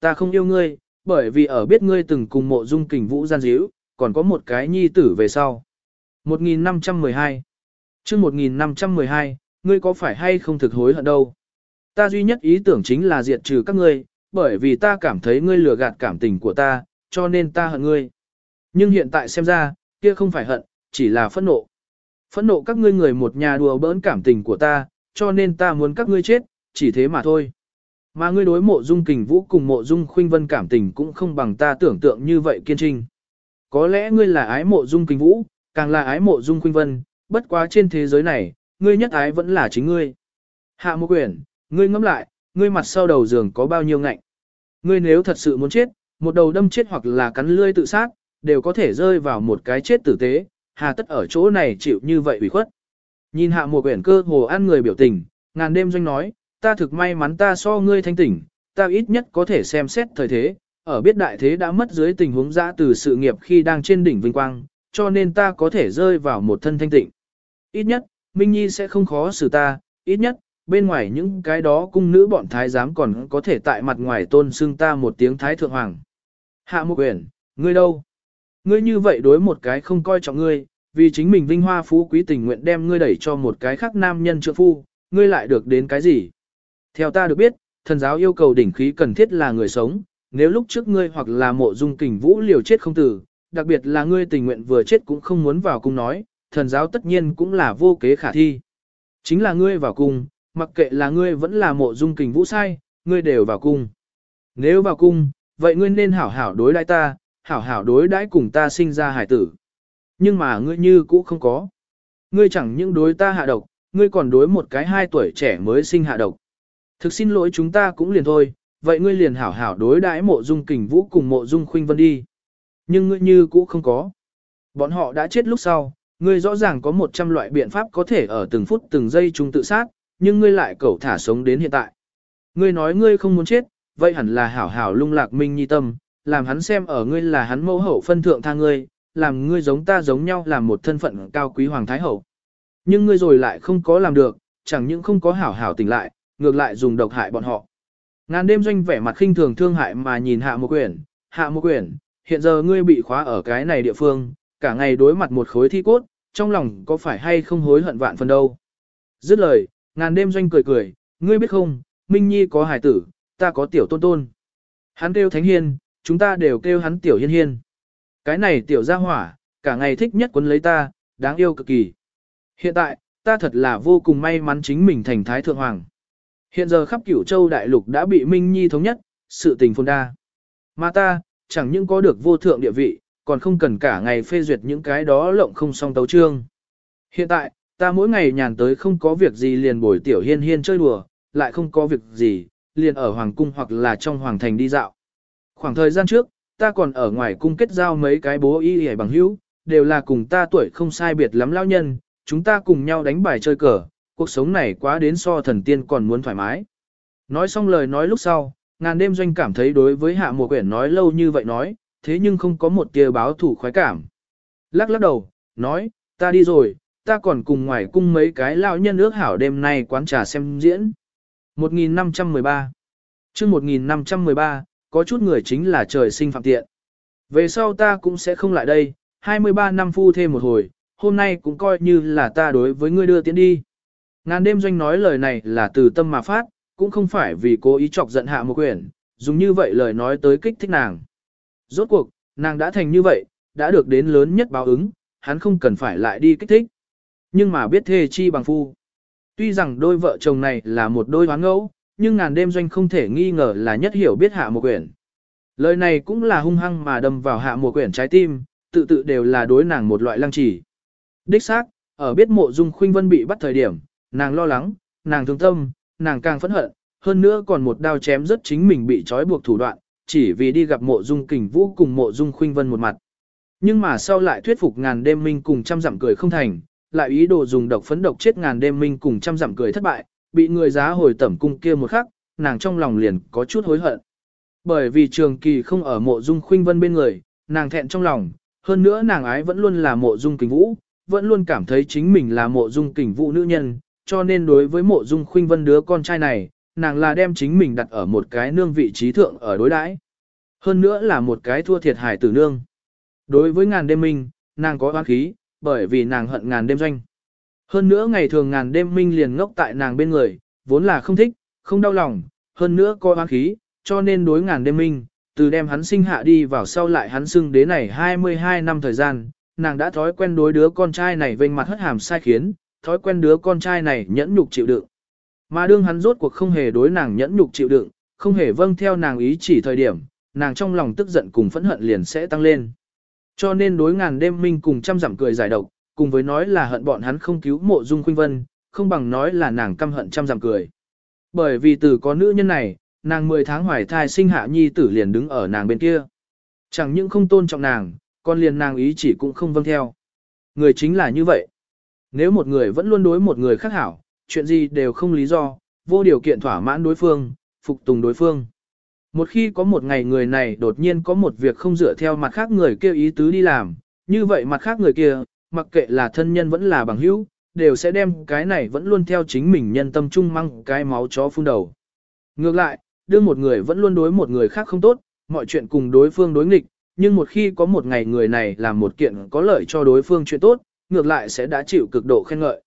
Ta không yêu ngươi, bởi vì ở biết ngươi từng cùng mộ dung kình vũ gian díu, còn có một cái nhi tử về sau. 1512 chương 1512, ngươi có phải hay không thực hối hận đâu? Ta duy nhất ý tưởng chính là diệt trừ các ngươi, bởi vì ta cảm thấy ngươi lừa gạt cảm tình của ta, cho nên ta hận ngươi. Nhưng hiện tại xem ra, kia không phải hận, chỉ là phẫn nộ. Phẫn nộ các ngươi người một nhà đùa bỡn cảm tình của ta, cho nên ta muốn các ngươi chết, chỉ thế mà thôi. Mà ngươi đối mộ dung kình vũ cùng mộ dung khuynh vân cảm tình cũng không bằng ta tưởng tượng như vậy kiên trinh. Có lẽ ngươi là ái mộ dung kình vũ, càng là ái mộ dung khuynh vân, bất quá trên thế giới này, ngươi nhất ái vẫn là chính ngươi. Hạ một quyển, ngươi ngẫm lại, ngươi mặt sau đầu giường có bao nhiêu ngạnh. Ngươi nếu thật sự muốn chết, một đầu đâm chết hoặc là cắn lươi tự sát, đều có thể rơi vào một cái chết tử tế, hà tất ở chỗ này chịu như vậy ủy khuất. Nhìn hạ một quyển cơ hồ ăn người biểu tình, ngàn đêm doanh nói, ta thực may mắn ta so ngươi thanh tỉnh, ta ít nhất có thể xem xét thời thế, ở biết đại thế đã mất dưới tình huống dã từ sự nghiệp khi đang trên đỉnh vinh quang, cho nên ta có thể rơi vào một thân thanh tịnh. Ít nhất, Minh Nhi sẽ không khó xử ta, ít nhất, bên ngoài những cái đó cung nữ bọn thái giám còn có thể tại mặt ngoài tôn xưng ta một tiếng thái thượng hoàng. Hạ một quyển, ngươi đâu? Ngươi như vậy đối một cái không coi trọng ngươi, vì chính mình vinh hoa phú quý tình nguyện đem ngươi đẩy cho một cái khác nam nhân trượng phu, ngươi lại được đến cái gì? Theo ta được biết, thần giáo yêu cầu đỉnh khí cần thiết là người sống, nếu lúc trước ngươi hoặc là mộ dung kình vũ liều chết không tử, đặc biệt là ngươi tình nguyện vừa chết cũng không muốn vào cung nói, thần giáo tất nhiên cũng là vô kế khả thi. Chính là ngươi vào cung, mặc kệ là ngươi vẫn là mộ dung kình vũ sai, ngươi đều vào cung. Nếu vào cung, vậy ngươi nên hảo hảo đối đãi ta, hảo hảo đối đãi cùng ta sinh ra hải tử. Nhưng mà ngươi như cũ không có. Ngươi chẳng những đối ta hạ độc, ngươi còn đối một cái hai tuổi trẻ mới sinh hạ độc. Thực xin lỗi chúng ta cũng liền thôi, vậy ngươi liền hảo hảo đối đãi mộ dung kình vũ cùng mộ dung khuynh vân đi. Nhưng ngươi như cũ không có. Bọn họ đã chết lúc sau, ngươi rõ ràng có 100 loại biện pháp có thể ở từng phút từng giây chúng tự sát, nhưng ngươi lại cẩu thả sống đến hiện tại. Ngươi nói ngươi không muốn chết, vậy hẳn là hảo hảo lung lạc minh nhi tâm, làm hắn xem ở ngươi là hắn mẫu hậu phân thượng tha ngươi, làm ngươi giống ta giống nhau làm một thân phận cao quý hoàng thái hậu. Nhưng ngươi rồi lại không có làm được, chẳng những không có hảo hảo tỉnh lại, ngược lại dùng độc hại bọn họ. Ngàn đêm doanh vẻ mặt khinh thường thương hại mà nhìn hạ một quyển, hạ một quyển, hiện giờ ngươi bị khóa ở cái này địa phương, cả ngày đối mặt một khối thi cốt, trong lòng có phải hay không hối hận vạn phần đâu. Dứt lời, ngàn đêm doanh cười cười, ngươi biết không, Minh Nhi có hài tử, ta có tiểu tôn tôn. Hắn kêu thánh hiên, chúng ta đều kêu hắn tiểu hiên hiên. Cái này tiểu gia hỏa, cả ngày thích nhất quấn lấy ta, đáng yêu cực kỳ. Hiện tại, ta thật là vô cùng may mắn chính mình thành thái thượng hoàng. Hiện giờ khắp cửu châu đại lục đã bị Minh Nhi thống nhất, sự tình phồn đa. Mà ta, chẳng những có được vô thượng địa vị, còn không cần cả ngày phê duyệt những cái đó lộng không song tấu trương. Hiện tại, ta mỗi ngày nhàn tới không có việc gì liền bồi tiểu hiên hiên chơi đùa, lại không có việc gì, liền ở hoàng cung hoặc là trong hoàng thành đi dạo. Khoảng thời gian trước, ta còn ở ngoài cung kết giao mấy cái bố y hề bằng hữu, đều là cùng ta tuổi không sai biệt lắm lao nhân, chúng ta cùng nhau đánh bài chơi cờ, cuộc sống này quá đến so thần tiên còn muốn thoải mái. Nói xong lời nói lúc sau, ngàn đêm doanh cảm thấy đối với hạ mùa quyển nói lâu như vậy nói, thế nhưng không có một tia báo thủ khoái cảm. Lắc lắc đầu, nói, ta đi rồi, ta còn cùng ngoài cung mấy cái lão nhân ước hảo đêm nay quán trà xem diễn. 1513 chương 1513, có chút người chính là trời sinh phạm tiện. Về sau ta cũng sẽ không lại đây, 23 năm phu thêm một hồi, hôm nay cũng coi như là ta đối với ngươi đưa tiến đi. Ngàn đêm doanh nói lời này là từ tâm mà phát, cũng không phải vì cố ý chọc giận hạ một quyển, dùng như vậy lời nói tới kích thích nàng. Rốt cuộc, nàng đã thành như vậy, đã được đến lớn nhất báo ứng, hắn không cần phải lại đi kích thích. Nhưng mà biết thê chi bằng phu. Tuy rằng đôi vợ chồng này là một đôi hoán ngẫu, nhưng ngàn đêm doanh không thể nghi ngờ là nhất hiểu biết hạ một quyển. Lời này cũng là hung hăng mà đâm vào hạ một quyển trái tim, tự tự đều là đối nàng một loại lăng trì. Đích xác, ở biết mộ dung khuynh vân bị bắt thời điểm, nàng lo lắng, nàng thương tâm, nàng càng phẫn hận, hơn nữa còn một đao chém rất chính mình bị trói buộc thủ đoạn, chỉ vì đi gặp mộ dung kình vũ cùng mộ dung khuynh vân một mặt. Nhưng mà sau lại thuyết phục ngàn đêm minh cùng trăm dặm cười không thành, lại ý đồ dùng độc phấn độc chết ngàn đêm minh cùng trăm dặm cười thất bại, bị người giá hồi tẩm cung kia một khắc, nàng trong lòng liền có chút hối hận. Bởi vì trường kỳ không ở mộ dung khuynh vân bên người, nàng thẹn trong lòng, hơn nữa nàng ái vẫn luôn là mộ dung kình vũ, vẫn luôn cảm thấy chính mình là mộ dung kình vũ nữ nhân, cho nên đối với mộ dung khuynh vân đứa con trai này, nàng là đem chính mình đặt ở một cái nương vị trí thượng ở đối đãi. Hơn nữa là một cái thua thiệt hải tử nương. Đối với ngàn đêm minh, nàng có oán khí, bởi vì nàng hận ngàn đêm doanh. Hơn nữa ngày thường ngàn đêm minh liền ngốc tại nàng bên người, vốn là không thích, không đau lòng, hơn nữa có oán khí, cho nên đối ngàn đêm minh, từ đem hắn sinh hạ đi vào sau lại hắn xưng đế này 22 năm thời gian, nàng đã thói quen đối đứa con trai này vênh mặt hất hàm sai khiến, thói quen đứa con trai này nhẫn nhục chịu đựng. Mà đương hắn rốt cuộc không hề đối nàng nhẫn nhục chịu đựng, không hề vâng theo nàng ý chỉ thời điểm, nàng trong lòng tức giận cùng phẫn hận liền sẽ tăng lên. Cho nên đối ngàn đêm minh cùng trăm dặm cười giải độc, cùng với nói là hận bọn hắn không cứu mộ dung khuynh vân, không bằng nói là nàng căm hận trăm dặm cười. Bởi vì từ có nữ nhân này, nàng 10 tháng hoài thai sinh hạ nhi tử liền đứng ở nàng bên kia. Chẳng những không tôn trọng nàng, còn liền nàng ý chỉ cũng không vâng theo. Người chính là như vậy. Nếu một người vẫn luôn đối một người khác hảo, chuyện gì đều không lý do, vô điều kiện thỏa mãn đối phương, phục tùng đối phương. Một khi có một ngày người này đột nhiên có một việc không dựa theo mặt khác người kia ý tứ đi làm, như vậy mặt khác người kia, mặc kệ là thân nhân vẫn là bằng hữu, đều sẽ đem cái này vẫn luôn theo chính mình nhân tâm trung măng cái máu chó phun đầu. Ngược lại, đưa một người vẫn luôn đối một người khác không tốt, mọi chuyện cùng đối phương đối nghịch, nhưng một khi có một ngày người này làm một kiện có lợi cho đối phương chuyện tốt, ngược lại sẽ đã chịu cực độ khen ngợi.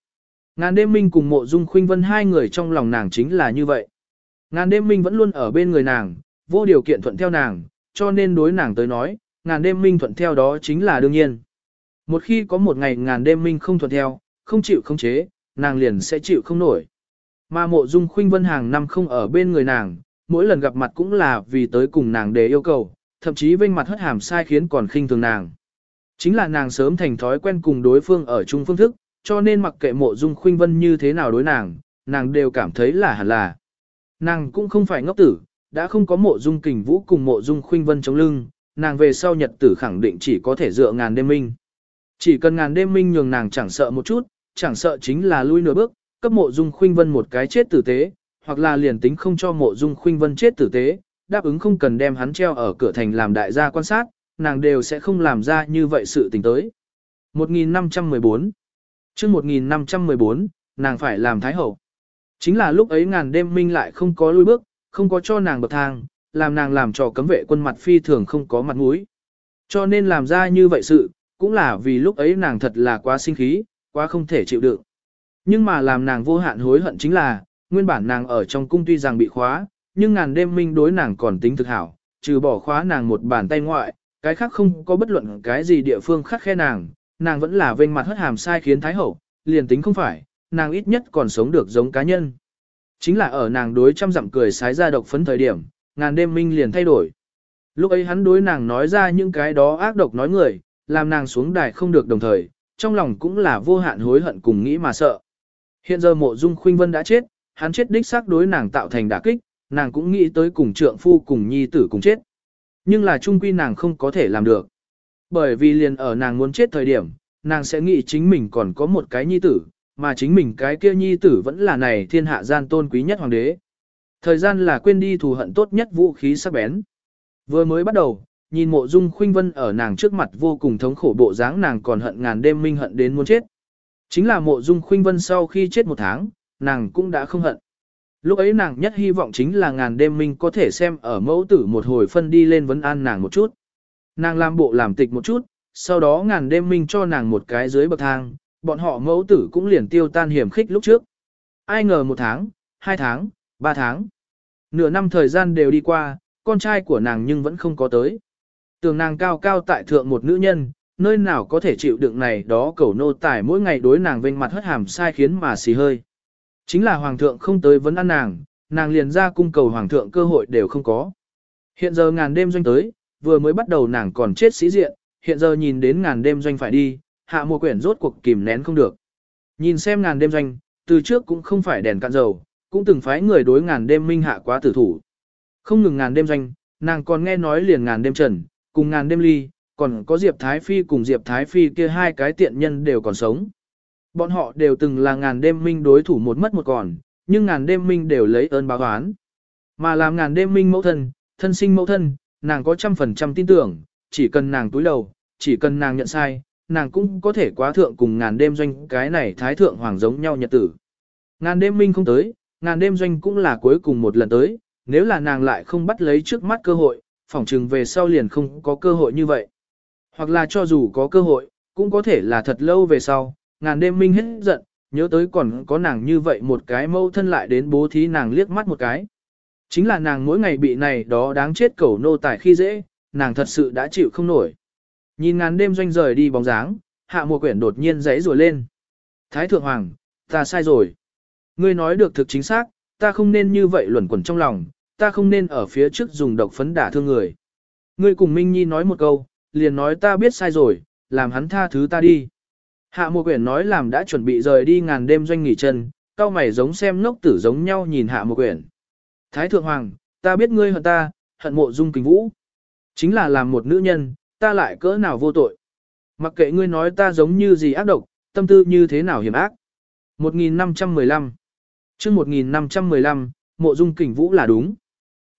Ngàn đêm minh cùng mộ dung khuynh vân hai người trong lòng nàng chính là như vậy. Ngàn đêm minh vẫn luôn ở bên người nàng, vô điều kiện thuận theo nàng, cho nên đối nàng tới nói, ngàn đêm minh thuận theo đó chính là đương nhiên. Một khi có một ngày ngàn đêm minh không thuận theo, không chịu không chế, nàng liền sẽ chịu không nổi. Mà mộ dung khuynh vân hàng năm không ở bên người nàng, mỗi lần gặp mặt cũng là vì tới cùng nàng để yêu cầu, thậm chí vênh mặt hất hàm sai khiến còn khinh thường nàng. Chính là nàng sớm thành thói quen cùng đối phương ở chung phương thức, cho nên mặc kệ mộ dung khuynh vân như thế nào đối nàng, nàng đều cảm thấy là hẳn là. Nàng cũng không phải ngốc tử, đã không có mộ dung kình vũ cùng mộ dung khuynh vân chống lưng, nàng về sau nhật tử khẳng định chỉ có thể dựa ngàn đêm minh. Chỉ cần ngàn đêm minh nhường nàng chẳng sợ một chút, chẳng sợ chính là lui nửa bước, cấp mộ dung khuynh vân một cái chết tử tế, hoặc là liền tính không cho mộ dung khuynh vân chết tử tế, đáp ứng không cần đem hắn treo ở cửa thành làm đại gia quan sát, nàng đều sẽ không làm ra như vậy sự tình tới. 1514 chương 1514, nàng phải làm thái hậu. Chính là lúc ấy ngàn đêm minh lại không có lui bước, không có cho nàng bậc thang, làm nàng làm trò cấm vệ quân mặt phi thường không có mặt mũi. Cho nên làm ra như vậy sự, cũng là vì lúc ấy nàng thật là quá sinh khí, quá không thể chịu đựng. Nhưng mà làm nàng vô hạn hối hận chính là, nguyên bản nàng ở trong cung tuy rằng bị khóa, nhưng ngàn đêm minh đối nàng còn tính thực hảo, trừ bỏ khóa nàng một bàn tay ngoại, cái khác không có bất luận cái gì địa phương khắc khe nàng, nàng vẫn là vênh mặt hất hàm sai khiến thái hậu, liền tính không phải, nàng ít nhất còn sống được giống cá nhân. Chính là ở nàng đối trăm dặm cười sái ra độc phấn thời điểm, ngàn đêm minh liền thay đổi. Lúc ấy hắn đối nàng nói ra những cái đó ác độc nói người, làm nàng xuống đài không được đồng thời, trong lòng cũng là vô hạn hối hận cùng nghĩ mà sợ. Hiện giờ mộ dung khuynh vân đã chết, hắn chết đích xác đối nàng tạo thành đả kích, nàng cũng nghĩ tới cùng trượng phu cùng nhi tử cùng chết. Nhưng là trung quy nàng không có thể làm được. Bởi vì liền ở nàng muốn chết thời điểm, nàng sẽ nghĩ chính mình còn có một cái nhi tử, mà chính mình cái kia nhi tử vẫn là này thiên hạ gian tôn quý nhất hoàng đế. Thời gian là quên đi thù hận tốt nhất vũ khí sắc bén. Vừa mới bắt đầu, nhìn mộ dung khuynh vân ở nàng trước mặt vô cùng thống khổ bộ dáng nàng còn hận ngàn đêm minh hận đến muốn chết. Chính là mộ dung khuynh vân sau khi chết một tháng, nàng cũng đã không hận. Lúc ấy nàng nhất hy vọng chính là ngàn đêm minh có thể xem ở mẫu tử một hồi phân đi lên vấn an nàng một chút. Nàng làm bộ làm tịch một chút, sau đó ngàn đêm minh cho nàng một cái dưới bậc thang, bọn họ mẫu tử cũng liền tiêu tan hiểm khích lúc trước. Ai ngờ một tháng, hai tháng, ba tháng. Nửa năm thời gian đều đi qua, con trai của nàng nhưng vẫn không có tới. Tường nàng cao cao tại thượng một nữ nhân, nơi nào có thể chịu đựng này đó cầu nô tài mỗi ngày đối nàng vênh mặt hất hàm sai khiến mà xì hơi. Chính là hoàng thượng không tới vấn ăn nàng, nàng liền ra cung cầu hoàng thượng cơ hội đều không có. Hiện giờ ngàn đêm doanh tới, vừa mới bắt đầu nàng còn chết sĩ diện, hiện giờ nhìn đến ngàn đêm doanh phải đi, hạ mùa quyển rốt cuộc kìm nén không được. Nhìn xem ngàn đêm doanh, từ trước cũng không phải đèn cạn dầu, cũng từng phái người đối ngàn đêm minh hạ quá tử thủ. Không ngừng ngàn đêm doanh, nàng còn nghe nói liền ngàn đêm trần, cùng ngàn đêm ly, còn có Diệp Thái Phi cùng Diệp Thái Phi kia hai cái tiện nhân đều còn sống. Bọn họ đều từng là ngàn đêm minh đối thủ một mất một còn, nhưng ngàn đêm minh đều lấy ơn báo oán. Mà làm ngàn đêm minh mẫu thân, thân sinh mẫu thân, nàng có trăm phần trăm tin tưởng, chỉ cần nàng túi đầu, chỉ cần nàng nhận sai, nàng cũng có thể quá thượng cùng ngàn đêm doanh cái này thái thượng hoàng giống nhau nhật tử. Ngàn đêm minh không tới, ngàn đêm doanh cũng là cuối cùng một lần tới, nếu là nàng lại không bắt lấy trước mắt cơ hội, phỏng chừng về sau liền không có cơ hội như vậy. Hoặc là cho dù có cơ hội, cũng có thể là thật lâu về sau, ngàn đêm minh hết giận, nhớ tới còn có nàng như vậy một cái mâu thân lại đến bố thí nàng liếc mắt một cái. Chính là nàng mỗi ngày bị này đó đáng chết cẩu nô tài khi dễ, nàng thật sự đã chịu không nổi. Nhìn ngàn đêm doanh rời đi bóng dáng, hạ mùa quyển đột nhiên giấy rùa lên. Thái thượng hoàng, ta sai rồi. Ngươi nói được thực chính xác, ta không nên như vậy luẩn quẩn trong lòng, ta không nên ở phía trước dùng độc phấn đả thương người. Ngươi cùng Minh Nhi nói một câu, liền nói ta biết sai rồi, làm hắn tha thứ ta đi. Hạ Mộ quyển nói làm đã chuẩn bị rời đi ngàn đêm doanh nghỉ chân, cao mày giống xem ngốc tử giống nhau nhìn hạ Mộ quyển. Thái thượng hoàng, ta biết ngươi hận ta, hận mộ dung kính vũ. Chính là làm một nữ nhân, ta lại cỡ nào vô tội. Mặc kệ ngươi nói ta giống như gì ác độc, tâm tư như thế nào hiểm ác. 1515 chương 1515, mộ dung kình vũ là đúng.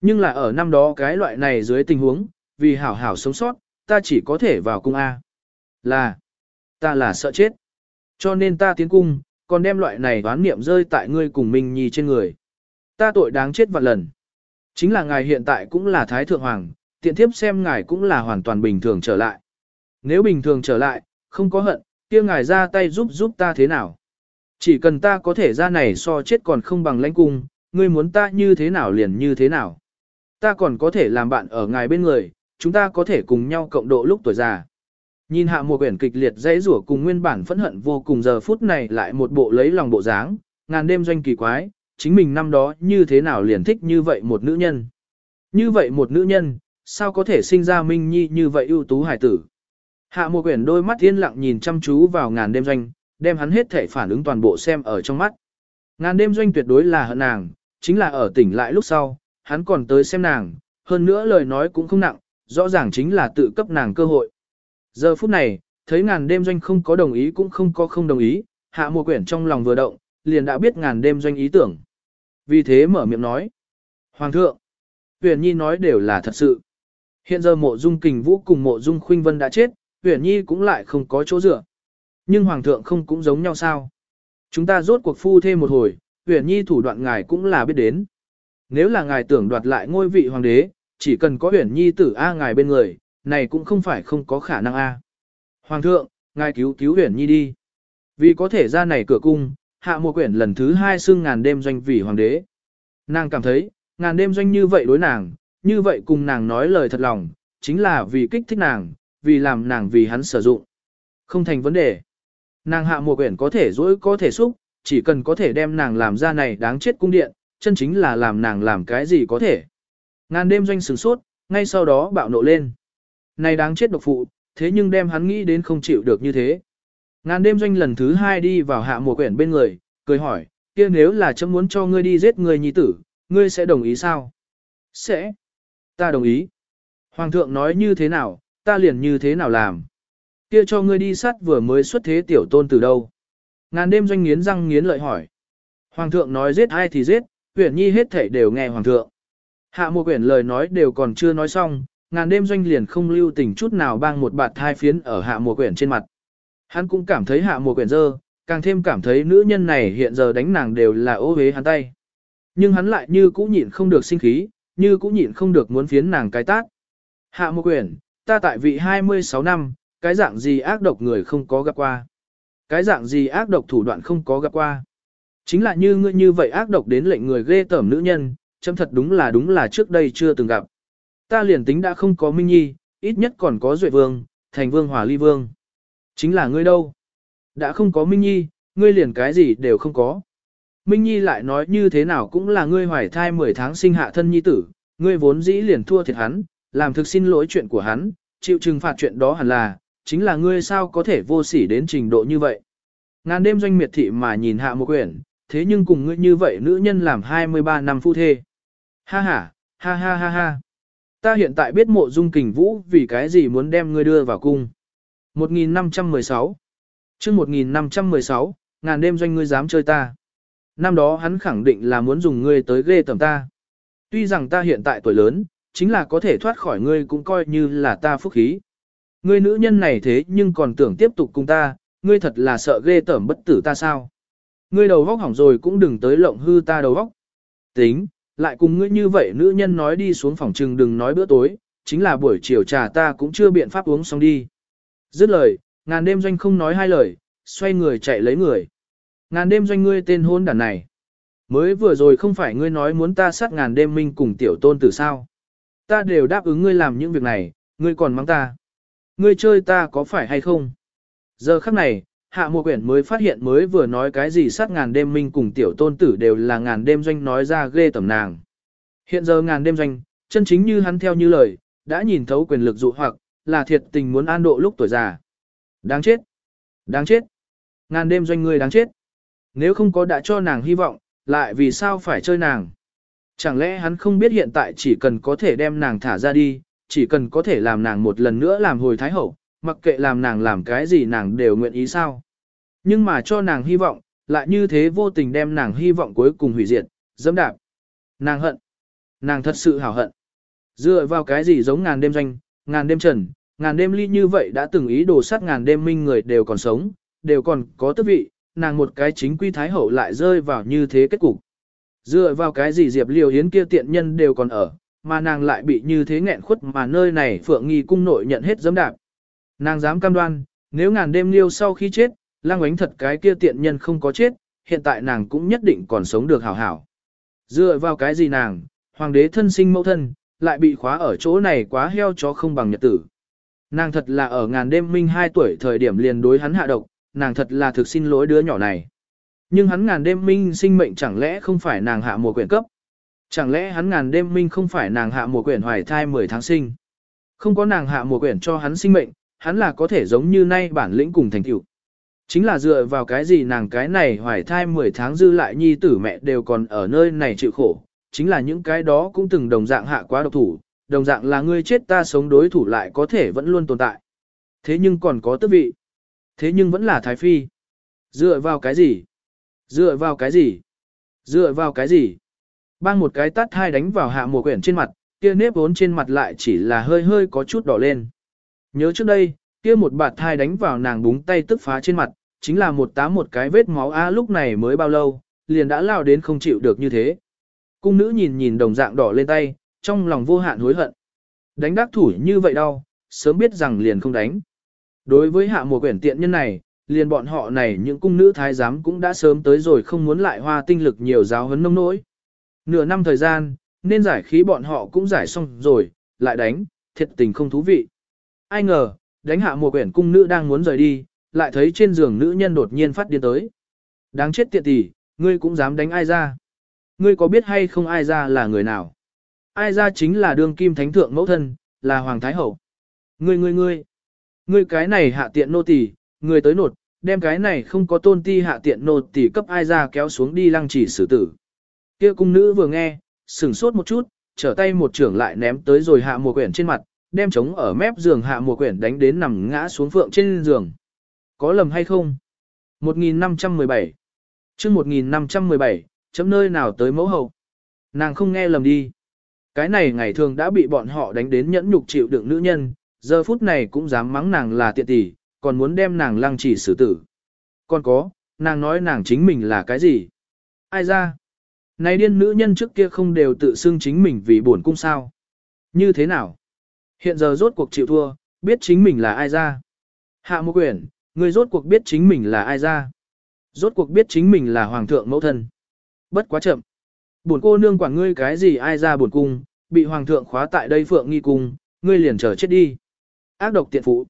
Nhưng là ở năm đó cái loại này dưới tình huống, vì hảo hảo sống sót, ta chỉ có thể vào cung A. Là, ta là sợ chết. Cho nên ta tiến cung, còn đem loại này đoán niệm rơi tại ngươi cùng Minh Nhi trên người. Ta tội đáng chết vạn lần. Chính là ngài hiện tại cũng là Thái Thượng Hoàng, tiện thiếp xem ngài cũng là hoàn toàn bình thường trở lại. Nếu bình thường trở lại, không có hận, kia ngài ra tay giúp giúp ta thế nào. Chỉ cần ta có thể ra này so chết còn không bằng lãnh cung, ngươi muốn ta như thế nào liền như thế nào. Ta còn có thể làm bạn ở ngài bên người, chúng ta có thể cùng nhau cộng độ lúc tuổi già. Nhìn hạ một quyển kịch liệt dãy rủa cùng nguyên bản phẫn hận vô cùng giờ phút này lại một bộ lấy lòng bộ dáng, ngàn đêm doanh kỳ quái, chính mình năm đó như thế nào liền thích như vậy một nữ nhân. Như vậy một nữ nhân, sao có thể sinh ra minh nhi như vậy ưu tú hải tử. Hạ một quyển đôi mắt yên lặng nhìn chăm chú vào ngàn đêm doanh, đem hắn hết thể phản ứng toàn bộ xem ở trong mắt. Ngàn đêm doanh tuyệt đối là hận nàng, chính là ở tỉnh lại lúc sau, hắn còn tới xem nàng, hơn nữa lời nói cũng không nặng, rõ ràng chính là tự cấp nàng cơ hội. Giờ phút này, thấy ngàn đêm doanh không có đồng ý cũng không có không đồng ý, hạ mùa quyển trong lòng vừa động, liền đã biết ngàn đêm doanh ý tưởng. Vì thế mở miệng nói. Hoàng thượng, huyền nhi nói đều là thật sự. Hiện giờ mộ dung kình vũ cùng mộ dung khuynh vân đã chết, huyền nhi cũng lại không có chỗ dựa. Nhưng hoàng thượng không cũng giống nhau sao? Chúng ta rốt cuộc phu thêm một hồi, huyền nhi thủ đoạn ngài cũng là biết đến. Nếu là ngài tưởng đoạt lại ngôi vị hoàng đế, chỉ cần có huyền nhi tử A ngài bên người, này cũng không phải không có khả năng A. Hoàng thượng, ngài cứu cứu huyền nhi đi. Vì có thể ra này cửa cung, hạ mùa quyển lần thứ hai xưng ngàn đêm doanh vì hoàng đế. Nàng cảm thấy, ngàn đêm doanh như vậy đối nàng, như vậy cùng nàng nói lời thật lòng, chính là vì kích thích nàng, vì làm nàng vì hắn sử dụng. Không thành vấn đề. Nàng hạ mùa quyển có thể dỗi có thể xúc, chỉ cần có thể đem nàng làm ra này đáng chết cung điện, chân chính là làm nàng làm cái gì có thể. Ngàn đêm doanh sửng sốt, ngay sau đó bạo nộ lên. Này đáng chết độc phụ, thế nhưng đem hắn nghĩ đến không chịu được như thế. Ngàn đêm doanh lần thứ hai đi vào hạ mùa quyển bên người, cười hỏi, kia nếu là chấm muốn cho ngươi đi giết người nhi tử, ngươi sẽ đồng ý sao? Sẽ. Ta đồng ý. Hoàng thượng nói như thế nào, ta liền như thế nào làm. Kia cho ngươi đi sát vừa mới xuất thế tiểu tôn từ đâu. Ngàn đêm doanh nghiến răng nghiến lợi hỏi. Hoàng thượng nói giết ai thì giết, huyện nhi hết thể đều nghe hoàng thượng. Hạ mùa quyển lời nói đều còn chưa nói xong, ngàn đêm doanh liền không lưu tình chút nào bang một bạt thai phiến ở hạ mùa quyển trên mặt. Hắn cũng cảm thấy hạ mùa quyển dơ, càng thêm cảm thấy nữ nhân này hiện giờ đánh nàng đều là ô hế hắn tay. Nhưng hắn lại như cũ nhịn không được sinh khí, như cũ nhịn không được muốn phiến nàng cái tác. Hạ mùa quyển, ta tại vị 26 năm, cái dạng gì ác độc người không có gặp qua. Cái dạng gì ác độc thủ đoạn không có gặp qua. Chính là như ngươi như vậy ác độc đến lệnh người ghê tởm nữ nhân, chấm thật đúng là đúng là trước đây chưa từng gặp. Ta liền tính đã không có Minh Nhi, ít nhất còn có Duệ Vương, Thành Vương Hòa Ly Vương. Chính là ngươi đâu? Đã không có Minh Nhi, ngươi liền cái gì đều không có. Minh Nhi lại nói như thế nào cũng là ngươi hoài thai 10 tháng sinh hạ thân nhi tử, ngươi vốn dĩ liền thua thiệt hắn, làm thực xin lỗi chuyện của hắn, chịu trừng phạt chuyện đó hẳn là, chính là ngươi sao có thể vô sỉ đến trình độ như vậy. Ngàn đêm doanh miệt thị mà nhìn hạ một quyển, thế nhưng cùng ngươi như vậy nữ nhân làm 23 năm phu thê. Ha ha, ha ha ha ha. Ta hiện tại biết mộ dung kình vũ vì cái gì muốn đem ngươi đưa vào cung. 1516 chương 1516, ngàn đêm doanh ngươi dám chơi ta. Năm đó hắn khẳng định là muốn dùng ngươi tới ghê tầm ta. Tuy rằng ta hiện tại tuổi lớn, chính là có thể thoát khỏi ngươi cũng coi như là ta phúc khí. Ngươi nữ nhân này thế nhưng còn tưởng tiếp tục cùng ta, ngươi thật là sợ ghê tởm bất tử ta sao? Ngươi đầu vóc hỏng rồi cũng đừng tới lộng hư ta đầu vóc. Tính, lại cùng ngươi như vậy nữ nhân nói đi xuống phòng trừng đừng nói bữa tối, chính là buổi chiều trà ta cũng chưa biện pháp uống xong đi. Dứt lời, ngàn đêm doanh không nói hai lời, xoay người chạy lấy người. Ngàn đêm doanh ngươi tên hôn đàn này. Mới vừa rồi không phải ngươi nói muốn ta sát ngàn đêm minh cùng tiểu tôn tử sao. Ta đều đáp ứng ngươi làm những việc này, ngươi còn mắng ta. Ngươi chơi ta có phải hay không? Giờ khắc này, hạ mùa quyển mới phát hiện mới vừa nói cái gì sát ngàn đêm minh cùng tiểu tôn tử đều là ngàn đêm doanh nói ra ghê tầm nàng. Hiện giờ ngàn đêm doanh, chân chính như hắn theo như lời, đã nhìn thấu quyền lực dụ hoặc, là thiệt tình muốn an độ lúc tuổi già. Đáng chết! Đáng chết! Ngàn đêm doanh ngươi đáng chết! Nếu không có đã cho nàng hy vọng, lại vì sao phải chơi nàng? Chẳng lẽ hắn không biết hiện tại chỉ cần có thể đem nàng thả ra đi, chỉ cần có thể làm nàng một lần nữa làm hồi thái hậu, mặc kệ làm nàng làm cái gì nàng đều nguyện ý sao? Nhưng mà cho nàng hy vọng, lại như thế vô tình đem nàng hy vọng cuối cùng hủy diệt, dẫm đạp. Nàng hận. Nàng thật sự hảo hận. Dựa vào cái gì giống ngàn đêm doanh, ngàn đêm trần, ngàn đêm ly như vậy đã từng ý đồ sát ngàn đêm minh người đều còn sống, đều còn có tước vị, nàng một cái chính quy thái hậu lại rơi vào như thế kết cục. Dựa vào cái gì Diệp liều Hiến kia tiện nhân đều còn ở, mà nàng lại bị như thế nghẹn khuất mà nơi này Phượng Nghi cung nội nhận hết dẫm đạp. Nàng dám cam đoan, nếu ngàn đêm liêu sau khi chết, lang ánh thật cái kia tiện nhân không có chết, hiện tại nàng cũng nhất định còn sống được hảo hảo. Dựa vào cái gì nàng, hoàng đế thân sinh mẫu thân, lại bị khóa ở chỗ này quá heo chó không bằng nhật tử. Nàng thật là ở ngàn đêm minh 2 tuổi thời điểm liền đối hắn hạ độc, nàng thật là thực xin lỗi đứa nhỏ này. Nhưng hắn ngàn đêm minh sinh mệnh chẳng lẽ không phải nàng hạ mùa quyển cấp? Chẳng lẽ hắn ngàn đêm minh không phải nàng hạ mùa quyển hoài thai 10 tháng sinh? Không có nàng hạ mùa quyển cho hắn sinh mệnh, hắn là có thể giống như nay bản lĩnh cùng thành tựu. Chính là dựa vào cái gì nàng cái này hoài thai 10 tháng dư lại nhi tử mẹ đều còn ở nơi này chịu khổ, chính là những cái đó cũng từng đồng dạng hạ quá độc thủ, đồng dạng là ngươi chết ta sống đối thủ lại có thể vẫn luôn tồn tại. Thế nhưng còn có tước vị. Thế nhưng vẫn là thái phi. Dựa vào cái gì? Dựa vào cái gì? Dựa vào cái gì? Bang một cái tát hai đánh vào hạ mùa quyển trên mặt, kia nếp vốn trên mặt lại chỉ là hơi hơi có chút đỏ lên. Nhớ trước đây, kia một bạt thai đánh vào nàng búng tay tức phá trên mặt, chính là một tá một cái vết máu a lúc này mới bao lâu, liền đã lao đến không chịu được như thế. Cung nữ nhìn nhìn đồng dạng đỏ lên tay, trong lòng vô hạn hối hận. Đánh đắc thủ như vậy đau, sớm biết rằng liền không đánh. Đối với hạ mùa quyển tiện nhân này, liền bọn họ này những cung nữ thái giám cũng đã sớm tới rồi không muốn lại hoa tinh lực nhiều giáo huấn nông nỗi. Nửa năm thời gian, nên giải khí bọn họ cũng giải xong rồi, lại đánh, thiệt tình không thú vị. Ai ngờ, đánh hạ mùa quyển cung nữ đang muốn rời đi, lại thấy trên giường nữ nhân đột nhiên phát điên tới. Đáng chết tiện tỷ, ngươi cũng dám đánh ai ra. Ngươi có biết hay không ai ra là người nào? Ai ra chính là đương kim thánh thượng mẫu thân, là hoàng thái hậu. Ngươi ngươi ngươi, ngươi cái này hạ tiện nô tỷ, ngươi tới nột, đem cái này không có tôn ti hạ tiện nô tỷ cấp ai ra kéo xuống đi lăng chỉ xử tử. Kia cung nữ vừa nghe, sửng sốt một chút, trở tay một trưởng lại ném tới rồi hạ mùa quyển trên mặt, đem trống ở mép giường hạ mùa quyển đánh đến nằm ngã xuống phượng trên giường. Có lầm hay không? 1517 chương 1517, chấm nơi nào tới mẫu hậu? Nàng không nghe lầm đi. Cái này ngày thường đã bị bọn họ đánh đến nhẫn nhục chịu đựng nữ nhân, giờ phút này cũng dám mắng nàng là tiện tỷ, còn muốn đem nàng lăng chỉ xử tử. Còn có, nàng nói nàng chính mình là cái gì? Ai ra? Này điên nữ nhân trước kia không đều tự xưng chính mình vì buồn cung sao? Như thế nào? Hiện giờ rốt cuộc chịu thua, biết chính mình là ai ra. Hạ một quyển, người rốt cuộc biết chính mình là ai ra. Rốt cuộc biết chính mình là hoàng thượng mẫu thân. Bất quá chậm. Buồn cô nương quản ngươi cái gì ai ra buồn cung, bị hoàng thượng khóa tại đây phượng nghi cung, ngươi liền chờ chết đi. Ác độc tiện phụ.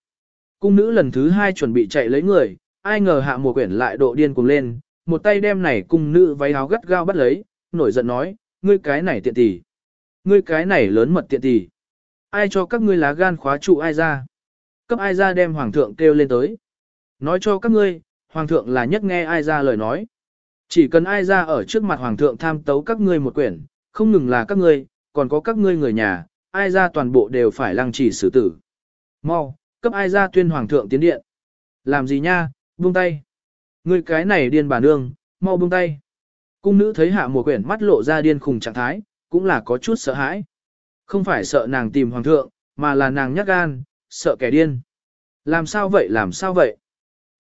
Cung nữ lần thứ hai chuẩn bị chạy lấy người, ai ngờ hạ mùa quyển lại độ điên cuồng lên, một tay đem này cung nữ váy áo gắt gao bắt lấy, nổi giận nói, ngươi cái này tiện tỷ. Ngươi cái này lớn mật tiện tỷ ai cho các ngươi lá gan khóa trụ ai ra. Cấp ai ra đem hoàng thượng kêu lên tới. Nói cho các ngươi, hoàng thượng là nhất nghe ai ra lời nói. Chỉ cần ai ra ở trước mặt hoàng thượng tham tấu các ngươi một quyển, không ngừng là các ngươi, còn có các ngươi người nhà, ai ra toàn bộ đều phải lăng trì xử tử. Mau, cấp ai ra tuyên hoàng thượng tiến điện. Làm gì nha, buông tay. Ngươi cái này điên bà nương, mau buông tay. Cung nữ thấy hạ mùa quyển mắt lộ ra điên khùng trạng thái, cũng là có chút sợ hãi. Không phải sợ nàng tìm hoàng thượng, mà là nàng nhát gan, sợ kẻ điên. Làm sao vậy làm sao vậy?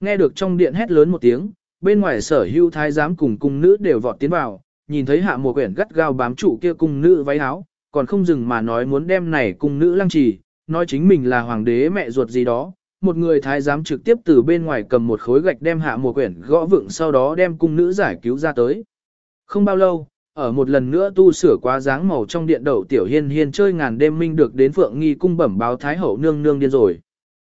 Nghe được trong điện hét lớn một tiếng, bên ngoài sở hưu thái giám cùng cung nữ đều vọt tiến vào, nhìn thấy hạ mùa quyển gắt gao bám trụ kia cung nữ váy áo, còn không dừng mà nói muốn đem này cung nữ lăng trì, nói chính mình là hoàng đế mẹ ruột gì đó. Một người thái giám trực tiếp từ bên ngoài cầm một khối gạch đem hạ mùa quyển gõ vựng sau đó đem cung nữ giải cứu ra tới. Không bao lâu, ở một lần nữa tu sửa quá dáng màu trong điện đậu tiểu hiên hiên chơi ngàn đêm minh được đến phượng nghi cung bẩm báo thái hậu nương nương điên rồi.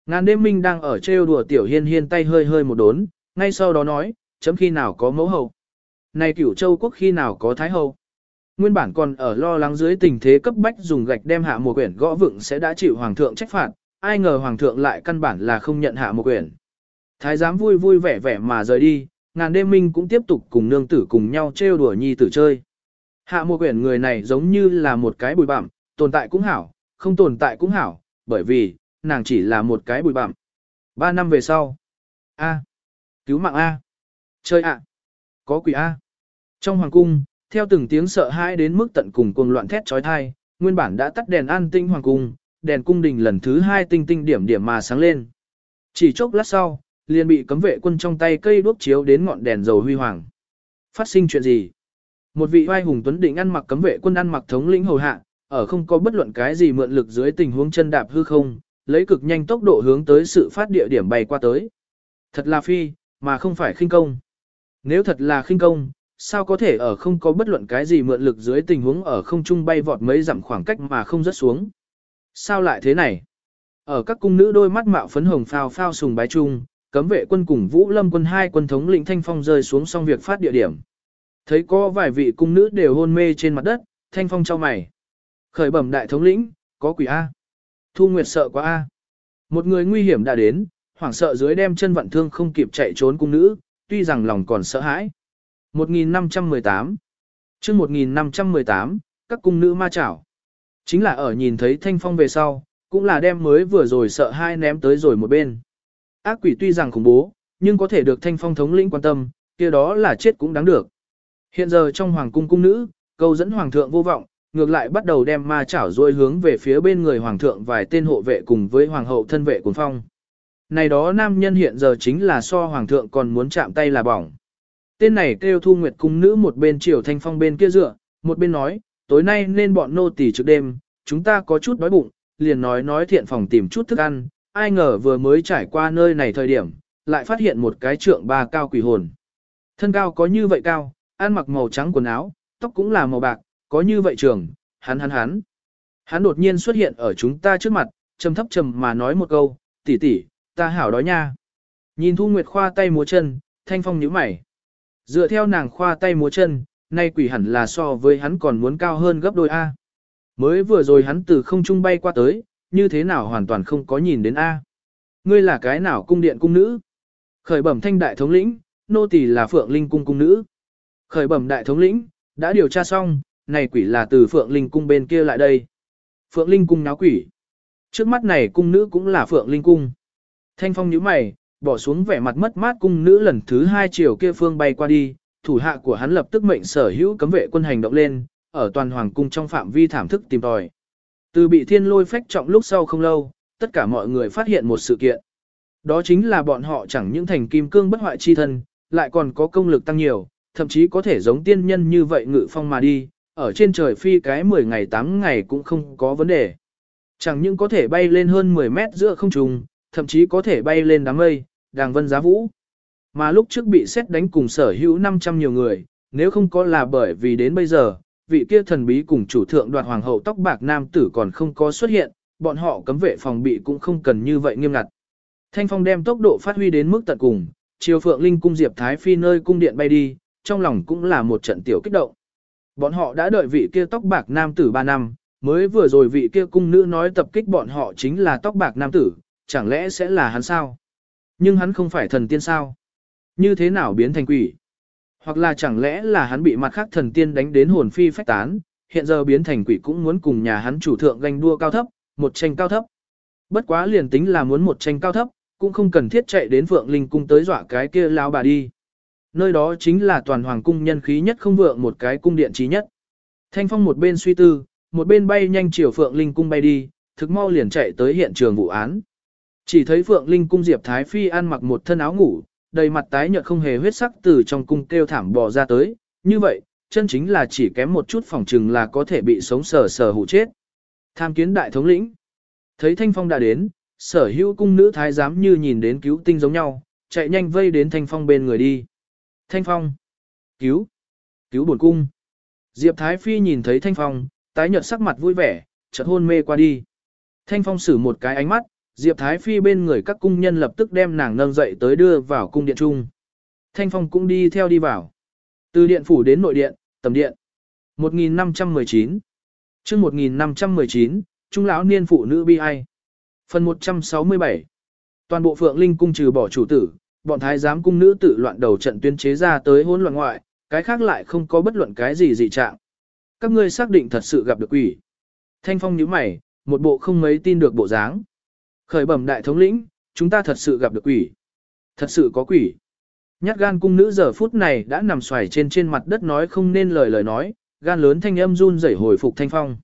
Ngàn đêm minh đang ở trêu đùa tiểu hiên hiên tay hơi hơi một đốn, ngay sau đó nói, chấm khi nào có mẫu hậu. Này cửu châu quốc khi nào có thái hậu. Nguyên bản còn ở lo lắng dưới tình thế cấp bách dùng gạch đem hạ một quyển gõ vựng sẽ đã chịu hoàng thượng trách phạt, ai ngờ hoàng thượng lại căn bản là không nhận hạ một quyển. Thái giám vui vui vẻ vẻ mà rời đi, ngàn đêm minh cũng tiếp tục cùng nương tử cùng nhau trêu đùa nhi tử chơi. Hạ mùa quyển người này giống như là một cái bụi bặm, tồn tại cũng hảo, không tồn tại cũng hảo, bởi vì, nàng chỉ là một cái bụi bặm. Ba năm về sau. A. Cứu mạng A. Chơi ạ. Có quỷ A. Trong hoàng cung, theo từng tiếng sợ hãi đến mức tận cùng cuồng loạn thét trói thai, nguyên bản đã tắt đèn an tinh hoàng cung, đèn cung đình lần thứ hai tinh tinh điểm điểm mà sáng lên. Chỉ chốc lát sau, liền bị cấm vệ quân trong tay cây đuốc chiếu đến ngọn đèn dầu huy hoàng. Phát sinh chuyện gì? Một vị oai hùng tuấn định ăn mặc cấm vệ quân ăn mặc thống lĩnh hầu hạ, ở không có bất luận cái gì mượn lực dưới tình huống chân đạp hư không, lấy cực nhanh tốc độ hướng tới sự phát địa điểm bay qua tới. Thật là phi, mà không phải khinh công. Nếu thật là khinh công, sao có thể ở không có bất luận cái gì mượn lực dưới tình huống ở không trung bay vọt mấy dặm khoảng cách mà không rớt xuống? Sao lại thế này? Ở các cung nữ đôi mắt mạo phấn hồng phao phao sùng bái chung, cấm vệ quân cùng Vũ Lâm quân hai quân thống lĩnh Thanh Phong rơi xuống xong việc phát địa điểm. Thấy có vài vị cung nữ đều hôn mê trên mặt đất, Thanh Phong trao mày. Khởi bẩm đại thống lĩnh, có quỷ A. Thu Nguyệt sợ quá A. Một người nguy hiểm đã đến, hoảng sợ dưới đem chân vận thương không kịp chạy trốn cung nữ, tuy rằng lòng còn sợ hãi. 1518 chương 1518, các cung nữ ma chảo. Chính là ở nhìn thấy thanh phong về sau, cũng là đem mới vừa rồi sợ hai ném tới rồi một bên. Ác quỷ tuy rằng khủng bố, nhưng có thể được thanh phong thống lĩnh quan tâm, kia đó là chết cũng đáng được. Hiện giờ trong hoàng cung cung nữ, câu dẫn hoàng thượng vô vọng, ngược lại bắt đầu đem ma chảo ruôi hướng về phía bên người hoàng thượng vài tên hộ vệ cùng với hoàng hậu thân vệ cuốn phong. Này đó nam nhân hiện giờ chính là so hoàng thượng còn muốn chạm tay là bỏng. Tên này kêu thu nguyệt cung nữ một bên chiều thanh phong bên kia dựa, một bên nói, tối nay nên bọn nô tỳ trước đêm, chúng ta có chút đói bụng, liền nói nói thiện phòng tìm chút thức ăn, ai ngờ vừa mới trải qua nơi này thời điểm, lại phát hiện một cái trượng ba cao quỷ hồn. Thân cao có như vậy cao, ăn mặc màu trắng quần áo, tóc cũng là màu bạc, có như vậy trường, hắn hắn hắn. Hắn đột nhiên xuất hiện ở chúng ta trước mặt, trầm thấp trầm mà nói một câu, tỷ tỷ, ta hảo đói nha. Nhìn Thu Nguyệt khoa tay múa chân, thanh phong nhíu mày. Dựa theo nàng khoa tay múa chân, nay quỷ hẳn là so với hắn còn muốn cao hơn gấp đôi A. Mới vừa rồi hắn từ không trung bay qua tới, như thế nào hoàn toàn không có nhìn đến A. Ngươi là cái nào cung điện cung nữ? Khởi bẩm thanh đại thống lĩnh, nô tỳ là Phượng Linh cung cung nữ. Khởi bẩm đại thống lĩnh, đã điều tra xong, này quỷ là từ Phượng Linh cung bên kia lại đây. Phượng Linh cung náo quỷ. Trước mắt này cung nữ cũng là Phượng Linh cung. Thanh phong nhíu mày, bỏ xuống vẻ mặt mất mát cung nữ lần thứ hai chiều kia phương bay qua đi, thủ hạ của hắn lập tức mệnh sở hữu cấm vệ quân hành động lên, ở toàn hoàng cung trong phạm vi thảm thức tìm tòi. Từ bị thiên lôi phách trọng lúc sau không lâu, tất cả mọi người phát hiện một sự kiện. Đó chính là bọn họ chẳng những thành kim cương bất hoại chi thân, lại còn có công lực tăng nhiều, thậm chí có thể giống tiên nhân như vậy ngự phong mà đi, ở trên trời phi cái 10 ngày 8 ngày cũng không có vấn đề. Chẳng những có thể bay lên hơn 10 mét giữa không trung, thậm chí có thể bay lên đám mây, đàng vân giá vũ. Mà lúc trước bị xét đánh cùng sở hữu 500 nhiều người, nếu không có là bởi vì đến bây giờ, vị kia thần bí cùng chủ thượng đoạt hoàng hậu tóc bạc nam tử còn không có xuất hiện, bọn họ cấm vệ phòng bị cũng không cần như vậy nghiêm ngặt. Thanh phong đem tốc độ phát huy đến mức tận cùng, chiều phượng linh cung diệp thái phi nơi cung điện bay đi, trong lòng cũng là một trận tiểu kích động. Bọn họ đã đợi vị kia tóc bạc nam tử 3 năm, mới vừa rồi vị kia cung nữ nói tập kích bọn họ chính là tóc bạc nam tử, chẳng lẽ sẽ là hắn sao? Nhưng hắn không phải thần tiên sao? Như thế nào biến thành quỷ? Hoặc là chẳng lẽ là hắn bị mặt khác thần tiên đánh đến hồn phi phách tán, hiện giờ biến thành quỷ cũng muốn cùng nhà hắn chủ thượng ganh đua cao thấp, một tranh cao thấp. Bất quá liền tính là muốn một tranh cao thấp, cũng không cần thiết chạy đến Phượng Linh cung tới dọa cái kia lão bà đi. Nơi đó chính là toàn hoàng cung nhân khí nhất không vượng một cái cung điện trí nhất. Thanh Phong một bên suy tư, một bên bay nhanh chiều Phượng Linh cung bay đi, thực mau liền chạy tới hiện trường vụ án. Chỉ thấy Phượng Linh cung Diệp Thái Phi ăn mặc một thân áo ngủ, đầy mặt tái nhợt không hề huyết sắc từ trong cung kêu thảm bò ra tới, như vậy, chân chính là chỉ kém một chút phòng trừng là có thể bị sống sờ sờ hủ chết. Tham kiến đại thống lĩnh. Thấy Thanh Phong đã đến, sở hữu cung nữ thái giám như nhìn đến cứu tinh giống nhau, chạy nhanh vây đến Thanh Phong bên người đi. Thanh Phong. Cứu. Cứu bổn cung. Diệp Thái Phi nhìn thấy Thanh Phong, tái nhợt sắc mặt vui vẻ, chợt hôn mê qua đi. Thanh Phong sử một cái ánh mắt, Diệp Thái Phi bên người các cung nhân lập tức đem nàng nâng dậy tới đưa vào cung điện trung. Thanh Phong cũng đi theo đi vào. Từ điện phủ đến nội điện, tầm điện. 1519 chương 1519, Trung lão niên phụ nữ bi ai. Phần 167 Toàn bộ phượng linh cung trừ bỏ chủ tử, bọn thái giám cung nữ tự loạn đầu trận tuyên chế ra tới hỗn loạn ngoại, cái khác lại không có bất luận cái gì dị trạng. Các ngươi xác định thật sự gặp được quỷ. Thanh phong nhíu mày, một bộ không mấy tin được bộ dáng. Khởi bẩm đại thống lĩnh, chúng ta thật sự gặp được quỷ. Thật sự có quỷ. Nhát gan cung nữ giờ phút này đã nằm xoài trên trên mặt đất nói không nên lời lời nói, gan lớn thanh âm run rẩy hồi phục thanh phong.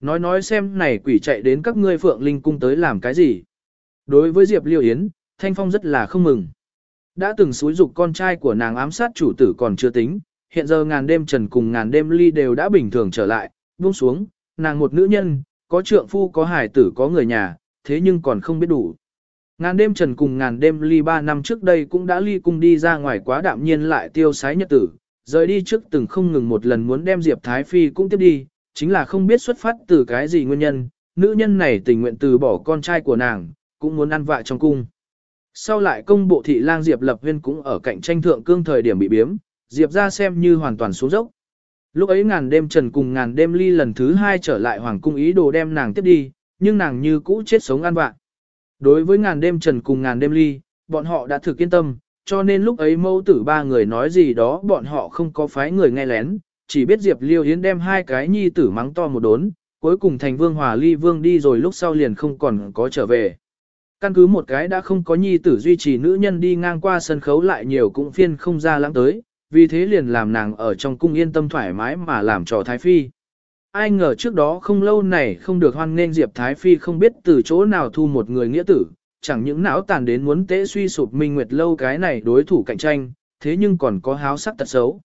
Nói nói xem này quỷ chạy đến các ngươi phượng linh cung tới làm cái gì. Đối với Diệp Liêu Yến, thanh phong rất là không mừng. Đã từng xúi dục con trai của nàng ám sát chủ tử còn chưa tính, hiện giờ ngàn đêm trần cùng ngàn đêm ly đều đã bình thường trở lại, buông xuống, nàng một nữ nhân, có trượng phu có hải tử có người nhà, thế nhưng còn không biết đủ. Ngàn đêm trần cùng ngàn đêm ly ba năm trước đây cũng đã ly cung đi ra ngoài quá đạm nhiên lại tiêu sái nhật tử, rời đi trước từng không ngừng một lần muốn đem Diệp Thái Phi cũng tiếp đi, chính là không biết xuất phát từ cái gì nguyên nhân, nữ nhân này tình nguyện từ bỏ con trai của nàng, cũng muốn ăn vạ trong cung. Sau lại công bộ thị lang Diệp Lập Huyên cũng ở cạnh tranh thượng cương thời điểm bị biếm, Diệp ra xem như hoàn toàn xuống dốc. Lúc ấy ngàn đêm trần cùng ngàn đêm ly lần thứ hai trở lại hoàng cung ý đồ đem nàng tiếp đi, nhưng nàng như cũ chết sống ăn vạ. Đối với ngàn đêm trần cùng ngàn đêm ly, bọn họ đã thực yên tâm, cho nên lúc ấy mâu tử ba người nói gì đó bọn họ không có phái người nghe lén, chỉ biết Diệp Liêu Yến đem hai cái nhi tử mắng to một đốn, cuối cùng thành vương hòa ly vương đi rồi lúc sau liền không còn có trở về. Căn cứ một cái đã không có nhi tử duy trì nữ nhân đi ngang qua sân khấu lại nhiều cũng phiên không ra lãng tới, vì thế liền làm nàng ở trong cung yên tâm thoải mái mà làm trò Thái Phi. Ai ngờ trước đó không lâu này không được hoan nên Diệp Thái Phi không biết từ chỗ nào thu một người nghĩa tử, chẳng những não tàn đến muốn tế suy sụp Minh Nguyệt lâu cái này đối thủ cạnh tranh, thế nhưng còn có háo sắc tật xấu.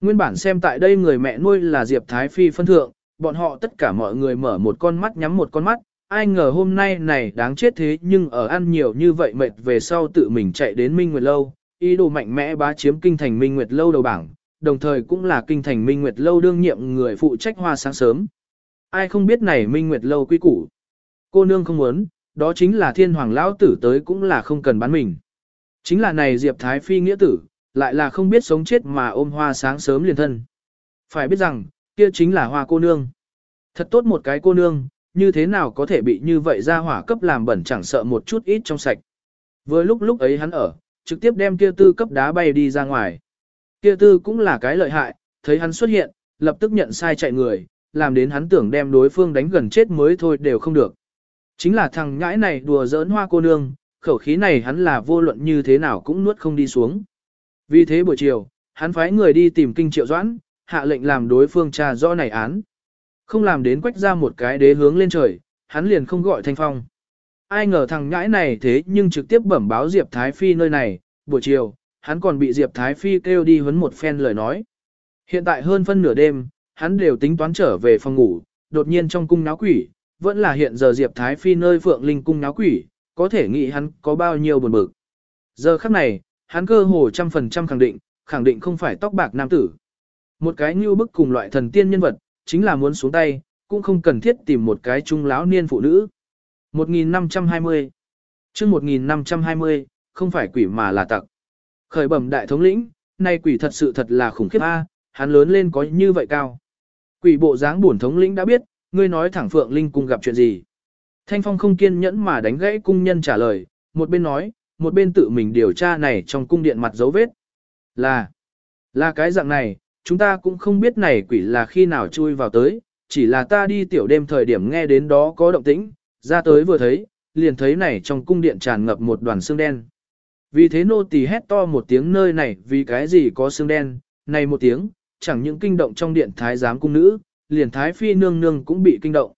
Nguyên bản xem tại đây người mẹ nuôi là Diệp Thái Phi phân thượng, bọn họ tất cả mọi người mở một con mắt nhắm một con mắt, ai ngờ hôm nay này đáng chết thế nhưng ở ăn nhiều như vậy mệt về sau tự mình chạy đến Minh Nguyệt Lâu, ý đồ mạnh mẽ bá chiếm kinh thành Minh Nguyệt Lâu đầu bảng, đồng thời cũng là kinh thành Minh Nguyệt Lâu đương nhiệm người phụ trách hoa sáng sớm. Ai không biết này Minh Nguyệt Lâu quy củ. Cô nương không muốn, đó chính là thiên hoàng lão tử tới cũng là không cần bán mình. Chính là này Diệp Thái Phi nghĩa tử, lại là không biết sống chết mà ôm hoa sáng sớm liền thân. Phải biết rằng, kia chính là hoa cô nương. Thật tốt một cái cô nương, như thế nào có thể bị như vậy ra hỏa cấp làm bẩn chẳng sợ một chút ít trong sạch. Vừa lúc lúc ấy hắn ở, trực tiếp đem kia tư cấp đá bay đi ra ngoài. Kia tư cũng là cái lợi hại, thấy hắn xuất hiện, lập tức nhận sai chạy người, làm đến hắn tưởng đem đối phương đánh gần chết mới thôi đều không được. Chính là thằng nhãi này đùa giỡn hoa cô nương, khẩu khí này hắn là vô luận như thế nào cũng nuốt không đi xuống. Vì thế buổi chiều, hắn phái người đi tìm kinh triệu doãn, hạ lệnh làm đối phương trà rõ này án. Không làm đến quách ra một cái đế hướng lên trời, hắn liền không gọi thanh phong. Ai ngờ thằng nhãi này thế nhưng trực tiếp bẩm báo Diệp Thái Phi nơi này, buổi chiều, hắn còn bị Diệp Thái Phi kêu đi huấn một phen lời nói. Hiện tại hơn phân nửa đêm, hắn đều tính toán trở về phòng ngủ, đột nhiên trong cung náo quỷ, vẫn là hiện giờ Diệp Thái Phi nơi Phượng Linh cung náo quỷ, có thể nghĩ hắn có bao nhiêu buồn bực. Giờ khắc này, hắn cơ hồ trăm phần trăm khẳng định, khẳng định không phải tóc bạc nam tử. Một cái như bức cùng loại thần tiên nhân vật, chính là muốn xuống tay, cũng không cần thiết tìm một cái trung lão niên phụ nữ. 1520 chương 1520, không phải quỷ mà là tặc. Khởi bẩm đại thống lĩnh, nay quỷ thật sự thật là khủng khiếp a, hắn lớn lên có như vậy cao. Quỷ bộ dáng bổn thống lĩnh đã biết, ngươi nói thẳng Phượng Linh cung gặp chuyện gì. Thanh Phong không kiên nhẫn mà đánh gãy cung nhân trả lời, một bên nói, một bên tự mình điều tra này trong cung điện mặt dấu vết. Là, là cái dạng này, chúng ta cũng không biết này quỷ là khi nào chui vào tới, chỉ là ta đi tiểu đêm thời điểm nghe đến đó có động tĩnh, ra tới vừa thấy, liền thấy này trong cung điện tràn ngập một đoàn xương đen. Vì thế nô tỳ hét to một tiếng nơi này vì cái gì có xương đen, này một tiếng, chẳng những kinh động trong điện thái giám cung nữ, liền thái phi nương nương cũng bị kinh động.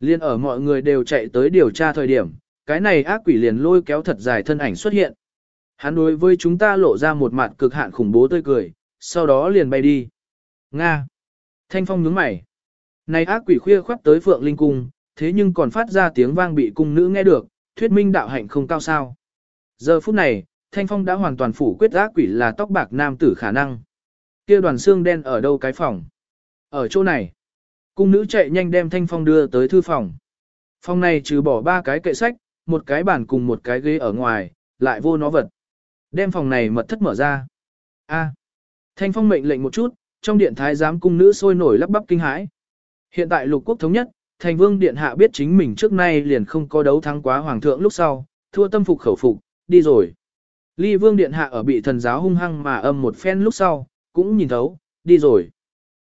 Liên ở mọi người đều chạy tới điều tra thời điểm, cái này ác quỷ liền lôi kéo thật dài thân ảnh xuất hiện. Hắn đối với chúng ta lộ ra một mặt cực hạn khủng bố tươi cười, sau đó liền bay đi. Nga. Thanh Phong nhướng mày. Này ác quỷ khuya khoắt tới Phượng Linh Cung, thế nhưng còn phát ra tiếng vang bị cung nữ nghe được, thuyết minh đạo hạnh không cao sao. Giờ phút này, Thanh Phong đã hoàn toàn phủ quyết ác quỷ là tóc bạc nam tử khả năng. kia đoàn xương đen ở đâu cái phòng? Ở chỗ này. Cung nữ chạy nhanh đem Thanh Phong đưa tới thư phòng. Phòng này trừ bỏ ba cái kệ sách, một cái bàn cùng một cái ghế ở ngoài, lại vô nó vật. Đem phòng này mật thất mở ra. A. Thanh Phong mệnh lệnh một chút, trong điện thái giám cung nữ sôi nổi lắp bắp kinh hãi. Hiện tại lục quốc thống nhất, thành vương điện hạ biết chính mình trước nay liền không có đấu thắng quá hoàng thượng lúc sau, thua tâm phục khẩu phục, đi rồi. Ly vương điện hạ ở bị thần giáo hung hăng mà âm một phen lúc sau, cũng nhìn thấu, đi rồi.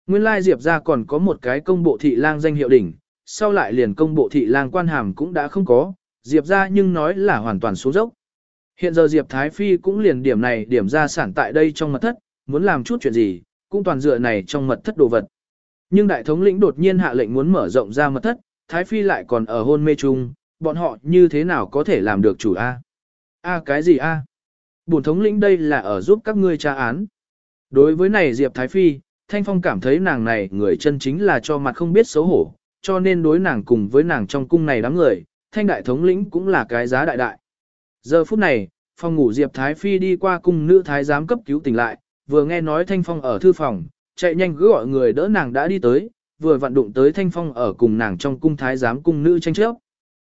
Nguyên lai Diệp ra còn có một cái công bộ thị lang danh hiệu đỉnh, sau lại liền công bộ thị lang quan hàm cũng đã không có, Diệp ra nhưng nói là hoàn toàn xuống dốc. Hiện giờ Diệp Thái Phi cũng liền điểm này điểm ra sản tại đây trong mật thất, muốn làm chút chuyện gì, cũng toàn dựa này trong mật thất đồ vật. Nhưng đại thống lĩnh đột nhiên hạ lệnh muốn mở rộng ra mật thất, Thái Phi lại còn ở hôn mê chung, bọn họ như thế nào có thể làm được chủ A? A cái gì A? Bổn thống lĩnh đây là ở giúp các ngươi tra án. Đối với này Diệp Thái Phi, Thanh Phong cảm thấy nàng này người chân chính là cho mặt không biết xấu hổ, cho nên đối nàng cùng với nàng trong cung này đám người, Thanh Đại Thống lĩnh cũng là cái giá đại đại. Giờ phút này, phòng ngủ Diệp Thái Phi đi qua cung nữ thái giám cấp cứu tỉnh lại, vừa nghe nói Thanh Phong ở thư phòng, chạy nhanh cứ gọi người đỡ nàng đã đi tới, vừa vặn đụng tới Thanh Phong ở cùng nàng trong cung thái giám cung nữ tranh chấp.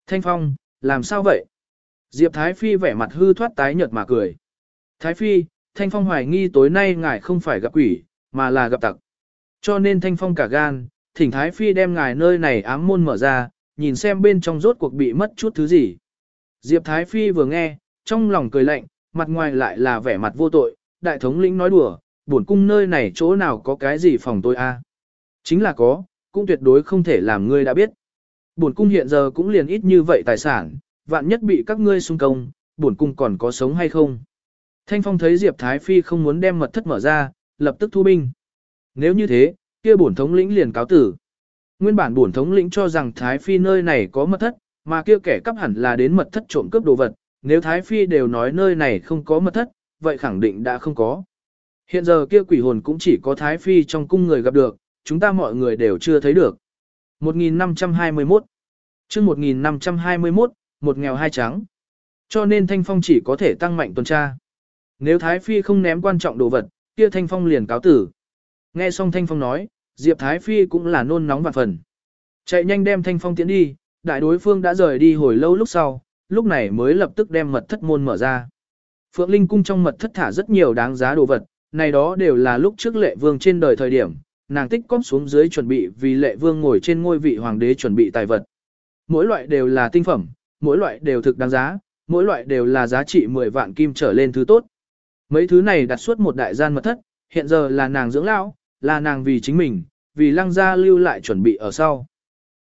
Thanh Phong, làm sao vậy? Diệp Thái Phi vẻ mặt hư thoát tái nhợt mà cười. Thái Phi, Thanh Phong hoài nghi tối nay ngài không phải gặp quỷ, mà là gặp tặc. Cho nên Thanh Phong cả gan, thỉnh Thái Phi đem ngài nơi này ám môn mở ra, nhìn xem bên trong rốt cuộc bị mất chút thứ gì. Diệp Thái Phi vừa nghe, trong lòng cười lạnh, mặt ngoài lại là vẻ mặt vô tội, đại thống lĩnh nói đùa, buồn cung nơi này chỗ nào có cái gì phòng tôi a? Chính là có, cũng tuyệt đối không thể làm ngươi đã biết. Buồn cung hiện giờ cũng liền ít như vậy tài sản, vạn nhất bị các ngươi xung công, buồn cung còn có sống hay không? Thanh Phong thấy Diệp Thái Phi không muốn đem mật thất mở ra, lập tức thu binh. Nếu như thế, kia bổn thống lĩnh liền cáo tử. Nguyên bản bổn thống lĩnh cho rằng Thái Phi nơi này có mật thất, mà kia kẻ cắp hẳn là đến mật thất trộm cướp đồ vật, nếu Thái Phi đều nói nơi này không có mật thất, vậy khẳng định đã không có. Hiện giờ kia quỷ hồn cũng chỉ có Thái Phi trong cung người gặp được, chúng ta mọi người đều chưa thấy được. 1521 chương 1521, một nghèo hai trắng. Cho nên Thanh Phong chỉ có thể tăng mạnh tuần tra. Nếu Thái Phi không ném quan trọng đồ vật, kia Thanh Phong liền cáo tử. Nghe xong Thanh Phong nói, Diệp Thái Phi cũng là nôn nóng vạn phần. Chạy nhanh đem Thanh Phong tiến đi, đại đối phương đã rời đi hồi lâu lúc sau, lúc này mới lập tức đem mật thất môn mở ra. Phượng Linh cung trong mật thất thả rất nhiều đáng giá đồ vật, này đó đều là lúc trước lệ vương trên đời thời điểm, nàng tích cóp xuống dưới chuẩn bị vì lệ vương ngồi trên ngôi vị hoàng đế chuẩn bị tài vật. Mỗi loại đều là tinh phẩm, mỗi loại đều thực đáng giá, mỗi loại đều là giá trị 10 vạn kim trở lên thứ tốt. Mấy thứ này đặt suốt một đại gian mật thất, hiện giờ là nàng dưỡng lão, là nàng vì chính mình, vì lăng gia lưu lại chuẩn bị ở sau.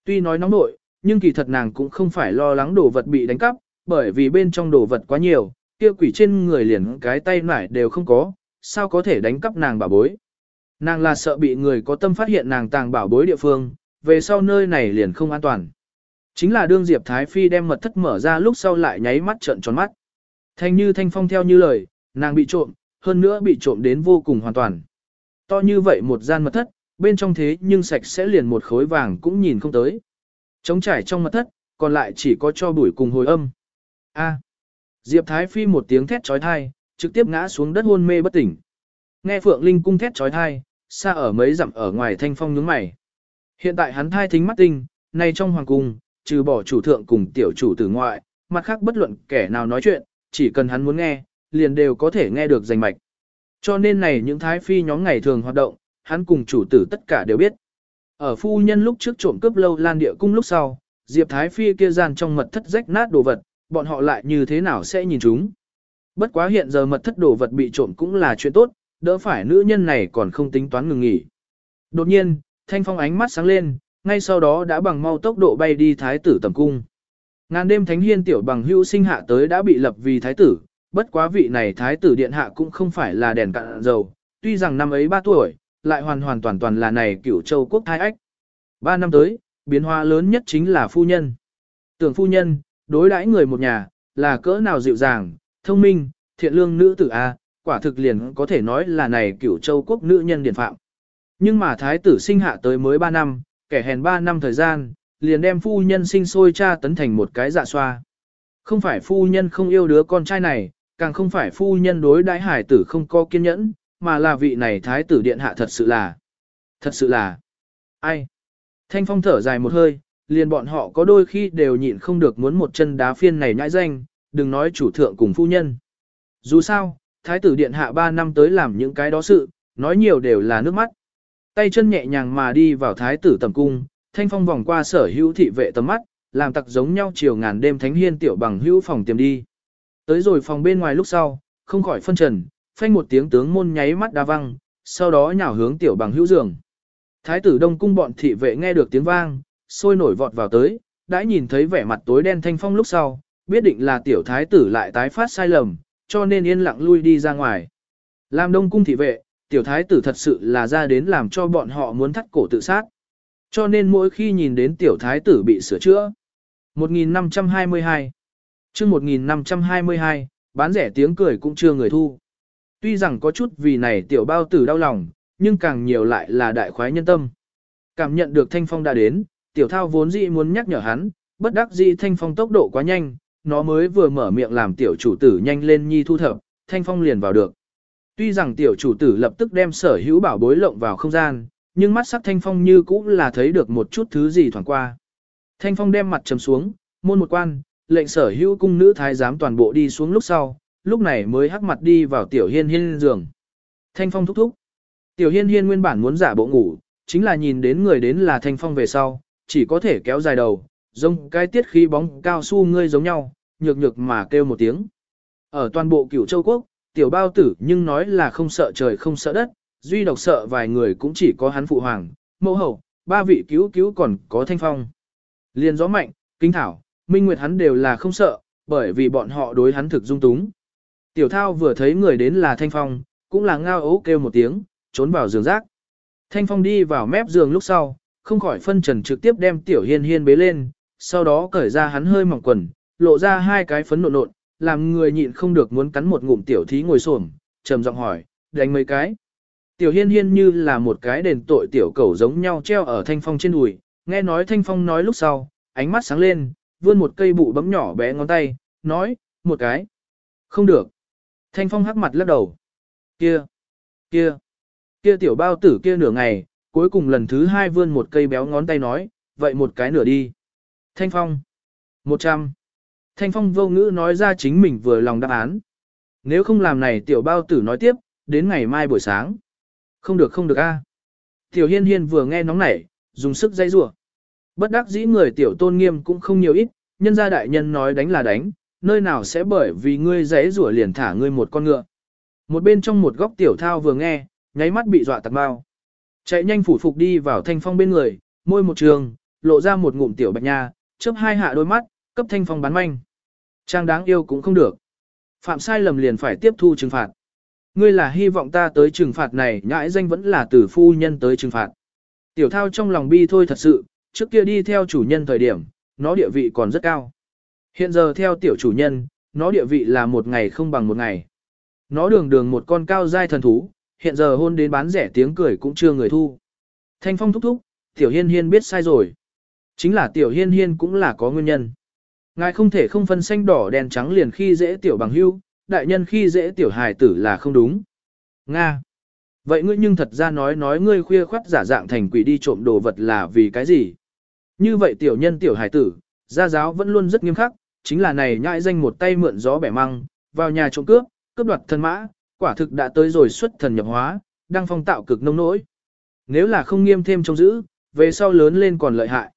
Tuy nói nóng nội, nhưng kỳ thật nàng cũng không phải lo lắng đồ vật bị đánh cắp, bởi vì bên trong đồ vật quá nhiều, kia quỷ trên người liền cái tay nải đều không có, sao có thể đánh cắp nàng bảo bối. Nàng là sợ bị người có tâm phát hiện nàng tàng bảo bối địa phương, về sau nơi này liền không an toàn. Chính là đương Diệp Thái Phi đem mật thất mở ra lúc sau lại nháy mắt trợn tròn mắt. Thanh như thanh phong theo như lời, nàng bị trộm, hơn nữa bị trộm đến vô cùng hoàn toàn. To như vậy một gian mật thất, bên trong thế nhưng sạch sẽ liền một khối vàng cũng nhìn không tới. Trống trải trong mật thất, còn lại chỉ có cho bụi cùng hồi âm. A. Diệp Thái Phi một tiếng thét trói thai, trực tiếp ngã xuống đất hôn mê bất tỉnh. Nghe Phượng Linh cung thét trói thai, xa ở mấy dặm ở ngoài thanh phong nhướng mày. Hiện tại hắn thai thính mắt tinh, nay trong hoàng cung, trừ bỏ chủ thượng cùng tiểu chủ tử ngoại, mặt khác bất luận kẻ nào nói chuyện, chỉ cần hắn muốn nghe, liền đều có thể nghe được rành mạch. Cho nên này những thái phi nhóm ngày thường hoạt động, hắn cùng chủ tử tất cả đều biết. Ở phu nhân lúc trước trộm cướp lâu lan địa cung lúc sau, Diệp Thái Phi kia gian trong mật thất rách nát đồ vật, bọn họ lại như thế nào sẽ nhìn chúng. Bất quá hiện giờ mật thất đồ vật bị trộm cũng là chuyện tốt, đỡ phải nữ nhân này còn không tính toán ngừng nghỉ. Đột nhiên, Thanh Phong ánh mắt sáng lên, ngay sau đó đã bằng mau tốc độ bay đi thái tử tầm cung. Ngàn đêm thánh hiên tiểu bằng hữu sinh hạ tới đã bị lập vì thái tử, bất quá vị này thái tử điện hạ cũng không phải là đèn cạn dầu, tuy rằng năm ấy 3 tuổi, lại hoàn hoàn toàn toàn là này cửu châu quốc thái ách. 3 năm tới, biến hóa lớn nhất chính là phu nhân. Tưởng phu nhân, đối đãi người một nhà, là cỡ nào dịu dàng, thông minh, thiện lương nữ tử A, quả thực liền có thể nói là này cửu châu quốc nữ nhân điển phạm. Nhưng mà thái tử sinh hạ tới mới 3 năm, kẻ hèn 3 năm thời gian, liền đem phu nhân sinh sôi cha tấn thành một cái dạ xoa. Không phải phu nhân không yêu đứa con trai này, càng không phải phu nhân đối đãi hải tử không có kiên nhẫn, mà là vị này thái tử điện hạ thật sự là. Thật sự là. Ai? Thanh phong thở dài một hơi, liền bọn họ có đôi khi đều nhịn không được muốn một chân đá phiên này nhãi danh, đừng nói chủ thượng cùng phu nhân. Dù sao, thái tử điện hạ 3 năm tới làm những cái đó sự, nói nhiều đều là nước mắt. Tay chân nhẹ nhàng mà đi vào thái tử tầm cung, thanh phong vòng qua sở hữu thị vệ tầm mắt, làm tặc giống nhau chiều ngàn đêm thánh hiên tiểu bằng hữu phòng tiềm đi. Tới rồi phòng bên ngoài lúc sau, không khỏi phân trần, phanh một tiếng tướng môn nháy mắt đa văng, sau đó nhào hướng tiểu bằng hữu giường. Thái tử đông cung bọn thị vệ nghe được tiếng vang, sôi nổi vọt vào tới, đã nhìn thấy vẻ mặt tối đen thanh phong lúc sau, biết định là tiểu thái tử lại tái phát sai lầm, cho nên yên lặng lui đi ra ngoài. Làm đông cung thị vệ, tiểu thái tử thật sự là ra đến làm cho bọn họ muốn thắt cổ tự sát. Cho nên mỗi khi nhìn đến tiểu thái tử bị sửa chữa. 1522 chương 1522, bán rẻ tiếng cười cũng chưa người thu. Tuy rằng có chút vì này tiểu bao tử đau lòng, nhưng càng nhiều lại là đại khoái nhân tâm. Cảm nhận được thanh phong đã đến, tiểu thao vốn dĩ muốn nhắc nhở hắn, bất đắc dĩ thanh phong tốc độ quá nhanh, nó mới vừa mở miệng làm tiểu chủ tử nhanh lên nhi thu thập, thanh phong liền vào được. Tuy rằng tiểu chủ tử lập tức đem sở hữu bảo bối lộng vào không gian, nhưng mắt sắc thanh phong như cũng là thấy được một chút thứ gì thoảng qua. Thanh phong đem mặt trầm xuống, môn một quan, lệnh sở hữu cung nữ thái giám toàn bộ đi xuống lúc sau, lúc này mới hắc mặt đi vào tiểu hiên hiên giường. Thanh phong thúc thúc. Tiểu hiên hiên nguyên bản muốn giả bộ ngủ, chính là nhìn đến người đến là thanh phong về sau, chỉ có thể kéo dài đầu, giống cái tiết khí bóng cao su ngươi giống nhau, nhược nhược mà kêu một tiếng. Ở toàn bộ cửu châu quốc, tiểu bao tử nhưng nói là không sợ trời không sợ đất, duy độc sợ vài người cũng chỉ có hắn phụ hoàng, mẫu hậu, ba vị cứu cứu còn có thanh phong. Liên gió mạnh, kinh thảo, minh nguyệt hắn đều là không sợ, bởi vì bọn họ đối hắn thực dung túng. Tiểu thao vừa thấy người đến là thanh phong, cũng là ngao ấu kêu một tiếng, trốn vào giường rác. Thanh phong đi vào mép giường lúc sau, không khỏi phân trần trực tiếp đem tiểu hiên hiên bế lên, sau đó cởi ra hắn hơi mỏng quần, lộ ra hai cái phấn nộn nộn, làm người nhịn không được muốn cắn một ngụm tiểu thí ngồi xổm, trầm giọng hỏi, đánh mấy cái. Tiểu hiên hiên như là một cái đền tội tiểu cẩu giống nhau treo ở thanh phong trên đùi, nghe nói thanh phong nói lúc sau, ánh mắt sáng lên, vươn một cây bụ bấm nhỏ bé ngón tay, nói, một cái. Không được. Thanh phong hắc mặt lắc đầu. Kia, kia, kia tiểu bao tử kia nửa ngày, cuối cùng lần thứ hai vươn một cây béo ngón tay nói, vậy một cái nửa đi. Thanh phong. một trăm. Thanh phong vô ngữ nói ra chính mình vừa lòng đáp án. Nếu không làm này tiểu bao tử nói tiếp, đến ngày mai buổi sáng. Không được không được a. Tiểu hiên hiên vừa nghe nóng nảy, dùng sức dây rủa. Bất đắc dĩ người tiểu tôn nghiêm cũng không nhiều ít, nhân gia đại nhân nói đánh là đánh, nơi nào sẽ bởi vì ngươi dãy rủa liền thả ngươi một con ngựa. Một bên trong một góc tiểu thao vừa nghe, nháy mắt bị dọa tạc bao. Chạy nhanh phủ phục đi vào thanh phong bên người, môi một trường, lộ ra một ngụm tiểu bạch nha, chớp hai hạ đôi mắt, cấp thanh phong bán manh. Trang đáng yêu cũng không được. Phạm sai lầm liền phải tiếp thu trừng phạt. Ngươi là hy vọng ta tới trừng phạt này nhãi danh vẫn là từ phu nhân tới trừng phạt. Tiểu thao trong lòng bi thôi thật sự, trước kia đi theo chủ nhân thời điểm, nó địa vị còn rất cao. Hiện giờ theo tiểu chủ nhân, nó địa vị là một ngày không bằng một ngày. Nó đường đường một con cao giai thần thú, hiện giờ hôn đến bán rẻ tiếng cười cũng chưa người thu. Thanh phong thúc thúc, tiểu hiên hiên biết sai rồi. Chính là tiểu hiên hiên cũng là có nguyên nhân. Ngài không thể không phân xanh đỏ đen trắng liền khi dễ tiểu bằng hưu, đại nhân khi dễ tiểu hài tử là không đúng. Nga. Vậy ngươi nhưng thật ra nói nói ngươi khuya khoắt giả dạng thành quỷ đi trộm đồ vật là vì cái gì? Như vậy tiểu nhân tiểu hài tử, gia giáo vẫn luôn rất nghiêm khắc, chính là này nhãi danh một tay mượn gió bẻ măng, vào nhà trộm cướp, cướp đoạt thân mã, quả thực đã tới rồi xuất thần nhập hóa, đang phong tạo cực nông nỗi. Nếu là không nghiêm thêm trông giữ, về sau lớn lên còn lợi hại.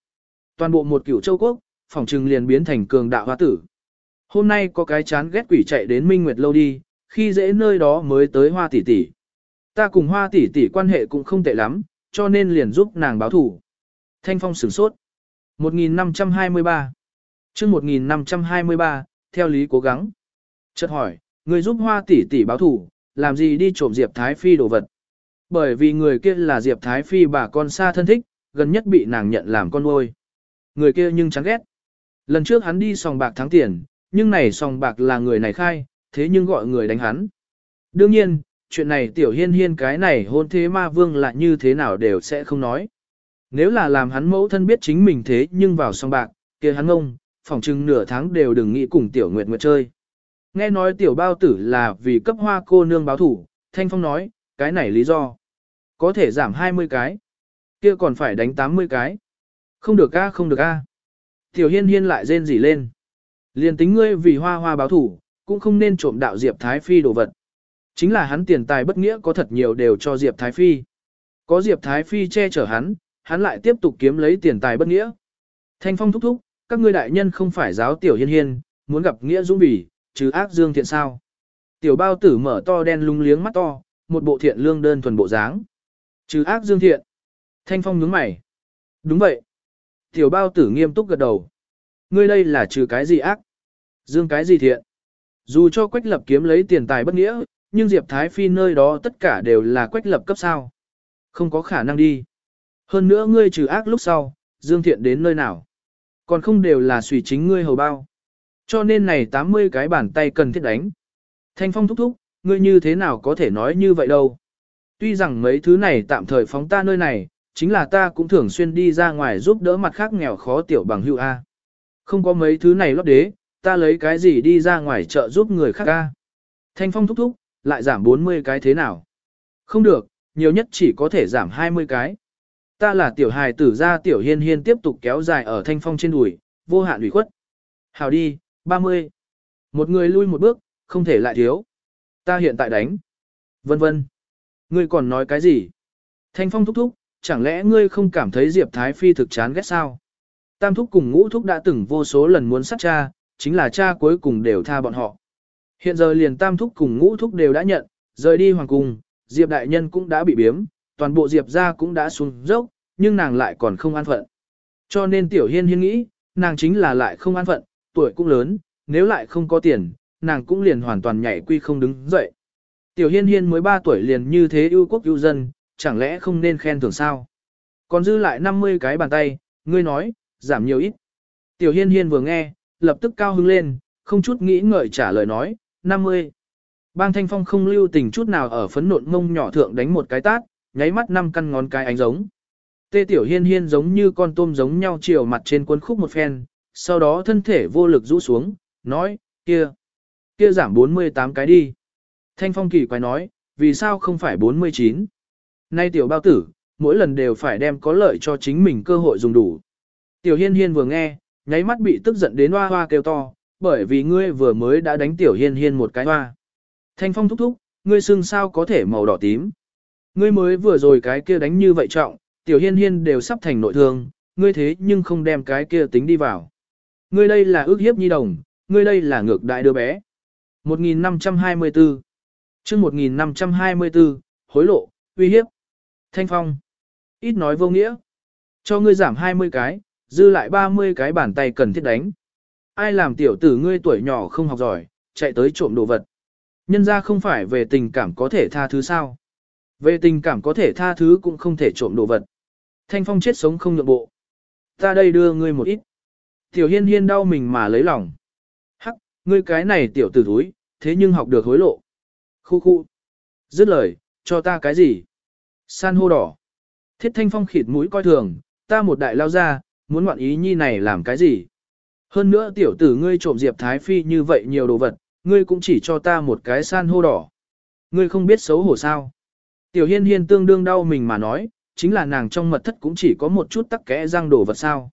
Toàn bộ một cửu châu quốc, phòng trừng liền biến thành cường đạo hoa tử. Hôm nay có cái chán ghét quỷ chạy đến Minh Nguyệt lâu đi, khi dễ nơi đó mới tới hoa tỷ tỷ. Ta cùng hoa tỷ tỷ quan hệ cũng không tệ lắm, cho nên liền giúp nàng báo thủ. Thanh Phong sửng sốt. 1523 chương 1523, theo lý cố gắng. Chợt hỏi, người giúp hoa tỷ tỷ báo thủ, làm gì đi trộm Diệp Thái Phi đồ vật. Bởi vì người kia là Diệp Thái Phi bà con xa thân thích, gần nhất bị nàng nhận làm con nuôi. Người kia nhưng chán ghét. Lần trước hắn đi sòng bạc thắng tiền, nhưng này sòng bạc là người này khai, thế nhưng gọi người đánh hắn. Đương nhiên, chuyện này tiểu hiên hiên cái này hôn thế ma vương là như thế nào đều sẽ không nói. Nếu là làm hắn mẫu thân biết chính mình thế nhưng vào sòng bạc, kia hắn ngông, phỏng chừng nửa tháng đều đừng nghĩ cùng tiểu nguyệt nguyệt chơi. Nghe nói tiểu bao tử là vì cấp hoa cô nương báo thủ, Thanh Phong nói, cái này lý do. Có thể giảm 20 cái. Kia còn phải đánh 80 cái. Không được a không được a. Tiểu hiên hiên lại rên rỉ lên. Liền tính ngươi vì hoa hoa báo thủ, cũng không nên trộm đạo Diệp Thái Phi đồ vật. Chính là hắn tiền tài bất nghĩa có thật nhiều đều cho Diệp Thái Phi. Có Diệp Thái Phi che chở hắn, hắn lại tiếp tục kiếm lấy tiền tài bất nghĩa. Thanh Phong thúc thúc, các ngươi đại nhân không phải giáo tiểu hiên hiên, muốn gặp nghĩa dũng bỉ, chứ ác dương thiện sao. Tiểu bao tử mở to đen lung liếng mắt to, một bộ thiện lương đơn thuần bộ dáng. Chứ ác dương thiện. Thanh Phong nhướng mày. Đúng vậy. Tiểu bao tử nghiêm túc gật đầu. Ngươi đây là trừ cái gì ác? Dương cái gì thiện? Dù cho quách lập kiếm lấy tiền tài bất nghĩa, nhưng Diệp Thái Phi nơi đó tất cả đều là quách lập cấp sao. Không có khả năng đi. Hơn nữa ngươi trừ ác lúc sau, Dương thiện đến nơi nào? Còn không đều là suy chính ngươi hầu bao. Cho nên này 80 cái bàn tay cần thiết đánh. Thanh Phong thúc thúc, ngươi như thế nào có thể nói như vậy đâu. Tuy rằng mấy thứ này tạm thời phóng ta nơi này, chính là ta cũng thường xuyên đi ra ngoài giúp đỡ mặt khác nghèo khó tiểu bằng hữu A. Không có mấy thứ này lót đế, ta lấy cái gì đi ra ngoài chợ giúp người khác A. Thanh Phong thúc thúc, lại giảm 40 cái thế nào? Không được, nhiều nhất chỉ có thể giảm 20 cái. Ta là tiểu hài tử ra tiểu hiên hiên tiếp tục kéo dài ở thanh phong trên đùi, vô hạn ủy khuất. Hào đi, 30. Một người lui một bước, không thể lại thiếu. Ta hiện tại đánh. Vân vân. Ngươi còn nói cái gì? Thanh phong thúc thúc, chẳng lẽ ngươi không cảm thấy Diệp Thái Phi thực chán ghét sao? Tam thúc cùng ngũ thúc đã từng vô số lần muốn sát cha, chính là cha cuối cùng đều tha bọn họ. Hiện giờ liền tam thúc cùng ngũ thúc đều đã nhận, rời đi hoàng cung, Diệp đại nhân cũng đã bị biếm, toàn bộ Diệp ra cũng đã xuống dốc, nhưng nàng lại còn không an phận. Cho nên tiểu hiên hiên nghĩ, nàng chính là lại không an phận, tuổi cũng lớn, nếu lại không có tiền, nàng cũng liền hoàn toàn nhảy quy không đứng dậy. Tiểu hiên hiên mới 3 tuổi liền như thế ưu quốc ưu dân, chẳng lẽ không nên khen thưởng sao? Còn dư lại 50 cái bàn tay, ngươi nói, giảm nhiều ít. Tiểu hiên hiên vừa nghe, lập tức cao hứng lên, không chút nghĩ ngợi trả lời nói, 50. Bang Thanh Phong không lưu tình chút nào ở phấn nộn mông nhỏ thượng đánh một cái tát, nháy mắt năm căn ngón cái ánh giống. Tê Tiểu Hiên Hiên giống như con tôm giống nhau chiều mặt trên quân khúc một phen, sau đó thân thể vô lực rũ xuống, nói, kia, kia giảm 48 cái đi. Thanh Phong kỳ quái nói, vì sao không phải 49? Nay Tiểu bao tử, mỗi lần đều phải đem có lợi cho chính mình cơ hội dùng đủ. Tiểu Hiên Hiên vừa nghe, nháy mắt bị tức giận đến hoa hoa kêu to, bởi vì ngươi vừa mới đã đánh Tiểu Hiên Hiên một cái hoa. Thanh Phong thúc thúc, ngươi xương sao có thể màu đỏ tím. Ngươi mới vừa rồi cái kia đánh như vậy trọng, tiểu hiên hiên đều sắp thành nội thương, ngươi thế nhưng không đem cái kia tính đi vào. Ngươi đây là ước hiếp nhi đồng, ngươi đây là ngược đại đứa bé. 1524 chương 1524, hối lộ, uy hiếp. Thanh phong. Ít nói vô nghĩa. Cho ngươi giảm 20 cái, dư lại 30 cái bàn tay cần thiết đánh. Ai làm tiểu tử ngươi tuổi nhỏ không học giỏi, chạy tới trộm đồ vật. Nhân ra không phải về tình cảm có thể tha thứ sao. Về tình cảm có thể tha thứ cũng không thể trộm đồ vật. Thanh Phong chết sống không nhượng bộ. Ta đây đưa ngươi một ít. Tiểu hiên hiên đau mình mà lấy lòng. Hắc, ngươi cái này tiểu tử thúi, thế nhưng học được hối lộ. Khu khu. Dứt lời, cho ta cái gì? San hô đỏ. Thiết Thanh Phong khịt mũi coi thường, ta một đại lao ra, muốn ngoạn ý nhi này làm cái gì? Hơn nữa tiểu tử ngươi trộm Diệp Thái Phi như vậy nhiều đồ vật, ngươi cũng chỉ cho ta một cái san hô đỏ. Ngươi không biết xấu hổ sao? Tiểu hiên hiên tương đương đau mình mà nói, chính là nàng trong mật thất cũng chỉ có một chút tắc kẽ răng đồ vật sao.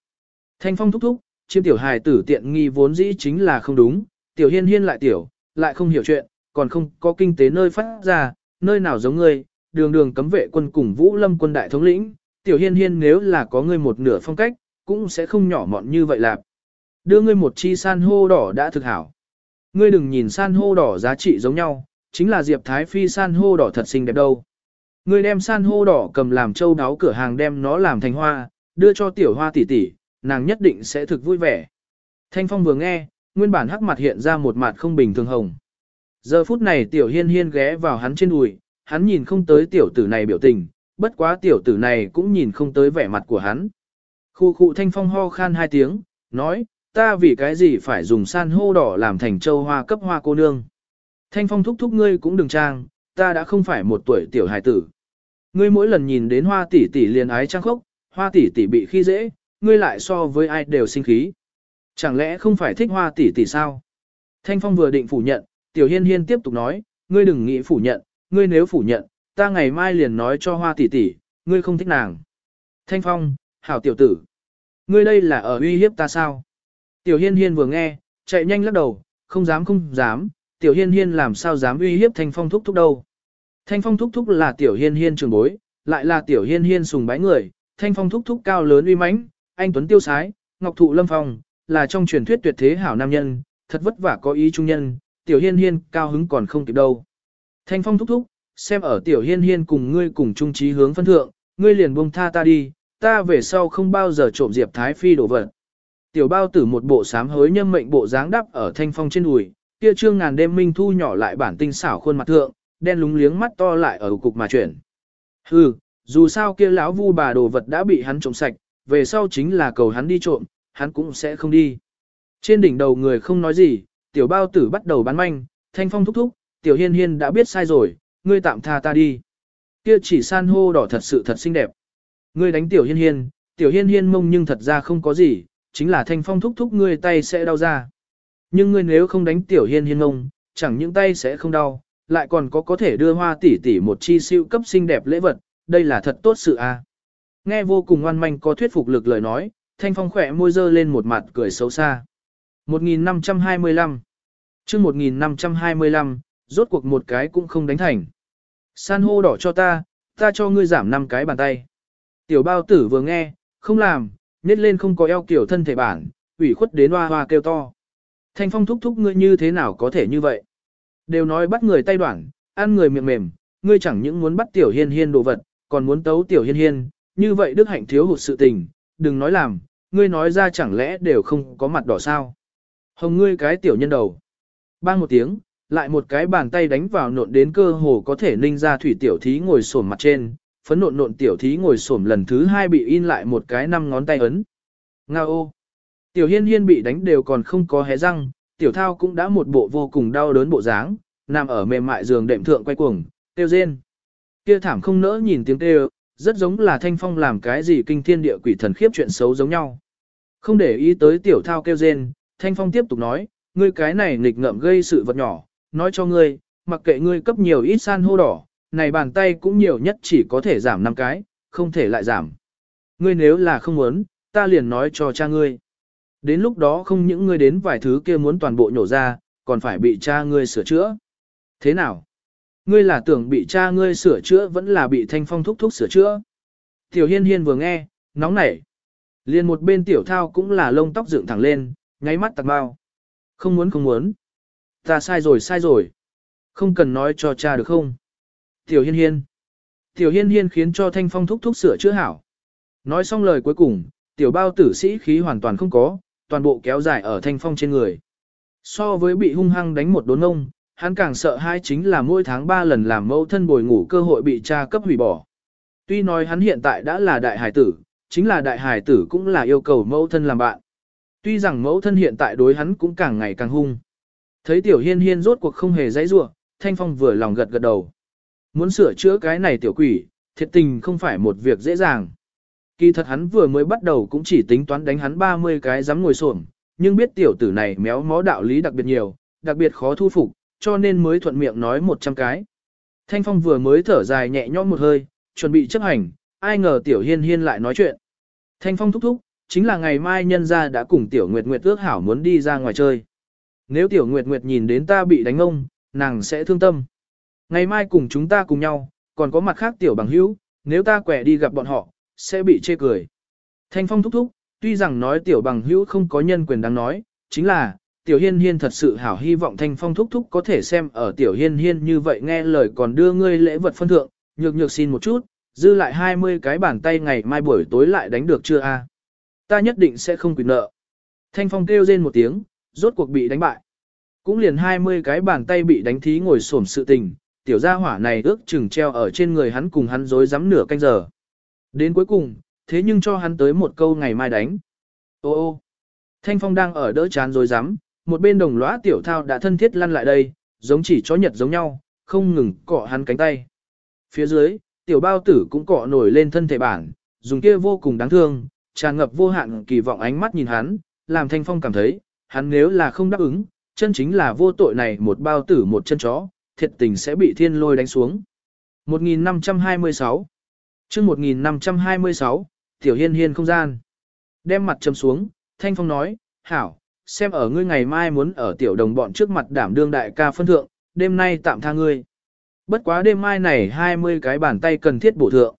Thanh phong thúc thúc, chiếm tiểu hài tử tiện nghi vốn dĩ chính là không đúng, tiểu hiên hiên lại tiểu, lại không hiểu chuyện, còn không có kinh tế nơi phát ra, nơi nào giống ngươi, đường đường cấm vệ quân cùng vũ lâm quân đại thống lĩnh, tiểu hiên hiên nếu là có ngươi một nửa phong cách, cũng sẽ không nhỏ mọn như vậy lạp. Đưa ngươi một chi san hô đỏ đã thực hảo. Ngươi đừng nhìn san hô đỏ giá trị giống nhau, chính là Diệp Thái Phi san hô đỏ thật xinh đẹp đâu. Ngươi đem san hô đỏ cầm làm châu đáo cửa hàng đem nó làm thành hoa, đưa cho tiểu hoa tỷ tỷ, nàng nhất định sẽ thực vui vẻ. Thanh Phong vừa nghe, nguyên bản hắc mặt hiện ra một mặt không bình thường hồng. Giờ phút này tiểu hiên hiên ghé vào hắn trên đùi, hắn nhìn không tới tiểu tử này biểu tình, bất quá tiểu tử này cũng nhìn không tới vẻ mặt của hắn. Khu khu Thanh Phong ho khan hai tiếng, nói, ta vì cái gì phải dùng san hô đỏ làm thành châu hoa cấp hoa cô nương. Thanh phong thúc thúc ngươi cũng đừng trang, ta đã không phải một tuổi tiểu hài tử. Ngươi mỗi lần nhìn đến hoa tỷ tỷ liền ái trang khốc, hoa tỷ tỷ bị khi dễ, ngươi lại so với ai đều sinh khí. Chẳng lẽ không phải thích hoa tỷ tỷ sao? Thanh phong vừa định phủ nhận, tiểu hiên hiên tiếp tục nói, ngươi đừng nghĩ phủ nhận, ngươi nếu phủ nhận, ta ngày mai liền nói cho hoa tỷ tỷ, ngươi không thích nàng. Thanh phong, hảo tiểu tử. Ngươi đây là ở uy hiếp ta sao? Tiểu hiên hiên vừa nghe, chạy nhanh lắc đầu, không dám không dám, tiểu hiên hiên làm sao dám uy hiếp thanh phong thúc thúc đâu. Thanh phong thúc thúc là tiểu hiên hiên trường bối, lại là tiểu hiên hiên sùng bái người, thanh phong thúc thúc cao lớn uy mãnh, anh tuấn tiêu sái, ngọc thụ lâm phong, là trong truyền thuyết tuyệt thế hảo nam nhân, thật vất vả có ý trung nhân, tiểu hiên hiên cao hứng còn không kịp đâu. Thanh phong thúc thúc, xem ở tiểu hiên hiên cùng ngươi cùng trung trí hướng phân thượng, ngươi liền buông tha ta đi, ta về sau không bao giờ trộm Diệp Thái Phi đổ vật. Tiểu bao tử một bộ sám hối nhâm mệnh bộ dáng đắp ở thanh phong trên đùi, kia trương ngàn đêm minh thu nhỏ lại bản tinh xảo khuôn mặt thượng, đen lúng liếng mắt to lại ở cục mà chuyển. Hừ, dù sao kia lão vu bà đồ vật đã bị hắn trộm sạch, về sau chính là cầu hắn đi trộm, hắn cũng sẽ không đi. Trên đỉnh đầu người không nói gì, tiểu bao tử bắt đầu bán manh, thanh phong thúc thúc, tiểu hiên hiên đã biết sai rồi, ngươi tạm tha ta đi. Kia chỉ san hô đỏ thật sự thật xinh đẹp. Ngươi đánh tiểu hiên hiên, tiểu hiên hiên mông nhưng thật ra không có gì, chính là thanh phong thúc thúc ngươi tay sẽ đau ra. Nhưng ngươi nếu không đánh tiểu hiên hiên mông, chẳng những tay sẽ không đau, lại còn có có thể đưa hoa tỷ tỷ một chi siêu cấp xinh đẹp lễ vật, đây là thật tốt sự a. Nghe vô cùng ngoan manh có thuyết phục lực lời nói, thanh phong khỏe môi dơ lên một mặt cười xấu xa. 1525 chương 1525, rốt cuộc một cái cũng không đánh thành. San hô đỏ cho ta, ta cho ngươi giảm năm cái bàn tay. Tiểu bao tử vừa nghe, không làm, nhét lên không có eo kiểu thân thể bản, ủy khuất đến hoa hoa kêu to. Thanh phong thúc thúc ngươi như thế nào có thể như vậy? Đều nói bắt người tay đoạn, ăn người miệng mềm, ngươi chẳng những muốn bắt tiểu hiên hiên đồ vật, còn muốn tấu tiểu hiên hiên, như vậy đức hạnh thiếu hụt sự tình, đừng nói làm, ngươi nói ra chẳng lẽ đều không có mặt đỏ sao. Hồng ngươi cái tiểu nhân đầu. Bang một tiếng, lại một cái bàn tay đánh vào nộn đến cơ hồ có thể ninh ra thủy tiểu thí ngồi sổm mặt trên, phấn nộn nộn tiểu thí ngồi sổm lần thứ hai bị in lại một cái năm ngón tay ấn. Nga ô! Tiểu hiên hiên bị đánh đều còn không có hé răng, tiểu thao cũng đã một bộ vô cùng đau đớn bộ dáng, nằm ở mềm mại giường đệm thượng quay cuồng, tiêu rên. Kia thảm không nỡ nhìn tiếng kêu, rất giống là thanh phong làm cái gì kinh thiên địa quỷ thần khiếp chuyện xấu giống nhau. Không để ý tới tiểu thao kêu rên, thanh phong tiếp tục nói, ngươi cái này nghịch ngợm gây sự vật nhỏ, nói cho ngươi, mặc kệ ngươi cấp nhiều ít san hô đỏ, này bàn tay cũng nhiều nhất chỉ có thể giảm 5 cái, không thể lại giảm. Ngươi nếu là không muốn, ta liền nói cho cha ngươi. Đến lúc đó không những ngươi đến vài thứ kia muốn toàn bộ nhổ ra, còn phải bị cha ngươi sửa chữa. Thế nào? Ngươi là tưởng bị cha ngươi sửa chữa vẫn là bị thanh phong thúc thúc sửa chữa. Tiểu hiên hiên vừa nghe, nóng nảy. Liền một bên tiểu thao cũng là lông tóc dựng thẳng lên, nháy mắt tạc bao. Không muốn không muốn. Ta sai rồi sai rồi. Không cần nói cho cha được không? Tiểu hiên hiên. Tiểu hiên hiên khiến cho thanh phong thúc thúc sửa chữa hảo. Nói xong lời cuối cùng, tiểu bao tử sĩ khí hoàn toàn không có, toàn bộ kéo dài ở thanh phong trên người. So với bị hung hăng đánh một đốn ông, hắn càng sợ hai chính là mỗi tháng ba lần làm mẫu thân bồi ngủ cơ hội bị cha cấp hủy bỏ. Tuy nói hắn hiện tại đã là đại hải tử, chính là đại hải tử cũng là yêu cầu mẫu thân làm bạn. Tuy rằng mẫu thân hiện tại đối hắn cũng càng ngày càng hung. Thấy tiểu hiên hiên rốt cuộc không hề dãy rủa, thanh phong vừa lòng gật gật đầu. Muốn sửa chữa cái này tiểu quỷ, thiệt tình không phải một việc dễ dàng. Kỳ thật hắn vừa mới bắt đầu cũng chỉ tính toán đánh hắn 30 cái dám ngồi xổm, nhưng biết tiểu tử này méo mó đạo lý đặc biệt nhiều, đặc biệt khó thu phục, cho nên mới thuận miệng nói 100 cái. Thanh Phong vừa mới thở dài nhẹ nhõm một hơi, chuẩn bị chấp hành, ai ngờ tiểu hiên hiên lại nói chuyện. Thanh Phong thúc thúc, chính là ngày mai nhân gia đã cùng tiểu Nguyệt Nguyệt ước hảo muốn đi ra ngoài chơi. Nếu tiểu Nguyệt Nguyệt nhìn đến ta bị đánh ông, nàng sẽ thương tâm. Ngày mai cùng chúng ta cùng nhau, còn có mặt khác tiểu bằng hữu, nếu ta quẻ đi gặp bọn họ, sẽ bị chê cười. Thanh Phong thúc thúc, tuy rằng nói tiểu bằng hữu không có nhân quyền đáng nói, chính là, tiểu hiên hiên thật sự hảo hy vọng Thanh Phong thúc thúc có thể xem ở tiểu hiên hiên như vậy nghe lời còn đưa ngươi lễ vật phân thượng, nhược nhược xin một chút, dư lại 20 cái bàn tay ngày mai buổi tối lại đánh được chưa a? À? Ta nhất định sẽ không quyền nợ. Thanh Phong kêu rên một tiếng, rốt cuộc bị đánh bại. Cũng liền 20 cái bàn tay bị đánh thí ngồi xổm sự tình, tiểu gia hỏa này ước chừng treo ở trên người hắn cùng hắn dối rắm nửa canh giờ. Đến cuối cùng, thế nhưng cho hắn tới một câu ngày mai đánh. Ô ô, Thanh Phong đang ở đỡ chán dối rắm một bên đồng lõa tiểu thao đã thân thiết lăn lại đây, giống chỉ chó nhật giống nhau, không ngừng cọ hắn cánh tay. Phía dưới, tiểu bao tử cũng cọ nổi lên thân thể bản, dùng kia vô cùng đáng thương, tràn ngập vô hạn kỳ vọng ánh mắt nhìn hắn, làm Thanh Phong cảm thấy, hắn nếu là không đáp ứng, chân chính là vô tội này một bao tử một chân chó, thiệt tình sẽ bị thiên lôi đánh xuống. 1526 chương 1526, Tiểu Hiên Hiên không gian. Đem mặt châm xuống, Thanh Phong nói, Hảo, xem ở ngươi ngày mai muốn ở tiểu đồng bọn trước mặt đảm đương đại ca phân thượng, đêm nay tạm tha ngươi. Bất quá đêm mai này 20 cái bàn tay cần thiết bổ thượng.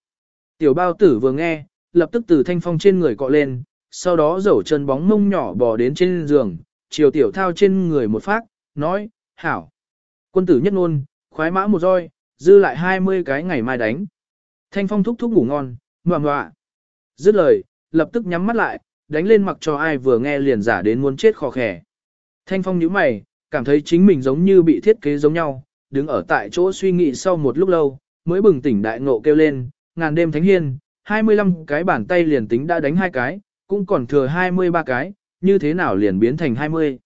Tiểu bao tử vừa nghe, lập tức từ Thanh Phong trên người cọ lên, sau đó dẫu chân bóng mông nhỏ bò đến trên giường, chiều tiểu thao trên người một phát, nói, Hảo. Quân tử nhất ngôn, khoái mã một roi, dư lại 20 cái ngày mai đánh. Thanh Phong thúc thúc ngủ ngon, ngoạ ngoạ. Dứt lời, lập tức nhắm mắt lại, đánh lên mặc cho ai vừa nghe liền giả đến muốn chết khó khẻ. Thanh Phong nhíu mày, cảm thấy chính mình giống như bị thiết kế giống nhau, đứng ở tại chỗ suy nghĩ sau một lúc lâu, mới bừng tỉnh đại ngộ kêu lên, ngàn đêm thánh hiên, 25 cái bàn tay liền tính đã đánh hai cái, cũng còn thừa 23 cái, như thế nào liền biến thành 20.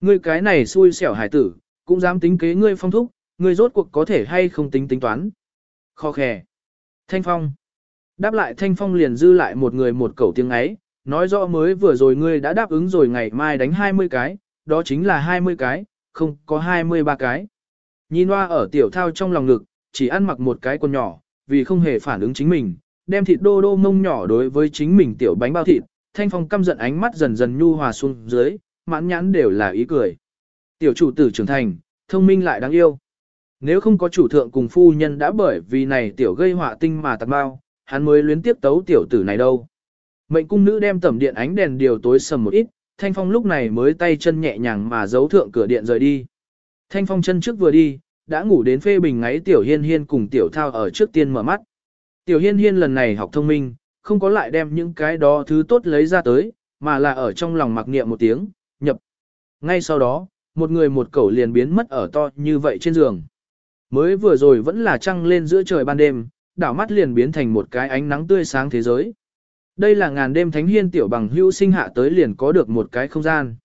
Ngươi cái này xui xẻo hải tử, cũng dám tính kế ngươi phong thúc, ngươi rốt cuộc có thể hay không tính tính toán. Kho khè. Thanh Phong. Đáp lại Thanh Phong liền dư lại một người một cẩu tiếng ấy, nói rõ mới vừa rồi ngươi đã đáp ứng rồi ngày mai đánh 20 cái, đó chính là 20 cái, không có 23 cái. Nhìn hoa ở tiểu thao trong lòng ngực, chỉ ăn mặc một cái quần nhỏ, vì không hề phản ứng chính mình, đem thịt đô đô mông nhỏ đối với chính mình tiểu bánh bao thịt, Thanh Phong căm giận ánh mắt dần dần nhu hòa xuống dưới, mãn nhãn đều là ý cười. Tiểu chủ tử trưởng thành, thông minh lại đáng yêu. Nếu không có chủ thượng cùng phu nhân đã bởi vì này tiểu gây họa tinh mà tạc bao, hắn mới luyến tiếp tấu tiểu tử này đâu. Mệnh cung nữ đem tẩm điện ánh đèn điều tối sầm một ít, Thanh Phong lúc này mới tay chân nhẹ nhàng mà giấu thượng cửa điện rời đi. Thanh Phong chân trước vừa đi, đã ngủ đến phê bình ngáy tiểu hiên hiên cùng tiểu thao ở trước tiên mở mắt. Tiểu hiên hiên lần này học thông minh, không có lại đem những cái đó thứ tốt lấy ra tới, mà là ở trong lòng mặc niệm một tiếng, nhập. Ngay sau đó, một người một cẩu liền biến mất ở to như vậy trên giường. Mới vừa rồi vẫn là trăng lên giữa trời ban đêm, đảo mắt liền biến thành một cái ánh nắng tươi sáng thế giới. Đây là ngàn đêm thánh hiên tiểu bằng hữu sinh hạ tới liền có được một cái không gian.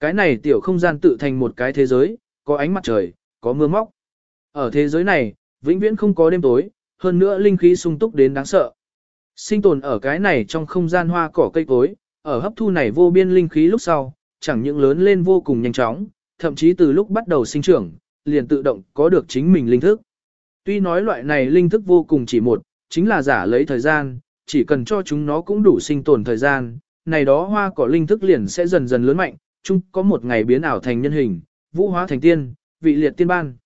Cái này tiểu không gian tự thành một cái thế giới, có ánh mặt trời, có mưa móc. Ở thế giới này, vĩnh viễn không có đêm tối, hơn nữa linh khí sung túc đến đáng sợ. Sinh tồn ở cái này trong không gian hoa cỏ cây cối, ở hấp thu này vô biên linh khí lúc sau, chẳng những lớn lên vô cùng nhanh chóng, thậm chí từ lúc bắt đầu sinh trưởng, liền tự động có được chính mình linh thức. Tuy nói loại này linh thức vô cùng chỉ một, chính là giả lấy thời gian, chỉ cần cho chúng nó cũng đủ sinh tồn thời gian, này đó hoa cỏ linh thức liền sẽ dần dần lớn mạnh, chung có một ngày biến ảo thành nhân hình, vũ hóa thành tiên, vị liệt tiên ban.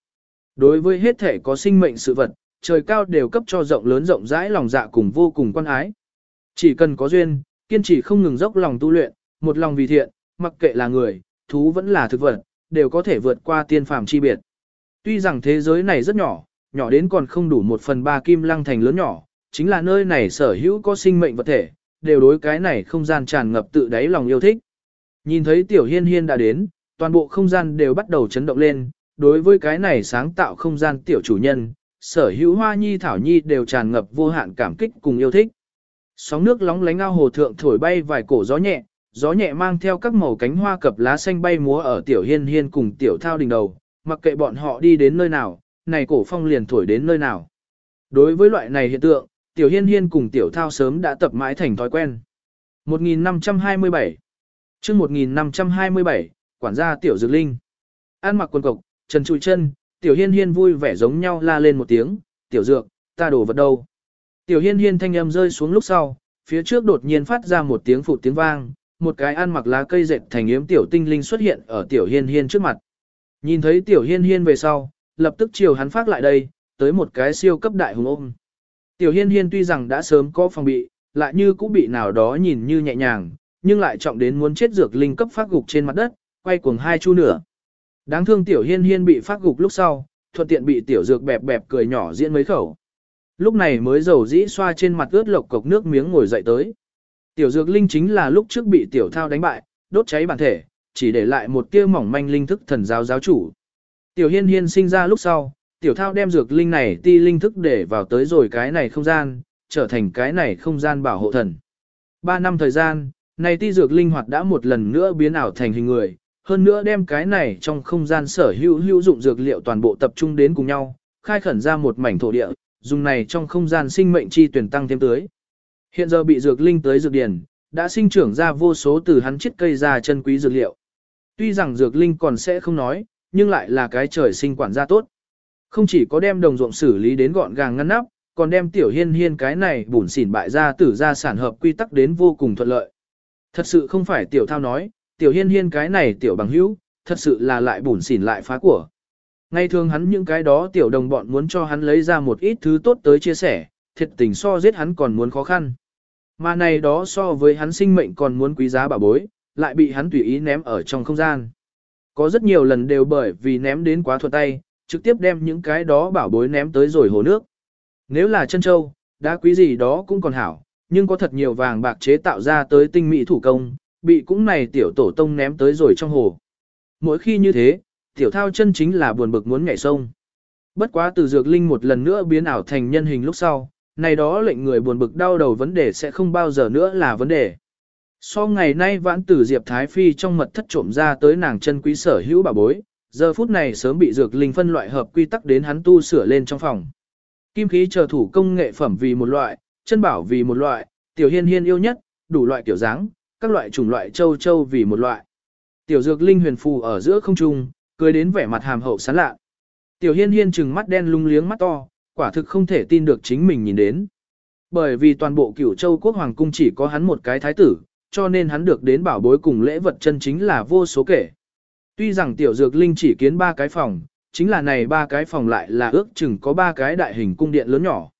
Đối với hết thể có sinh mệnh sự vật, trời cao đều cấp cho rộng lớn rộng rãi lòng dạ cùng vô cùng quan ái. Chỉ cần có duyên, kiên trì không ngừng dốc lòng tu luyện, một lòng vì thiện, mặc kệ là người, thú vẫn là thực vật, đều có thể vượt qua tiên phàm chi biệt. Tuy rằng thế giới này rất nhỏ, nhỏ đến còn không đủ một phần ba kim lăng thành lớn nhỏ, chính là nơi này sở hữu có sinh mệnh vật thể, đều đối cái này không gian tràn ngập tự đáy lòng yêu thích. Nhìn thấy tiểu hiên hiên đã đến, toàn bộ không gian đều bắt đầu chấn động lên, đối với cái này sáng tạo không gian tiểu chủ nhân, sở hữu hoa nhi thảo nhi đều tràn ngập vô hạn cảm kích cùng yêu thích. Sóng nước lóng lánh ao hồ thượng thổi bay vài cổ gió nhẹ, gió nhẹ mang theo các màu cánh hoa cập lá xanh bay múa ở tiểu hiên hiên cùng tiểu thao đỉnh đầu, mặc kệ bọn họ đi đến nơi nào, này cổ phong liền thổi đến nơi nào. Đối với loại này hiện tượng, tiểu hiên hiên cùng tiểu thao sớm đã tập mãi thành thói quen. 1527 chương 1527, quản gia tiểu dược linh. An mặc quần cộc, trần trụi chân, tiểu hiên hiên vui vẻ giống nhau la lên một tiếng, tiểu dược, ta đổ vật đâu. Tiểu hiên hiên thanh âm rơi xuống lúc sau, phía trước đột nhiên phát ra một tiếng phụt tiếng vang, một cái ăn mặc lá cây dệt thành yếm tiểu tinh linh xuất hiện ở tiểu hiên hiên trước mặt. Nhìn thấy tiểu hiên hiên về sau, lập tức chiều hắn phát lại đây, tới một cái siêu cấp đại hùng ôm. Tiểu hiên hiên tuy rằng đã sớm có phòng bị, lại như cũng bị nào đó nhìn như nhẹ nhàng, nhưng lại trọng đến muốn chết dược linh cấp phát gục trên mặt đất, quay cuồng hai chu nửa. Đáng thương tiểu hiên hiên bị phát gục lúc sau, thuận tiện bị tiểu dược bẹp bẹp cười nhỏ diễn mấy khẩu. Lúc này mới dầu dĩ xoa trên mặt ướt lộc cục nước miếng ngồi dậy tới. Tiểu dược linh chính là lúc trước bị tiểu thao đánh bại, đốt cháy bản thể, chỉ để lại một tia mỏng manh linh thức thần giáo giáo chủ. Tiểu hiên hiên sinh ra lúc sau, tiểu thao đem dược linh này ti linh thức để vào tới rồi cái này không gian, trở thành cái này không gian bảo hộ thần. Ba năm thời gian, này ti dược linh hoạt đã một lần nữa biến ảo thành hình người, hơn nữa đem cái này trong không gian sở hữu hữu dụng dược liệu toàn bộ tập trung đến cùng nhau, khai khẩn ra một mảnh thổ địa, dùng này trong không gian sinh mệnh chi tuyển tăng thêm tới. Hiện giờ bị dược linh tới dược điển, đã sinh trưởng ra vô số từ hắn chiết cây ra chân quý dược liệu. Tuy rằng dược linh còn sẽ không nói, nhưng lại là cái trời sinh quản gia tốt. Không chỉ có đem đồng ruộng xử lý đến gọn gàng ngăn nắp, còn đem tiểu hiên hiên cái này bùn xỉn bại ra tử ra sản hợp quy tắc đến vô cùng thuận lợi. Thật sự không phải tiểu thao nói, tiểu hiên hiên cái này tiểu bằng hữu, thật sự là lại bùn xỉn lại phá của. Ngay thường hắn những cái đó tiểu đồng bọn muốn cho hắn lấy ra một ít thứ tốt tới chia sẻ, thiệt tình so giết hắn còn muốn khó khăn. Mà này đó so với hắn sinh mệnh còn muốn quý giá bảo bối, lại bị hắn tùy ý ném ở trong không gian. Có rất nhiều lần đều bởi vì ném đến quá thuận tay, trực tiếp đem những cái đó bảo bối ném tới rồi hồ nước. Nếu là chân châu, đá quý gì đó cũng còn hảo, nhưng có thật nhiều vàng bạc chế tạo ra tới tinh mỹ thủ công, bị cũng này tiểu tổ tông ném tới rồi trong hồ. Mỗi khi như thế, tiểu thao chân chính là buồn bực muốn nhảy sông. Bất quá từ dược linh một lần nữa biến ảo thành nhân hình lúc sau, này đó lệnh người buồn bực đau đầu vấn đề sẽ không bao giờ nữa là vấn đề. So ngày nay vãn tử Diệp Thái Phi trong mật thất trộm ra tới nàng chân quý sở hữu bà bối, giờ phút này sớm bị dược linh phân loại hợp quy tắc đến hắn tu sửa lên trong phòng. Kim khí chờ thủ công nghệ phẩm vì một loại, chân bảo vì một loại, tiểu hiên hiên yêu nhất, đủ loại kiểu dáng, các loại chủng loại châu châu vì một loại. Tiểu dược linh huyền phù ở giữa không trung, cười đến vẻ mặt hàm hậu sán lạ. Tiểu hiên hiên trừng mắt đen lung liếng mắt to, quả thực không thể tin được chính mình nhìn đến. Bởi vì toàn bộ cửu châu quốc hoàng cung chỉ có hắn một cái thái tử, cho nên hắn được đến bảo bối cùng lễ vật chân chính là vô số kể. Tuy rằng tiểu dược linh chỉ kiến ba cái phòng, chính là này ba cái phòng lại là ước chừng có ba cái đại hình cung điện lớn nhỏ.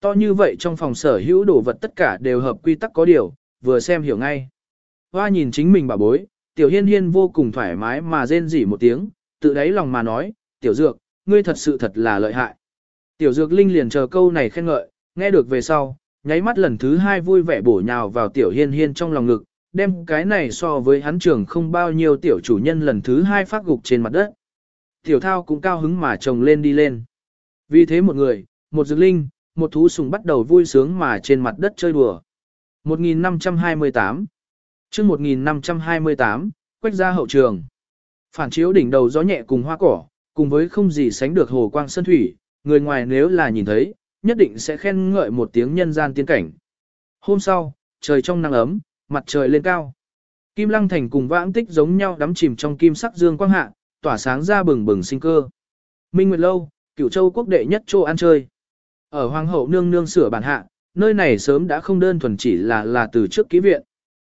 To như vậy trong phòng sở hữu đồ vật tất cả đều hợp quy tắc có điều, vừa xem hiểu ngay. Hoa nhìn chính mình bà bối, tiểu hiên hiên vô cùng thoải mái mà rên rỉ một tiếng, tự đáy lòng mà nói, tiểu dược, ngươi thật sự thật là lợi hại. Tiểu dược linh liền chờ câu này khen ngợi, nghe được về sau, nháy mắt lần thứ hai vui vẻ bổ nhào vào tiểu hiên hiên trong lòng ngực, đem cái này so với hắn trưởng không bao nhiêu tiểu chủ nhân lần thứ hai phát gục trên mặt đất. Tiểu thao cũng cao hứng mà trồng lên đi lên. Vì thế một người, một dược linh, một thú sùng bắt đầu vui sướng mà trên mặt đất chơi đùa. 1528 chương 1528, quách ra hậu trường. Phản chiếu đỉnh đầu gió nhẹ cùng hoa cỏ, cùng với không gì sánh được hồ quang sân thủy, người ngoài nếu là nhìn thấy, nhất định sẽ khen ngợi một tiếng nhân gian tiên cảnh. Hôm sau, trời trong nắng ấm, mặt trời lên cao. Kim Lăng Thành cùng vãng tích giống nhau đắm chìm trong kim sắc dương quang hạ, tỏa sáng ra bừng bừng sinh cơ. Minh Nguyệt Lâu, cửu châu quốc đệ nhất chỗ ăn chơi. Ở Hoàng hậu nương nương sửa bản hạ, nơi này sớm đã không đơn thuần chỉ là là từ trước ký viện.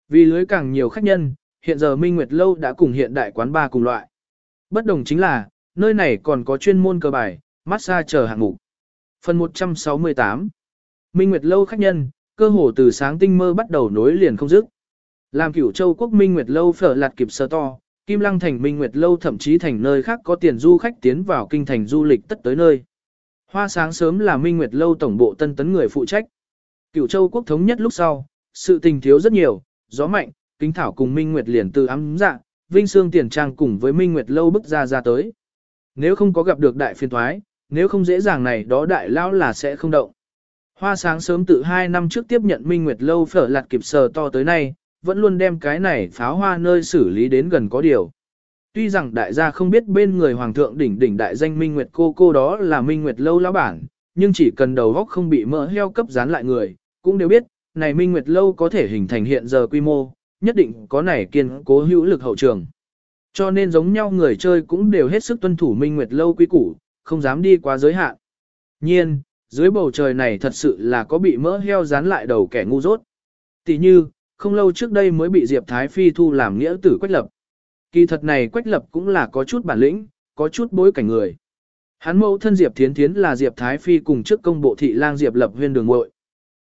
Vì lưới càng nhiều khách nhân, hiện giờ Minh Nguyệt Lâu đã cùng hiện đại quán ba cùng loại. Bất đồng chính là, nơi này còn có chuyên môn cơ bài, massage chờ hạng mục. Phần 168 Minh Nguyệt Lâu khách nhân, cơ hồ từ sáng tinh mơ bắt đầu nối liền không dứt. Làm cửu châu quốc Minh Nguyệt Lâu phở lạt kịp sơ to, Kim Lăng thành Minh Nguyệt Lâu thậm chí thành nơi khác có tiền du khách tiến vào kinh thành du lịch tất tới nơi. Hoa sáng sớm là Minh Nguyệt Lâu tổng bộ tân tấn người phụ trách. Cửu châu quốc thống nhất lúc sau, sự tình thiếu rất nhiều, gió mạnh, kính thảo cùng Minh Nguyệt liền từ ấm dạ, Vinh Sương tiền trang cùng với Minh Nguyệt Lâu bức ra ra tới. Nếu không có gặp được đại phiên thoái, nếu không dễ dàng này đó đại lão là sẽ không động. Hoa sáng sớm từ 2 năm trước tiếp nhận Minh Nguyệt Lâu phở lạt kịp sờ to tới nay, vẫn luôn đem cái này pháo hoa nơi xử lý đến gần có điều. Tuy rằng đại gia không biết bên người hoàng thượng đỉnh đỉnh đại danh Minh Nguyệt cô cô đó là Minh Nguyệt Lâu lão bản, nhưng chỉ cần đầu góc không bị mỡ heo cấp dán lại người, cũng đều biết, này Minh Nguyệt Lâu có thể hình thành hiện giờ quy mô, nhất định có này kiên cố hữu lực hậu trường. Cho nên giống nhau người chơi cũng đều hết sức tuân thủ Minh Nguyệt Lâu quy củ, không dám đi quá giới hạn. Nhiên, dưới bầu trời này thật sự là có bị mỡ heo dán lại đầu kẻ ngu dốt. Tỷ như, không lâu trước đây mới bị Diệp Thái Phi thu làm nghĩa tử Quách Lập. Kỳ thật này Quách Lập cũng là có chút bản lĩnh, có chút bối cảnh người. Hắn mẫu thân Diệp Thiến Thiến là Diệp Thái Phi cùng trước công bộ thị lang Diệp Lập huyên đường muội.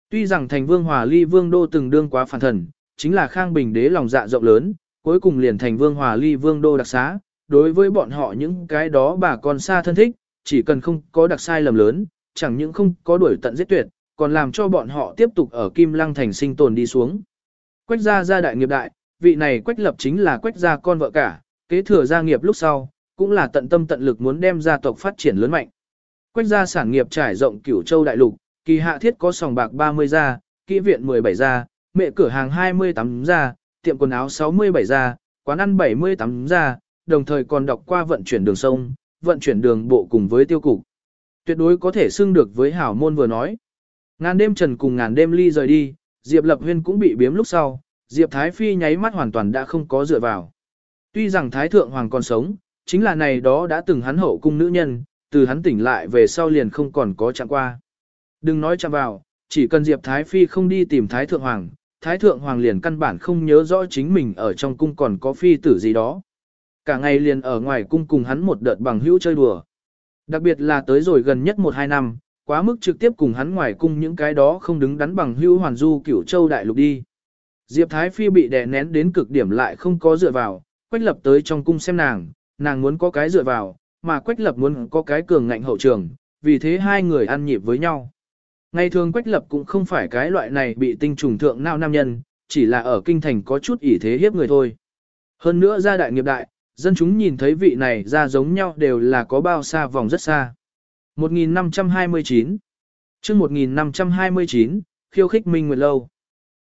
Tuy rằng thành vương hòa ly vương đô từng đương quá phản thần, chính là khang bình đế lòng dạ rộng lớn, cuối cùng liền thành vương hòa ly vương đô đặc xá. Đối với bọn họ những cái đó bà con xa thân thích, chỉ cần không có đặc sai lầm lớn, chẳng những không có đuổi tận giết tuyệt, còn làm cho bọn họ tiếp tục ở Kim Lăng thành sinh tồn đi xuống. Quách gia gia đại nghiệp đại, vị này quách lập chính là quách gia con vợ cả, kế thừa gia nghiệp lúc sau, cũng là tận tâm tận lực muốn đem gia tộc phát triển lớn mạnh. Quách gia sản nghiệp trải rộng cửu châu đại lục, kỳ hạ thiết có sòng bạc 30 gia, kỹ viện 17 gia, mẹ cửa hàng 28 gia, tiệm quần áo 67 gia, quán ăn 78 gia, đồng thời còn đọc qua vận chuyển đường sông, vận chuyển đường bộ cùng với tiêu cục. Tuyệt đối có thể xưng được với hảo môn vừa nói. Ngàn đêm trần cùng ngàn đêm ly rời đi, Diệp Lập Huyên cũng bị biếm lúc sau, Diệp Thái Phi nháy mắt hoàn toàn đã không có dựa vào. Tuy rằng Thái Thượng Hoàng còn sống, chính là này đó đã từng hắn hậu cung nữ nhân, từ hắn tỉnh lại về sau liền không còn có chạm qua. Đừng nói chạm vào, chỉ cần Diệp Thái Phi không đi tìm Thái Thượng Hoàng, Thái Thượng Hoàng liền căn bản không nhớ rõ chính mình ở trong cung còn có phi tử gì đó. Cả ngày liền ở ngoài cung cùng hắn một đợt bằng hữu chơi đùa. Đặc biệt là tới rồi gần nhất 1-2 năm, quá mức trực tiếp cùng hắn ngoài cung những cái đó không đứng đắn bằng hưu hoàn du cửu châu đại lục đi. Diệp Thái Phi bị đè nén đến cực điểm lại không có dựa vào, Quách Lập tới trong cung xem nàng, nàng muốn có cái dựa vào, mà Quách Lập muốn có cái cường ngạnh hậu trường, vì thế hai người ăn nhịp với nhau. Ngày thường Quách Lập cũng không phải cái loại này bị tinh trùng thượng nào nam nhân, chỉ là ở kinh thành có chút ỷ thế hiếp người thôi. Hơn nữa gia đại nghiệp đại, dân chúng nhìn thấy vị này ra giống nhau đều là có bao xa vòng rất xa. 1529 chương 1529, khiêu khích Minh Nguyệt Lâu.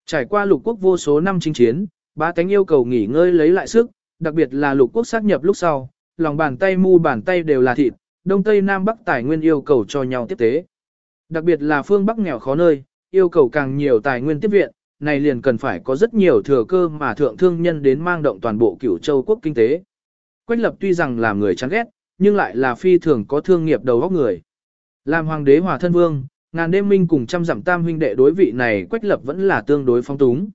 Trải qua lục quốc vô số năm chinh chiến, ba tánh yêu cầu nghỉ ngơi lấy lại sức, đặc biệt là lục quốc xác nhập lúc sau, lòng bàn tay mu bàn tay đều là thịt, đông tây nam bắc tài nguyên yêu cầu cho nhau tiếp tế. Đặc biệt là phương bắc nghèo khó nơi, yêu cầu càng nhiều tài nguyên tiếp viện, này liền cần phải có rất nhiều thừa cơ mà thượng thương nhân đến mang động toàn bộ cửu châu quốc kinh tế. Quách lập tuy rằng là người chán ghét, nhưng lại là phi thường có thương nghiệp đầu óc người. Làm hoàng đế hòa thân vương, ngàn đêm minh cùng trăm dặm tam huynh đệ đối vị này quách lập vẫn là tương đối phong túng.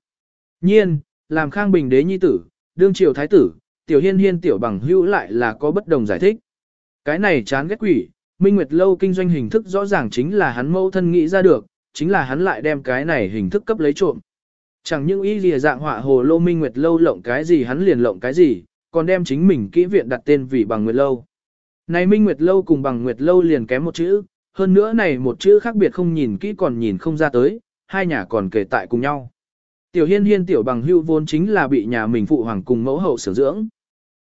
Nhiên, làm khang bình đế nhi tử, đương triều thái tử, tiểu hiên hiên tiểu bằng hữu lại là có bất đồng giải thích. Cái này chán ghét quỷ, Minh Nguyệt Lâu kinh doanh hình thức rõ ràng chính là hắn mâu thân nghĩ ra được, chính là hắn lại đem cái này hình thức cấp lấy trộm. Chẳng những ý lìa dạng họa hồ lô Minh Nguyệt Lâu lộng cái gì hắn liền lộng cái gì, còn đem chính mình kỹ viện đặt tên vì bằng Nguyệt Lâu. Này Minh Nguyệt Lâu cùng bằng Nguyệt Lâu liền kém một chữ, hơn nữa này một chữ khác biệt không nhìn kỹ còn nhìn không ra tới, hai nhà còn kể tại cùng nhau. Tiểu hiên hiên tiểu bằng hưu vốn chính là bị nhà mình phụ hoàng cùng mẫu hậu sử dưỡng.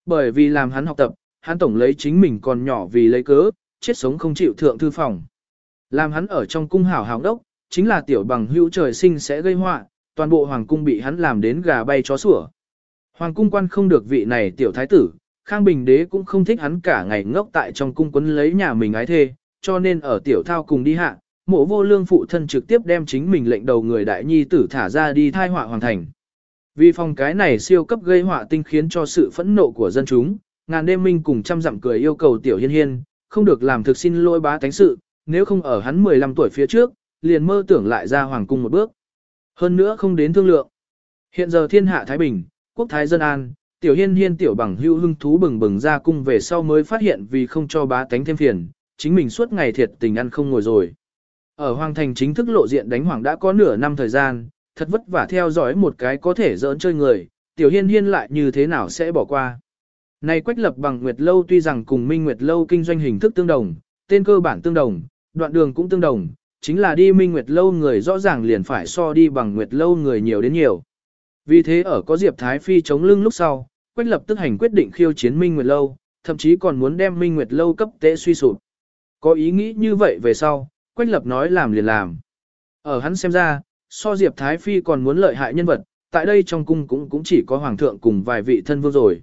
Bởi vì làm hắn học tập, hắn tổng lấy chính mình còn nhỏ vì lấy cớ, chết sống không chịu thượng thư phòng. Làm hắn ở trong cung hảo hào đốc, chính là tiểu bằng hưu trời sinh sẽ gây họa, toàn bộ hoàng cung bị hắn làm đến gà bay chó sủa. Hoàng cung quan không được vị này tiểu thái tử, Khang Bình đế cũng không thích hắn cả ngày ngốc tại trong cung quấn lấy nhà mình ái thê, cho nên ở tiểu thao cùng đi hạ, mộ vô lương phụ thân trực tiếp đem chính mình lệnh đầu người đại nhi tử thả ra đi thai họa hoàng thành. Vì phòng cái này siêu cấp gây họa tinh khiến cho sự phẫn nộ của dân chúng, ngàn đêm minh cùng trăm dặm cười yêu cầu tiểu hiên hiên, không được làm thực xin lỗi bá tánh sự, nếu không ở hắn 15 tuổi phía trước, liền mơ tưởng lại ra hoàng cung một bước. Hơn nữa không đến thương lượng. Hiện giờ thiên hạ Thái Bình, quốc thái dân an, tiểu hiên hiên tiểu bằng hưu hưng thú bừng bừng ra cung về sau mới phát hiện vì không cho bá tánh thêm phiền, chính mình suốt ngày thiệt tình ăn không ngồi rồi. Ở Hoàng Thành chính thức lộ diện đánh Hoàng đã có nửa năm thời gian, thật vất vả theo dõi một cái có thể giỡn chơi người, tiểu hiên hiên lại như thế nào sẽ bỏ qua. Này quách lập bằng Nguyệt Lâu tuy rằng cùng Minh Nguyệt Lâu kinh doanh hình thức tương đồng, tên cơ bản tương đồng, đoạn đường cũng tương đồng, chính là đi Minh Nguyệt Lâu người rõ ràng liền phải so đi bằng Nguyệt Lâu người nhiều đến nhiều. Vì thế ở có Diệp Thái Phi chống lưng lúc sau, Quách lập tức hành quyết định khiêu chiến Minh Nguyệt Lâu, thậm chí còn muốn đem Minh Nguyệt Lâu cấp tế suy sụp. Có ý nghĩ như vậy về sau, Quách lập nói làm liền làm. Ở hắn xem ra, so Diệp Thái Phi còn muốn lợi hại nhân vật, tại đây trong cung cũng cũng chỉ có Hoàng thượng cùng vài vị thân vương rồi.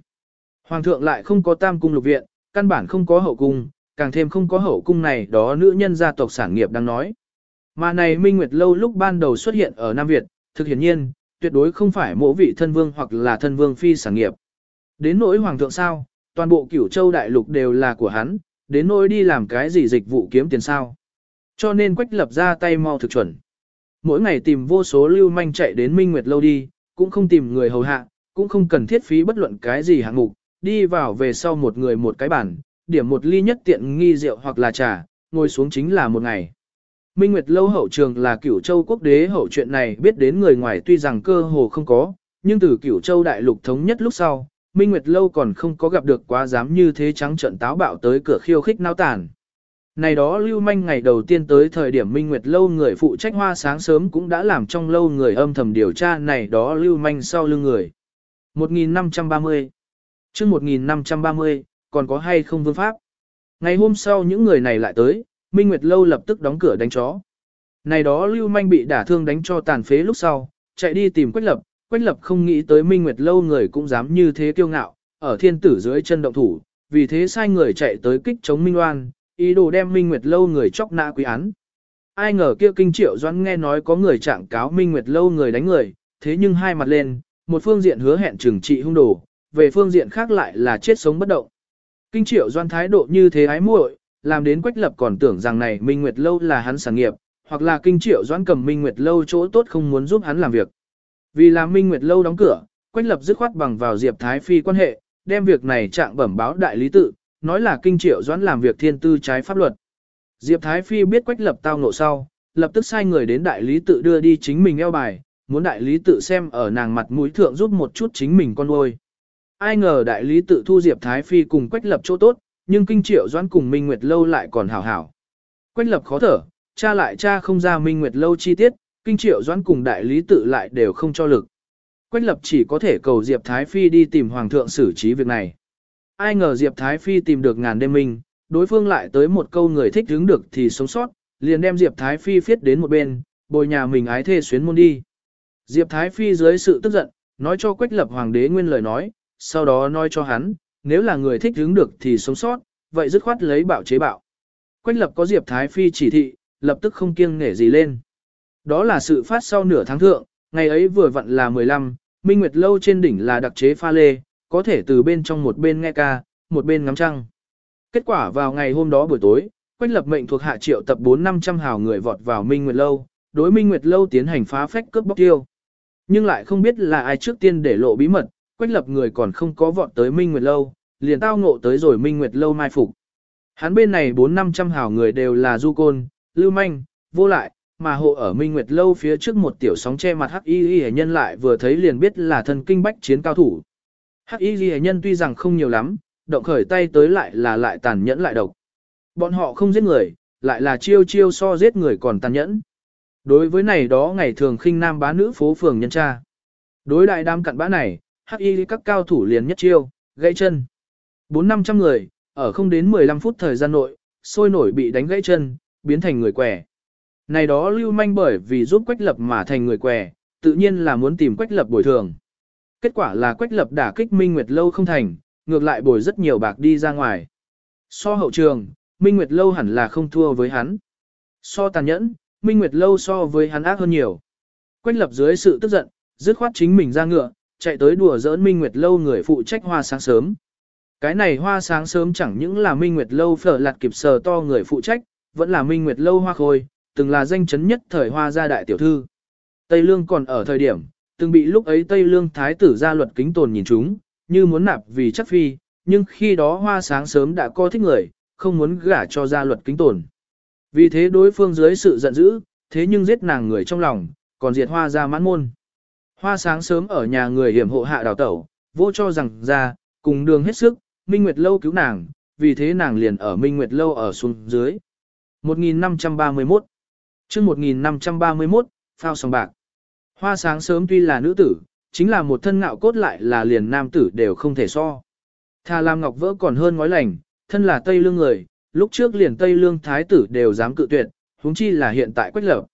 Hoàng thượng lại không có tam cung lục viện, căn bản không có hậu cung, càng thêm không có hậu cung này đó nữ nhân gia tộc sản nghiệp đang nói. Mà này Minh Nguyệt Lâu lúc ban đầu xuất hiện ở Nam Việt, thực hiển nhiên, tuyệt đối không phải mỗi vị thân vương hoặc là thân vương phi sản nghiệp. Đến nỗi hoàng thượng sao, toàn bộ cửu châu đại lục đều là của hắn, đến nỗi đi làm cái gì dịch vụ kiếm tiền sao. Cho nên quách lập ra tay mau thực chuẩn. Mỗi ngày tìm vô số lưu manh chạy đến Minh Nguyệt lâu đi, cũng không tìm người hầu hạ, cũng không cần thiết phí bất luận cái gì hạng mục, đi vào về sau một người một cái bàn, điểm một ly nhất tiện nghi rượu hoặc là trà, ngồi xuống chính là một ngày. Minh Nguyệt Lâu hậu trường là cửu châu quốc đế hậu chuyện này biết đến người ngoài tuy rằng cơ hồ không có, nhưng từ cửu châu đại lục thống nhất lúc sau, Minh Nguyệt Lâu còn không có gặp được quá dám như thế trắng trận táo bạo tới cửa khiêu khích nao tàn. Này đó lưu manh ngày đầu tiên tới thời điểm Minh Nguyệt Lâu người phụ trách hoa sáng sớm cũng đã làm trong lâu người âm thầm điều tra này đó lưu manh sau lưng người. 1530 chương 1530, còn có hay không vương pháp? Ngày hôm sau những người này lại tới, Minh Nguyệt Lâu lập tức đóng cửa đánh chó. Này đó lưu manh bị đả thương đánh cho tàn phế lúc sau, chạy đi tìm Quách Lập, Quách lập không nghĩ tới Minh Nguyệt lâu người cũng dám như thế kiêu ngạo, ở thiên tử dưới chân động thủ, vì thế sai người chạy tới kích chống Minh Loan, ý đồ đem Minh Nguyệt lâu người chọc nã quý án. Ai ngờ kia kinh triệu doãn nghe nói có người trạng cáo Minh Nguyệt lâu người đánh người, thế nhưng hai mặt lên, một phương diện hứa hẹn trừng trị hung đồ, về phương diện khác lại là chết sống bất động. Kinh triệu doan thái độ như thế ái muội, làm đến quách lập còn tưởng rằng này Minh Nguyệt lâu là hắn sản nghiệp, hoặc là kinh triệu Doãn cầm Minh Nguyệt lâu chỗ tốt không muốn giúp hắn làm việc. Vì làm Minh Nguyệt lâu đóng cửa, quách lập dứt khoát bằng vào Diệp Thái Phi quan hệ, đem việc này trạng bẩm báo đại lý tự, nói là kinh triệu doãn làm việc thiên tư trái pháp luật. Diệp Thái Phi biết quách lập tao ngộ sau, lập tức sai người đến đại lý tự đưa đi chính mình eo bài, muốn đại lý tự xem ở nàng mặt mũi thượng giúp một chút chính mình con nuôi. Ai ngờ đại lý tự thu Diệp Thái Phi cùng quách lập chỗ tốt, nhưng kinh triệu doãn cùng Minh Nguyệt lâu lại còn hảo hảo. Quách lập khó thở, cha lại cha không ra Minh Nguyệt lâu chi tiết, kinh triệu doãn cùng đại lý tự lại đều không cho lực. Quách lập chỉ có thể cầu Diệp Thái Phi đi tìm Hoàng thượng xử trí việc này. Ai ngờ Diệp Thái Phi tìm được ngàn đêm minh, đối phương lại tới một câu người thích đứng được thì sống sót, liền đem Diệp Thái Phi phiết đến một bên, bồi nhà mình ái thê xuyến môn đi. Diệp Thái Phi dưới sự tức giận, nói cho Quách lập Hoàng đế nguyên lời nói, sau đó nói cho hắn, nếu là người thích đứng được thì sống sót, vậy dứt khoát lấy bạo chế bạo. Quách lập có Diệp Thái Phi chỉ thị, lập tức không kiêng nể gì lên. Đó là sự phát sau nửa tháng thượng, ngày ấy vừa vặn là 15, Minh Nguyệt Lâu trên đỉnh là đặc chế pha lê, có thể từ bên trong một bên nghe ca, một bên ngắm trăng. Kết quả vào ngày hôm đó buổi tối, Quách lập mệnh thuộc hạ triệu tập 4-500 hào người vọt vào Minh Nguyệt Lâu, đối Minh Nguyệt Lâu tiến hành phá phách cướp bóc tiêu. Nhưng lại không biết là ai trước tiên để lộ bí mật, Quách lập người còn không có vọt tới Minh Nguyệt Lâu, liền tao ngộ tới rồi Minh Nguyệt Lâu mai phục. Hắn bên này 4-500 hào người đều là du côn, lưu manh, vô lại, mà hộ ở Minh Nguyệt lâu phía trước một tiểu sóng che mặt Hắc Y Y nhân lại vừa thấy liền biết là thần kinh bách chiến cao thủ. Hắc Y Y nhân tuy rằng không nhiều lắm, động khởi tay tới lại là lại tàn nhẫn lại độc. Bọn họ không giết người, lại là chiêu chiêu so giết người còn tàn nhẫn. Đối với này đó ngày thường khinh nam bá nữ phố phường nhân tra. Đối đại đám cặn bã này, Hắc Y các cao thủ liền nhất chiêu, gãy chân. Bốn năm trăm người, ở không đến 15 phút thời gian nội, sôi nổi bị đánh gãy chân, biến thành người quẻ. Này đó lưu manh bởi vì giúp Quách Lập mà thành người quẻ, tự nhiên là muốn tìm Quách Lập bồi thường. Kết quả là Quách Lập đả kích Minh Nguyệt Lâu không thành, ngược lại bồi rất nhiều bạc đi ra ngoài. So hậu trường, Minh Nguyệt Lâu hẳn là không thua với hắn. So tàn nhẫn, Minh Nguyệt Lâu so với hắn ác hơn nhiều. Quách Lập dưới sự tức giận, dứt khoát chính mình ra ngựa, chạy tới đùa giỡn Minh Nguyệt Lâu người phụ trách hoa sáng sớm. Cái này hoa sáng sớm chẳng những là Minh Nguyệt Lâu phở lạt kịp sờ to người phụ trách, vẫn là Minh Nguyệt Lâu hoa khôi, từng là danh chấn nhất thời hoa gia đại tiểu thư. Tây Lương còn ở thời điểm, từng bị lúc ấy Tây Lương thái tử ra luật kính tồn nhìn chúng, như muốn nạp vì chắc phi, nhưng khi đó hoa sáng sớm đã có thích người, không muốn gả cho gia luật kính tồn. Vì thế đối phương dưới sự giận dữ, thế nhưng giết nàng người trong lòng, còn diệt hoa ra mãn môn. Hoa sáng sớm ở nhà người hiểm hộ hạ đào tẩu, vô cho rằng ra, cùng đường hết sức, Minh Nguyệt Lâu cứu nàng, vì thế nàng liền ở Minh Nguyệt Lâu ở xuống dưới. 1531 chương 1531, phao sòng bạc. Hoa sáng sớm tuy là nữ tử, chính là một thân ngạo cốt lại là liền nam tử đều không thể so. Thà làm ngọc vỡ còn hơn ngói lành, thân là Tây Lương người, lúc trước liền Tây Lương thái tử đều dám cự tuyệt, huống chi là hiện tại Quách Lập.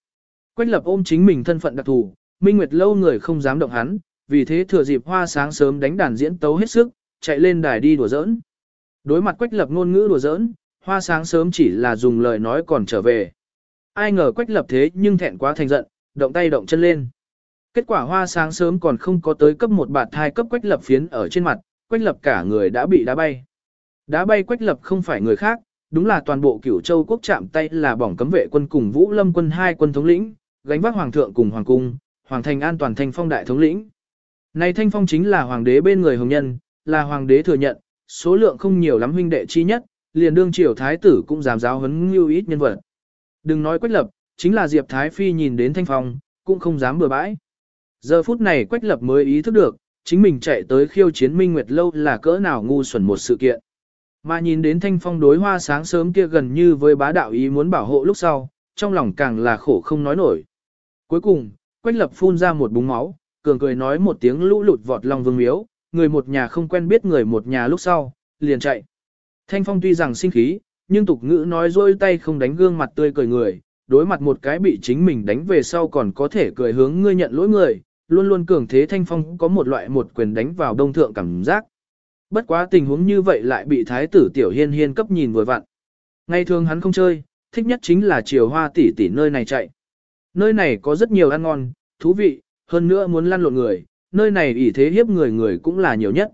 Quách Lập ôm chính mình thân phận đặc thù, Minh Nguyệt lâu người không dám động hắn, vì thế thừa dịp hoa sáng sớm đánh đàn diễn tấu hết sức, chạy lên đài đi đùa giỡn. Đối mặt Quách Lập ngôn ngữ đùa giỡn, hoa sáng sớm chỉ là dùng lời nói còn trở về. Ai ngờ quách lập thế nhưng thẹn quá thành giận, động tay động chân lên. Kết quả hoa sáng sớm còn không có tới cấp một bạt thai cấp quách lập phiến ở trên mặt, quách lập cả người đã bị đá bay. Đá bay quách lập không phải người khác, đúng là toàn bộ cửu châu quốc chạm tay là bỏng cấm vệ quân cùng vũ lâm quân hai quân thống lĩnh, gánh vác hoàng thượng cùng hoàng cung, hoàng thành an toàn thanh phong đại thống lĩnh. Này thanh phong chính là hoàng đế bên người hồng nhân, là hoàng đế thừa nhận, số lượng không nhiều lắm huynh đệ chi nhất, liền đương triều thái tử cũng dám giáo huấn lưu ít nhân vật. Đừng nói Quách Lập, chính là Diệp Thái Phi nhìn đến Thanh Phong, cũng không dám bừa bãi. Giờ phút này Quách Lập mới ý thức được, chính mình chạy tới khiêu chiến Minh Nguyệt Lâu là cỡ nào ngu xuẩn một sự kiện. Mà nhìn đến Thanh Phong đối hoa sáng sớm kia gần như với bá đạo ý muốn bảo hộ lúc sau, trong lòng càng là khổ không nói nổi. Cuối cùng, Quách Lập phun ra một búng máu, cường cười nói một tiếng lũ lụt vọt lòng vương miếu, người một nhà không quen biết người một nhà lúc sau, liền chạy. Thanh Phong tuy rằng sinh khí, nhưng tục ngữ nói dôi tay không đánh gương mặt tươi cười người, đối mặt một cái bị chính mình đánh về sau còn có thể cười hướng ngươi nhận lỗi người, Luôn luôn cường thế thanh phong có một loại một quyền đánh vào đông thượng cảm giác. Bất quá tình huống như vậy lại bị thái tử tiểu hiên hiên cấp nhìn vừa vặn. Ngày thường hắn không chơi, thích nhất chính là chiều hoa tỷ tỷ nơi này chạy. Nơi này có rất nhiều ăn ngon, thú vị, hơn nữa muốn lăn lộn người, nơi này ỷ thế hiếp người người cũng là nhiều nhất.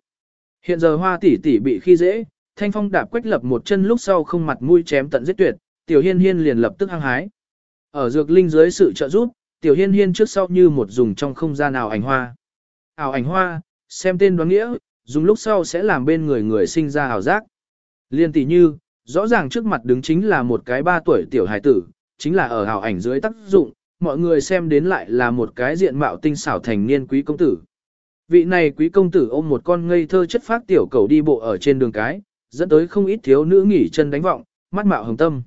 Hiện giờ hoa tỷ tỷ bị khi dễ, thanh phong đạp quách lập một chân lúc sau không mặt mũi chém tận giết tuyệt, tiểu hiên hiên liền lập tức hăng hái. Ở dược linh dưới sự trợ giúp, tiểu hiên hiên trước sau như một dùng trong không gian ảo ảnh hoa. Ảo ảnh hoa, xem tên đoán nghĩa, dùng lúc sau sẽ làm bên người người sinh ra ảo giác. Liên tỷ như, rõ ràng trước mặt đứng chính là một cái ba tuổi tiểu hài tử, chính là ở ảo ảnh dưới tác dụng, mọi người xem đến lại là một cái diện mạo tinh xảo thành niên quý công tử. Vị này quý công tử ôm một con ngây thơ chất phát tiểu cầu đi bộ ở trên đường cái, dẫn tới không ít thiếu nữ nghỉ chân đánh vọng, mắt mạo hồng tâm.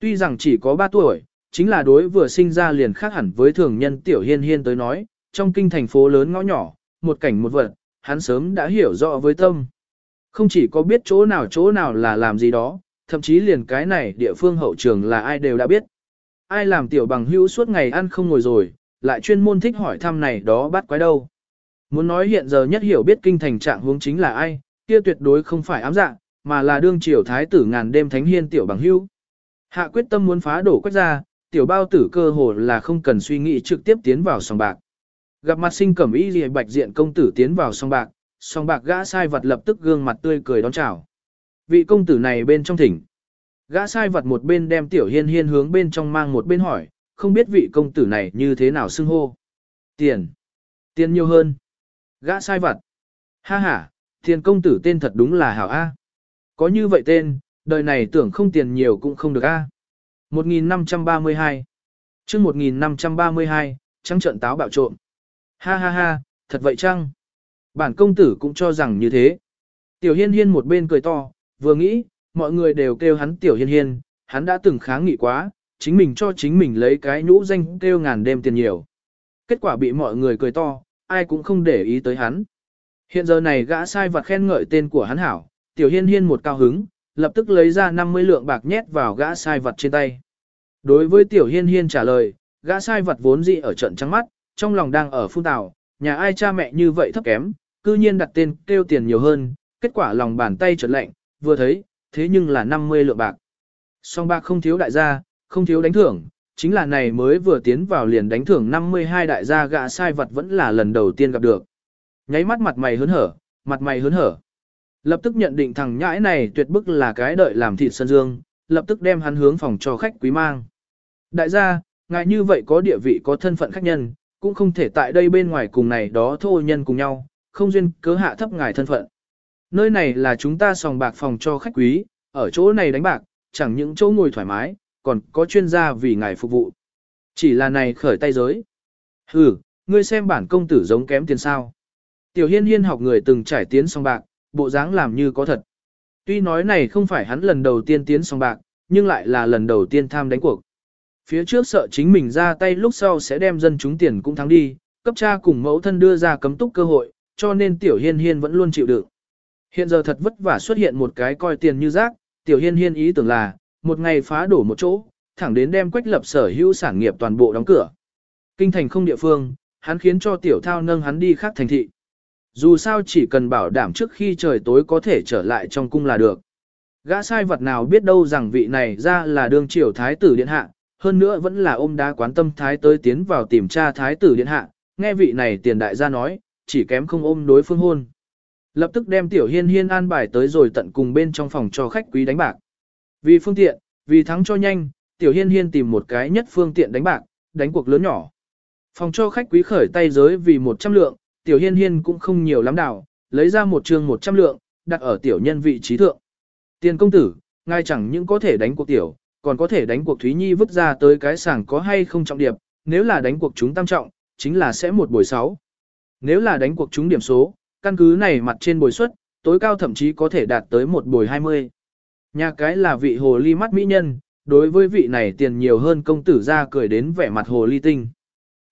Tuy rằng chỉ có 3 tuổi, chính là đối vừa sinh ra liền khác hẳn với thường nhân tiểu hiên hiên tới nói, trong kinh thành phố lớn ngõ nhỏ, một cảnh một vật, hắn sớm đã hiểu rõ với tâm. Không chỉ có biết chỗ nào chỗ nào là làm gì đó, thậm chí liền cái này địa phương hậu trường là ai đều đã biết. Ai làm tiểu bằng hữu suốt ngày ăn không ngồi rồi, lại chuyên môn thích hỏi thăm này đó bắt quái đâu. Muốn nói hiện giờ nhất hiểu biết kinh thành trạng hướng chính là ai, kia tuyệt đối không phải ám dạng, mà là đương triều thái tử ngàn đêm thánh hiên tiểu bằng hữu. Hạ quyết tâm muốn phá đổ quách ra, tiểu bao tử cơ hồ là không cần suy nghĩ trực tiếp tiến vào sòng bạc. Gặp mặt sinh cẩm y lìa bạch diện công tử tiến vào sòng bạc, sòng bạc gã sai vật lập tức gương mặt tươi cười đón chào. Vị công tử này bên trong thỉnh. Gã sai vật một bên đem tiểu hiên hiên hướng bên trong mang một bên hỏi, không biết vị công tử này như thế nào xưng hô. Tiền. Tiền nhiều hơn. Gã sai vật. Ha ha, tiền công tử tên thật đúng là hảo A. Có như vậy tên, đời này tưởng không tiền nhiều cũng không được A. 1532 chương 1532, trăng trận táo bạo trộm. Ha ha ha, thật vậy chăng? Bản công tử cũng cho rằng như thế. Tiểu hiên hiên một bên cười to, vừa nghĩ, mọi người đều kêu hắn tiểu hiên hiên, hắn đã từng kháng nghị quá, chính mình cho chính mình lấy cái nhũ danh kêu ngàn đêm tiền nhiều. Kết quả bị mọi người cười to, ai cũng không để ý tới hắn. Hiện giờ này gã sai vặt khen ngợi tên của hắn hảo, tiểu hiên hiên một cao hứng, lập tức lấy ra 50 lượng bạc nhét vào gã sai vật trên tay. Đối với tiểu hiên hiên trả lời, gã sai vật vốn dị ở trận trắng mắt, trong lòng đang ở phun tào, nhà ai cha mẹ như vậy thấp kém, cư nhiên đặt tên kêu tiền nhiều hơn, kết quả lòng bàn tay trật lạnh, vừa thấy, thế nhưng là 50 lượng bạc. Song bạc không thiếu đại gia, không thiếu đánh thưởng, chính là này mới vừa tiến vào liền đánh thưởng 52 đại gia gạ sai vật vẫn là lần đầu tiên gặp được. Nháy mắt mặt mày hớn hở, mặt mày hớn hở. Lập tức nhận định thằng nhãi này tuyệt bức là cái đợi làm thịt sân dương, lập tức đem hắn hướng phòng cho khách quý mang. Đại gia, ngài như vậy có địa vị có thân phận khách nhân, cũng không thể tại đây bên ngoài cùng này đó thô nhân cùng nhau, không duyên cớ hạ thấp ngài thân phận. Nơi này là chúng ta sòng bạc phòng cho khách quý, ở chỗ này đánh bạc, chẳng những chỗ ngồi thoải mái, còn có chuyên gia vì ngài phục vụ. Chỉ là này khởi tay giới. Hừ, ngươi xem bản công tử giống kém tiền sao. Tiểu hiên hiên học người từng trải tiến song bạc, bộ dáng làm như có thật. Tuy nói này không phải hắn lần đầu tiên tiến song bạc, nhưng lại là lần đầu tiên tham đánh cuộc. Phía trước sợ chính mình ra tay lúc sau sẽ đem dân chúng tiền cũng thắng đi, cấp cha cùng mẫu thân đưa ra cấm túc cơ hội, cho nên tiểu hiên hiên vẫn luôn chịu đựng. Hiện giờ thật vất vả xuất hiện một cái coi tiền như rác, tiểu hiên hiên ý tưởng là, một ngày phá đổ một chỗ, thẳng đến đem quách lập sở hữu sản nghiệp toàn bộ đóng cửa. Kinh thành không địa phương, hắn khiến cho tiểu thao nâng hắn đi khác thành thị. Dù sao chỉ cần bảo đảm trước khi trời tối có thể trở lại trong cung là được. Gã sai vật nào biết đâu rằng vị này ra là đương triều thái tử điện hạ, hơn nữa vẫn là ôm đá quán tâm thái tới tiến vào tìm tra thái tử điện hạ, nghe vị này tiền đại gia nói, chỉ kém không ôm đối phương hôn. Lập tức đem tiểu hiên hiên an bài tới rồi tận cùng bên trong phòng cho khách quý đánh bạc. Vì phương tiện, vì thắng cho nhanh, tiểu hiên hiên tìm một cái nhất phương tiện đánh bạc, đánh cuộc lớn nhỏ. Phòng cho khách quý khởi tay giới vì 100 lượng, tiểu hiên hiên cũng không nhiều lắm đảo, lấy ra một trường 100 lượng, đặt ở tiểu nhân vị trí thượng. Tiền công tử, ngài chẳng những có thể đánh cuộc tiểu, còn có thể đánh cuộc Thúy Nhi vứt ra tới cái sảng có hay không trọng điệp, nếu là đánh cuộc chúng tam trọng, chính là sẽ một buổi sáu. Nếu là đánh cuộc chúng điểm số, căn cứ này mặt trên bồi suất, tối cao thậm chí có thể đạt tới một buổi 20. Nhà cái là vị hồ ly mắt mỹ nhân, đối với vị này tiền nhiều hơn công tử ra cười đến vẻ mặt hồ ly tinh.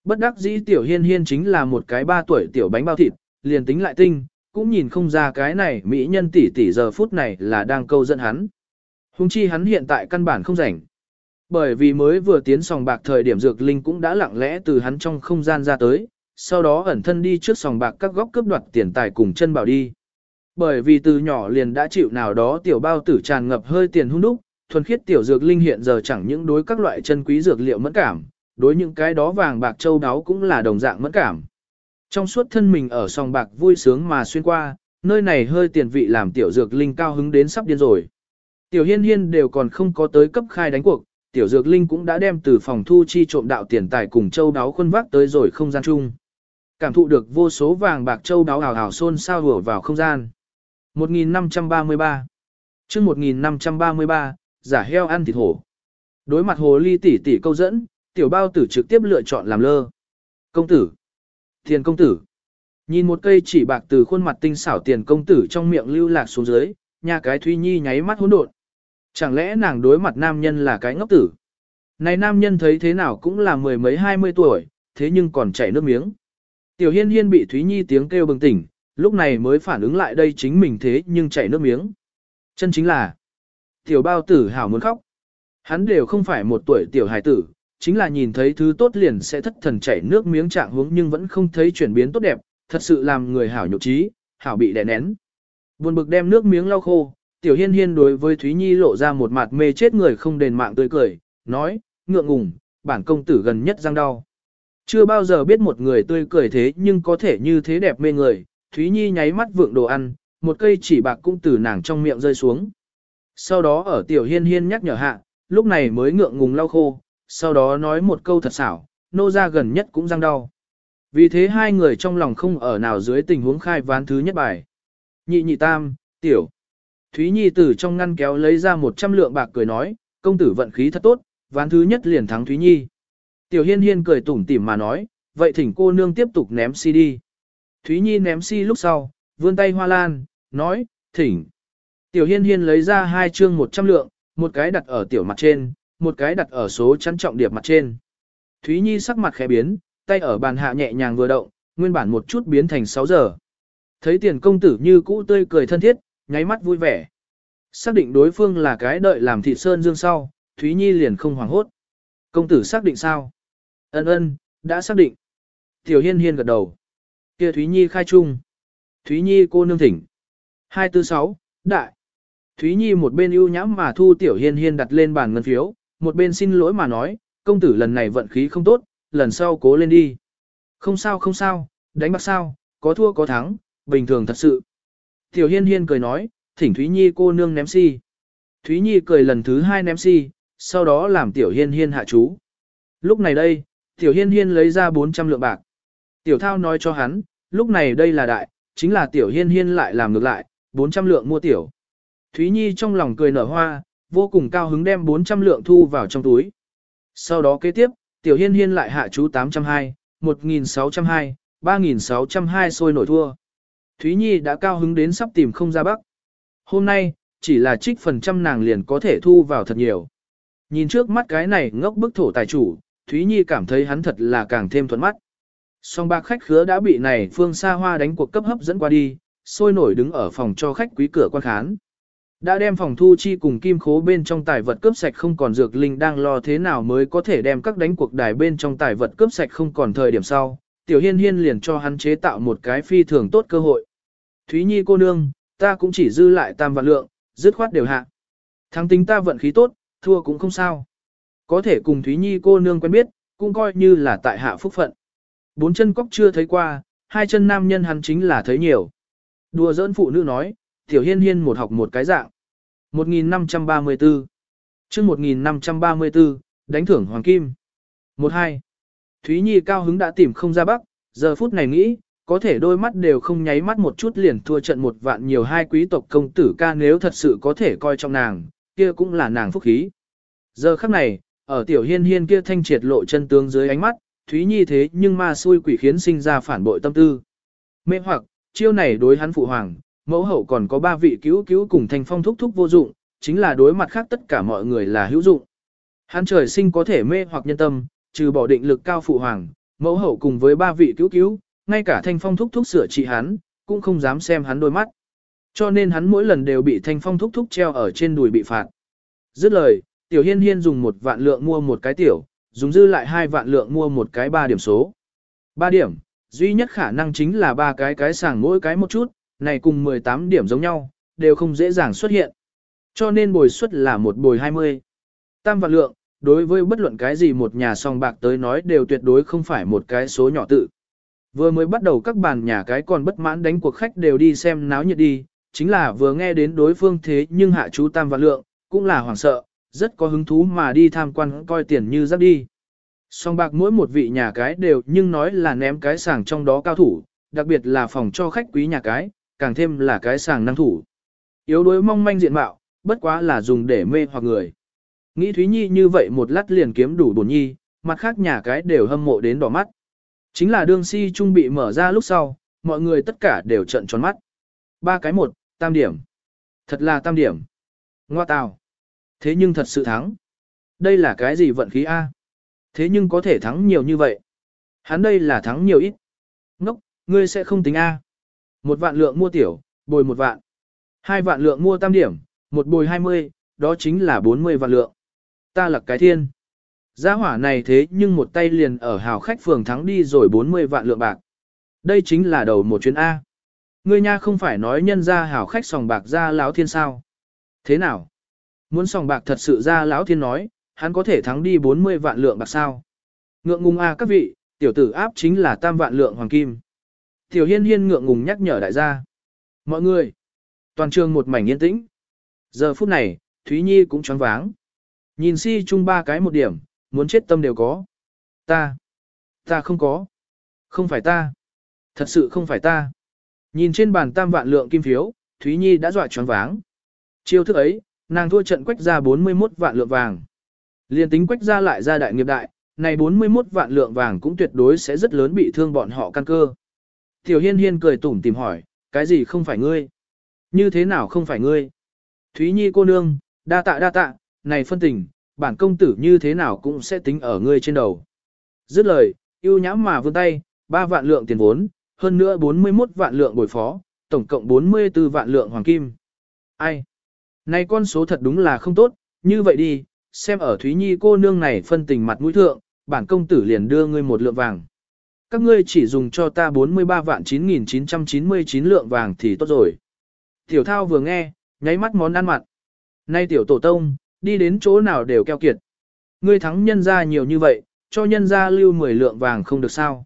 Bất đắc dĩ tiểu hiên hiên chính là một cái ba tuổi tiểu bánh bao thịt, liền tính lại tinh, cũng nhìn không ra cái này mỹ nhân tỷ tỷ giờ phút này là đang câu dẫn hắn. Hùng chi hắn hiện tại căn bản không rảnh. Bởi vì mới vừa tiến sòng bạc thời điểm dược linh cũng đã lặng lẽ từ hắn trong không gian ra tới, sau đó ẩn thân đi trước sòng bạc các góc cướp đoạt tiền tài cùng chân bảo đi. Bởi vì từ nhỏ liền đã chịu nào đó tiểu bao tử tràn ngập hơi tiền hung đúc, thuần khiết tiểu dược linh hiện giờ chẳng những đối các loại chân quý dược liệu mẫn cảm, đối những cái đó vàng bạc châu đáo cũng là đồng dạng mẫn cảm. Trong suốt thân mình ở sòng bạc vui sướng mà xuyên qua, nơi này hơi tiền vị làm tiểu dược linh cao hứng đến sắp điên rồi. Tiểu hiên hiên đều còn không có tới cấp khai đánh cuộc, tiểu dược linh cũng đã đem từ phòng thu chi trộm đạo tiền tài cùng châu đáo khuân vác tới rồi không gian chung. Cảm thụ được vô số vàng bạc châu đáo hào hào xôn sao hùa vào không gian. 1533 chương 1533, giả heo ăn thịt hổ. Đối mặt hồ ly tỷ tỷ câu dẫn, tiểu bao tử trực tiếp lựa chọn làm lơ. Công tử. Tiền công tử. Nhìn một cây chỉ bạc từ khuôn mặt tinh xảo tiền công tử trong miệng lưu lạc xuống dưới, nhà cái Thúy Nhi nháy mắt hỗn độn. Chẳng lẽ nàng đối mặt nam nhân là cái ngốc tử? Này nam nhân thấy thế nào cũng là mười mấy hai mươi tuổi, thế nhưng còn chảy nước miếng. Tiểu hiên hiên bị Thúy Nhi tiếng kêu bừng tỉnh, lúc này mới phản ứng lại đây chính mình thế nhưng chảy nước miếng. Chân chính là, tiểu bao tử hảo muốn khóc. Hắn đều không phải một tuổi tiểu hài tử, chính là nhìn thấy thứ tốt liền sẽ thất thần chảy nước miếng trạng hướng nhưng vẫn không thấy chuyển biến tốt đẹp, thật sự làm người hảo nhục trí, hảo bị đè nén. Buồn bực đem nước miếng lau khô, tiểu hiên hiên đối với Thúy Nhi lộ ra một mặt mê chết người không đền mạng tươi cười, nói, ngượng ngùng, bản công tử gần nhất răng đau. Chưa bao giờ biết một người tươi cười thế nhưng có thể như thế đẹp mê người, Thúy Nhi nháy mắt vượng đồ ăn, một cây chỉ bạc cũng từ nàng trong miệng rơi xuống. Sau đó ở tiểu hiên hiên nhắc nhở hạ, lúc này mới ngượng ngùng lau khô, sau đó nói một câu thật xảo, nô ra gần nhất cũng răng đau. Vì thế hai người trong lòng không ở nào dưới tình huống khai ván thứ nhất bài. Nhị nhị tam, tiểu. Thúy Nhi từ trong ngăn kéo lấy ra 100 lượng bạc cười nói, công tử vận khí thật tốt, ván thứ nhất liền thắng Thúy Nhi. Tiểu Hiên Hiên cười tủm tỉm mà nói, vậy thỉnh cô nương tiếp tục ném si đi. Thúy Nhi ném si lúc sau, vươn tay hoa lan, nói, thỉnh. Tiểu Hiên Hiên lấy ra hai chương 100 lượng, một cái đặt ở tiểu mặt trên, một cái đặt ở số chắn trọng điệp mặt trên. Thúy Nhi sắc mặt khẽ biến, tay ở bàn hạ nhẹ nhàng vừa động, nguyên bản một chút biến thành 6 giờ. Thấy tiền công tử như cũ tươi cười thân thiết, nháy mắt vui vẻ. Xác định đối phương là cái đợi làm thị sơn dương sau, Thúy Nhi liền không hoảng hốt. Công tử xác định sao? Ân ân, đã xác định. Tiểu Hiên Hiên gật đầu. Kia Thúy Nhi khai trung. Thúy Nhi cô nương thỉnh. 246, đại. Thúy Nhi một bên ưu nhãm mà thu Tiểu Hiên Hiên đặt lên bàn ngân phiếu, một bên xin lỗi mà nói, công tử lần này vận khí không tốt, lần sau cố lên đi. Không sao không sao, đánh bạc sao, có thua có thắng, bình thường thật sự. Tiểu Hiên Hiên cười nói, thỉnh Thúy Nhi cô nương ném si. Thúy Nhi cười lần thứ hai ném si, sau đó làm Tiểu Hiên Hiên hạ chú. Lúc này đây, Tiểu Hiên Hiên lấy ra 400 lượng bạc. Tiểu Thao nói cho hắn, lúc này đây là đại, chính là Tiểu Hiên Hiên lại làm ngược lại, 400 lượng mua Tiểu. Thúy Nhi trong lòng cười nở hoa, vô cùng cao hứng đem 400 lượng thu vào trong túi. Sau đó kế tiếp, Tiểu Hiên Hiên lại hạ chú 802, 1602, 3602 sôi nổi thua. Thúy Nhi đã cao hứng đến sắp tìm không ra bắc. Hôm nay, chỉ là trích phần trăm nàng liền có thể thu vào thật nhiều. Nhìn trước mắt cái này ngốc bức thổ tài chủ, Thúy Nhi cảm thấy hắn thật là càng thêm thuận mắt. Song bạc khách khứa đã bị này phương xa hoa đánh cuộc cấp hấp dẫn qua đi, sôi nổi đứng ở phòng cho khách quý cửa quan khán. Đã đem phòng thu chi cùng kim khố bên trong tài vật cướp sạch không còn dược linh đang lo thế nào mới có thể đem các đánh cuộc đài bên trong tài vật cướp sạch không còn thời điểm sau. Tiểu hiên hiên liền cho hắn chế tạo một cái phi thường tốt cơ hội. Thúy Nhi cô nương, ta cũng chỉ dư lại tam vạn lượng, dứt khoát đều hạ. Thắng tính ta vận khí tốt, thua cũng không sao. Có thể cùng Thúy Nhi cô nương quen biết, cũng coi như là tại hạ phúc phận. Bốn chân cóc chưa thấy qua, hai chân nam nhân hắn chính là thấy nhiều. Đùa giỡn phụ nữ nói, tiểu hiên hiên một học một cái dạng. 1534 chương 1534, đánh thưởng hoàng kim. 12. Thúy Nhi cao hứng đã tìm không ra bắc, giờ phút này nghĩ, có thể đôi mắt đều không nháy mắt một chút liền thua trận một vạn nhiều hai quý tộc công tử ca nếu thật sự có thể coi trọng nàng, kia cũng là nàng phúc khí. Giờ khắc này, ở tiểu hiên hiên kia thanh triệt lộ chân tướng dưới ánh mắt, Thúy Nhi thế nhưng ma xui quỷ khiến sinh ra phản bội tâm tư. Mê hoặc, chiêu này đối hắn phụ hoàng, mẫu hậu còn có ba vị cứu cứu cùng thanh phong thúc thúc vô dụng, chính là đối mặt khác tất cả mọi người là hữu dụng. Hắn trời sinh có thể mê hoặc nhân tâm, trừ bỏ định lực cao phụ hoàng, mẫu hậu cùng với ba vị cứu cứu, ngay cả thanh phong thúc thúc sửa trị hắn, cũng không dám xem hắn đôi mắt. Cho nên hắn mỗi lần đều bị thanh phong thúc thúc treo ở trên đùi bị phạt. Dứt lời, tiểu hiên hiên dùng một vạn lượng mua một cái tiểu, dùng dư lại hai vạn lượng mua một cái ba điểm số. Ba điểm, duy nhất khả năng chính là ba cái cái sàng mỗi cái một chút, này cùng 18 điểm giống nhau, đều không dễ dàng xuất hiện. Cho nên bồi suất là một bồi 20. Tam vạn lượng, đối với bất luận cái gì một nhà song bạc tới nói đều tuyệt đối không phải một cái số nhỏ tự. Vừa mới bắt đầu các bàn nhà cái còn bất mãn đánh cuộc khách đều đi xem náo nhiệt đi, chính là vừa nghe đến đối phương thế nhưng hạ chú tam vạn lượng, cũng là hoảng sợ, rất có hứng thú mà đi tham quan coi tiền như rác đi. Song bạc mỗi một vị nhà cái đều nhưng nói là ném cái sàng trong đó cao thủ, đặc biệt là phòng cho khách quý nhà cái, càng thêm là cái sàng năng thủ. Yếu đuối mong manh diện mạo, bất quá là dùng để mê hoặc người. Nghĩ Thúy Nhi như vậy một lát liền kiếm đủ bổn nhi, mặt khác nhà cái đều hâm mộ đến đỏ mắt. Chính là đương si trung bị mở ra lúc sau, mọi người tất cả đều trận tròn mắt. Ba cái một, tam điểm. Thật là tam điểm. Ngoa tào. Thế nhưng thật sự thắng. Đây là cái gì vận khí A? Thế nhưng có thể thắng nhiều như vậy. Hắn đây là thắng nhiều ít. Ngốc, ngươi sẽ không tính A. Một vạn lượng mua tiểu, bồi một vạn. Hai vạn lượng mua tam điểm, một bồi hai mươi, đó chính là bốn mươi vạn lượng. Ta là cái thiên. Gia hỏa này thế nhưng một tay liền ở hào khách phường thắng đi rồi 40 vạn lượng bạc. Đây chính là đầu một chuyến A. Ngươi nha không phải nói nhân ra hào khách sòng bạc ra láo thiên sao. Thế nào? Muốn sòng bạc thật sự ra lão thiên nói, hắn có thể thắng đi 40 vạn lượng bạc sao? Ngượng ngùng A các vị, tiểu tử áp chính là tam vạn lượng hoàng kim. Tiểu hiên hiên ngượng ngùng nhắc nhở đại gia. Mọi người, toàn trường một mảnh yên tĩnh. Giờ phút này, Thúy Nhi cũng choáng váng. Nhìn si chung ba cái một điểm, muốn chết tâm đều có. Ta, ta không có. Không phải ta. Thật sự không phải ta. Nhìn trên bàn tam vạn lượng kim phiếu, Thúy Nhi đã dọa choáng váng. Chiêu thức ấy, nàng thua trận quách ra 41 vạn lượng vàng. Liên tính quách ra lại ra đại nghiệp đại, này 41 vạn lượng vàng cũng tuyệt đối sẽ rất lớn bị thương bọn họ căn cơ. Tiểu Hiên Hiên cười tủm tìm hỏi, cái gì không phải ngươi? Như thế nào không phải ngươi? Thúy Nhi cô nương, đa tạ đa tạ, này phân tình, bản công tử như thế nào cũng sẽ tính ở ngươi trên đầu. Dứt lời, yêu nhãm mà vươn tay, 3 vạn lượng tiền vốn, hơn nữa 41 vạn lượng bồi phó, tổng cộng 44 vạn lượng hoàng kim. Ai? Này con số thật đúng là không tốt, như vậy đi, xem ở Thúy Nhi cô nương này phân tình mặt mũi thượng, bản công tử liền đưa ngươi một lượng vàng. Các ngươi chỉ dùng cho ta 43 vạn 9.999 lượng vàng thì tốt rồi. Tiểu thao vừa nghe, nháy mắt món ăn mặn. Nay tiểu tổ tông, đi đến chỗ nào đều keo kiệt. Ngươi thắng nhân ra nhiều như vậy, cho nhân ra lưu 10 lượng vàng không được sao.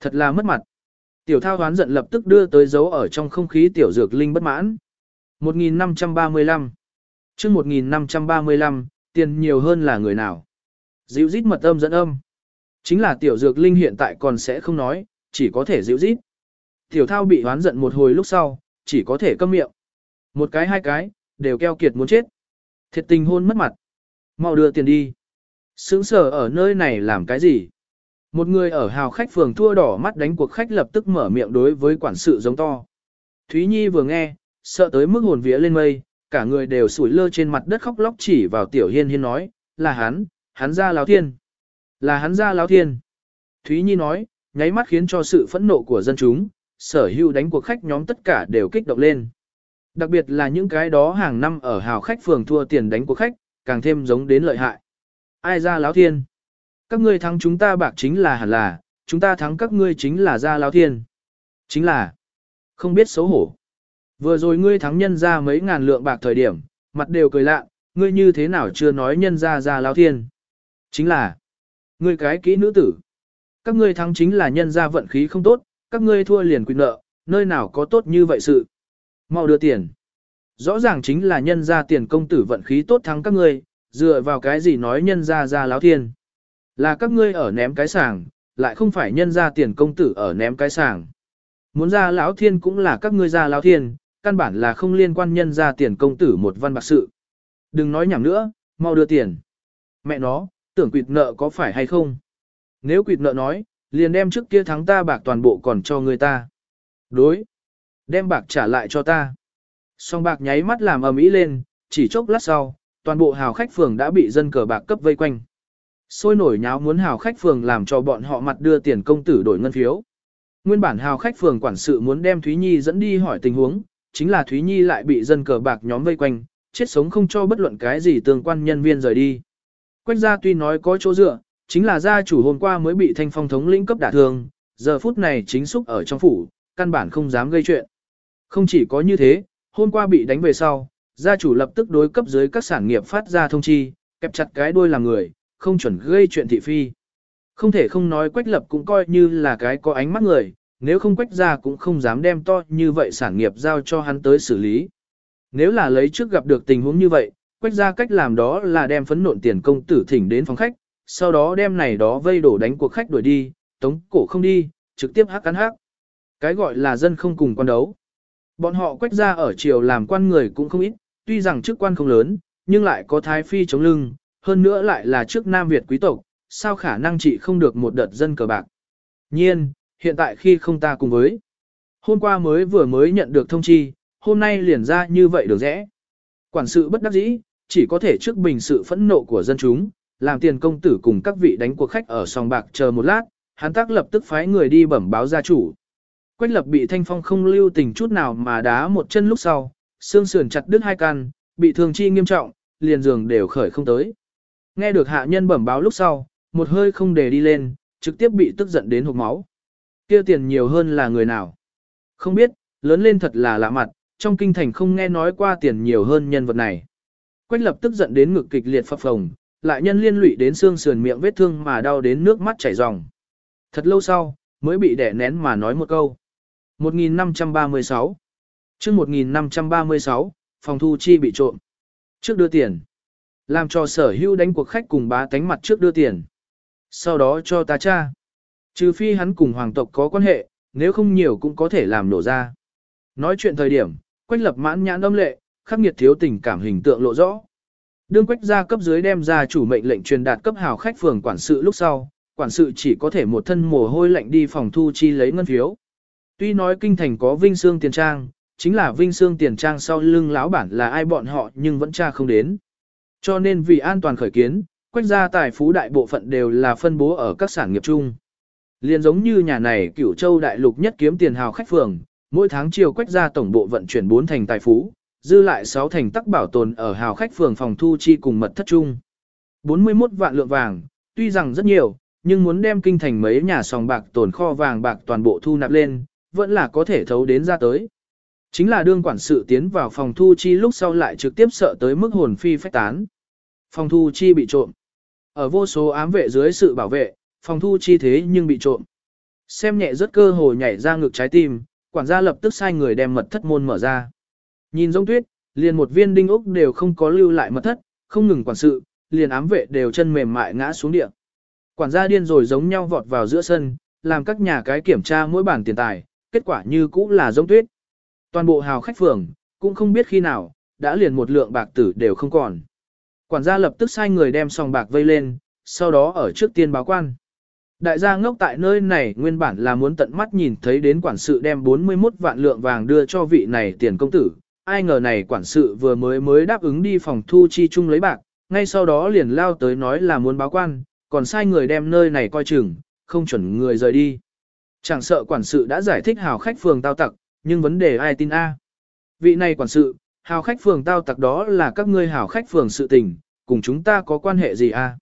Thật là mất mặt. Tiểu thao hoán giận lập tức đưa tới dấu ở trong không khí tiểu dược linh bất mãn. 1535 chương 1535, tiền nhiều hơn là người nào? Dịu rít mật âm dẫn âm. Chính là tiểu dược linh hiện tại còn sẽ không nói, chỉ có thể dịu rít. Tiểu thao bị hoán giận một hồi lúc sau, chỉ có thể câm miệng. Một cái hai cái, đều keo kiệt muốn chết. Thiệt tình hôn mất mặt. Mau đưa tiền đi. Sướng sở ở nơi này làm cái gì? Một người ở hào khách phường thua đỏ mắt đánh cuộc khách lập tức mở miệng đối với quản sự giống to. Thúy Nhi vừa nghe, sợ tới mức hồn vía lên mây, cả người đều sủi lơ trên mặt đất khóc lóc chỉ vào tiểu hiên hiên nói, là hắn, hắn ra láo thiên. Là hắn ra láo thiên. Thúy Nhi nói, nháy mắt khiến cho sự phẫn nộ của dân chúng, sở hữu đánh cuộc khách nhóm tất cả đều kích động lên. Đặc biệt là những cái đó hàng năm ở hào khách phường thua tiền đánh của khách, càng thêm giống đến lợi hại. Ai ra láo thiên? Các ngươi thắng chúng ta bạc chính là hẳn là, chúng ta thắng các ngươi chính là ra láo thiên. Chính là, không biết xấu hổ. Vừa rồi ngươi thắng nhân ra mấy ngàn lượng bạc thời điểm, mặt đều cười lạ, ngươi như thế nào chưa nói nhân ra ra lao thiên. Chính là, ngươi cái kỹ nữ tử. Các ngươi thắng chính là nhân ra vận khí không tốt, các ngươi thua liền quy nợ, nơi nào có tốt như vậy sự. Mau đưa tiền. Rõ ràng chính là nhân ra tiền công tử vận khí tốt thắng các ngươi, dựa vào cái gì nói nhân ra ra láo thiên. Là các ngươi ở ném cái sàng, lại không phải nhân ra tiền công tử ở ném cái sàng. Muốn ra lão thiên cũng là các ngươi ra lão thiên, căn bản là không liên quan nhân ra tiền công tử một văn bạc sự. Đừng nói nhảm nữa, mau đưa tiền. Mẹ nó, tưởng quỵt nợ có phải hay không? Nếu quỵt nợ nói, liền đem trước kia thắng ta bạc toàn bộ còn cho người ta. Đối. Đem bạc trả lại cho ta. Song bạc nháy mắt làm ầm ĩ lên, chỉ chốc lát sau, toàn bộ hào khách phường đã bị dân cờ bạc cấp vây quanh. Sôi nổi nháo muốn hào khách phường làm cho bọn họ mặt đưa tiền công tử đổi ngân phiếu. Nguyên bản hào khách phường quản sự muốn đem Thúy Nhi dẫn đi hỏi tình huống, chính là Thúy Nhi lại bị dân cờ bạc nhóm vây quanh, chết sống không cho bất luận cái gì tương quan nhân viên rời đi. Quách gia tuy nói có chỗ dựa, chính là gia chủ hôm qua mới bị thanh phong thống lĩnh cấp đả thương, giờ phút này chính xúc ở trong phủ, căn bản không dám gây chuyện. Không chỉ có như thế, hôm qua bị đánh về sau, gia chủ lập tức đối cấp dưới các sản nghiệp phát ra thông chi, kẹp chặt cái đuôi làm người, không chuẩn gây chuyện thị phi. Không thể không nói quách lập cũng coi như là cái có ánh mắt người, nếu không quách ra cũng không dám đem to như vậy sản nghiệp giao cho hắn tới xử lý. Nếu là lấy trước gặp được tình huống như vậy, quách ra cách làm đó là đem phấn nộn tiền công tử thỉnh đến phòng khách, sau đó đem này đó vây đổ đánh cuộc khách đuổi đi, tống cổ không đi, trực tiếp hắc cắn hắc. Cái gọi là dân không cùng quan đấu. Bọn họ quách ra ở triều làm quan người cũng không ít, tuy rằng chức quan không lớn, nhưng lại có thái phi chống lưng, hơn nữa lại là trước Nam Việt quý tộc, sao khả năng trị không được một đợt dân cờ bạc. Nhiên, hiện tại khi không ta cùng với. Hôm qua mới vừa mới nhận được thông chi, hôm nay liền ra như vậy được rẽ. Quản sự bất đắc dĩ, chỉ có thể trước bình sự phẫn nộ của dân chúng, làm tiền công tử cùng các vị đánh cuộc khách ở sòng bạc chờ một lát, hắn tác lập tức phái người đi bẩm báo gia chủ. Quách lập bị thanh phong không lưu tình chút nào mà đá một chân lúc sau, xương sườn chặt đứt hai căn, bị thương chi nghiêm trọng, liền giường đều khởi không tới. Nghe được hạ nhân bẩm báo lúc sau, một hơi không để đi lên, trực tiếp bị tức giận đến hộc máu. Kia tiền nhiều hơn là người nào? Không biết, lớn lên thật là lạ mặt, trong kinh thành không nghe nói qua tiền nhiều hơn nhân vật này. Quách lập tức giận đến ngực kịch liệt phập phồng, lại nhân liên lụy đến xương sườn miệng vết thương mà đau đến nước mắt chảy ròng. Thật lâu sau, mới bị đẻ nén mà nói một câu. 1536 chương 1536, phòng thu chi bị trộm. Trước đưa tiền. Làm cho sở hữu đánh cuộc khách cùng bá tánh mặt trước đưa tiền. Sau đó cho ta cha. Trừ phi hắn cùng hoàng tộc có quan hệ, nếu không nhiều cũng có thể làm nổ ra. Nói chuyện thời điểm, quách lập mãn nhãn âm lệ, khắc nghiệt thiếu tình cảm hình tượng lộ rõ. Đương quách gia cấp dưới đem ra chủ mệnh lệnh truyền đạt cấp hào khách phường quản sự lúc sau, quản sự chỉ có thể một thân mồ hôi lạnh đi phòng thu chi lấy ngân phiếu. Tuy nói kinh thành có vinh xương tiền trang, chính là vinh xương tiền trang sau lưng lão bản là ai bọn họ nhưng vẫn tra không đến. Cho nên vì an toàn khởi kiến, quách gia tài phú đại bộ phận đều là phân bố ở các sản nghiệp chung. Liên giống như nhà này cửu châu đại lục nhất kiếm tiền hào khách phường, mỗi tháng chiều quách gia tổng bộ vận chuyển 4 thành tài phú, dư lại 6 thành tắc bảo tồn ở hào khách phường phòng thu chi cùng mật thất chung. 41 vạn lượng vàng, tuy rằng rất nhiều, nhưng muốn đem kinh thành mấy nhà sòng bạc tồn kho vàng bạc toàn bộ thu nạp lên, vẫn là có thể thấu đến ra tới. Chính là đương quản sự tiến vào phòng thu chi lúc sau lại trực tiếp sợ tới mức hồn phi phách tán. Phòng thu chi bị trộm. Ở vô số ám vệ dưới sự bảo vệ, phòng thu chi thế nhưng bị trộm. Xem nhẹ rất cơ hồ nhảy ra ngực trái tim, quản gia lập tức sai người đem mật thất môn mở ra. Nhìn giống tuyết, liền một viên đinh ốc đều không có lưu lại mật thất, không ngừng quản sự, liền ám vệ đều chân mềm mại ngã xuống địa. Quản gia điên rồi giống nhau vọt vào giữa sân, làm các nhà cái kiểm tra mỗi bản tiền tài, kết quả như cũ là giống tuyết. Toàn bộ hào khách phường, cũng không biết khi nào, đã liền một lượng bạc tử đều không còn. Quản gia lập tức sai người đem sòng bạc vây lên, sau đó ở trước tiên báo quan. Đại gia ngốc tại nơi này nguyên bản là muốn tận mắt nhìn thấy đến quản sự đem 41 vạn lượng vàng đưa cho vị này tiền công tử. Ai ngờ này quản sự vừa mới mới đáp ứng đi phòng thu chi chung lấy bạc, ngay sau đó liền lao tới nói là muốn báo quan, còn sai người đem nơi này coi chừng, không chuẩn người rời đi. Chẳng sợ quản sự đã giải thích hào khách phường tao tặc, nhưng vấn đề ai tin A. Vị này quản sự, hào khách phường tao tặc đó là các ngươi hào khách phường sự tình, cùng chúng ta có quan hệ gì A.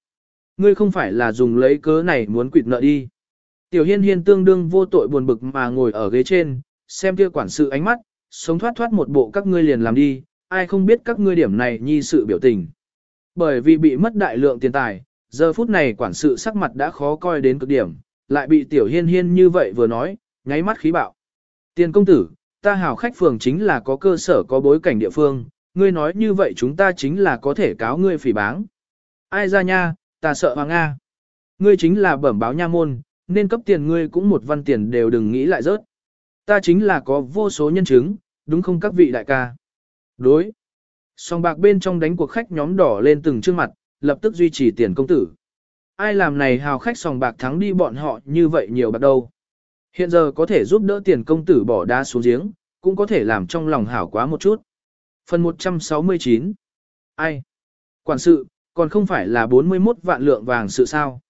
Ngươi không phải là dùng lấy cớ này muốn quỵt nợ đi. Tiểu hiên hiên tương đương vô tội buồn bực mà ngồi ở ghế trên, xem kia quản sự ánh mắt, sống thoát thoát một bộ các ngươi liền làm đi, ai không biết các ngươi điểm này nhi sự biểu tình. Bởi vì bị mất đại lượng tiền tài, giờ phút này quản sự sắc mặt đã khó coi đến cực điểm, lại bị tiểu hiên hiên như vậy vừa nói, nháy mắt khí bạo. Tiền công tử, ta hào khách phường chính là có cơ sở có bối cảnh địa phương, ngươi nói như vậy chúng ta chính là có thể cáo ngươi phỉ báng. Ai ra nha, ta sợ hoàng Nga. Ngươi chính là bẩm báo nha môn, nên cấp tiền ngươi cũng một văn tiền đều đừng nghĩ lại rớt. Ta chính là có vô số nhân chứng, đúng không các vị đại ca? Đối. Song bạc bên trong đánh cuộc khách nhóm đỏ lên từng trước mặt, lập tức duy trì tiền công tử. Ai làm này hào khách sòng bạc thắng đi bọn họ như vậy nhiều bạc đâu. Hiện giờ có thể giúp đỡ tiền công tử bỏ đá xuống giếng, cũng có thể làm trong lòng hảo quá một chút. Phần 169 Ai? Quản sự, còn không phải là 41 vạn lượng vàng sự sao?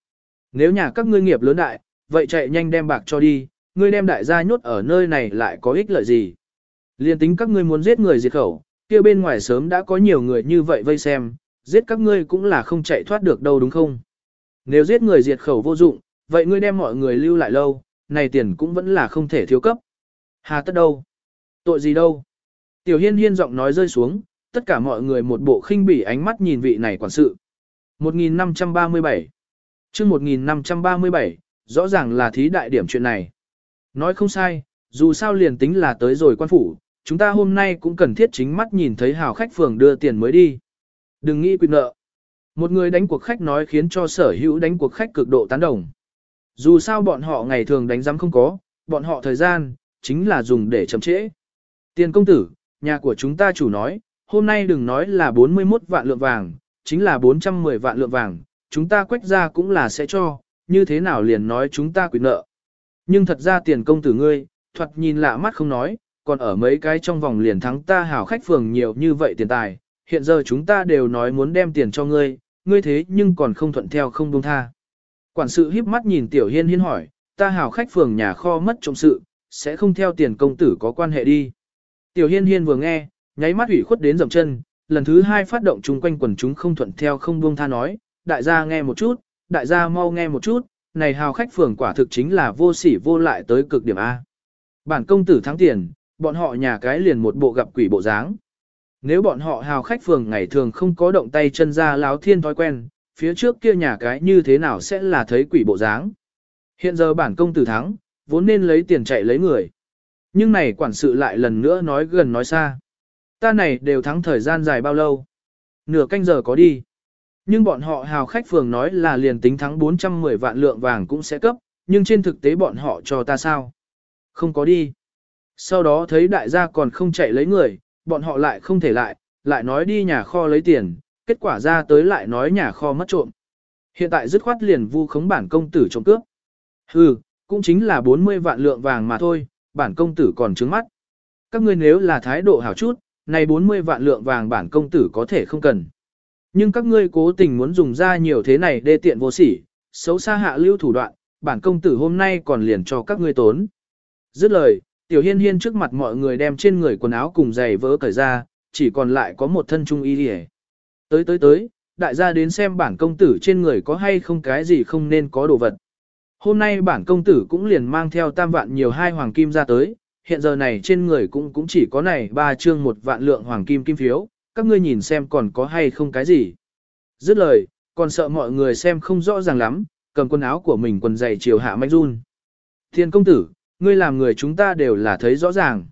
Nếu nhà các ngươi nghiệp lớn đại, vậy chạy nhanh đem bạc cho đi, ngươi đem đại gia nhốt ở nơi này lại có ích lợi gì? Liên tính các ngươi muốn giết người diệt khẩu, kia bên ngoài sớm đã có nhiều người như vậy vây xem, giết các ngươi cũng là không chạy thoát được đâu đúng không? Nếu giết người diệt khẩu vô dụng, vậy ngươi đem mọi người lưu lại lâu, này tiền cũng vẫn là không thể thiếu cấp. Hà tất đâu? Tội gì đâu? Tiểu hiên hiên giọng nói rơi xuống, tất cả mọi người một bộ khinh bỉ ánh mắt nhìn vị này quản sự. 1537 chương 1537, rõ ràng là thí đại điểm chuyện này. Nói không sai, dù sao liền tính là tới rồi quan phủ, chúng ta hôm nay cũng cần thiết chính mắt nhìn thấy hào khách phường đưa tiền mới đi. Đừng nghĩ quyền nợ. Một người đánh cuộc khách nói khiến cho sở hữu đánh cuộc khách cực độ tán đồng. Dù sao bọn họ ngày thường đánh giám không có, bọn họ thời gian, chính là dùng để chậm trễ. Tiền công tử, nhà của chúng ta chủ nói, hôm nay đừng nói là 41 vạn lượng vàng, chính là 410 vạn lượng vàng, chúng ta quách ra cũng là sẽ cho, như thế nào liền nói chúng ta quyền nợ. Nhưng thật ra tiền công tử ngươi, thoạt nhìn lạ mắt không nói, còn ở mấy cái trong vòng liền thắng ta hảo khách phường nhiều như vậy tiền tài, hiện giờ chúng ta đều nói muốn đem tiền cho ngươi, ngươi thế nhưng còn không thuận theo không buông tha. Quản sự híp mắt nhìn Tiểu Hiên Hiên hỏi, ta hảo khách phường nhà kho mất trọng sự, sẽ không theo tiền công tử có quan hệ đi. Tiểu Hiên Hiên vừa nghe, nháy mắt ủy khuất đến dầm chân, lần thứ hai phát động chung quanh quần chúng không thuận theo không buông tha nói, đại gia nghe một chút, đại gia mau nghe một chút, này hào khách phường quả thực chính là vô sỉ vô lại tới cực điểm A. Bản công tử thắng tiền, bọn họ nhà cái liền một bộ gặp quỷ bộ dáng. Nếu bọn họ hào khách phường ngày thường không có động tay chân ra láo thiên thói quen, phía trước kia nhà cái như thế nào sẽ là thấy quỷ bộ dáng. Hiện giờ bản công tử thắng, vốn nên lấy tiền chạy lấy người. Nhưng này quản sự lại lần nữa nói gần nói xa. Ta này đều thắng thời gian dài bao lâu. Nửa canh giờ có đi. Nhưng bọn họ hào khách phường nói là liền tính thắng 410 vạn lượng vàng cũng sẽ cấp, nhưng trên thực tế bọn họ cho ta sao? Không có đi. Sau đó thấy đại gia còn không chạy lấy người, bọn họ lại không thể lại, lại nói đi nhà kho lấy tiền, kết quả ra tới lại nói nhà kho mất trộm. Hiện tại dứt khoát liền vu khống bản công tử trộm cướp. Hừ, cũng chính là 40 vạn lượng vàng mà thôi, bản công tử còn trứng mắt. Các ngươi nếu là thái độ hảo chút, này 40 vạn lượng vàng bản công tử có thể không cần. Nhưng các ngươi cố tình muốn dùng ra nhiều thế này đê tiện vô sỉ, xấu xa hạ lưu thủ đoạn, bản công tử hôm nay còn liền cho các ngươi tốn. Dứt lời, tiểu hiên hiên trước mặt mọi người đem trên người quần áo cùng giày vỡ cởi ra, chỉ còn lại có một thân trung y đi Tới tới tới, đại gia đến xem bản công tử trên người có hay không cái gì không nên có đồ vật. Hôm nay bản công tử cũng liền mang theo tam vạn nhiều hai hoàng kim ra tới, hiện giờ này trên người cũng cũng chỉ có này ba chương một vạn lượng hoàng kim kim phiếu, các ngươi nhìn xem còn có hay không cái gì. Dứt lời, còn sợ mọi người xem không rõ ràng lắm, cầm quần áo của mình quần dày chiều hạ manh run. Thiên công tử, ngươi làm người chúng ta đều là thấy rõ ràng.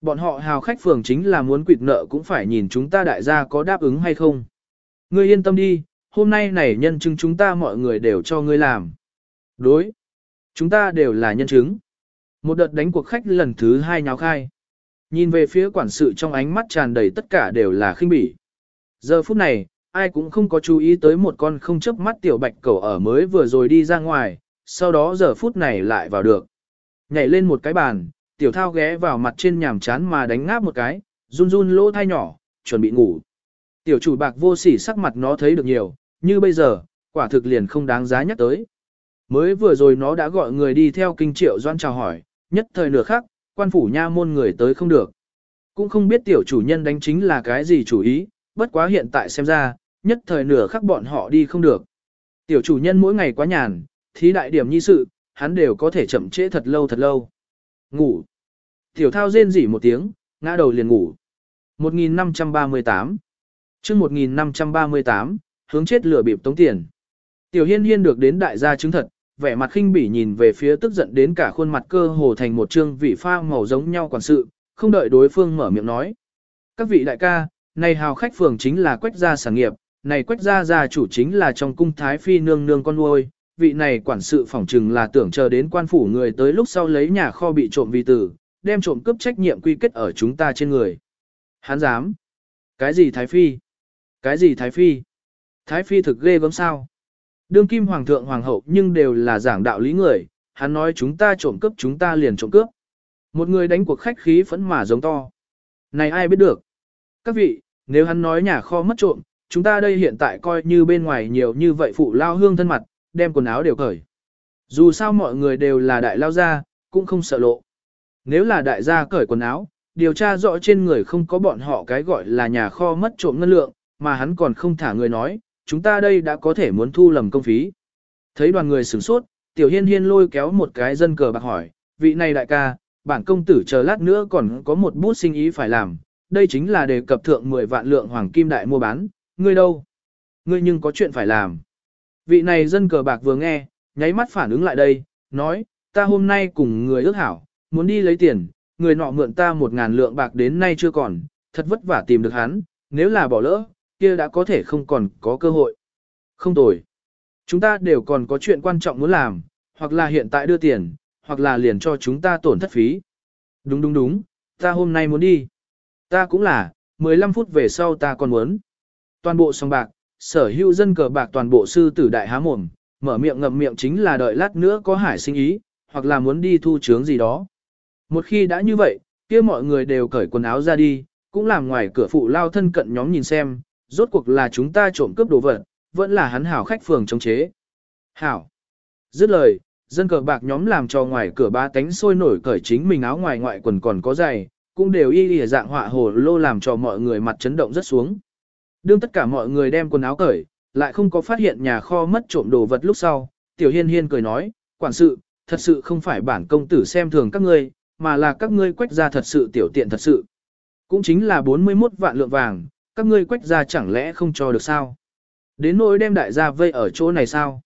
Bọn họ hào khách phường chính là muốn quỵt nợ cũng phải nhìn chúng ta đại gia có đáp ứng hay không. Ngươi yên tâm đi, hôm nay này nhân chứng chúng ta mọi người đều cho ngươi làm. Đối. Chúng ta đều là nhân chứng. Một đợt đánh cuộc khách lần thứ hai nháo khai. Nhìn về phía quản sự trong ánh mắt tràn đầy tất cả đều là khinh bỉ. Giờ phút này, ai cũng không có chú ý tới một con không chớp mắt tiểu bạch cẩu ở mới vừa rồi đi ra ngoài, sau đó giờ phút này lại vào được. Nhảy lên một cái bàn, tiểu thao ghé vào mặt trên nhàm chán mà đánh ngáp một cái, run run lỗ thai nhỏ, chuẩn bị ngủ. Tiểu chủ bạc vô sỉ sắc mặt nó thấy được nhiều, như bây giờ, quả thực liền không đáng giá nhắc tới. Mới vừa rồi nó đã gọi người đi theo kinh triệu doan chào hỏi, nhất thời nửa khắc, quan phủ nha môn người tới không được. Cũng không biết tiểu chủ nhân đánh chính là cái gì chủ ý, bất quá hiện tại xem ra, nhất thời nửa khắc bọn họ đi không được. Tiểu chủ nhân mỗi ngày quá nhàn, thí đại điểm nhi sự, hắn đều có thể chậm trễ thật lâu thật lâu. Ngủ. Tiểu thao rên rỉ một tiếng, ngã đầu liền ngủ. 1538 chương 1538, hướng chết lửa bịp tống tiền. Tiểu hiên hiên được đến đại gia chứng thật, vẻ mặt khinh bỉ nhìn về phía tức giận đến cả khuôn mặt cơ hồ thành một trương vị pha màu giống nhau quản sự, không đợi đối phương mở miệng nói. Các vị đại ca, này hào khách phường chính là quách gia sản nghiệp, này quách gia gia chủ chính là trong cung thái phi nương nương con nuôi, vị này quản sự phỏng chừng là tưởng chờ đến quan phủ người tới lúc sau lấy nhà kho bị trộm vì tử, đem trộm cướp trách nhiệm quy kết ở chúng ta trên người. Hắn dám? Cái gì thái phi? Cái gì thái phi? Thái phi thực ghê gớm sao? Đương kim hoàng thượng hoàng hậu nhưng đều là giảng đạo lý người, hắn nói chúng ta trộm cướp chúng ta liền trộm cướp. Một người đánh cuộc khách khí phẫn mà giống to. Này ai biết được? Các vị, nếu hắn nói nhà kho mất trộm, chúng ta đây hiện tại coi như bên ngoài nhiều như vậy phụ lao hương thân mặt, đem quần áo đều cởi. Dù sao mọi người đều là đại lao gia, cũng không sợ lộ. Nếu là đại gia cởi quần áo, điều tra rõ trên người không có bọn họ cái gọi là nhà kho mất trộm ngân lượng, mà hắn còn không thả người nói, chúng ta đây đã có thể muốn thu lầm công phí. Thấy đoàn người sửng sốt, Tiểu Hiên Hiên lôi kéo một cái dân cờ bạc hỏi, vị này đại ca, bản công tử chờ lát nữa còn có một bút sinh ý phải làm, đây chính là đề cập thượng 10 vạn lượng hoàng kim đại mua bán, ngươi đâu? Ngươi nhưng có chuyện phải làm. Vị này dân cờ bạc vừa nghe, nháy mắt phản ứng lại đây, nói, ta hôm nay cùng người ước hảo, muốn đi lấy tiền, người nọ mượn ta một ngàn lượng bạc đến nay chưa còn, thật vất vả tìm được hắn, nếu là bỏ lỡ, kia đã có thể không còn có cơ hội. Không tồi. Chúng ta đều còn có chuyện quan trọng muốn làm, hoặc là hiện tại đưa tiền, hoặc là liền cho chúng ta tổn thất phí. Đúng đúng đúng, ta hôm nay muốn đi. Ta cũng là, 15 phút về sau ta còn muốn. Toàn bộ song bạc, sở hữu dân cờ bạc toàn bộ sư tử đại há mồm, mở miệng ngậm miệng chính là đợi lát nữa có hải sinh ý, hoặc là muốn đi thu chướng gì đó. Một khi đã như vậy, kia mọi người đều cởi quần áo ra đi, cũng làm ngoài cửa phụ lao thân cận nhóm nhìn xem, rốt cuộc là chúng ta trộm cướp đồ vật, vẫn là hắn hảo khách phường chống chế. Hảo. Dứt lời, dân cờ bạc nhóm làm cho ngoài cửa ba cánh sôi nổi cởi chính mình áo ngoài ngoại quần còn có giày, cũng đều y y dạng họa hồ lô làm cho mọi người mặt chấn động rất xuống. Đương tất cả mọi người đem quần áo cởi, lại không có phát hiện nhà kho mất trộm đồ vật lúc sau, tiểu hiên hiên cười nói, quản sự, thật sự không phải bản công tử xem thường các ngươi, mà là các ngươi quách ra thật sự tiểu tiện thật sự. Cũng chính là 41 vạn lượng vàng, các ngươi quách ra chẳng lẽ không cho được sao? Đến nỗi đem đại gia vây ở chỗ này sao?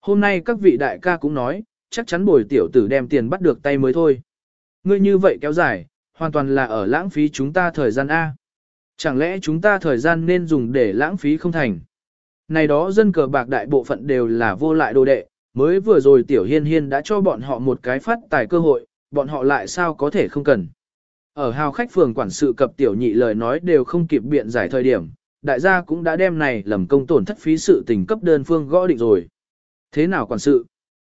Hôm nay các vị đại ca cũng nói, chắc chắn bồi tiểu tử đem tiền bắt được tay mới thôi. Ngươi như vậy kéo dài, hoàn toàn là ở lãng phí chúng ta thời gian A. Chẳng lẽ chúng ta thời gian nên dùng để lãng phí không thành? Này đó dân cờ bạc đại bộ phận đều là vô lại đồ đệ, mới vừa rồi tiểu hiên hiên đã cho bọn họ một cái phát tài cơ hội, bọn họ lại sao có thể không cần. Ở hào khách phường quản sự cập tiểu nhị lời nói đều không kịp biện giải thời điểm, đại gia cũng đã đem này lầm công tổn thất phí sự tình cấp đơn phương gõ định rồi. Thế nào quản sự?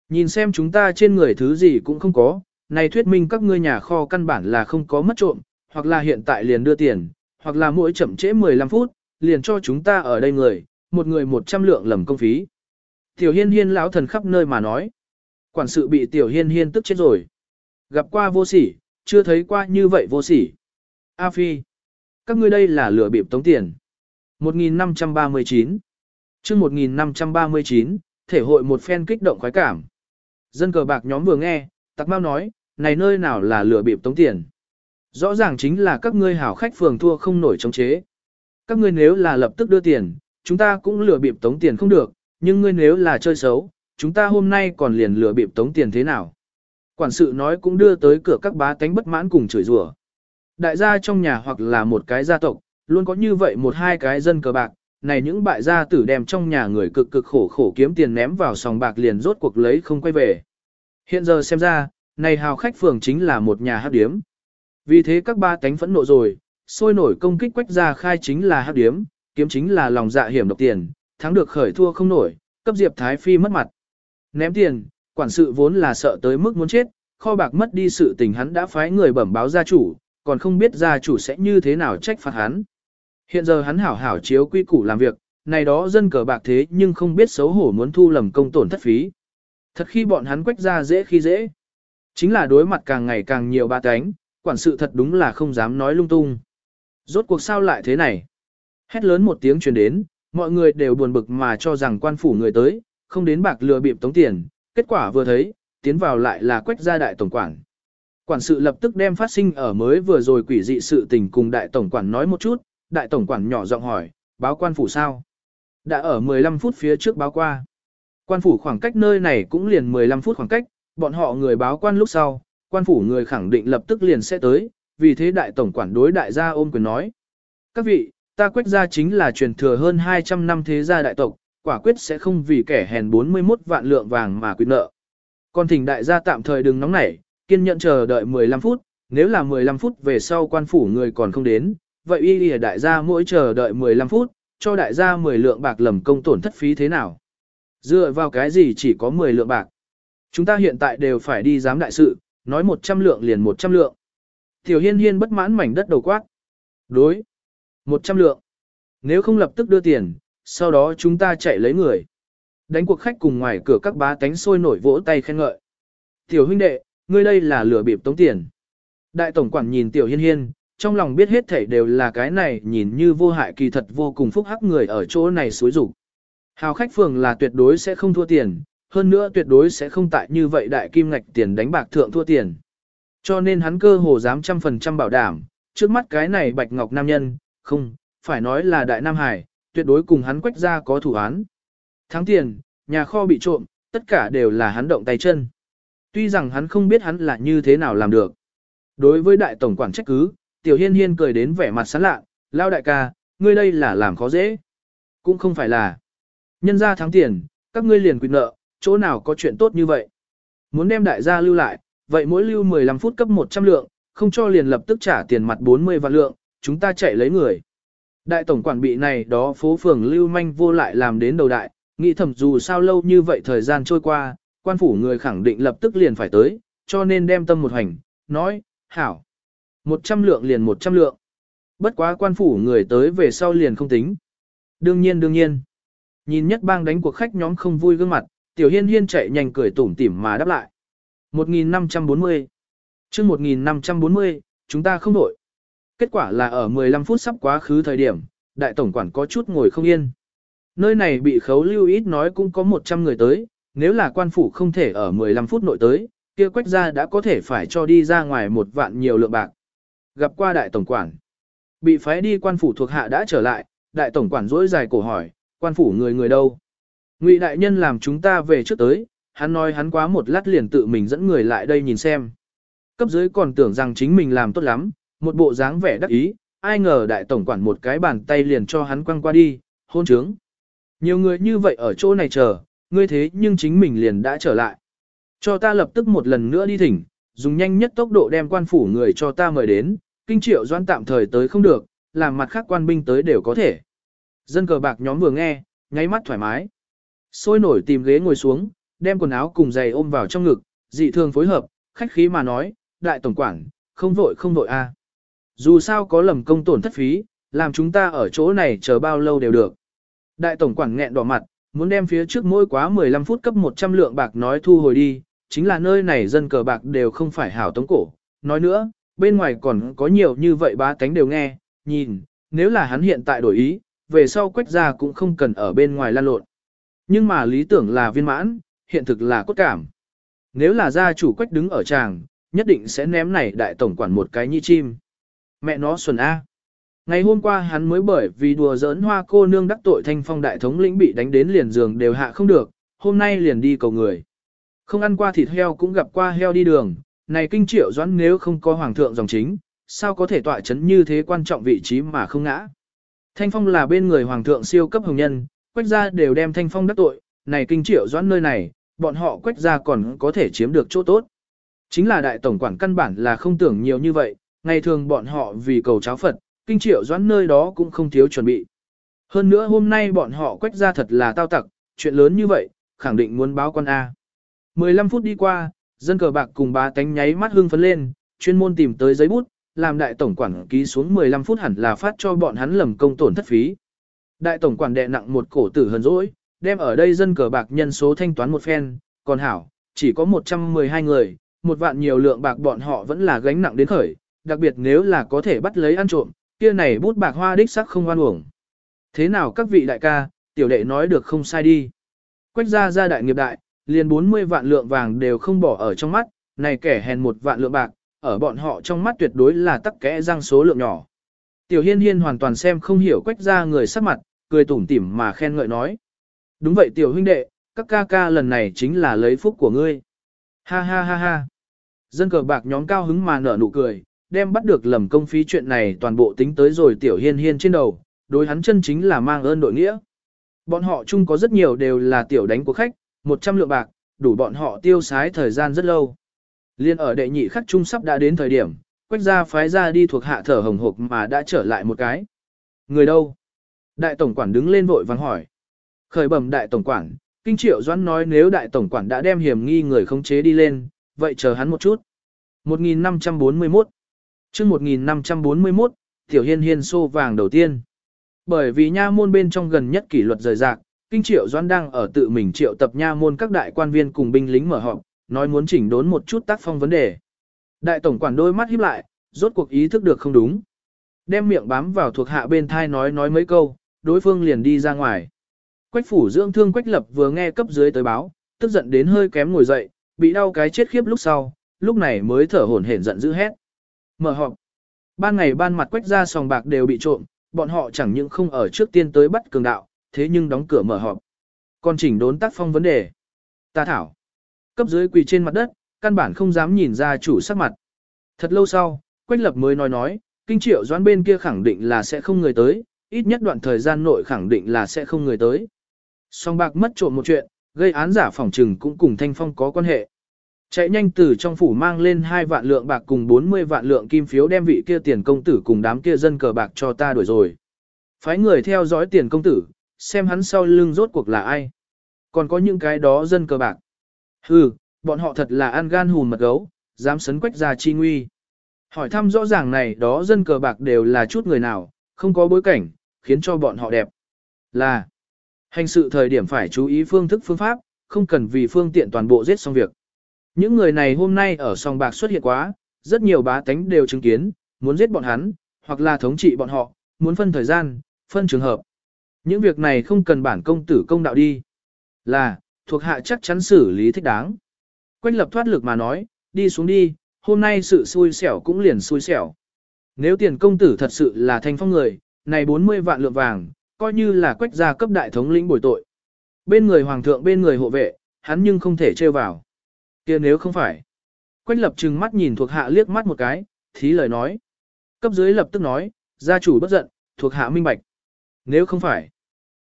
Nhìn xem chúng ta trên người thứ gì cũng không có, này thuyết minh các ngươi nhà kho căn bản là không có mất trộm, hoặc là hiện tại liền đưa tiền, hoặc là mỗi chậm trễ 15 phút, liền cho chúng ta ở đây người, một người 100 lượng lầm công phí. Tiểu hiên hiên lão thần khắp nơi mà nói. Quản sự bị tiểu hiên hiên tức chết rồi. Gặp qua vô sỉ, chưa thấy qua như vậy vô sỉ. A Phi. Các ngươi đây là lừa bịp tống tiền. 1539. chương 1539, thể hội một phen kích động khoái cảm. Dân cờ bạc nhóm vừa nghe, tặc mau nói, này nơi nào là lừa bịp tống tiền. Rõ ràng chính là các ngươi hảo khách phường thua không nổi chống chế. Các ngươi nếu là lập tức đưa tiền, chúng ta cũng lừa bịp tống tiền không được, nhưng ngươi nếu là chơi xấu, chúng ta hôm nay còn liền lừa bịp tống tiền thế nào. Quản sự nói cũng đưa tới cửa các bá tánh bất mãn cùng chửi rủa. Đại gia trong nhà hoặc là một cái gia tộc, luôn có như vậy một hai cái dân cờ bạc, này những bại gia tử đem trong nhà người cực cực khổ khổ kiếm tiền ném vào sòng bạc liền rốt cuộc lấy không quay về. Hiện giờ xem ra, này hào khách phường chính là một nhà hát điếm. Vì thế các ba tánh phẫn nộ rồi, sôi nổi công kích quách gia khai chính là hát điếm, kiếm chính là lòng dạ hiểm độc tiền, thắng được khởi thua không nổi, cấp Diệp Thái Phi mất mặt. Ném tiền, quản sự vốn là sợ tới mức muốn chết, kho bạc mất đi sự tình hắn đã phái người bẩm báo gia chủ, còn không biết gia chủ sẽ như thế nào trách phạt hắn. Hiện giờ hắn hảo hảo chiếu quy củ làm việc, này đó dân cờ bạc thế nhưng không biết xấu hổ muốn thu lầm công tổn thất phí. Thật khi bọn hắn quách ra dễ khi dễ. Chính là đối mặt càng ngày càng nhiều ba cánh, quản sự thật đúng là không dám nói lung tung. Rốt cuộc sao lại thế này? Hét lớn một tiếng truyền đến, mọi người đều buồn bực mà cho rằng quan phủ người tới, không đến bạc lừa bịp tống tiền, kết quả vừa thấy, tiến vào lại là quách gia đại tổng quản. Quản sự lập tức đem phát sinh ở mới vừa rồi quỷ dị sự tình cùng đại tổng quản nói một chút, đại tổng quản nhỏ giọng hỏi, báo quan phủ sao? Đã ở 15 phút phía trước báo qua. Quan phủ khoảng cách nơi này cũng liền 15 phút khoảng cách, bọn họ người báo quan lúc sau, quan phủ người khẳng định lập tức liền sẽ tới, vì thế đại tổng quản đối đại gia ôm quyền nói. Các vị, ta quách gia chính là truyền thừa hơn 200 năm thế gia đại tộc, quả quyết sẽ không vì kẻ hèn 41 vạn lượng vàng mà quyết nợ. Còn thỉnh đại gia tạm thời đừng nóng nảy, kiên nhẫn chờ đợi 15 phút, nếu là 15 phút về sau quan phủ người còn không đến, vậy y lìa đại gia mỗi chờ đợi 15 phút, cho đại gia 10 lượng bạc lầm công tổn thất phí thế nào? Dựa vào cái gì chỉ có 10 lượng bạc? Chúng ta hiện tại đều phải đi giám đại sự, nói 100 lượng liền 100 lượng. Tiểu hiên hiên bất mãn mảnh đất đầu quát. Đối. 100 lượng. Nếu không lập tức đưa tiền, sau đó chúng ta chạy lấy người. Đánh cuộc khách cùng ngoài cửa các bá tánh sôi nổi vỗ tay khen ngợi. Tiểu huynh đệ, ngươi đây là lừa bịp tống tiền. Đại tổng quản nhìn tiểu hiên hiên, trong lòng biết hết thảy đều là cái này nhìn như vô hại kỳ thật vô cùng phúc hắc người ở chỗ này xối rủ. Hào khách phường là tuyệt đối sẽ không thua tiền, hơn nữa tuyệt đối sẽ không tại như vậy đại kim ngạch tiền đánh bạc thượng thua tiền. Cho nên hắn cơ hồ dám trăm phần trăm bảo đảm, trước mắt cái này bạch ngọc nam nhân, không, phải nói là đại nam hải, tuyệt đối cùng hắn quách ra có thủ án. Thắng tiền, nhà kho bị trộm, tất cả đều là hắn động tay chân. Tuy rằng hắn không biết hắn là như thế nào làm được. Đối với đại tổng quản trách cứ, tiểu hiên hiên cười đến vẻ mặt sán lạ, lao đại ca, ngươi đây là làm khó dễ. Cũng không phải là. Nhân ra thắng tiền, các ngươi liền quyết nợ, chỗ nào có chuyện tốt như vậy. Muốn đem đại gia lưu lại, vậy mỗi lưu 15 phút cấp 100 lượng, không cho liền lập tức trả tiền mặt 40 vạn lượng, chúng ta chạy lấy người. Đại tổng quản bị này đó phố phường lưu manh vô lại làm đến đầu đại, nghĩ thầm dù sao lâu như vậy thời gian trôi qua, quan phủ người khẳng định lập tức liền phải tới, cho nên đem tâm một hành, nói, hảo. 100 lượng liền 100 lượng. Bất quá quan phủ người tới về sau liền không tính. Đương nhiên đương nhiên. Nhìn nhất bang đánh cuộc khách nhóm không vui gương mặt, tiểu hiên hiên chạy nhanh cười tủm tỉm mà đáp lại. 1540 chương 1540, chúng ta không đổi. Kết quả là ở 15 phút sắp quá khứ thời điểm, đại tổng quản có chút ngồi không yên. Nơi này bị khấu lưu ít nói cũng có 100 người tới, nếu là quan phủ không thể ở 15 phút nội tới, kia quách ra đã có thể phải cho đi ra ngoài một vạn nhiều lượng bạc. Gặp qua đại tổng quản, bị phái đi quan phủ thuộc hạ đã trở lại, đại tổng quản rỗi dài cổ hỏi, quan phủ người người đâu? Ngụy đại nhân làm chúng ta về trước tới, hắn nói hắn quá một lát liền tự mình dẫn người lại đây nhìn xem. Cấp dưới còn tưởng rằng chính mình làm tốt lắm, một bộ dáng vẻ đắc ý, ai ngờ đại tổng quản một cái bàn tay liền cho hắn quăng qua đi, hôn trướng. Nhiều người như vậy ở chỗ này chờ, ngươi thế nhưng chính mình liền đã trở lại. Cho ta lập tức một lần nữa đi thỉnh, dùng nhanh nhất tốc độ đem quan phủ người cho ta mời đến, kinh triệu doan tạm thời tới không được, làm mặt khác quan binh tới đều có thể. Dân cờ bạc nhóm vừa nghe, nháy mắt thoải mái. Sôi nổi tìm ghế ngồi xuống, đem quần áo cùng giày ôm vào trong ngực, dị thường phối hợp, khách khí mà nói, đại tổng quản, không vội không vội a. Dù sao có lầm công tổn thất phí, làm chúng ta ở chỗ này chờ bao lâu đều được. Đại tổng quản nghẹn đỏ mặt, muốn đem phía trước mỗi quá 15 phút cấp 100 lượng bạc nói thu hồi đi, chính là nơi này dân cờ bạc đều không phải hảo tống cổ. Nói nữa, bên ngoài còn có nhiều như vậy bá tánh đều nghe, nhìn, nếu là hắn hiện tại đổi ý, về sau quách ra cũng không cần ở bên ngoài lan lộn. Nhưng mà lý tưởng là viên mãn, hiện thực là cốt cảm. Nếu là gia chủ quách đứng ở tràng, nhất định sẽ ném này đại tổng quản một cái nhi chim. Mẹ nó xuân A. Ngày hôm qua hắn mới bởi vì đùa giỡn hoa cô nương đắc tội thanh phong đại thống lĩnh bị đánh đến liền giường đều hạ không được, hôm nay liền đi cầu người. Không ăn qua thịt heo cũng gặp qua heo đi đường, này kinh triệu doãn nếu không có hoàng thượng dòng chính, sao có thể tọa chấn như thế quan trọng vị trí mà không ngã. Thanh phong là bên người hoàng thượng siêu cấp hồng nhân, quách gia đều đem thanh phong đắc tội, này kinh triệu doãn nơi này, bọn họ quách gia còn có thể chiếm được chỗ tốt. Chính là đại tổng quản căn bản là không tưởng nhiều như vậy, ngày thường bọn họ vì cầu cháo Phật, kinh triệu doãn nơi đó cũng không thiếu chuẩn bị. Hơn nữa hôm nay bọn họ quách ra thật là tao tặc, chuyện lớn như vậy, khẳng định muốn báo quan A. 15 phút đi qua, dân cờ bạc cùng ba tánh nháy mắt hưng phấn lên, chuyên môn tìm tới giấy bút, làm đại tổng quản ký xuống 15 phút hẳn là phát cho bọn hắn lầm công tổn thất phí. Đại tổng quản đệ nặng một cổ tử hờn dỗi, đem ở đây dân cờ bạc nhân số thanh toán một phen, còn hảo, chỉ có 112 người, một vạn nhiều lượng bạc bọn họ vẫn là gánh nặng đến khởi, đặc biệt nếu là có thể bắt lấy ăn trộm, kia này bút bạc hoa đích sắc không oan uổng. Thế nào các vị đại ca, tiểu đệ nói được không sai đi. Quách ra ra đại nghiệp đại, liền 40 vạn lượng vàng đều không bỏ ở trong mắt, này kẻ hèn một vạn lượng bạc, ở bọn họ trong mắt tuyệt đối là tắc kẽ răng số lượng nhỏ. Tiểu hiên hiên hoàn toàn xem không hiểu quách ra người sắc mặt, cười tủm tỉm mà khen ngợi nói. Đúng vậy tiểu huynh đệ, các ca ca lần này chính là lấy phúc của ngươi. Ha ha ha ha. Dân cờ bạc nhóm cao hứng mà nở nụ cười, đem bắt được lầm công phí chuyện này toàn bộ tính tới rồi tiểu hiên hiên trên đầu, đối hắn chân chính là mang ơn đội nghĩa. Bọn họ chung có rất nhiều đều là tiểu đánh của khách, 100 lượng bạc, đủ bọn họ tiêu xái thời gian rất lâu. Liên ở đệ nhị khắc trung sắp đã đến thời điểm, quách gia phái ra đi thuộc hạ thở hồng hộc mà đã trở lại một cái. Người đâu? Đại tổng quản đứng lên vội vàng hỏi. Khởi bẩm đại tổng quản, kinh triệu doãn nói nếu đại tổng quản đã đem hiểm nghi người khống chế đi lên, vậy chờ hắn một chút. 1541 chương 1541, Tiểu Hiên Hiên xô vàng đầu tiên. Bởi vì nha môn bên trong gần nhất kỷ luật rời rạc, Kinh Triệu Doan đang ở tự mình triệu tập nha môn các đại quan viên cùng binh lính mở họp, nói muốn chỉnh đốn một chút tác phong vấn đề. Đại tổng quản đôi mắt híp lại, rốt cuộc ý thức được không đúng. Đem miệng bám vào thuộc hạ bên thai nói nói mấy câu, đối phương liền đi ra ngoài. Quách phủ dưỡng thương Quách lập vừa nghe cấp dưới tới báo, tức giận đến hơi kém ngồi dậy, bị đau cái chết khiếp lúc sau, lúc này mới thở hổn hển giận dữ hét. Mở họp. Ban ngày ban mặt quách ra sòng bạc đều bị trộm, bọn họ chẳng những không ở trước tiên tới bắt cường đạo, thế nhưng đóng cửa mở họp. Còn chỉnh đốn tác phong vấn đề. Ta thảo. Cấp dưới quỳ trên mặt đất, căn bản không dám nhìn ra chủ sắc mặt. Thật lâu sau, Quách Lập mới nói nói, kinh triệu doãn bên kia khẳng định là sẽ không người tới, ít nhất đoạn thời gian nội khẳng định là sẽ không người tới. Song bạc mất trộm một chuyện, gây án giả phỏng trừng cũng cùng Thanh Phong có quan hệ. Chạy nhanh từ trong phủ mang lên hai vạn lượng bạc cùng 40 vạn lượng kim phiếu đem vị kia tiền công tử cùng đám kia dân cờ bạc cho ta đuổi rồi. Phái người theo dõi tiền công tử, xem hắn sau lưng rốt cuộc là ai. Còn có những cái đó dân cờ bạc. Hừ, bọn họ thật là ăn gan hùn mật gấu, dám sấn quách ra chi nguy. Hỏi thăm rõ ràng này đó dân cờ bạc đều là chút người nào, không có bối cảnh, khiến cho bọn họ đẹp. Là, hành sự thời điểm phải chú ý phương thức phương pháp, không cần vì phương tiện toàn bộ giết xong việc. Những người này hôm nay ở sòng bạc xuất hiện quá, rất nhiều bá tánh đều chứng kiến, muốn giết bọn hắn, hoặc là thống trị bọn họ, muốn phân thời gian, phân trường hợp. Những việc này không cần bản công tử công đạo đi. Là, thuộc hạ chắc chắn xử lý thích đáng. Quách lập thoát lực mà nói, đi xuống đi, hôm nay sự xui xẻo cũng liền xui xẻo. Nếu tiền công tử thật sự là thanh phong người, này 40 vạn lượng vàng, coi như là quách gia cấp đại thống lĩnh bồi tội. Bên người hoàng thượng bên người hộ vệ, hắn nhưng không thể trêu vào kia nếu không phải. Quách lập trừng mắt nhìn thuộc hạ liếc mắt một cái, thí lời nói. Cấp dưới lập tức nói, gia chủ bất giận, thuộc hạ minh bạch. Nếu không phải,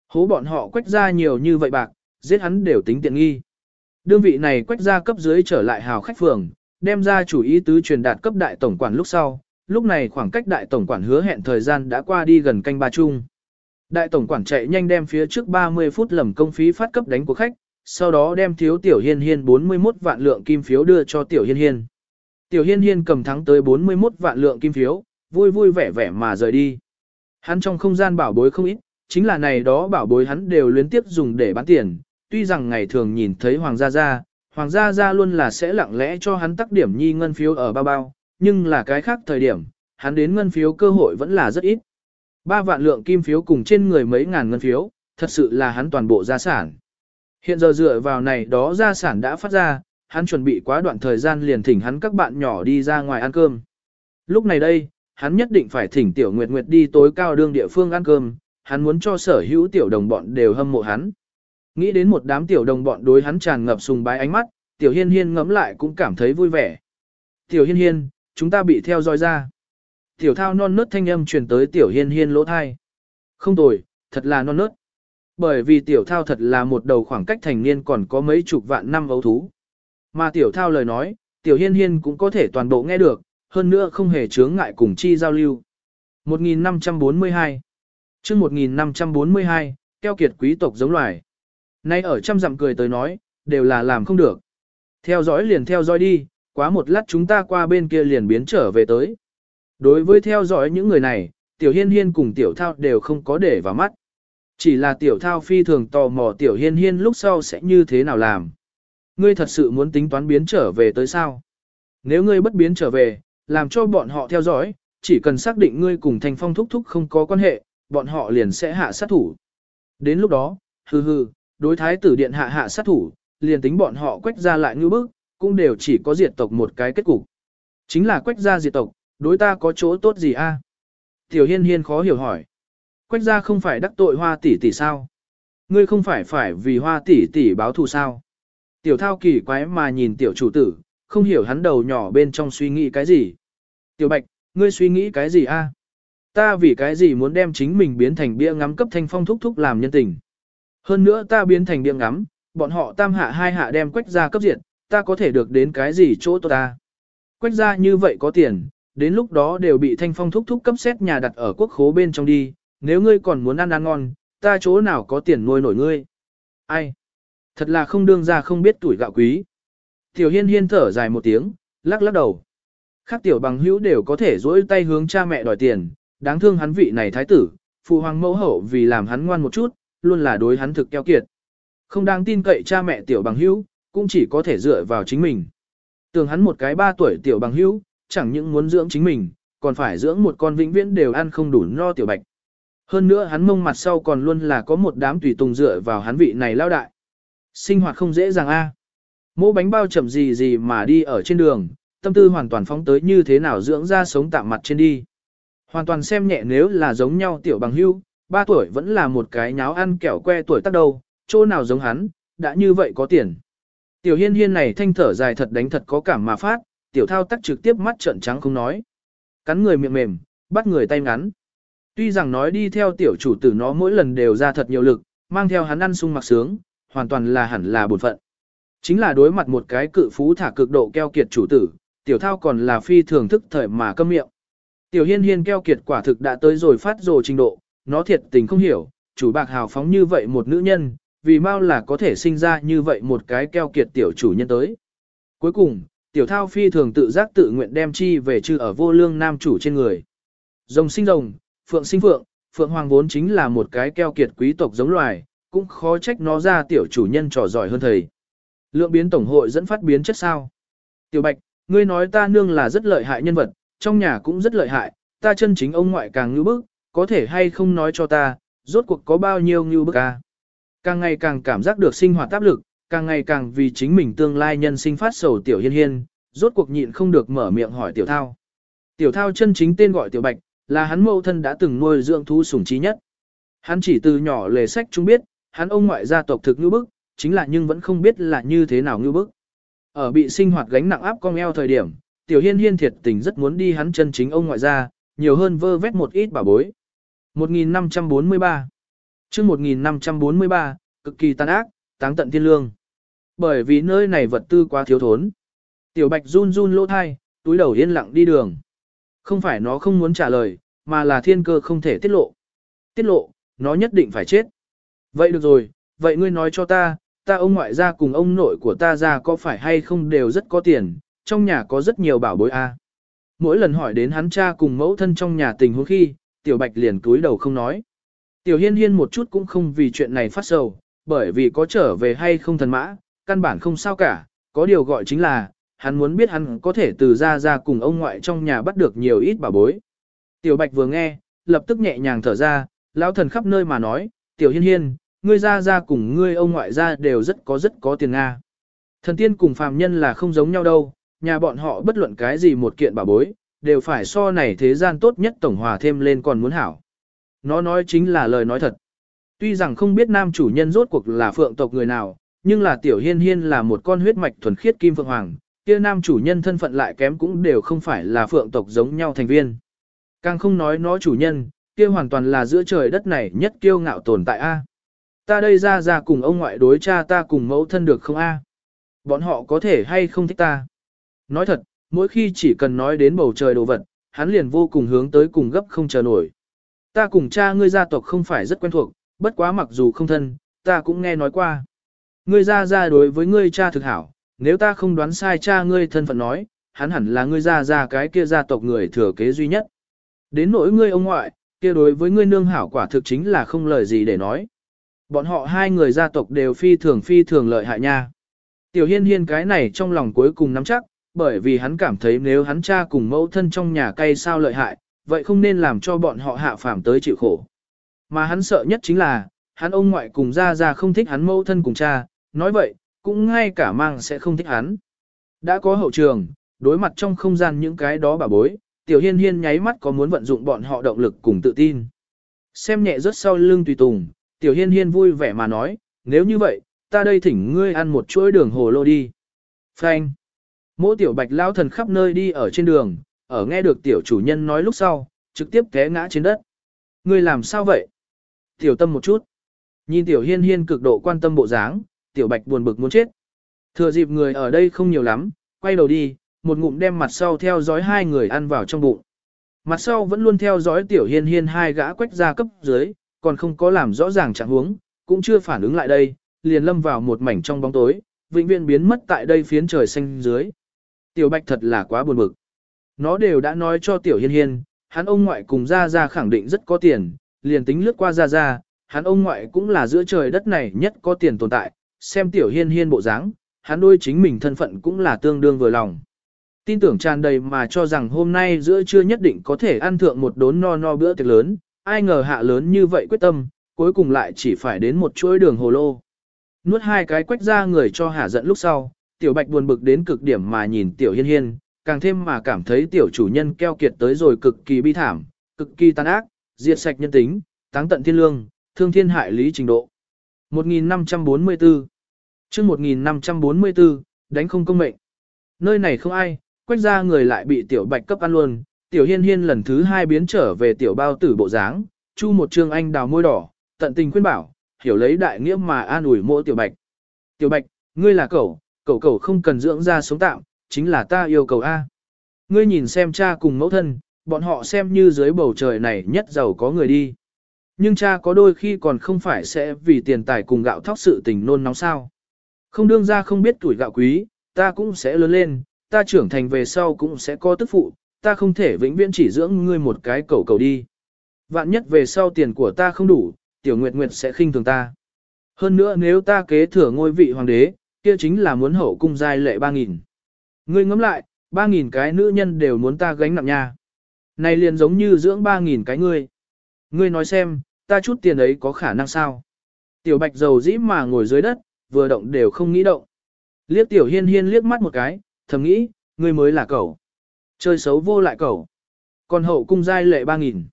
hố bọn họ quách ra nhiều như vậy bạc, giết hắn đều tính tiện nghi. Đương vị này quách ra cấp dưới trở lại hào khách phường, đem ra chủ ý tứ truyền đạt cấp đại tổng quản lúc sau, lúc này khoảng cách đại tổng quản hứa hẹn thời gian đã qua đi gần canh ba chung. Đại tổng quản chạy nhanh đem phía trước 30 phút lầm công phí phát cấp đánh của khách, sau đó đem thiếu tiểu hiên hiên 41 vạn lượng kim phiếu đưa cho tiểu hiên hiên. Tiểu hiên hiên cầm thắng tới 41 vạn lượng kim phiếu, vui vui vẻ vẻ mà rời đi. Hắn trong không gian bảo bối không ít, chính là này đó bảo bối hắn đều luyến tiếp dùng để bán tiền, tuy rằng ngày thường nhìn thấy Hoàng gia gia, Hoàng gia gia luôn là sẽ lặng lẽ cho hắn tắc điểm nhi ngân phiếu ở bao bao, nhưng là cái khác thời điểm, hắn đến ngân phiếu cơ hội vẫn là rất ít. Ba vạn lượng kim phiếu cùng trên người mấy ngàn ngân phiếu, thật sự là hắn toàn bộ gia sản. Hiện giờ dựa vào này đó gia sản đã phát ra, hắn chuẩn bị quá đoạn thời gian liền thỉnh hắn các bạn nhỏ đi ra ngoài ăn cơm. Lúc này đây, hắn nhất định phải thỉnh Tiểu Nguyệt Nguyệt đi tối cao đương địa phương ăn cơm, hắn muốn cho sở hữu tiểu đồng bọn đều hâm mộ hắn. Nghĩ đến một đám tiểu đồng bọn đối hắn tràn ngập sùng bái ánh mắt, Tiểu Hiên Hiên ngẫm lại cũng cảm thấy vui vẻ. Tiểu Hiên Hiên, chúng ta bị theo dõi ra. Tiểu thao non nớt thanh âm truyền tới Tiểu Hiên Hiên lỗ thai. Không tồi, thật là non nớt. Bởi vì Tiểu thao thật là một đầu khoảng cách thành niên còn có mấy chục vạn năm ấu thú. Mà Tiểu thao lời nói, Tiểu Hiên Hiên cũng có thể toàn bộ nghe được, hơn nữa không hề chướng ngại cùng chi giao lưu. 1542 chương 1542, keo kiệt quý tộc giống loài. Nay ở trăm dặm cười tới nói, đều là làm không được. Theo dõi liền theo dõi đi, quá một lát chúng ta qua bên kia liền biến trở về tới. Đối với theo dõi những người này, tiểu hiên hiên cùng tiểu thao đều không có để vào mắt. Chỉ là tiểu thao phi thường tò mò tiểu hiên hiên lúc sau sẽ như thế nào làm. Ngươi thật sự muốn tính toán biến trở về tới sao? Nếu ngươi bất biến trở về, làm cho bọn họ theo dõi, chỉ cần xác định ngươi cùng Thanh Phong thúc thúc không có quan hệ, bọn họ liền sẽ hạ sát thủ. Đến lúc đó, hừ hừ, đối thái tử điện hạ hạ sát thủ, liền tính bọn họ quách ra lại như bức, cũng đều chỉ có diệt tộc một cái kết cục. Chính là quách ra diệt tộc, đối ta có chỗ tốt gì a? Tiểu hiên hiên khó hiểu hỏi. Quách gia không phải đắc tội hoa tỷ tỷ sao? Ngươi không phải phải vì hoa tỷ tỷ báo thù sao? Tiểu thao kỳ quái mà nhìn tiểu chủ tử, không hiểu hắn đầu nhỏ bên trong suy nghĩ cái gì. Tiểu Bạch, ngươi suy nghĩ cái gì a? Ta vì cái gì muốn đem chính mình biến thành bia ngắm cấp thanh phong thúc thúc làm nhân tình. Hơn nữa ta biến thành bia ngắm, bọn họ tam hạ hai hạ đem quách gia cấp diện, ta có thể được đến cái gì chỗ tốt ta. Quách gia như vậy có tiền, đến lúc đó đều bị thanh phong thúc thúc cấp xét nhà đặt ở quốc khố bên trong đi, nếu ngươi còn muốn ăn ăn ngon, ta chỗ nào có tiền nuôi nổi ngươi. Ai? Thật là không đương ra không biết tuổi gạo quý. Tiểu hiên hiên thở dài một tiếng, lắc lắc đầu. Khác tiểu bằng hữu đều có thể dỗi tay hướng cha mẹ đòi tiền, đáng thương hắn vị này thái tử, phụ hoàng mẫu hậu vì làm hắn ngoan một chút, luôn là đối hắn thực keo kiệt. Không đáng tin cậy cha mẹ tiểu bằng hữu, cũng chỉ có thể dựa vào chính mình. Tưởng hắn một cái ba tuổi tiểu bằng hữu, chẳng những muốn dưỡng chính mình, còn phải dưỡng một con vĩnh viễn đều ăn không đủ no tiểu bạch. Hơn nữa hắn mông mặt sau còn luôn là có một đám tùy tùng dựa vào hắn vị này lao đại. Sinh hoạt không dễ dàng a. À. Mỗ bánh bao chậm gì gì mà đi ở trên đường, tâm tư hoàn toàn phóng tới như thế nào dưỡng ra sống tạm mặt trên đi. Hoàn toàn xem nhẹ nếu là giống nhau tiểu bằng hưu, ba tuổi vẫn là một cái nháo ăn kẹo que tuổi tác đầu, chỗ nào giống hắn, đã như vậy có tiền. Tiểu hiên hiên này thanh thở dài thật đánh thật có cảm mà phát, tiểu thao tắc trực tiếp mắt trợn trắng không nói. Cắn người miệng mềm, bắt người tay ngắn. Tuy rằng nói đi theo tiểu chủ tử nó mỗi lần đều ra thật nhiều lực, mang theo hắn ăn sung mặc sướng, hoàn toàn là hẳn là bổn phận. Chính là đối mặt một cái cự phú thả cực độ keo kiệt chủ tử, tiểu thao còn là phi thường thức thời mà câm miệng. Tiểu hiên hiên keo kiệt quả thực đã tới rồi phát rồi trình độ, nó thiệt tình không hiểu, chủ bạc hào phóng như vậy một nữ nhân, vì mau là có thể sinh ra như vậy một cái keo kiệt tiểu chủ nhân tới. Cuối cùng, tiểu thao phi thường tự giác tự nguyện đem chi về chư ở vô lương nam chủ trên người. Rồng sinh rồng, phượng sinh phượng, phượng hoàng vốn chính là một cái keo kiệt quý tộc giống loài, cũng khó trách nó ra tiểu chủ nhân trò giỏi hơn thầy. Lượng biến tổng hội dẫn phát biến chất sao. Tiểu bạch, ngươi nói ta nương là rất lợi hại nhân vật, trong nhà cũng rất lợi hại, ta chân chính ông ngoại càng như bức, có thể hay không nói cho ta, rốt cuộc có bao nhiêu như bức à. Càng ngày càng cảm giác được sinh hoạt áp lực, càng ngày càng vì chính mình tương lai nhân sinh phát sầu tiểu hiên hiên, rốt cuộc nhịn không được mở miệng hỏi tiểu thao. Tiểu thao chân chính tên gọi tiểu bạch, là hắn mẫu thân đã từng nuôi dưỡng thú sủng trí nhất. Hắn chỉ từ nhỏ lề sách chúng biết, hắn ông ngoại gia tộc thực như bức, chính là nhưng vẫn không biết là như thế nào như bức. Ở bị sinh hoạt gánh nặng áp con eo thời điểm, tiểu hiên hiên thiệt tình rất muốn đi hắn chân chính ông ngoại gia, nhiều hơn vơ vét một ít bà bối. 1543 chương 1543, cực kỳ tàn ác, táng tận thiên lương. Bởi vì nơi này vật tư quá thiếu thốn. Tiểu bạch run run lỗ thai, túi đầu yên lặng đi đường. Không phải nó không muốn trả lời, mà là thiên cơ không thể tiết lộ. Tiết lộ, nó nhất định phải chết. Vậy được rồi, vậy ngươi nói cho ta, ta ông ngoại gia cùng ông nội của ta gia có phải hay không đều rất có tiền, trong nhà có rất nhiều bảo bối a. Mỗi lần hỏi đến hắn cha cùng mẫu thân trong nhà tình huống khi, tiểu bạch liền túi đầu không nói. Tiểu hiên hiên một chút cũng không vì chuyện này phát sầu, bởi vì có trở về hay không thần mã, căn bản không sao cả, có điều gọi chính là, hắn muốn biết hắn có thể từ ra ra cùng ông ngoại trong nhà bắt được nhiều ít bảo bối. Tiểu Bạch vừa nghe, lập tức nhẹ nhàng thở ra, lão thần khắp nơi mà nói, Tiểu Hiên Hiên, ngươi ra ra cùng ngươi ông ngoại ra đều rất có rất có tiền Nga. Thần tiên cùng phàm nhân là không giống nhau đâu, nhà bọn họ bất luận cái gì một kiện bảo bối, đều phải so này thế gian tốt nhất tổng hòa thêm lên còn muốn hảo. Nó nói chính là lời nói thật. Tuy rằng không biết nam chủ nhân rốt cuộc là phượng tộc người nào, nhưng là tiểu hiên hiên là một con huyết mạch thuần khiết kim phượng hoàng, kia nam chủ nhân thân phận lại kém cũng đều không phải là phượng tộc giống nhau thành viên. Càng không nói nó chủ nhân, kia hoàn toàn là giữa trời đất này nhất kiêu ngạo tồn tại A. Ta đây ra ra cùng ông ngoại đối cha ta cùng mẫu thân được không A. Bọn họ có thể hay không thích ta. Nói thật, mỗi khi chỉ cần nói đến bầu trời đồ vật, hắn liền vô cùng hướng tới cùng gấp không chờ nổi. Ta cùng cha ngươi gia tộc không phải rất quen thuộc, bất quá mặc dù không thân, ta cũng nghe nói qua. Ngươi ra ra đối với ngươi cha thực hảo, nếu ta không đoán sai cha ngươi thân phận nói, hắn hẳn là ngươi ra ra cái kia gia tộc người thừa kế duy nhất. Đến nỗi ngươi ông ngoại, kia đối với ngươi nương hảo quả thực chính là không lời gì để nói. Bọn họ hai người gia tộc đều phi thường phi thường lợi hại nha. Tiểu hiên hiên cái này trong lòng cuối cùng nắm chắc, bởi vì hắn cảm thấy nếu hắn cha cùng mẫu thân trong nhà cay sao lợi hại, vậy không nên làm cho bọn họ hạ phàm tới chịu khổ. Mà hắn sợ nhất chính là, hắn ông ngoại cùng gia gia không thích hắn mẫu thân cùng cha, nói vậy, cũng ngay cả mang sẽ không thích hắn. Đã có hậu trường, đối mặt trong không gian những cái đó bà bối, tiểu hiên hiên nháy mắt có muốn vận dụng bọn họ động lực cùng tự tin. Xem nhẹ rất sau lưng tùy tùng, tiểu hiên hiên vui vẻ mà nói, nếu như vậy, ta đây thỉnh ngươi ăn một chuỗi đường hồ lô đi. Phanh. Mỗi tiểu bạch lao thần khắp nơi đi ở trên đường, ở nghe được tiểu chủ nhân nói lúc sau, trực tiếp té ngã trên đất. Ngươi làm sao vậy? Tiểu tâm một chút. Nhìn tiểu hiên hiên cực độ quan tâm bộ dáng, tiểu bạch buồn bực muốn chết. Thừa dịp người ở đây không nhiều lắm, quay đầu đi, một ngụm đem mặt sau theo dõi hai người ăn vào trong bụng. Mặt sau vẫn luôn theo dõi tiểu hiên hiên hai gã quách ra cấp dưới, còn không có làm rõ ràng trạng huống, cũng chưa phản ứng lại đây, liền lâm vào một mảnh trong bóng tối, vĩnh viễn biến mất tại đây phiến trời xanh dưới. Tiểu bạch thật là quá buồn bực. Nó đều đã nói cho tiểu hiên hiên, hắn ông ngoại cùng ra ra khẳng định rất có tiền, liền tính lướt qua ra ra, hắn ông ngoại cũng là giữa trời đất này nhất có tiền tồn tại, xem tiểu hiên hiên bộ dáng, hắn đôi chính mình thân phận cũng là tương đương vừa lòng. Tin tưởng tràn đầy mà cho rằng hôm nay giữa trưa nhất định có thể ăn thượng một đốn no no bữa tiệc lớn, ai ngờ hạ lớn như vậy quyết tâm, cuối cùng lại chỉ phải đến một chuỗi đường hồ lô. Nuốt hai cái quách ra người cho hạ giận lúc sau, tiểu bạch buồn bực đến cực điểm mà nhìn tiểu hiên hiên, càng thêm mà cảm thấy tiểu chủ nhân keo kiệt tới rồi cực kỳ bi thảm, cực kỳ tàn ác, diệt sạch nhân tính, táng tận thiên lương, thương thiên hại lý trình độ. 1544 chương 1544, đánh không công mệnh. Nơi này không ai, quách ra người lại bị tiểu bạch cấp ăn luôn, tiểu hiên hiên lần thứ hai biến trở về tiểu bao tử bộ dáng, chu một trương anh đào môi đỏ, tận tình khuyên bảo, hiểu lấy đại nghĩa mà an ủi mỗi tiểu bạch. Tiểu bạch, ngươi là cậu, cậu cậu không cần dưỡng ra sống tạm, chính là ta yêu cầu A. Ngươi nhìn xem cha cùng mẫu thân, bọn họ xem như dưới bầu trời này nhất giàu có người đi. Nhưng cha có đôi khi còn không phải sẽ vì tiền tài cùng gạo thóc sự tình nôn nóng sao. Không đương ra không biết tuổi gạo quý, ta cũng sẽ lớn lên, ta trưởng thành về sau cũng sẽ có tức phụ, ta không thể vĩnh viễn chỉ dưỡng ngươi một cái cầu cầu đi. Vạn nhất về sau tiền của ta không đủ, tiểu nguyệt nguyệt sẽ khinh thường ta. Hơn nữa nếu ta kế thừa ngôi vị hoàng đế, kia chính là muốn hậu cung giai lệ ba nghìn. Ngươi ngẫm lại, ba nghìn cái nữ nhân đều muốn ta gánh nặng nha. Này liền giống như dưỡng ba nghìn cái ngươi. Ngươi nói xem, ta chút tiền ấy có khả năng sao? Tiểu bạch dầu dĩ mà ngồi dưới đất, vừa động đều không nghĩ động. Liếc tiểu hiên hiên liếc mắt một cái, thầm nghĩ, ngươi mới là cậu. Chơi xấu vô lại cậu. Còn hậu cung giai lệ ba nghìn.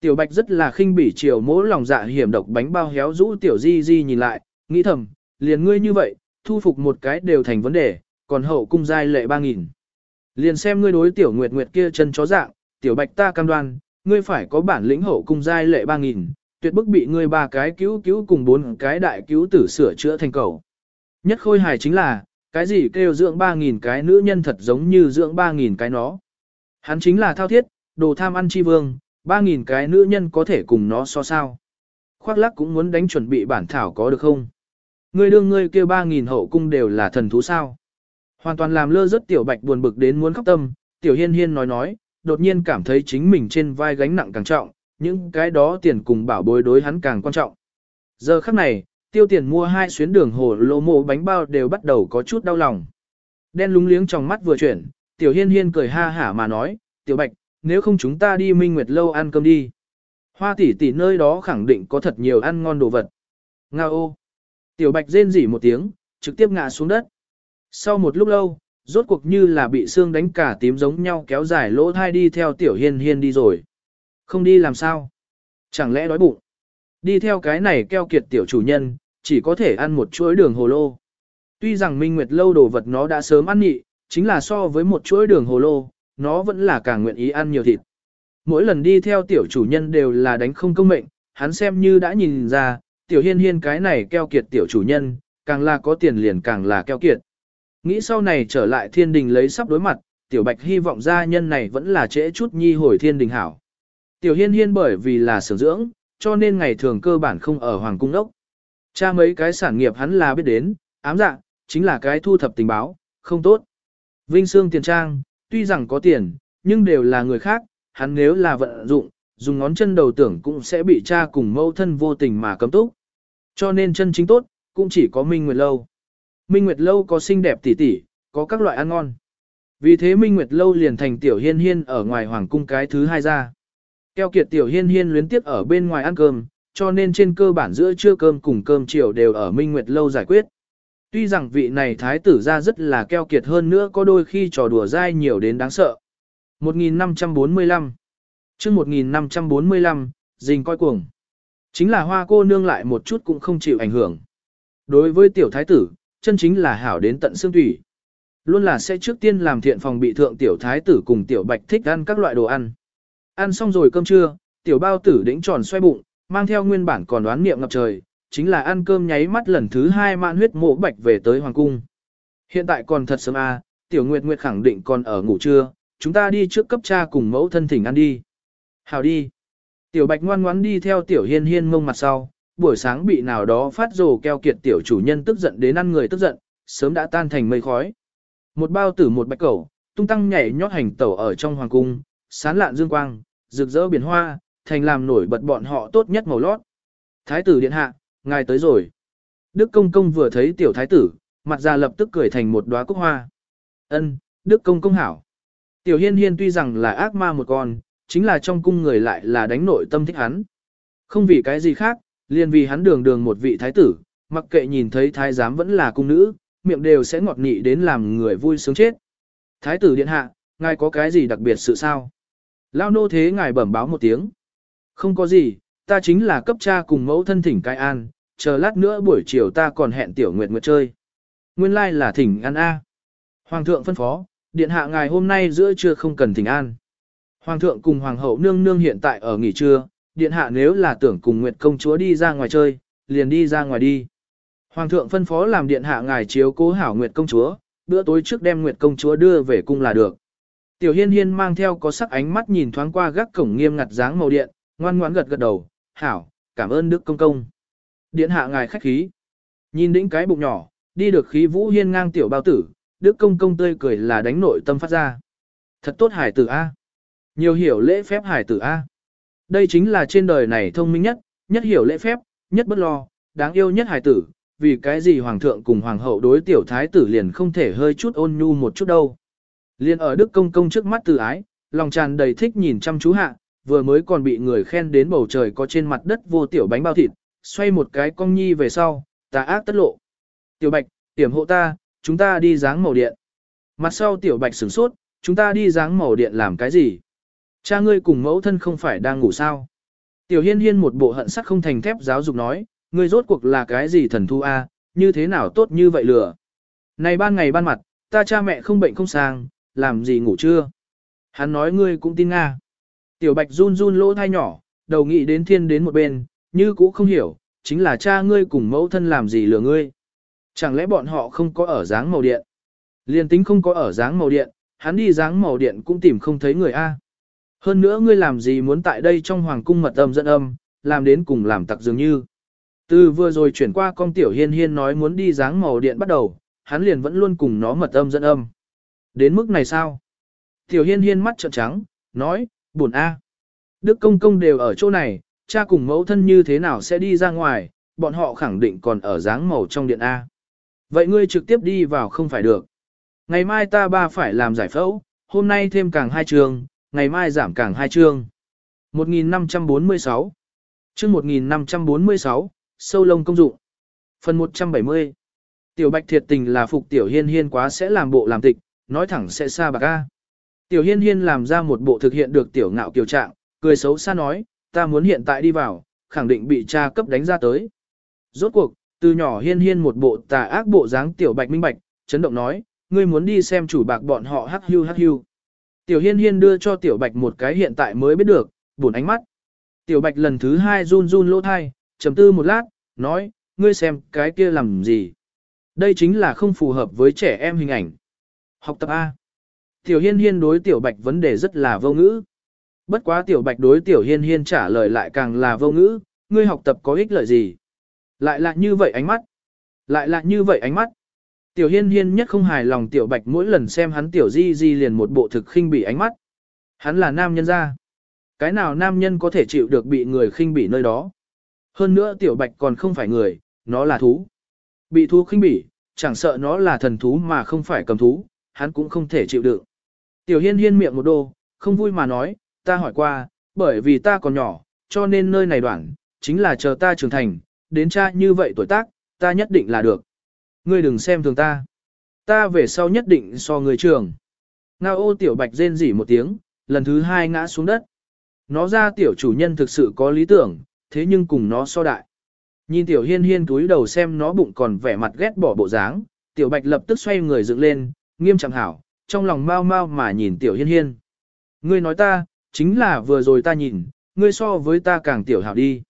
Tiểu bạch rất là khinh bỉ chiều mỗ lòng dạ hiểm độc bánh bao héo rũ tiểu di di nhìn lại, nghĩ thầm, liền ngươi như vậy, thu phục một cái đều thành vấn đề, còn hậu cung giai lệ ba nghìn. Liền xem ngươi đối tiểu nguyệt nguyệt kia chân chó dạng, tiểu bạch ta cam đoan, ngươi phải có bản lĩnh hậu cung giai lệ ba nghìn, tuyệt bức bị ngươi ba cái cứu cứu cùng bốn cái đại cứu tử sửa chữa thành cầu. Nhất khôi hài chính là, cái gì kêu dưỡng ba nghìn cái nữ nhân thật giống như dưỡng ba nghìn cái nó. Hắn chính là thao thiết, đồ tham ăn chi vương, ba nghìn cái nữ nhân có thể cùng nó so sao. Khoác lắc cũng muốn đánh chuẩn bị bản thảo có được không? Ngươi đương ngươi kêu ba nghìn hậu cung đều là thần thú sao? Hoàn toàn làm lơ rất tiểu bạch buồn bực đến muốn khóc tâm, tiểu hiên hiên nói nói, đột nhiên cảm thấy chính mình trên vai gánh nặng càng trọng, những cái đó tiền cùng bảo bối đối hắn càng quan trọng. Giờ khắc này, tiêu tiền mua hai xuyến đường hồ lô mộ bánh bao đều bắt đầu có chút đau lòng. Đen lúng liếng trong mắt vừa chuyển, tiểu hiên hiên cười ha hả mà nói, tiểu bạch, nếu không chúng ta đi minh nguyệt lâu ăn cơm đi. Hoa tỷ tỷ nơi đó khẳng định có thật nhiều ăn ngon đồ vật. Nga ô. Tiểu bạch rên rỉ một tiếng, trực tiếp ngã xuống đất. Sau một lúc lâu, rốt cuộc như là bị xương đánh cả tím giống nhau kéo dài lỗ thai đi theo tiểu hiên hiên đi rồi. Không đi làm sao? Chẳng lẽ đói bụng? Đi theo cái này keo kiệt tiểu chủ nhân, chỉ có thể ăn một chuỗi đường hồ lô. Tuy rằng Minh Nguyệt lâu đồ vật nó đã sớm ăn nhị, chính là so với một chuỗi đường hồ lô, nó vẫn là càng nguyện ý ăn nhiều thịt. Mỗi lần đi theo tiểu chủ nhân đều là đánh không công mệnh, hắn xem như đã nhìn ra, tiểu hiên hiên cái này keo kiệt tiểu chủ nhân, càng là có tiền liền càng là keo kiệt. Nghĩ sau này trở lại thiên đình lấy sắp đối mặt, tiểu bạch hy vọng gia nhân này vẫn là trễ chút nhi hồi thiên đình hảo. Tiểu hiên hiên bởi vì là sở dưỡng, cho nên ngày thường cơ bản không ở hoàng cung Đốc. Cha mấy cái sản nghiệp hắn là biết đến, ám dạ, chính là cái thu thập tình báo, không tốt. Vinh Sương tiền trang, tuy rằng có tiền, nhưng đều là người khác, hắn nếu là vận dụng, dùng ngón chân đầu tưởng cũng sẽ bị cha cùng mâu thân vô tình mà cấm túc. Cho nên chân chính tốt, cũng chỉ có Minh Nguyệt Lâu. Minh Nguyệt Lâu có xinh đẹp tỉ tỉ, có các loại ăn ngon. Vì thế Minh Nguyệt Lâu liền thành tiểu hiên hiên ở ngoài hoàng cung cái thứ hai ra. Keo kiệt tiểu hiên hiên luyến tiếp ở bên ngoài ăn cơm, cho nên trên cơ bản giữa trưa cơm cùng cơm chiều đều ở Minh Nguyệt Lâu giải quyết. Tuy rằng vị này thái tử ra rất là keo kiệt hơn nữa có đôi khi trò đùa dai nhiều đến đáng sợ. 1545 chương 1545, dình coi cuồng. Chính là hoa cô nương lại một chút cũng không chịu ảnh hưởng. Đối với tiểu thái tử, chân chính là hảo đến tận xương thủy. Luôn là sẽ trước tiên làm thiện phòng bị thượng tiểu thái tử cùng tiểu bạch thích ăn các loại đồ ăn. Ăn xong rồi cơm trưa, tiểu bao tử đĩnh tròn xoay bụng, mang theo nguyên bản còn đoán niệm ngập trời, chính là ăn cơm nháy mắt lần thứ hai mạn huyết mộ bạch về tới hoàng cung. Hiện tại còn thật sớm à, tiểu nguyệt nguyệt khẳng định còn ở ngủ trưa, chúng ta đi trước cấp cha cùng mẫu thân thỉnh ăn đi. Hào đi. Tiểu bạch ngoan ngoãn đi theo tiểu hiên hiên mông mặt sau, buổi sáng bị nào đó phát rồ keo kiệt tiểu chủ nhân tức giận đến ăn người tức giận, sớm đã tan thành mây khói. Một bao tử một bạch cẩu, tung tăng nhảy nhót hành tẩu ở trong hoàng cung, sán lạn dương quang, rực rỡ biển hoa, thành làm nổi bật bọn họ tốt nhất màu lót. Thái tử điện hạ, ngài tới rồi. Đức công công vừa thấy tiểu thái tử, mặt ra lập tức cười thành một đóa cúc hoa. Ân, Đức công công hảo. Tiểu hiên hiên tuy rằng là ác ma một con, chính là trong cung người lại là đánh nội tâm thích hắn. Không vì cái gì khác, liền vì hắn đường đường một vị thái tử, mặc kệ nhìn thấy thái giám vẫn là cung nữ, miệng đều sẽ ngọt nị đến làm người vui sướng chết. Thái tử điện hạ, ngài có cái gì đặc biệt sự sao? Lao nô thế ngài bẩm báo một tiếng. Không có gì, ta chính là cấp cha cùng mẫu thân thỉnh cai an, chờ lát nữa buổi chiều ta còn hẹn tiểu nguyệt nguyệt chơi. Nguyên lai like là thỉnh an A. Hoàng thượng phân phó, điện hạ ngài hôm nay giữa trưa không cần thỉnh an. Hoàng thượng cùng hoàng hậu nương nương hiện tại ở nghỉ trưa, điện hạ nếu là tưởng cùng nguyệt công chúa đi ra ngoài chơi, liền đi ra ngoài đi. Hoàng thượng phân phó làm điện hạ ngài chiếu cố hảo nguyệt công chúa, bữa tối trước đem nguyệt công chúa đưa về cung là được. Tiểu hiên hiên mang theo có sắc ánh mắt nhìn thoáng qua gác cổng nghiêm ngặt dáng màu điện, ngoan ngoãn gật gật đầu, hảo, cảm ơn đức công công. Điện hạ ngài khách khí. Nhìn đĩnh cái bụng nhỏ, đi được khí vũ hiên ngang tiểu bao tử, đức công công tươi cười là đánh nội tâm phát ra. Thật tốt hải tử A. Nhiều hiểu lễ phép hải tử A. Đây chính là trên đời này thông minh nhất, nhất hiểu lễ phép, nhất bất lo, đáng yêu nhất hải tử, vì cái gì hoàng thượng cùng hoàng hậu đối tiểu thái tử liền không thể hơi chút ôn nhu một chút đâu. Liên ở đức công công trước mắt từ ái, lòng tràn đầy thích nhìn chăm chú hạ, vừa mới còn bị người khen đến bầu trời có trên mặt đất vô tiểu bánh bao thịt, xoay một cái cong nhi về sau, tà ác tất lộ. Tiểu bạch, tiểm hộ ta, chúng ta đi dáng màu điện. Mặt sau tiểu bạch sửng sốt, chúng ta đi dáng màu điện làm cái gì? Cha ngươi cùng mẫu thân không phải đang ngủ sao? Tiểu hiên hiên một bộ hận sắc không thành thép giáo dục nói, ngươi rốt cuộc là cái gì thần thu a, như thế nào tốt như vậy lừa. Này ban ngày ban mặt, ta cha mẹ không bệnh không sang, làm gì ngủ chưa? Hắn nói ngươi cũng tin Nga. Tiểu bạch run run lỗ thai nhỏ, đầu nghĩ đến thiên đến một bên, như cũ không hiểu, chính là cha ngươi cùng mẫu thân làm gì lừa ngươi. Chẳng lẽ bọn họ không có ở dáng màu điện? Liên tính không có ở dáng màu điện, hắn đi dáng màu điện cũng tìm không thấy người A. Hơn nữa ngươi làm gì muốn tại đây trong hoàng cung mật âm dẫn âm, làm đến cùng làm tặc dường như. Từ vừa rồi chuyển qua con tiểu hiên hiên nói muốn đi dáng màu điện bắt đầu, hắn liền vẫn luôn cùng nó mật âm dẫn âm. Đến mức này sao? Tiểu hiên hiên mắt trợn trắng, nói, buồn A. Đức công công đều ở chỗ này, cha cùng mẫu thân như thế nào sẽ đi ra ngoài, bọn họ khẳng định còn ở dáng màu trong điện A. Vậy ngươi trực tiếp đi vào không phải được. Ngày mai ta ba phải làm giải phẫu, hôm nay thêm càng hai trường, ngày mai giảm càng hai trường. 1546 chương 1546, sâu lông công dụng. Phần 170 Tiểu Bạch thiệt tình là phục Tiểu Hiên Hiên quá sẽ làm bộ làm tịch, nói thẳng sẽ xa bạc a. Tiểu Hiên Hiên làm ra một bộ thực hiện được Tiểu Ngạo kiều trạng, cười xấu xa nói, ta muốn hiện tại đi vào, khẳng định bị cha cấp đánh ra tới. Rốt cuộc, từ nhỏ Hiên Hiên một bộ tà ác bộ dáng Tiểu Bạch minh bạch, chấn động nói, ngươi muốn đi xem chủ bạc bọn họ hắc hưu hắc hưu. Tiểu Hiên Hiên đưa cho Tiểu Bạch một cái hiện tại mới biết được, buồn ánh mắt. Tiểu Bạch lần thứ hai run run lỗ thai, trầm tư một lát, nói, ngươi xem cái kia làm gì. Đây chính là không phù hợp với trẻ em hình ảnh. Học tập A. Tiểu Hiên Hiên đối Tiểu Bạch vấn đề rất là vô ngữ. Bất quá Tiểu Bạch đối Tiểu Hiên Hiên trả lời lại càng là vô ngữ, ngươi học tập có ích lợi gì. Lại là như vậy ánh mắt. Lại là như vậy ánh mắt. Tiểu hiên hiên nhất không hài lòng tiểu bạch mỗi lần xem hắn tiểu di di liền một bộ thực khinh bỉ ánh mắt. Hắn là nam nhân ra. Cái nào nam nhân có thể chịu được bị người khinh bỉ nơi đó. Hơn nữa tiểu bạch còn không phải người, nó là thú. Bị thú khinh bỉ, chẳng sợ nó là thần thú mà không phải cầm thú, hắn cũng không thể chịu được. Tiểu hiên hiên miệng một đô, không vui mà nói, ta hỏi qua, bởi vì ta còn nhỏ, cho nên nơi này đoạn, chính là chờ ta trưởng thành, đến cha như vậy tuổi tác, ta nhất định là được. Ngươi đừng xem thường ta. Ta về sau nhất định so người trường. Ngao ô tiểu bạch rên rỉ một tiếng, lần thứ hai ngã xuống đất. Nó ra tiểu chủ nhân thực sự có lý tưởng, thế nhưng cùng nó so đại. Nhìn tiểu hiên hiên túi đầu xem nó bụng còn vẻ mặt ghét bỏ bộ dáng, tiểu bạch lập tức xoay người dựng lên, nghiêm trọng hảo, trong lòng mau mau mà nhìn tiểu hiên hiên. Ngươi nói ta, chính là vừa rồi ta nhìn, ngươi so với ta càng tiểu hảo đi.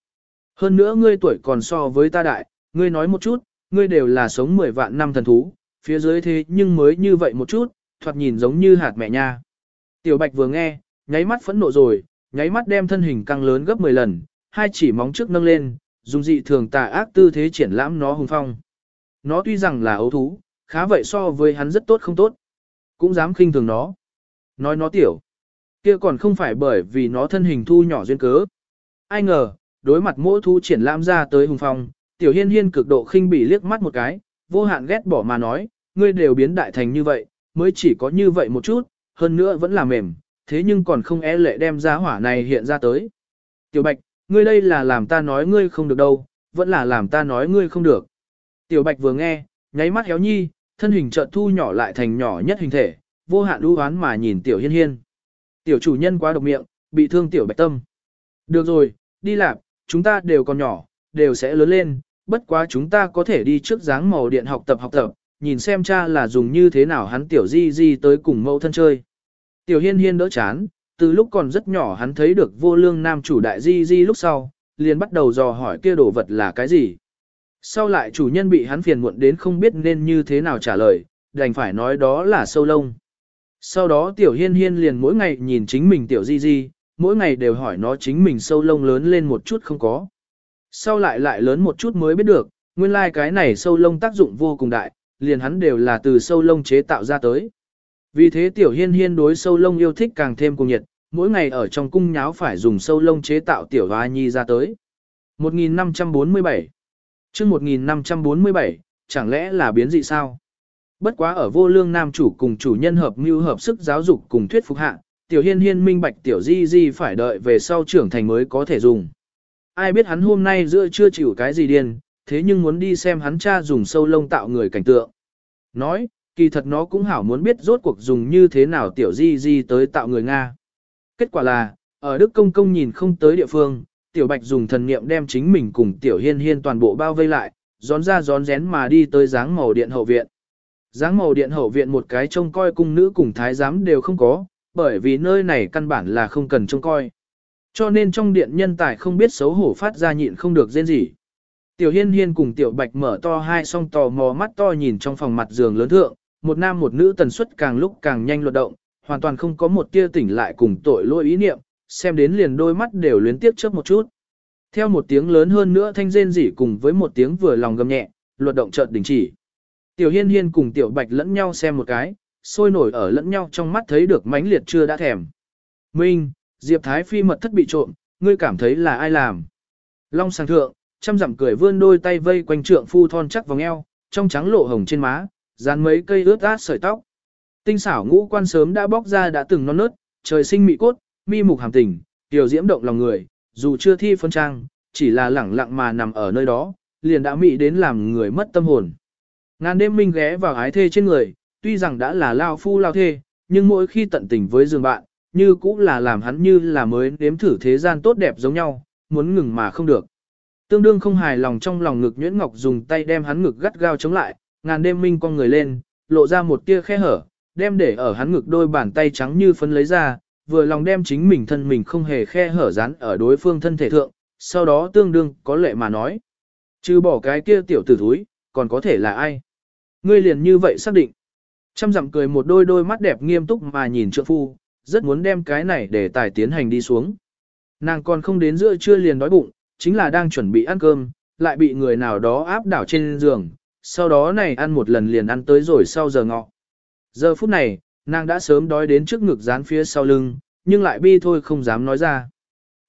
Hơn nữa ngươi tuổi còn so với ta đại, ngươi nói một chút, ngươi đều là sống 10 vạn năm thần thú, phía dưới thế nhưng mới như vậy một chút, thoạt nhìn giống như hạt mẹ nha. Tiểu Bạch vừa nghe, nháy mắt phẫn nộ rồi, nháy mắt đem thân hình căng lớn gấp 10 lần, hai chỉ móng trước nâng lên, dùng dị thường tà ác tư thế triển lãm nó hùng phong. Nó tuy rằng là ấu thú, khá vậy so với hắn rất tốt không tốt. Cũng dám khinh thường nó. Nói nó tiểu. kia còn không phải bởi vì nó thân hình thu nhỏ duyên cớ. Ai ngờ, đối mặt mỗi thu triển lãm ra tới hùng phong, Tiểu hiên hiên cực độ khinh bỉ liếc mắt một cái, vô hạn ghét bỏ mà nói, ngươi đều biến đại thành như vậy, mới chỉ có như vậy một chút, hơn nữa vẫn là mềm, thế nhưng còn không e lệ đem giá hỏa này hiện ra tới. Tiểu bạch, ngươi đây là làm ta nói ngươi không được đâu, vẫn là làm ta nói ngươi không được. Tiểu Bạch vừa nghe, nháy mắt héo nhi, thân hình chợt thu nhỏ lại thành nhỏ nhất hình thể, vô hạn lưu oán mà nhìn Tiểu Hiên Hiên. Tiểu chủ nhân quá độc miệng, bị thương Tiểu Bạch tâm. Được rồi, đi làm, chúng ta đều còn nhỏ, đều sẽ lớn lên, bất quá chúng ta có thể đi trước dáng màu điện học tập học tập, nhìn xem cha là dùng như thế nào hắn Tiểu Di Di tới cùng mẫu thân chơi. Tiểu Hiên Hiên đỡ chán, từ lúc còn rất nhỏ hắn thấy được vô lương nam chủ đại Di Di lúc sau, liền bắt đầu dò hỏi kia đồ vật là cái gì. Sau lại chủ nhân bị hắn phiền muộn đến không biết nên như thế nào trả lời, đành phải nói đó là sâu lông. Sau đó tiểu hiên hiên liền mỗi ngày nhìn chính mình tiểu di di, mỗi ngày đều hỏi nó chính mình sâu lông lớn lên một chút không có. Sau lại lại lớn một chút mới biết được, nguyên lai like cái này sâu lông tác dụng vô cùng đại, liền hắn đều là từ sâu lông chế tạo ra tới. Vì thế tiểu hiên hiên đối sâu lông yêu thích càng thêm cùng nhiệt, mỗi ngày ở trong cung nháo phải dùng sâu lông chế tạo tiểu hoa nhi ra tới. 1547 chương 1547, chẳng lẽ là biến dị sao? Bất quá ở vô lương nam chủ cùng chủ nhân hợp mưu hợp sức giáo dục cùng thuyết phục hạ, tiểu hiên hiên minh bạch tiểu di di phải đợi về sau trưởng thành mới có thể dùng. Ai biết hắn hôm nay giữa chưa chịu cái gì điên, thế nhưng muốn đi xem hắn cha dùng sâu lông tạo người cảnh tượng. Nói, kỳ thật nó cũng hảo muốn biết rốt cuộc dùng như thế nào tiểu di di tới tạo người Nga. Kết quả là, ở Đức Công Công nhìn không tới địa phương, Tiểu Bạch dùng thần niệm đem chính mình cùng Tiểu Hiên Hiên toàn bộ bao vây lại, gión ra gión rén mà đi tới dáng màu điện hậu viện. Dáng màu điện hậu viện một cái trông coi cung nữ cùng thái giám đều không có, bởi vì nơi này căn bản là không cần trông coi. Cho nên trong điện nhân tài không biết xấu hổ phát ra nhịn không được rên gì. Tiểu Hiên Hiên cùng Tiểu Bạch mở to hai song tò mò mắt to nhìn trong phòng mặt giường lớn thượng, một nam một nữ tần suất càng lúc càng nhanh luật động, hoàn toàn không có một tia tỉnh lại cùng tội lỗi ý niệm, xem đến liền đôi mắt đều luyến tiếp chớp một chút. Theo một tiếng lớn hơn nữa thanh rên rỉ cùng với một tiếng vừa lòng gầm nhẹ, luật động chợt đình chỉ. Tiểu Hiên Hiên cùng Tiểu Bạch lẫn nhau xem một cái, sôi nổi ở lẫn nhau trong mắt thấy được mãnh liệt chưa đã thèm. Minh, Diệp Thái Phi mật thất bị trộm, ngươi cảm thấy là ai làm? Long sàng thượng, chăm dặm cười vươn đôi tay vây quanh trượng phu thon chắc vòng eo, trong trắng lộ hồng trên má, dán mấy cây ướt át sợi tóc. Tinh xảo ngũ quan sớm đã bóc ra đã từng non nớt, trời sinh mị cốt, mi mục hàm tình, tiểu diễm động lòng người, dù chưa thi phân trang, chỉ là lẳng lặng mà nằm ở nơi đó, liền đã mị đến làm người mất tâm hồn. Ngàn đêm minh ghé vào ái thê trên người, tuy rằng đã là lao phu lao thê, nhưng mỗi khi tận tình với giường bạn, như cũng là làm hắn như là mới nếm thử thế gian tốt đẹp giống nhau, muốn ngừng mà không được. Tương đương không hài lòng trong lòng ngực Nhuyễn Ngọc dùng tay đem hắn ngực gắt gao chống lại, ngàn đêm minh con người lên, lộ ra một tia khe hở, đem để ở hắn ngực đôi bàn tay trắng như phấn lấy ra, vừa lòng đem chính mình thân mình không hề khe hở rán ở đối phương thân thể thượng, sau đó tương đương có lệ mà nói. Chứ bỏ cái kia tiểu tử thúi, còn có thể là ai? Ngươi liền như vậy xác định. Trăm dặm cười một đôi đôi mắt đẹp nghiêm túc mà nhìn trượng phu, rất muốn đem cái này để tài tiến hành đi xuống. Nàng còn không đến giữa trưa liền đói bụng, chính là đang chuẩn bị ăn cơm, lại bị người nào đó áp đảo trên giường, sau đó này ăn một lần liền ăn tới rồi sau giờ ngọ. Giờ phút này, nàng đã sớm đói đến trước ngực dán phía sau lưng, nhưng lại bi thôi không dám nói ra.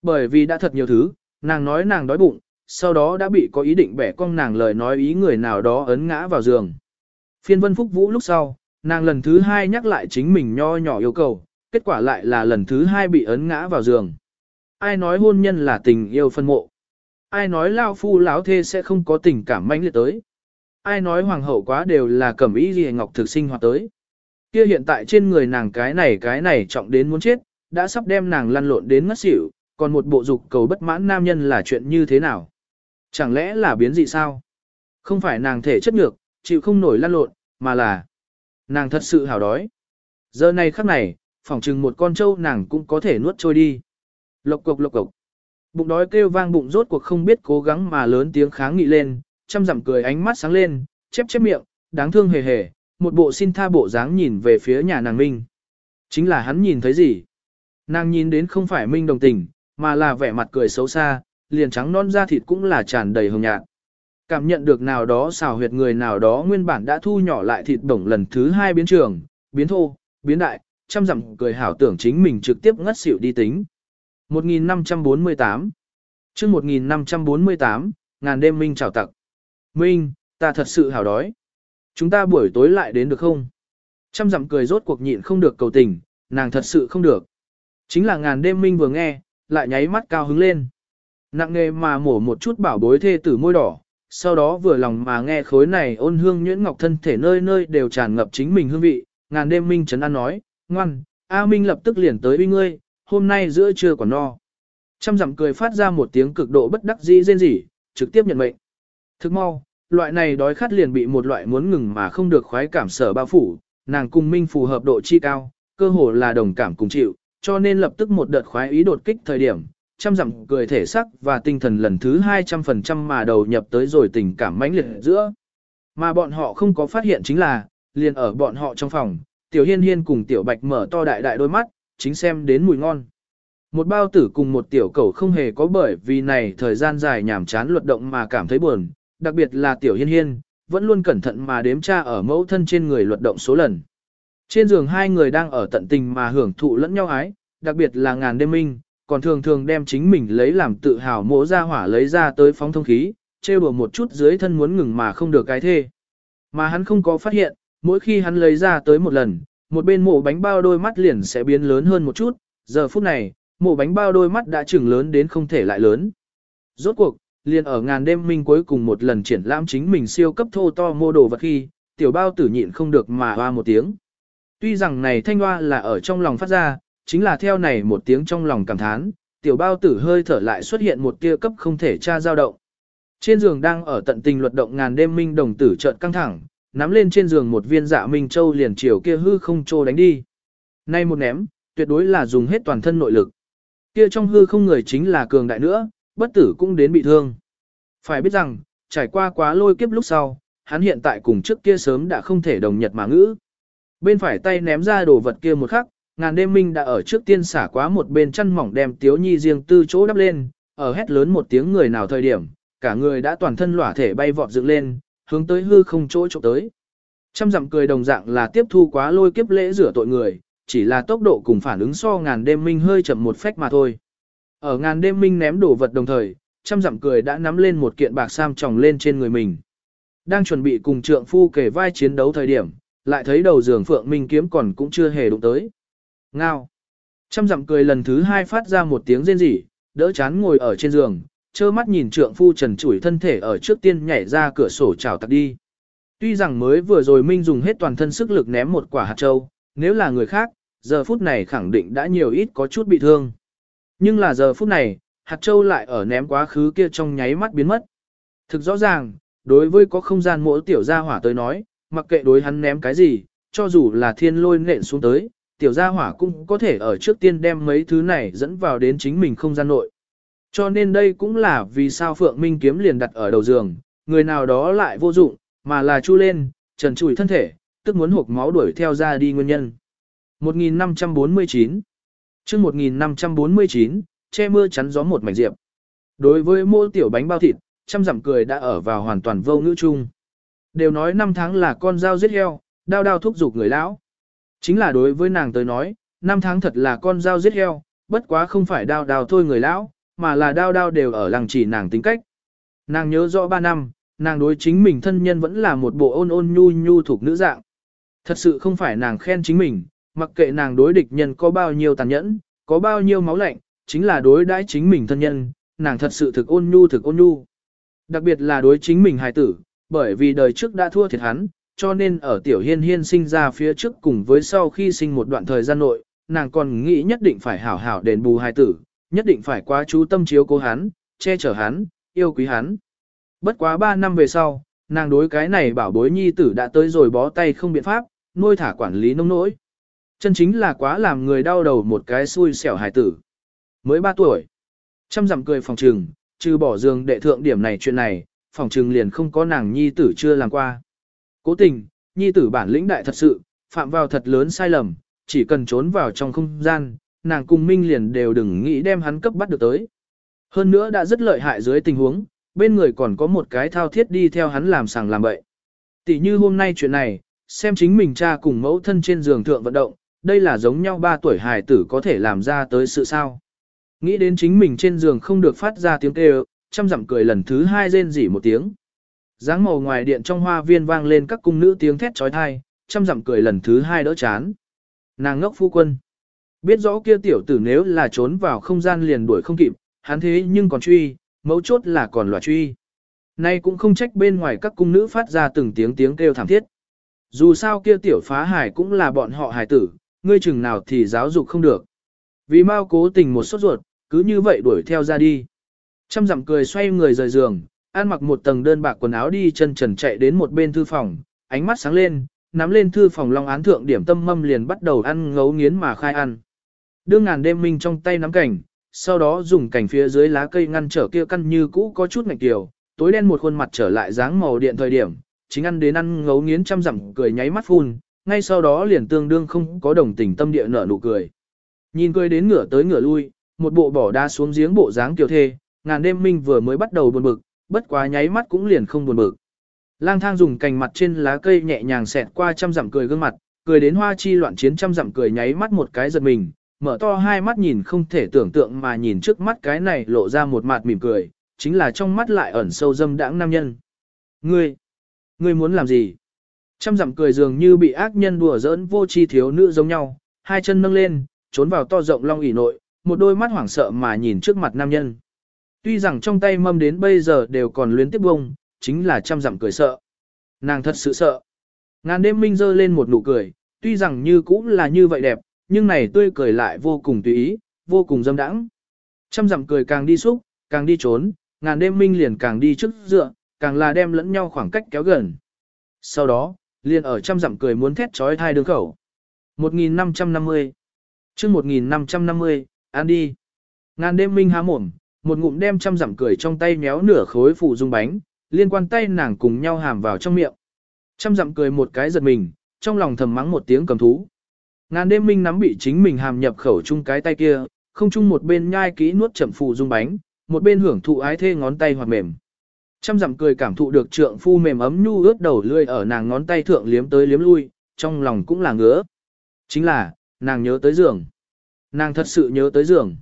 Bởi vì đã thật nhiều thứ, nàng nói nàng đói bụng, sau đó đã bị có ý định bẻ cong nàng lời nói ý người nào đó ấn ngã vào giường. Phiên vân phúc vũ lúc sau, nàng lần thứ hai nhắc lại chính mình nho nhỏ yêu cầu, kết quả lại là lần thứ hai bị ấn ngã vào giường. Ai nói hôn nhân là tình yêu phân mộ? Ai nói lao phu lão thê sẽ không có tình cảm mãnh liệt tới? Ai nói hoàng hậu quá đều là cẩm ý gì ngọc thực sinh hoạt tới? Kia hiện tại trên người nàng cái này cái này trọng đến muốn chết, đã sắp đem nàng lăn lộn đến ngất xỉu, còn một bộ dục cầu bất mãn nam nhân là chuyện như thế nào? Chẳng lẽ là biến dị sao? Không phải nàng thể chất nhược, chịu không nổi lăn lộn, mà là nàng thật sự hào đói. Giờ này khắc này, phỏng chừng một con trâu nàng cũng có thể nuốt trôi đi. Lộc cộc lộc cộc. Bụng đói kêu vang bụng rốt cuộc không biết cố gắng mà lớn tiếng kháng nghị lên, chăm dặm cười ánh mắt sáng lên, chép chép miệng, đáng thương hề hề, một bộ xin tha bộ dáng nhìn về phía nhà nàng Minh. Chính là hắn nhìn thấy gì? Nàng nhìn đến không phải Minh đồng tình, mà là vẻ mặt cười xấu xa, liền trắng non da thịt cũng là tràn đầy hồng nhạt. Cảm nhận được nào đó xào huyệt người nào đó nguyên bản đã thu nhỏ lại thịt đồng lần thứ hai biến trường, biến thô, biến đại, chăm dặm cười hảo tưởng chính mình trực tiếp ngất xỉu đi tính. 1548 chương 1548, ngàn đêm Minh chào tặc. Minh, ta thật sự hảo đói. Chúng ta buổi tối lại đến được không? Trăm dặm cười rốt cuộc nhịn không được cầu tình, nàng thật sự không được. Chính là ngàn đêm Minh vừa nghe, lại nháy mắt cao hứng lên. Nặng nề mà mổ một chút bảo bối thê tử môi đỏ, sau đó vừa lòng mà nghe khối này ôn hương nhuyễn ngọc thân thể nơi nơi đều tràn ngập chính mình hương vị, ngàn đêm minh trấn an nói, ngoan, A Minh lập tức liền tới uy ngươi, hôm nay giữa trưa còn no. Trăm dặm cười phát ra một tiếng cực độ bất đắc dĩ rên rỉ, trực tiếp nhận mệnh. Thức mau, loại này đói khát liền bị một loại muốn ngừng mà không được khoái cảm sở bao phủ, nàng cùng Minh phù hợp độ chi cao, cơ hồ là đồng cảm cùng chịu, cho nên lập tức một đợt khoái ý đột kích thời điểm, trăm dặm cười thể sắc và tinh thần lần thứ 200% mà đầu nhập tới rồi tình cảm mãnh liệt giữa. Mà bọn họ không có phát hiện chính là, liền ở bọn họ trong phòng, tiểu hiên hiên cùng tiểu bạch mở to đại đại đôi mắt, chính xem đến mùi ngon. Một bao tử cùng một tiểu cầu không hề có bởi vì này thời gian dài nhảm chán luật động mà cảm thấy buồn, đặc biệt là tiểu hiên hiên, vẫn luôn cẩn thận mà đếm tra ở mẫu thân trên người luật động số lần. Trên giường hai người đang ở tận tình mà hưởng thụ lẫn nhau ái, đặc biệt là ngàn đêm minh, còn thường thường đem chính mình lấy làm tự hào mỗ ra hỏa lấy ra tới phóng thông khí, trêu đùa một chút dưới thân muốn ngừng mà không được cái thê. Mà hắn không có phát hiện, mỗi khi hắn lấy ra tới một lần, một bên mổ bánh bao đôi mắt liền sẽ biến lớn hơn một chút, giờ phút này, mổ bánh bao đôi mắt đã chừng lớn đến không thể lại lớn. Rốt cuộc, liền ở ngàn đêm minh cuối cùng một lần triển lãm chính mình siêu cấp thô to mô đồ vật khi, tiểu bao tử nhịn không được mà hoa một tiếng. Tuy rằng này thanh hoa là ở trong lòng phát ra, chính là theo này một tiếng trong lòng cảm thán, tiểu bao tử hơi thở lại xuất hiện một tia cấp không thể tra dao động. Trên giường đang ở tận tình luật động ngàn đêm minh đồng tử trợn căng thẳng, nắm lên trên giường một viên dạ minh châu liền chiều kia hư không trô đánh đi. Nay một ném, tuyệt đối là dùng hết toàn thân nội lực. Kia trong hư không người chính là cường đại nữa, bất tử cũng đến bị thương. Phải biết rằng, trải qua quá lôi kiếp lúc sau, hắn hiện tại cùng trước kia sớm đã không thể đồng nhật mà ngữ. Bên phải tay ném ra đồ vật kia một khắc, ngàn đêm minh đã ở trước tiên xả quá một bên chăn mỏng đem tiếu nhi riêng tư chỗ đắp lên, ở hét lớn một tiếng người nào thời điểm, cả người đã toàn thân lỏa thể bay vọt dựng lên, hướng tới hư không chỗ chỗ tới. Trăm dặm cười đồng dạng là tiếp thu quá lôi kiếp lễ rửa tội người, chỉ là tốc độ cùng phản ứng so ngàn đêm minh hơi chậm một phách mà thôi. Ở ngàn đêm minh ném đồ vật đồng thời, trăm dặm cười đã nắm lên một kiện bạc sam tròng lên trên người mình. Đang chuẩn bị cùng trượng phu kể vai chiến đấu thời điểm, lại thấy đầu giường phượng minh kiếm còn cũng chưa hề đụng tới. Ngao. Trăm dặm cười lần thứ hai phát ra một tiếng rên rỉ, đỡ chán ngồi ở trên giường, trơ mắt nhìn trượng phu trần chủi thân thể ở trước tiên nhảy ra cửa sổ chào tặc đi. Tuy rằng mới vừa rồi Minh dùng hết toàn thân sức lực ném một quả hạt châu, nếu là người khác, giờ phút này khẳng định đã nhiều ít có chút bị thương. Nhưng là giờ phút này, hạt châu lại ở ném quá khứ kia trong nháy mắt biến mất. Thực rõ ràng, đối với có không gian mỗi tiểu gia hỏa tới nói, mặc kệ đối hắn ném cái gì, cho dù là thiên lôi nện xuống tới, tiểu gia hỏa cũng có thể ở trước tiên đem mấy thứ này dẫn vào đến chính mình không gian nội. Cho nên đây cũng là vì sao Phượng Minh kiếm liền đặt ở đầu giường, người nào đó lại vô dụng, mà là chu lên, trần trùi thân thể, tức muốn hộp máu đuổi theo ra đi nguyên nhân. 1549 chương 1549, che mưa chắn gió một mảnh diệp. Đối với mô tiểu bánh bao thịt, trăm dặm cười đã ở vào hoàn toàn vô ngữ chung. Đều nói năm tháng là con dao giết heo, đao đao thúc giục người lão. Chính là đối với nàng tới nói, năm tháng thật là con dao giết heo, bất quá không phải đao đao thôi người lão, mà là đao đao đều ở làng chỉ nàng tính cách. Nàng nhớ rõ ba năm, nàng đối chính mình thân nhân vẫn là một bộ ôn ôn nhu nhu thuộc nữ dạng. Thật sự không phải nàng khen chính mình, mặc kệ nàng đối địch nhân có bao nhiêu tàn nhẫn, có bao nhiêu máu lạnh, chính là đối đãi chính mình thân nhân, nàng thật sự thực ôn nhu thực ôn nhu. Đặc biệt là đối chính mình hài tử, bởi vì đời trước đã thua thiệt hắn, cho nên ở tiểu hiên hiên sinh ra phía trước cùng với sau khi sinh một đoạn thời gian nội, nàng còn nghĩ nhất định phải hảo hảo đền bù hài tử, nhất định phải quá chú tâm chiếu cố hắn, che chở hắn, yêu quý hắn. Bất quá 3 năm về sau, nàng đối cái này bảo bối nhi tử đã tới rồi bó tay không biện pháp, nuôi thả quản lý nông nỗi. Chân chính là quá làm người đau đầu một cái xui xẻo hài tử. Mới 3 tuổi. Trăm dặm cười phòng trừng, trừ bỏ giường đệ thượng điểm này chuyện này, phòng trừng liền không có nàng nhi tử chưa làm qua. Cố tình, nhi tử bản lĩnh đại thật sự, phạm vào thật lớn sai lầm, chỉ cần trốn vào trong không gian, nàng cùng Minh liền đều đừng nghĩ đem hắn cấp bắt được tới. Hơn nữa đã rất lợi hại dưới tình huống, bên người còn có một cái thao thiết đi theo hắn làm sàng làm bậy. Tỷ như hôm nay chuyện này, xem chính mình cha cùng mẫu thân trên giường thượng vận động, đây là giống nhau ba tuổi hài tử có thể làm ra tới sự sao. Nghĩ đến chính mình trên giường không được phát ra tiếng kêu, chăm dặm cười lần thứ hai rên rỉ một tiếng. dáng màu ngoài điện trong hoa viên vang lên các cung nữ tiếng thét trói thai, chăm dặm cười lần thứ hai đỡ chán. Nàng ngốc phu quân. Biết rõ kia tiểu tử nếu là trốn vào không gian liền đuổi không kịp, hắn thế nhưng còn truy, mấu chốt là còn loạt truy. Nay cũng không trách bên ngoài các cung nữ phát ra từng tiếng tiếng kêu thảm thiết. Dù sao kia tiểu phá hải cũng là bọn họ hải tử, ngươi chừng nào thì giáo dục không được. Vì mau cố tình một sốt ruột, cứ như vậy đuổi theo ra đi. Trăm dặm cười xoay người rời giường, ăn mặc một tầng đơn bạc quần áo đi chân trần chạy đến một bên thư phòng, ánh mắt sáng lên, nắm lên thư phòng long án thượng điểm tâm mâm liền bắt đầu ăn ngấu nghiến mà khai ăn. Đương ngàn đêm minh trong tay nắm cảnh, sau đó dùng cảnh phía dưới lá cây ngăn trở kia căn như cũ có chút ngạch kiều, tối đen một khuôn mặt trở lại dáng màu điện thời điểm, chính ăn đến ăn ngấu nghiến trăm dặm cười nháy mắt phun, ngay sau đó liền tương đương không có đồng tình tâm địa nở nụ cười. Nhìn cười đến ngửa tới ngửa lui, một bộ bỏ đá xuống giếng bộ dáng kiều thê, ngàn đêm minh vừa mới bắt đầu buồn bực, bất quá nháy mắt cũng liền không buồn bực. Lang thang dùng cành mặt trên lá cây nhẹ nhàng xẹt qua trăm dặm cười gương mặt, cười đến hoa chi loạn chiến trăm dặm cười nháy mắt một cái giật mình, mở to hai mắt nhìn không thể tưởng tượng mà nhìn trước mắt cái này lộ ra một mặt mỉm cười, chính là trong mắt lại ẩn sâu dâm đãng nam nhân. Ngươi, ngươi muốn làm gì? Trăm dặm cười dường như bị ác nhân đùa giỡn vô chi thiếu nữ giống nhau, hai chân nâng lên, trốn vào to rộng long ỉ nội, một đôi mắt hoảng sợ mà nhìn trước mặt nam nhân. Tuy rằng trong tay mâm đến bây giờ đều còn luyến tiếp bông, chính là trăm dặm cười sợ. Nàng thật sự sợ. Ngàn đêm minh dơ lên một nụ cười, tuy rằng như cũng là như vậy đẹp, nhưng này tươi cười lại vô cùng tùy ý, vô cùng dâm đãng. Trăm dặm cười càng đi xúc, càng đi trốn, ngàn đêm minh liền càng đi trước dựa, càng là đem lẫn nhau khoảng cách kéo gần. Sau đó, liền ở trăm dặm cười muốn thét trói thai đường khẩu. 1550 chương 1550, ăn đi. Ngàn đêm minh há mồm, một ngụm đem trăm dặm cười trong tay méo nửa khối phụ dung bánh, liên quan tay nàng cùng nhau hàm vào trong miệng. Trăm dặm cười một cái giật mình, trong lòng thầm mắng một tiếng cầm thú. Ngàn đêm minh nắm bị chính mình hàm nhập khẩu chung cái tay kia, không chung một bên nhai kỹ nuốt chậm phụ dung bánh, một bên hưởng thụ ái thê ngón tay hoạt mềm. Trăm dặm cười cảm thụ được trượng phu mềm ấm nhu ướt đầu lươi ở nàng ngón tay thượng liếm tới liếm lui, trong lòng cũng là ngứa. Chính là, nàng nhớ tới giường. Nàng thật sự nhớ tới giường.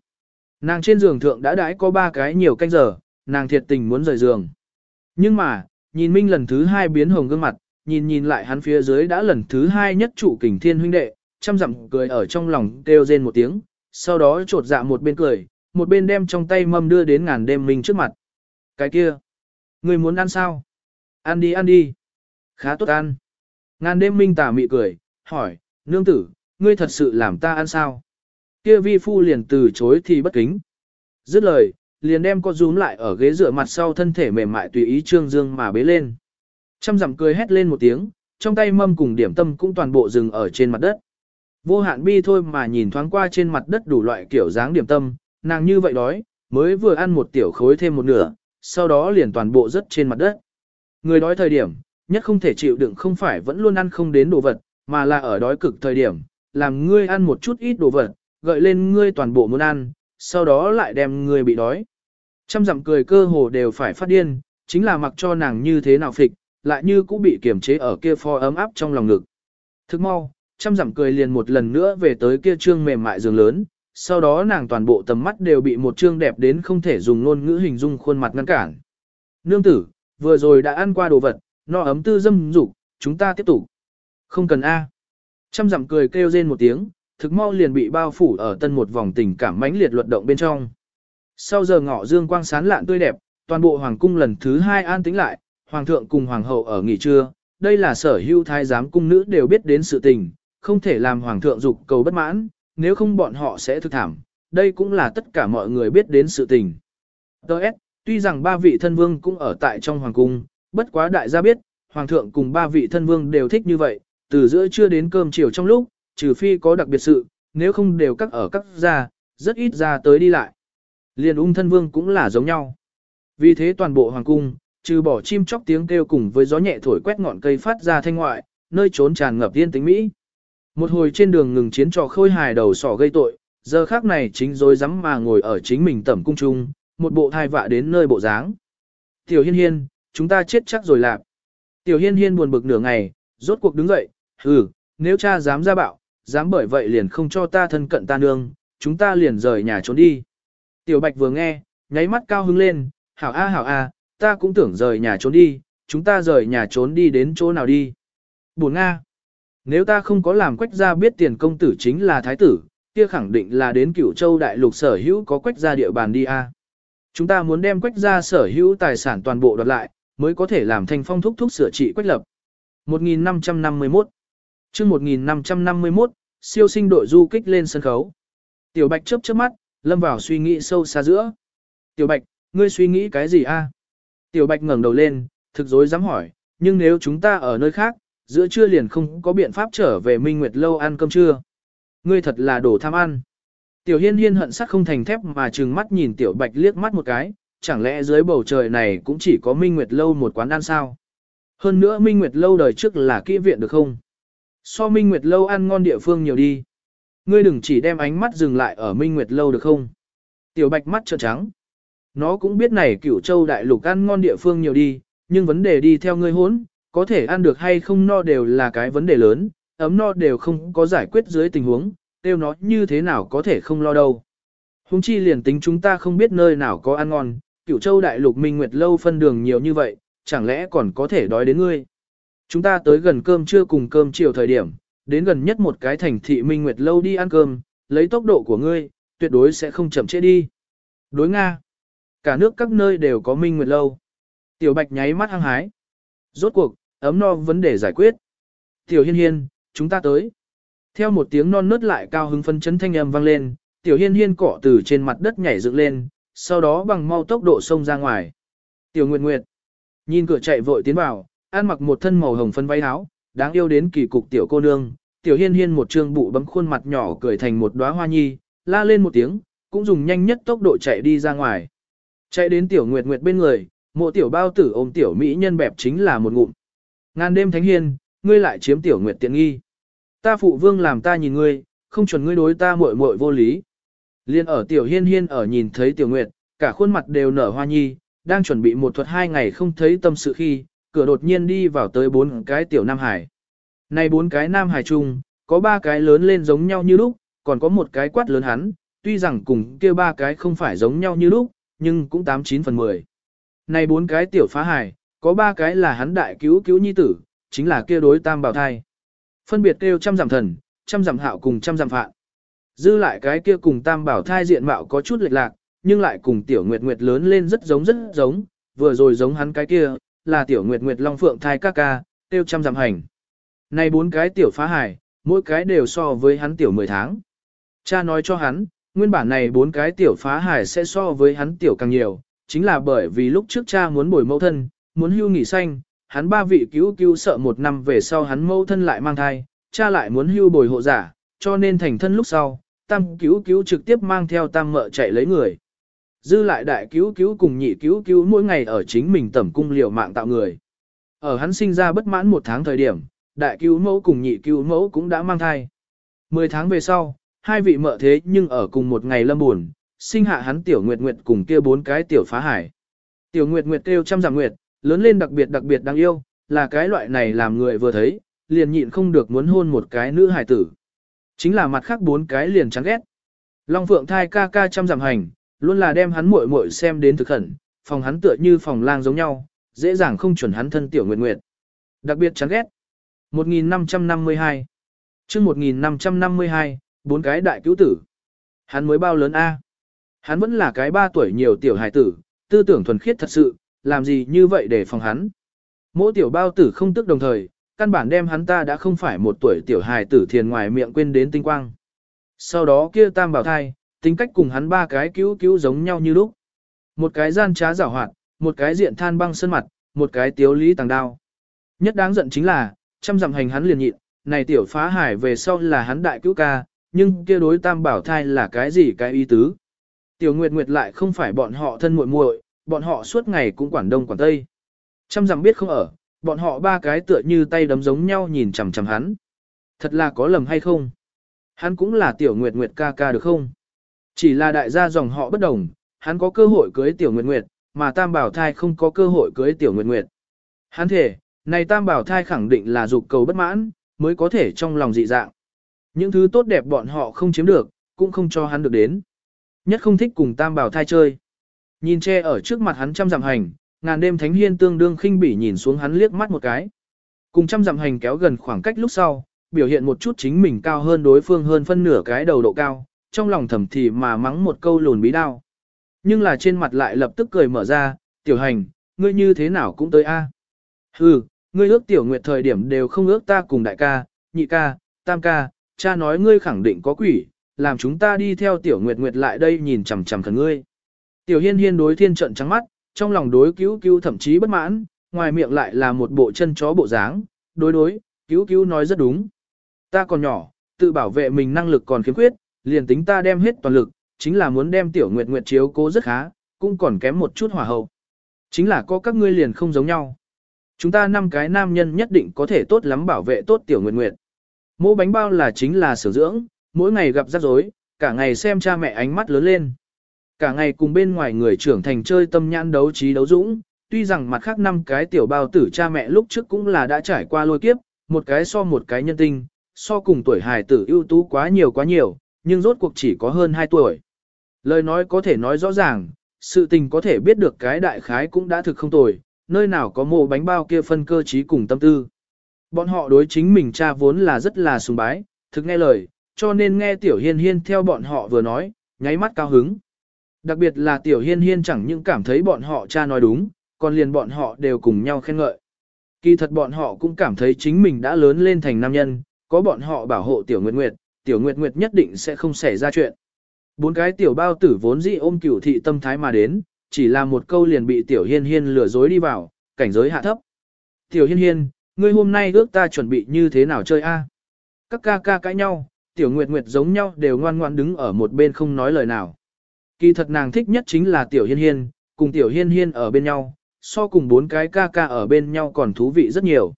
Nàng trên giường thượng đã đãi có ba cái nhiều canh giờ, nàng thiệt tình muốn rời giường. Nhưng mà, nhìn Minh lần thứ hai biến hồng gương mặt, nhìn nhìn lại hắn phía dưới đã lần thứ hai nhất trụ kình thiên huynh đệ, chăm dặm cười ở trong lòng kêu rên một tiếng, sau đó trột dạ một bên cười, một bên đem trong tay mâm đưa đến ngàn đêm Minh trước mặt. Cái kia, người muốn ăn sao? Ăn đi ăn đi. Khá tốt ăn. Ngàn đêm Minh tà mị cười, hỏi, nương tử, ngươi thật sự làm ta ăn sao? Kia vi phu liền từ chối thì bất kính. Dứt lời, liền đem con rúm lại ở ghế dựa mặt sau thân thể mềm mại tùy ý trương dương mà bế lên. Trăm dặm cười hét lên một tiếng, trong tay mâm cùng điểm tâm cũng toàn bộ dừng ở trên mặt đất. Vô hạn bi thôi mà nhìn thoáng qua trên mặt đất đủ loại kiểu dáng điểm tâm, nàng như vậy đói, mới vừa ăn một tiểu khối thêm một nửa, sau đó liền toàn bộ rất trên mặt đất. Người đói thời điểm, nhất không thể chịu đựng không phải vẫn luôn ăn không đến đồ vật, mà là ở đói cực thời điểm, làm ngươi ăn một chút ít đồ vật, gợi lên ngươi toàn bộ muốn ăn, sau đó lại đem ngươi bị đói. Trăm dặm cười cơ hồ đều phải phát điên, chính là mặc cho nàng như thế nào phịch, lại như cũng bị kiềm chế ở kia pho ấm áp trong lòng ngực. Thức mau, trăm dặm cười liền một lần nữa về tới kia trương mềm mại giường lớn, sau đó nàng toàn bộ tầm mắt đều bị một trương đẹp đến không thể dùng ngôn ngữ hình dung khuôn mặt ngăn cản. Nương tử, vừa rồi đã ăn qua đồ vật, no ấm tư dâm dục, chúng ta tiếp tục. Không cần A. Trăm dặm cười kêu rên một tiếng, thực mau liền bị bao phủ ở tân một vòng tình cảm mãnh liệt luật động bên trong. Sau giờ ngọ dương quang sán lạn tươi đẹp, toàn bộ hoàng cung lần thứ hai an tĩnh lại, hoàng thượng cùng hoàng hậu ở nghỉ trưa, đây là sở hữu thái giám cung nữ đều biết đến sự tình, không thể làm hoàng thượng dục cầu bất mãn, nếu không bọn họ sẽ thực thảm, đây cũng là tất cả mọi người biết đến sự tình. Đợt, tuy rằng ba vị thân vương cũng ở tại trong hoàng cung, bất quá đại gia biết, hoàng thượng cùng ba vị thân vương đều thích như vậy, từ giữa trưa đến cơm chiều trong lúc, trừ phi có đặc biệt sự, nếu không đều các ở các gia, rất ít ra tới đi lại. Liền ung thân vương cũng là giống nhau. Vì thế toàn bộ hoàng cung, trừ bỏ chim chóc tiếng kêu cùng với gió nhẹ thổi quét ngọn cây phát ra thanh ngoại, nơi trốn tràn ngập yên tĩnh Mỹ. Một hồi trên đường ngừng chiến trò khôi hài đầu sỏ gây tội, giờ khác này chính dối rắm mà ngồi ở chính mình tẩm cung trung, một bộ thai vạ đến nơi bộ dáng. Tiểu hiên hiên, chúng ta chết chắc rồi lạp. Tiểu hiên hiên buồn bực nửa ngày, rốt cuộc đứng dậy, hừ, nếu cha dám ra bạo, dám bởi vậy liền không cho ta thân cận ta nương, chúng ta liền rời nhà trốn đi. Tiểu Bạch vừa nghe, nháy mắt cao hứng lên, hảo a hảo a, ta cũng tưởng rời nhà trốn đi, chúng ta rời nhà trốn đi đến chỗ nào đi. Buồn Nga. Nếu ta không có làm quách gia biết tiền công tử chính là thái tử, kia khẳng định là đến cửu châu đại lục sở hữu có quách gia địa bàn đi a. Chúng ta muốn đem quách gia sở hữu tài sản toàn bộ đoạt lại, mới có thể làm thành phong thúc thúc sửa trị quách lập. 1551 chương 1551, siêu sinh đội du kích lên sân khấu. Tiểu Bạch chớp chớp mắt, lâm vào suy nghĩ sâu xa giữa. Tiểu Bạch, ngươi suy nghĩ cái gì a? Tiểu Bạch ngẩng đầu lên, thực dối dám hỏi, nhưng nếu chúng ta ở nơi khác, giữa trưa liền không có biện pháp trở về Minh Nguyệt lâu ăn cơm trưa. Ngươi thật là đồ tham ăn. Tiểu Hiên Hiên hận sắc không thành thép mà trừng mắt nhìn Tiểu Bạch liếc mắt một cái, chẳng lẽ dưới bầu trời này cũng chỉ có Minh Nguyệt lâu một quán ăn sao? Hơn nữa Minh Nguyệt lâu đời trước là kỹ viện được không? So Minh Nguyệt lâu ăn ngon địa phương nhiều đi. Ngươi đừng chỉ đem ánh mắt dừng lại ở Minh Nguyệt lâu được không? Tiểu Bạch mắt trợn trắng. Nó cũng biết này cửu châu đại lục ăn ngon địa phương nhiều đi, nhưng vấn đề đi theo ngươi hốn, có thể ăn được hay không no đều là cái vấn đề lớn, ấm no đều không có giải quyết dưới tình huống, tiêu nó như thế nào có thể không lo đâu. Hùng chi liền tính chúng ta không biết nơi nào có ăn ngon, cửu châu đại lục minh nguyệt lâu phân đường nhiều như vậy, chẳng lẽ còn có thể đói đến ngươi. Chúng ta tới gần cơm trưa cùng cơm chiều thời điểm, đến gần nhất một cái thành thị minh nguyệt lâu đi ăn cơm, lấy tốc độ của ngươi, tuyệt đối sẽ không chậm trễ đi. Đối Nga. Cả nước các nơi đều có minh nguyệt lâu. Tiểu Bạch nháy mắt hăng hái. Rốt cuộc, ấm no vấn đề giải quyết. Tiểu Hiên Hiên, chúng ta tới. Theo một tiếng non nớt lại cao hứng phân chấn thanh âm vang lên, Tiểu Hiên Hiên cọ từ trên mặt đất nhảy dựng lên, sau đó bằng mau tốc độ xông ra ngoài. Tiểu Nguyệt Nguyệt, nhìn cửa chạy vội tiến vào, ăn mặc một thân màu hồng phân váy áo, đáng yêu đến kỳ cục tiểu cô nương. Tiểu Hiên Hiên một trương bụ bấm khuôn mặt nhỏ cười thành một đóa hoa nhi, la lên một tiếng, cũng dùng nhanh nhất tốc độ chạy đi ra ngoài. Chạy đến Tiểu Nguyệt Nguyệt bên người, mộ tiểu bao tử ôm tiểu mỹ nhân bẹp chính là một ngụm. Ngàn đêm thánh hiên, ngươi lại chiếm tiểu nguyệt tiện nghi. Ta phụ vương làm ta nhìn ngươi, không chuẩn ngươi đối ta muội muội vô lý. Liên ở tiểu hiên hiên ở nhìn thấy tiểu nguyệt, cả khuôn mặt đều nở hoa nhi, đang chuẩn bị một thuật hai ngày không thấy tâm sự khi, cửa đột nhiên đi vào tới bốn cái tiểu nam hải. Này bốn cái nam hải chung, có ba cái lớn lên giống nhau như lúc, còn có một cái quát lớn hắn, tuy rằng cùng kia ba cái không phải giống nhau như lúc, nhưng cũng 89 phần 10. Này bốn cái tiểu phá hải, có ba cái là hắn đại cứu cứu nhi tử, chính là kia đối tam bảo thai. Phân biệt kêu trăm giảm thần, trăm giảm hạo cùng trăm giảm phạn. Dư lại cái kia cùng tam bảo thai diện mạo có chút lệch lạc, nhưng lại cùng tiểu nguyệt nguyệt lớn lên rất giống rất giống, vừa rồi giống hắn cái kia, là tiểu nguyệt nguyệt long phượng thai ca ca, tiêu trăm giảm hành. Này bốn cái tiểu phá hải, mỗi cái đều so với hắn tiểu 10 tháng. Cha nói cho hắn, nguyên bản này bốn cái tiểu phá hải sẽ so với hắn tiểu càng nhiều, chính là bởi vì lúc trước cha muốn bồi mẫu thân, muốn hưu nghỉ xanh, hắn ba vị cứu cứu sợ một năm về sau hắn mẫu thân lại mang thai, cha lại muốn hưu bồi hộ giả, cho nên thành thân lúc sau, tam cứu cứu trực tiếp mang theo tam mợ chạy lấy người. Dư lại đại cứu cứu cùng nhị cứu cứu mỗi ngày ở chính mình tẩm cung liều mạng tạo người. Ở hắn sinh ra bất mãn một tháng thời điểm, đại cứu mẫu cùng nhị cứu mẫu cũng đã mang thai. Mười tháng về sau, hai vị mợ thế nhưng ở cùng một ngày lâm buồn, sinh hạ hắn tiểu nguyệt nguyệt cùng kia bốn cái tiểu phá hải. Tiểu nguyệt nguyệt kêu trăm giảm nguyệt, lớn lên đặc biệt đặc biệt đáng yêu, là cái loại này làm người vừa thấy, liền nhịn không được muốn hôn một cái nữ hải tử. Chính là mặt khác bốn cái liền chán ghét. Long Phượng thai ca ca trăm giảm hành, luôn là đem hắn muội muội xem đến thực khẩn, phòng hắn tựa như phòng lang giống nhau, dễ dàng không chuẩn hắn thân tiểu nguyệt nguyệt. Đặc biệt chán ghét. 1552 chương 1552, bốn cái đại cứu tử. Hắn mới bao lớn A. Hắn vẫn là cái ba tuổi nhiều tiểu hài tử, tư tưởng thuần khiết thật sự, làm gì như vậy để phòng hắn. Mỗi tiểu bao tử không tức đồng thời, căn bản đem hắn ta đã không phải một tuổi tiểu hài tử thiền ngoài miệng quên đến tinh quang. Sau đó kia tam bảo thai, tính cách cùng hắn ba cái cứu cứu giống nhau như lúc. Một cái gian trá giảo hoạt, một cái diện than băng sơn mặt, một cái tiếu lý tàng đao. Nhất đáng giận chính là, trăm dặm hành hắn liền nhịn, này tiểu phá hải về sau là hắn đại cứu ca, nhưng kia đối tam bảo thai là cái gì cái ý tứ. Tiểu Nguyệt Nguyệt lại không phải bọn họ thân muội muội, bọn họ suốt ngày cũng quản đông quản tây. Trăm dặm biết không ở, bọn họ ba cái tựa như tay đấm giống nhau nhìn chằm chằm hắn. Thật là có lầm hay không? Hắn cũng là tiểu Nguyệt Nguyệt ca ca được không? Chỉ là đại gia dòng họ bất đồng, hắn có cơ hội cưới tiểu Nguyệt Nguyệt, mà Tam Bảo Thai không có cơ hội cưới tiểu Nguyệt Nguyệt. Hắn thể, này Tam Bảo Thai khẳng định là dục cầu bất mãn, mới có thể trong lòng dị dạng. Những thứ tốt đẹp bọn họ không chiếm được, cũng không cho hắn được đến. Nhất không thích cùng Tam Bảo Thai chơi. Nhìn che ở trước mặt hắn trăm dặm hành, ngàn đêm thánh hiên tương đương khinh bỉ nhìn xuống hắn liếc mắt một cái. Cùng trăm dặm hành kéo gần khoảng cách lúc sau, biểu hiện một chút chính mình cao hơn đối phương hơn phân nửa cái đầu độ cao, trong lòng thầm thì mà mắng một câu lùn bí đao. Nhưng là trên mặt lại lập tức cười mở ra, tiểu hành, ngươi như thế nào cũng tới a? Hừ, ngươi ước tiểu nguyệt thời điểm đều không ước ta cùng đại ca, nhị ca, tam ca, cha nói ngươi khẳng định có quỷ, làm chúng ta đi theo tiểu nguyệt nguyệt lại đây nhìn chằm chằm khẩn ngươi. Tiểu hiên hiên đối thiên trận trắng mắt, trong lòng đối cứu cứu thậm chí bất mãn, ngoài miệng lại là một bộ chân chó bộ dáng, đối đối, cứu cứu nói rất đúng. Ta còn nhỏ, tự bảo vệ mình năng lực còn khiếm khuyết, liền tính ta đem hết toàn lực, chính là muốn đem tiểu nguyệt nguyệt chiếu cố rất khá, cũng còn kém một chút hỏa hậu. Chính là có các ngươi liền không giống nhau. Chúng ta năm cái nam nhân nhất định có thể tốt lắm bảo vệ tốt tiểu nguyệt nguyệt. Mô bánh bao là chính là sử dưỡng, mỗi ngày gặp rắc rối, cả ngày xem cha mẹ ánh mắt lớn lên. Cả ngày cùng bên ngoài người trưởng thành chơi tâm nhãn đấu trí đấu dũng, tuy rằng mặt khác năm cái tiểu bao tử cha mẹ lúc trước cũng là đã trải qua lôi kiếp, một cái so một cái nhân tinh, so cùng tuổi hài tử ưu tú quá nhiều quá nhiều, nhưng rốt cuộc chỉ có hơn 2 tuổi. Lời nói có thể nói rõ ràng, sự tình có thể biết được cái đại khái cũng đã thực không tồi, nơi nào có mồ bánh bao kia phân cơ trí cùng tâm tư. Bọn họ đối chính mình cha vốn là rất là sùng bái, thực nghe lời, cho nên nghe Tiểu Hiên Hiên theo bọn họ vừa nói, nháy mắt cao hứng. Đặc biệt là Tiểu Hiên Hiên chẳng những cảm thấy bọn họ cha nói đúng, còn liền bọn họ đều cùng nhau khen ngợi. Kỳ thật bọn họ cũng cảm thấy chính mình đã lớn lên thành nam nhân, có bọn họ bảo hộ Tiểu Nguyệt Nguyệt, Tiểu Nguyệt Nguyệt nhất định sẽ không xảy ra chuyện. Bốn cái tiểu bao tử vốn dĩ ôm cửu thị tâm thái mà đến, chỉ là một câu liền bị Tiểu Hiên Hiên lừa dối đi vào, cảnh giới hạ thấp. Tiểu Hiên Hiên, ngươi hôm nay ước ta chuẩn bị như thế nào chơi a? Các ca ca cãi nhau, Tiểu Nguyệt Nguyệt giống nhau đều ngoan ngoan đứng ở một bên không nói lời nào. Kỳ thật nàng thích nhất chính là Tiểu Hiên Hiên, cùng Tiểu Hiên Hiên ở bên nhau, so cùng bốn cái ca ca ở bên nhau còn thú vị rất nhiều.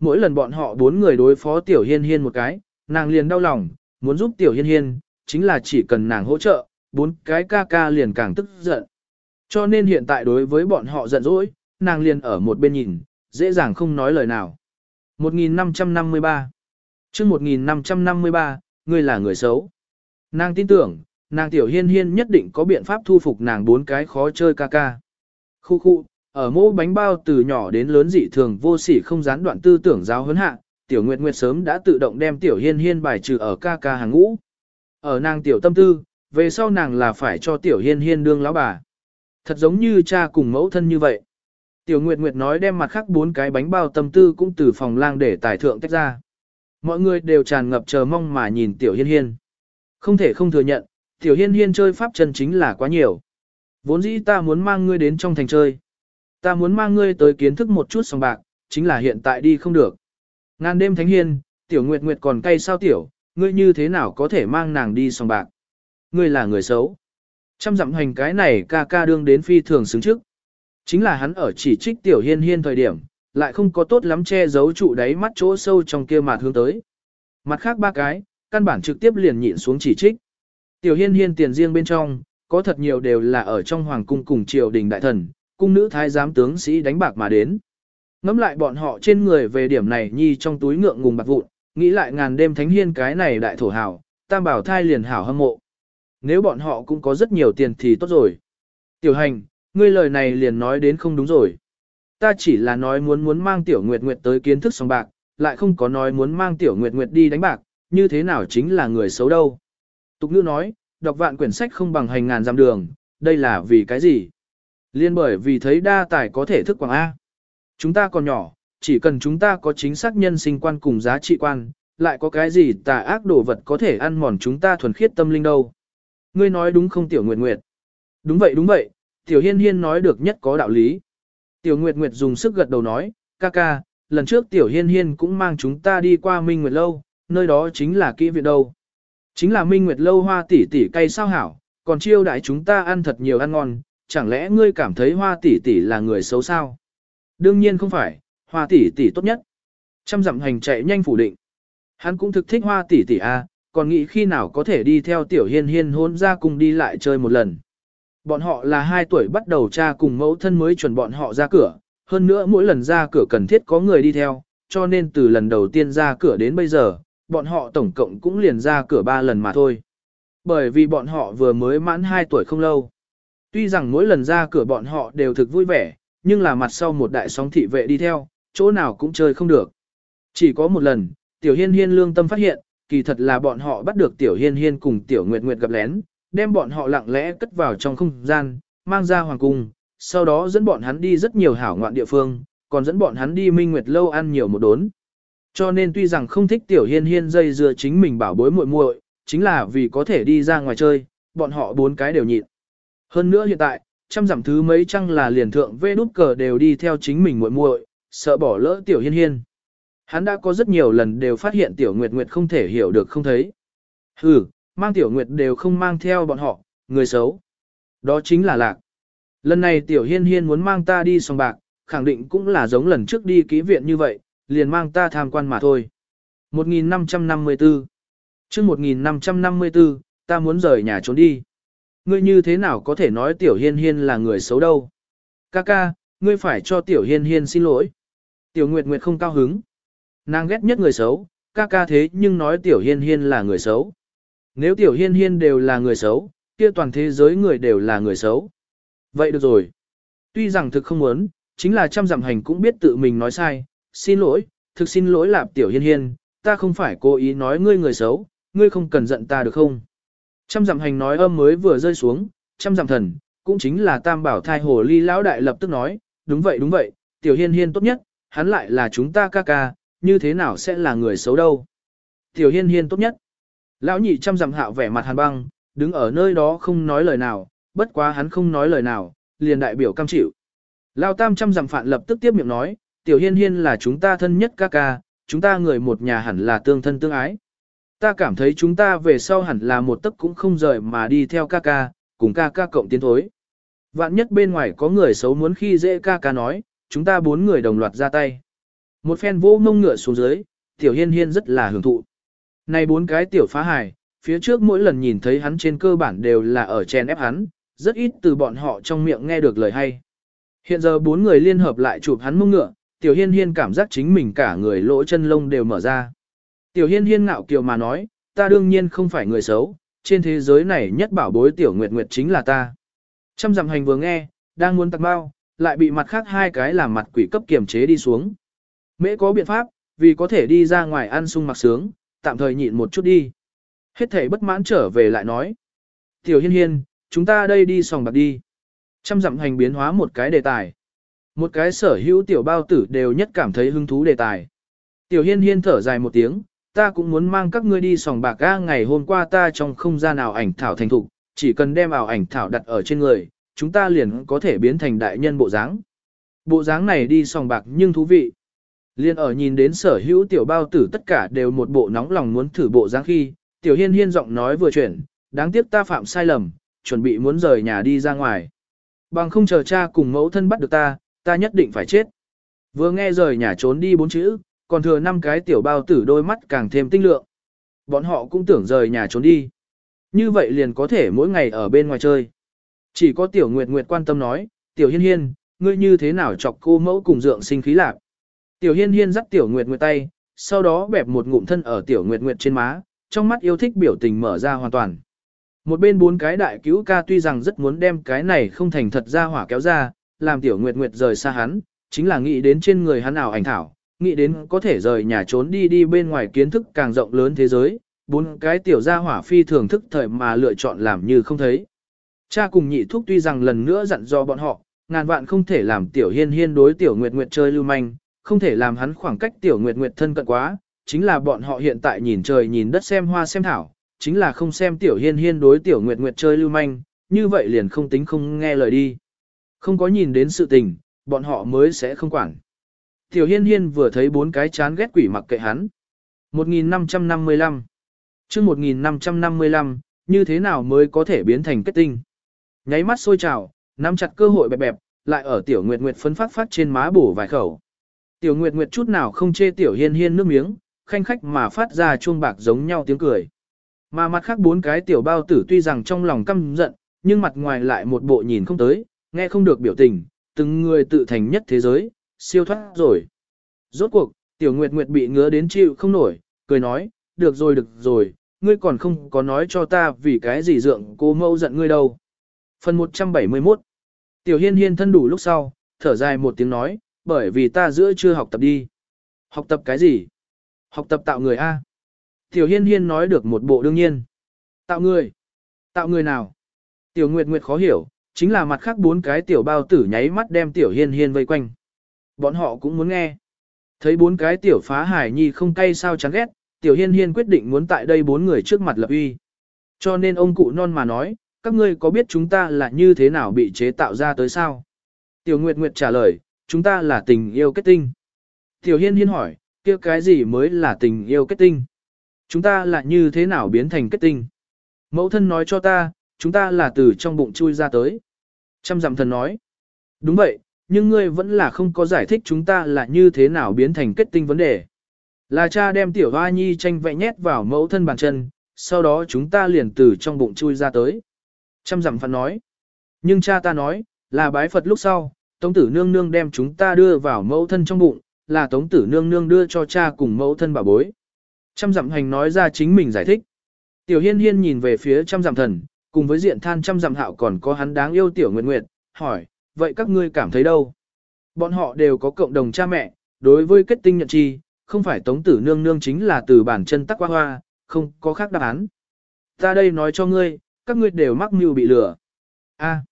Mỗi lần bọn họ bốn người đối phó Tiểu Hiên Hiên một cái, nàng liền đau lòng, muốn giúp Tiểu Hiên Hiên, chính là chỉ cần nàng hỗ trợ, bốn cái ca ca liền càng tức giận. Cho nên hiện tại đối với bọn họ giận dỗi, nàng liền ở một bên nhìn, dễ dàng không nói lời nào. 1553 chương 1553, ngươi là người xấu. Nàng tin tưởng, nàng tiểu hiên hiên nhất định có biện pháp thu phục nàng bốn cái khó chơi ca ca. Khu khu, ở mô bánh bao từ nhỏ đến lớn dị thường vô sỉ không gián đoạn tư tưởng giáo huấn hạ, tiểu nguyệt nguyệt sớm đã tự động đem tiểu hiên hiên bài trừ ở ca ca hàng ngũ. Ở nàng tiểu tâm tư, về sau nàng là phải cho tiểu hiên hiên đương lão bà. Thật giống như cha cùng mẫu thân như vậy. Tiểu Nguyệt Nguyệt nói đem mặt khác bốn cái bánh bao tâm tư cũng từ phòng lang để tài thượng tách ra. Mọi người đều tràn ngập chờ mong mà nhìn Tiểu Hiên Hiên. Không thể không thừa nhận, Tiểu Hiên Hiên chơi pháp chân chính là quá nhiều. Vốn dĩ ta muốn mang ngươi đến trong thành chơi. Ta muốn mang ngươi tới kiến thức một chút sòng bạc, chính là hiện tại đi không được. Ngàn đêm thánh hiên, Tiểu Nguyệt Nguyệt còn cay sao Tiểu, ngươi như thế nào có thể mang nàng đi sòng bạc. Ngươi là người xấu. Trăm dặm hành cái này ca ca đương đến phi thường xứng trước. Chính là hắn ở chỉ trích tiểu hiên hiên thời điểm, lại không có tốt lắm che giấu trụ đáy mắt chỗ sâu trong kia mặt hướng tới. Mặt khác ba cái, căn bản trực tiếp liền nhịn xuống chỉ trích. Tiểu hiên hiên tiền riêng bên trong, có thật nhiều đều là ở trong hoàng cung cùng triều đình đại thần, cung nữ thái giám tướng sĩ đánh bạc mà đến. Ngắm lại bọn họ trên người về điểm này nhi trong túi ngượng ngùng bạc vụn, nghĩ lại ngàn đêm thánh hiên cái này đại thổ hào, tam bảo thai liền hảo hâm mộ. Nếu bọn họ cũng có rất nhiều tiền thì tốt rồi. Tiểu hành, ngươi lời này liền nói đến không đúng rồi. Ta chỉ là nói muốn muốn mang tiểu nguyệt nguyệt tới kiến thức sòng bạc, lại không có nói muốn mang tiểu nguyệt nguyệt đi đánh bạc, như thế nào chính là người xấu đâu. Tục ngữ nói, đọc vạn quyển sách không bằng hành ngàn dặm đường, đây là vì cái gì? Liên bởi vì thấy đa tài có thể thức quảng A. Chúng ta còn nhỏ, chỉ cần chúng ta có chính xác nhân sinh quan cùng giá trị quan, lại có cái gì tà ác đồ vật có thể ăn mòn chúng ta thuần khiết tâm linh đâu. Ngươi nói đúng không tiểu nguyệt nguyệt? Đúng vậy đúng vậy, Tiểu Hiên Hiên nói được nhất có đạo lý. Tiểu Nguyệt Nguyệt dùng sức gật đầu nói, ca ca, lần trước Tiểu Hiên Hiên cũng mang chúng ta đi qua Minh Nguyệt Lâu, nơi đó chính là kỹ viện đâu. Chính là Minh Nguyệt Lâu hoa tỷ tỷ cay sao hảo, còn chiêu đãi chúng ta ăn thật nhiều ăn ngon, chẳng lẽ ngươi cảm thấy hoa tỷ tỷ là người xấu sao? Đương nhiên không phải, hoa tỷ tỷ tốt nhất. Trăm dặm hành chạy nhanh phủ định. Hắn cũng thực thích hoa tỷ tỷ a, còn nghĩ khi nào có thể đi theo Tiểu Hiên Hiên hôn ra cùng đi lại chơi một lần. Bọn họ là 2 tuổi bắt đầu cha cùng mẫu thân mới chuẩn bọn họ ra cửa, hơn nữa mỗi lần ra cửa cần thiết có người đi theo, cho nên từ lần đầu tiên ra cửa đến bây giờ, bọn họ tổng cộng cũng liền ra cửa 3 lần mà thôi. Bởi vì bọn họ vừa mới mãn 2 tuổi không lâu. Tuy rằng mỗi lần ra cửa bọn họ đều thực vui vẻ, nhưng là mặt sau một đại sóng thị vệ đi theo, chỗ nào cũng chơi không được. Chỉ có một lần, Tiểu Hiên Hiên lương tâm phát hiện, kỳ thật là bọn họ bắt được Tiểu Hiên Hiên cùng Tiểu Nguyệt Nguyệt gặp lén, đem bọn họ lặng lẽ cất vào trong không gian, mang ra hoàng cung, sau đó dẫn bọn hắn đi rất nhiều hảo ngoạn địa phương, còn dẫn bọn hắn đi Minh Nguyệt lâu ăn nhiều một đốn. Cho nên tuy rằng không thích tiểu hiên hiên dây dưa chính mình bảo bối muội muội, chính là vì có thể đi ra ngoài chơi, bọn họ bốn cái đều nhịn. Hơn nữa hiện tại, trăm giảm thứ mấy chăng là liền thượng vê đút cờ đều đi theo chính mình muội muội, sợ bỏ lỡ tiểu hiên hiên. Hắn đã có rất nhiều lần đều phát hiện tiểu nguyệt nguyệt không thể hiểu được không thấy. Hừ, mang tiểu nguyệt đều không mang theo bọn họ, người xấu. Đó chính là lạc. Lần này tiểu hiên hiên muốn mang ta đi sòng bạc, khẳng định cũng là giống lần trước đi ký viện như vậy, liền mang ta tham quan mà thôi. 1554 chương 1554, ta muốn rời nhà trốn đi. Ngươi như thế nào có thể nói tiểu hiên hiên là người xấu đâu? Ca ca, ngươi phải cho tiểu hiên hiên xin lỗi. Tiểu Nguyệt Nguyệt không cao hứng. Nàng ghét nhất người xấu, ca ca thế nhưng nói tiểu hiên hiên là người xấu. Nếu tiểu hiên hiên đều là người xấu, kia toàn thế giới người đều là người xấu. Vậy được rồi. Tuy rằng thực không muốn, chính là trăm dặm hành cũng biết tự mình nói sai, xin lỗi, thực xin lỗi lạp tiểu hiên hiên, ta không phải cố ý nói ngươi người xấu, ngươi không cần giận ta được không? Trăm dặm hành nói âm mới vừa rơi xuống, trăm dặm thần, cũng chính là tam bảo thai hồ ly lão đại lập tức nói, đúng vậy đúng vậy, tiểu hiên hiên tốt nhất, hắn lại là chúng ta ca ca, như thế nào sẽ là người xấu đâu? Tiểu hiên hiên tốt nhất. Lão nhị trăm dặm hạo vẻ mặt hàn băng, đứng ở nơi đó không nói lời nào, bất quá hắn không nói lời nào, liền đại biểu cam chịu. Lão tam trăm dặm phạn lập tức tiếp miệng nói, tiểu hiên hiên là chúng ta thân nhất ca ca, chúng ta người một nhà hẳn là tương thân tương ái. Ta cảm thấy chúng ta về sau hẳn là một tấc cũng không rời mà đi theo ca ca, cùng ca ca cộng tiến thối. Vạn nhất bên ngoài có người xấu muốn khi dễ ca ca nói, chúng ta bốn người đồng loạt ra tay. Một phen vô mông ngựa xuống dưới, tiểu hiên hiên rất là hưởng thụ. Này bốn cái tiểu phá hài, phía trước mỗi lần nhìn thấy hắn trên cơ bản đều là ở chen ép hắn, rất ít từ bọn họ trong miệng nghe được lời hay. Hiện giờ bốn người liên hợp lại chụp hắn mông ngựa, tiểu hiên hiên cảm giác chính mình cả người lỗ chân lông đều mở ra. Tiểu hiên hiên ngạo kiều mà nói, ta đương nhiên không phải người xấu, trên thế giới này nhất bảo bối tiểu nguyệt nguyệt chính là ta. Trăm dặm hành vừa nghe, đang muốn tặc bao, lại bị mặt khác hai cái làm mặt quỷ cấp kiềm chế đi xuống. Mễ có biện pháp, vì có thể đi ra ngoài ăn sung mặc sướng, tạm thời nhịn một chút đi. Hết thể bất mãn trở về lại nói. Tiểu hiên hiên, chúng ta đây đi sòng bạc đi. Trăm dặm hành biến hóa một cái đề tài. Một cái sở hữu tiểu bao tử đều nhất cảm thấy hứng thú đề tài. Tiểu hiên hiên thở dài một tiếng, ta cũng muốn mang các ngươi đi sòng bạc ga ngày hôm qua ta trong không gian nào ảnh thảo thành thục, chỉ cần đem ảo ảnh thảo đặt ở trên người, chúng ta liền có thể biến thành đại nhân bộ dáng. Bộ dáng này đi sòng bạc nhưng thú vị. Liên ở nhìn đến sở hữu tiểu bao tử tất cả đều một bộ nóng lòng muốn thử bộ dáng khi, tiểu hiên hiên giọng nói vừa chuyển, đáng tiếc ta phạm sai lầm, chuẩn bị muốn rời nhà đi ra ngoài. Bằng không chờ cha cùng mẫu thân bắt được ta, ta nhất định phải chết. Vừa nghe rời nhà trốn đi bốn chữ, còn thừa năm cái tiểu bao tử đôi mắt càng thêm tinh lượng. Bọn họ cũng tưởng rời nhà trốn đi. Như vậy liền có thể mỗi ngày ở bên ngoài chơi. Chỉ có tiểu nguyệt nguyệt quan tâm nói, tiểu hiên hiên, ngươi như thế nào chọc cô mẫu cùng dượng sinh khí lạc. Tiểu hiên hiên dắt tiểu nguyệt nguyệt tay, sau đó bẹp một ngụm thân ở tiểu nguyệt nguyệt trên má, trong mắt yêu thích biểu tình mở ra hoàn toàn. Một bên bốn cái đại cứu ca tuy rằng rất muốn đem cái này không thành thật ra hỏa kéo ra, làm tiểu nguyệt nguyệt rời xa hắn, chính là nghĩ đến trên người hắn ảo ảnh thảo, nghĩ đến có thể rời nhà trốn đi đi bên ngoài kiến thức càng rộng lớn thế giới, bốn cái tiểu gia hỏa phi thường thức thời mà lựa chọn làm như không thấy. Cha cùng nhị thúc tuy rằng lần nữa dặn dò bọn họ, ngàn vạn không thể làm tiểu hiên hiên đối tiểu nguyệt nguyệt chơi lưu manh, không thể làm hắn khoảng cách tiểu nguyệt nguyệt thân cận quá, chính là bọn họ hiện tại nhìn trời nhìn đất xem hoa xem thảo, chính là không xem tiểu hiên hiên đối tiểu nguyệt nguyệt chơi lưu manh, như vậy liền không tính không nghe lời đi. Không có nhìn đến sự tình, bọn họ mới sẽ không quản. Tiểu hiên hiên vừa thấy bốn cái chán ghét quỷ mặc kệ hắn. 1555 chương 1555, như thế nào mới có thể biến thành kết tinh? Nháy mắt sôi trào, nắm chặt cơ hội bẹp bẹp, lại ở tiểu nguyệt nguyệt phấn phát phát trên má bổ vài khẩu. Tiểu nguyệt nguyệt chút nào không chê tiểu hiên hiên nước miếng, khanh khách mà phát ra chuông bạc giống nhau tiếng cười. Mà mặt khác bốn cái tiểu bao tử tuy rằng trong lòng căm giận, nhưng mặt ngoài lại một bộ nhìn không tới, nghe không được biểu tình, từng người tự thành nhất thế giới, siêu thoát rồi. Rốt cuộc, tiểu nguyệt nguyệt bị ngứa đến chịu không nổi, cười nói, được rồi được rồi, ngươi còn không có nói cho ta vì cái gì dượng cô mâu giận ngươi đâu. Phần 171 Tiểu hiên hiên thân đủ lúc sau, thở dài một tiếng nói, bởi vì ta giữa chưa học tập đi. Học tập cái gì? Học tập tạo người A. Tiểu hiên hiên nói được một bộ đương nhiên. Tạo người. Tạo người nào? Tiểu Nguyệt Nguyệt khó hiểu, chính là mặt khác bốn cái tiểu bao tử nháy mắt đem tiểu hiên hiên vây quanh. Bọn họ cũng muốn nghe. Thấy bốn cái tiểu phá hải nhi không cay sao chán ghét, tiểu hiên hiên quyết định muốn tại đây bốn người trước mặt lập uy. Cho nên ông cụ non mà nói, các ngươi có biết chúng ta là như thế nào bị chế tạo ra tới sao? Tiểu Nguyệt Nguyệt trả lời, chúng ta là tình yêu kết tinh. Tiểu Hiên Hiên hỏi, kia cái gì mới là tình yêu kết tinh? Chúng ta là như thế nào biến thành kết tinh? Mẫu thân nói cho ta, chúng ta là từ trong bụng chui ra tới. Trăm dặm thần nói, đúng vậy, nhưng ngươi vẫn là không có giải thích chúng ta là như thế nào biến thành kết tinh vấn đề. Là cha đem tiểu hoa nhi tranh vẽ nhét vào mẫu thân bàn chân, sau đó chúng ta liền từ trong bụng chui ra tới. Trăm dặm phản nói, nhưng cha ta nói, là bái Phật lúc sau, Tống tử nương nương đem chúng ta đưa vào mẫu thân trong bụng, là Tống tử nương nương đưa cho cha cùng mẫu thân bà bối. Trăm dặm hành nói ra chính mình giải thích. Tiểu hiên hiên nhìn về phía trăm dặm thần, cùng với diện than trăm dặm hạo còn có hắn đáng yêu tiểu nguyệt nguyệt, hỏi, vậy các ngươi cảm thấy đâu? Bọn họ đều có cộng đồng cha mẹ, đối với kết tinh nhận chi, không phải tống tử nương nương chính là từ bản chân tắc qua hoa, không có khác đáp án. Ta đây nói cho ngươi, các ngươi đều mắc mưu bị lừa. A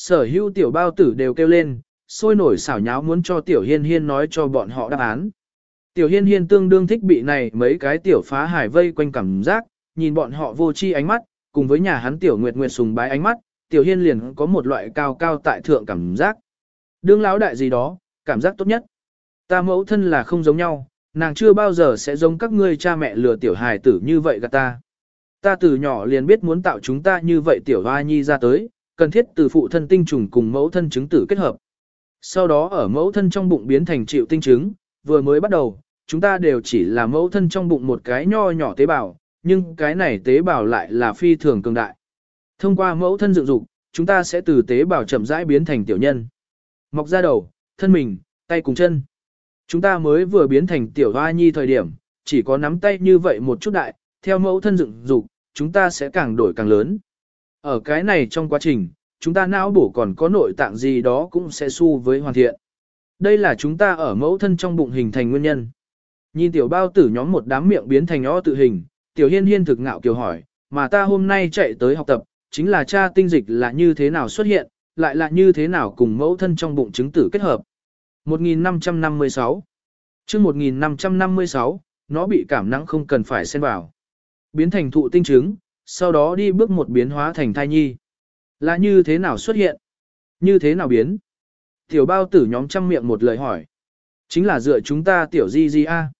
sở hữu tiểu bao tử đều kêu lên, sôi nổi xảo nháo muốn cho tiểu hiên hiên nói cho bọn họ đáp án. Tiểu hiên hiên tương đương thích bị này mấy cái tiểu phá hải vây quanh cảm giác, nhìn bọn họ vô chi ánh mắt, cùng với nhà hắn tiểu nguyệt nguyệt sùng bái ánh mắt, tiểu hiên liền có một loại cao cao tại thượng cảm giác. Đương lão đại gì đó, cảm giác tốt nhất. Ta mẫu thân là không giống nhau, nàng chưa bao giờ sẽ giống các ngươi cha mẹ lừa tiểu hài tử như vậy gạt ta. Ta từ nhỏ liền biết muốn tạo chúng ta như vậy tiểu hoa nhi ra tới, cần thiết từ phụ thân tinh trùng cùng mẫu thân chứng tử kết hợp. Sau đó ở mẫu thân trong bụng biến thành chịu tinh trứng, vừa mới bắt đầu, chúng ta đều chỉ là mẫu thân trong bụng một cái nho nhỏ tế bào, nhưng cái này tế bào lại là phi thường cường đại. Thông qua mẫu thân dựng dục, chúng ta sẽ từ tế bào chậm rãi biến thành tiểu nhân. Mọc ra đầu, thân mình, tay cùng chân. Chúng ta mới vừa biến thành tiểu hoa nhi thời điểm, chỉ có nắm tay như vậy một chút đại, theo mẫu thân dựng dục, chúng ta sẽ càng đổi càng lớn. Ở cái này trong quá trình, chúng ta não bổ còn có nội tạng gì đó cũng sẽ xu với hoàn thiện. Đây là chúng ta ở mẫu thân trong bụng hình thành nguyên nhân. Nhìn tiểu bao tử nhóm một đám miệng biến thành o tự hình, tiểu hiên hiên thực ngạo kiều hỏi, mà ta hôm nay chạy tới học tập, chính là cha tinh dịch là như thế nào xuất hiện, lại là như thế nào cùng mẫu thân trong bụng chứng tử kết hợp. 1556 chương 1556, nó bị cảm nắng không cần phải xen vào. Biến thành thụ tinh trứng, sau đó đi bước một biến hóa thành thai nhi. Là như thế nào xuất hiện? Như thế nào biến? Tiểu bao tử nhóm trăm miệng một lời hỏi. Chính là dựa chúng ta tiểu di di a.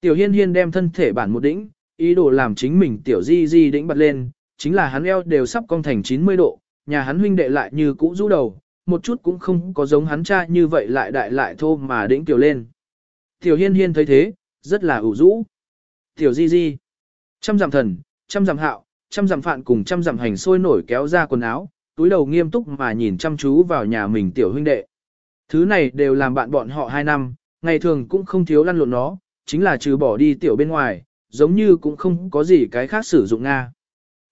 Tiểu hiên hiên đem thân thể bản một đỉnh, ý đồ làm chính mình tiểu di di đỉnh bật lên, chính là hắn eo đều sắp cong thành 90 độ, nhà hắn huynh đệ lại như cũ rũ đầu, một chút cũng không có giống hắn cha như vậy lại đại lại thô mà đỉnh tiểu lên. Tiểu hiên hiên thấy thế, rất là ủ rũ. Tiểu di di, trăm giảm thần, trăm giảm hạo, trăm dặm phạn cùng trăm dặm hành sôi nổi kéo ra quần áo, túi đầu nghiêm túc mà nhìn chăm chú vào nhà mình tiểu huynh đệ. Thứ này đều làm bạn bọn họ hai năm, ngày thường cũng không thiếu lăn lộn nó, chính là trừ bỏ đi tiểu bên ngoài, giống như cũng không có gì cái khác sử dụng Nga.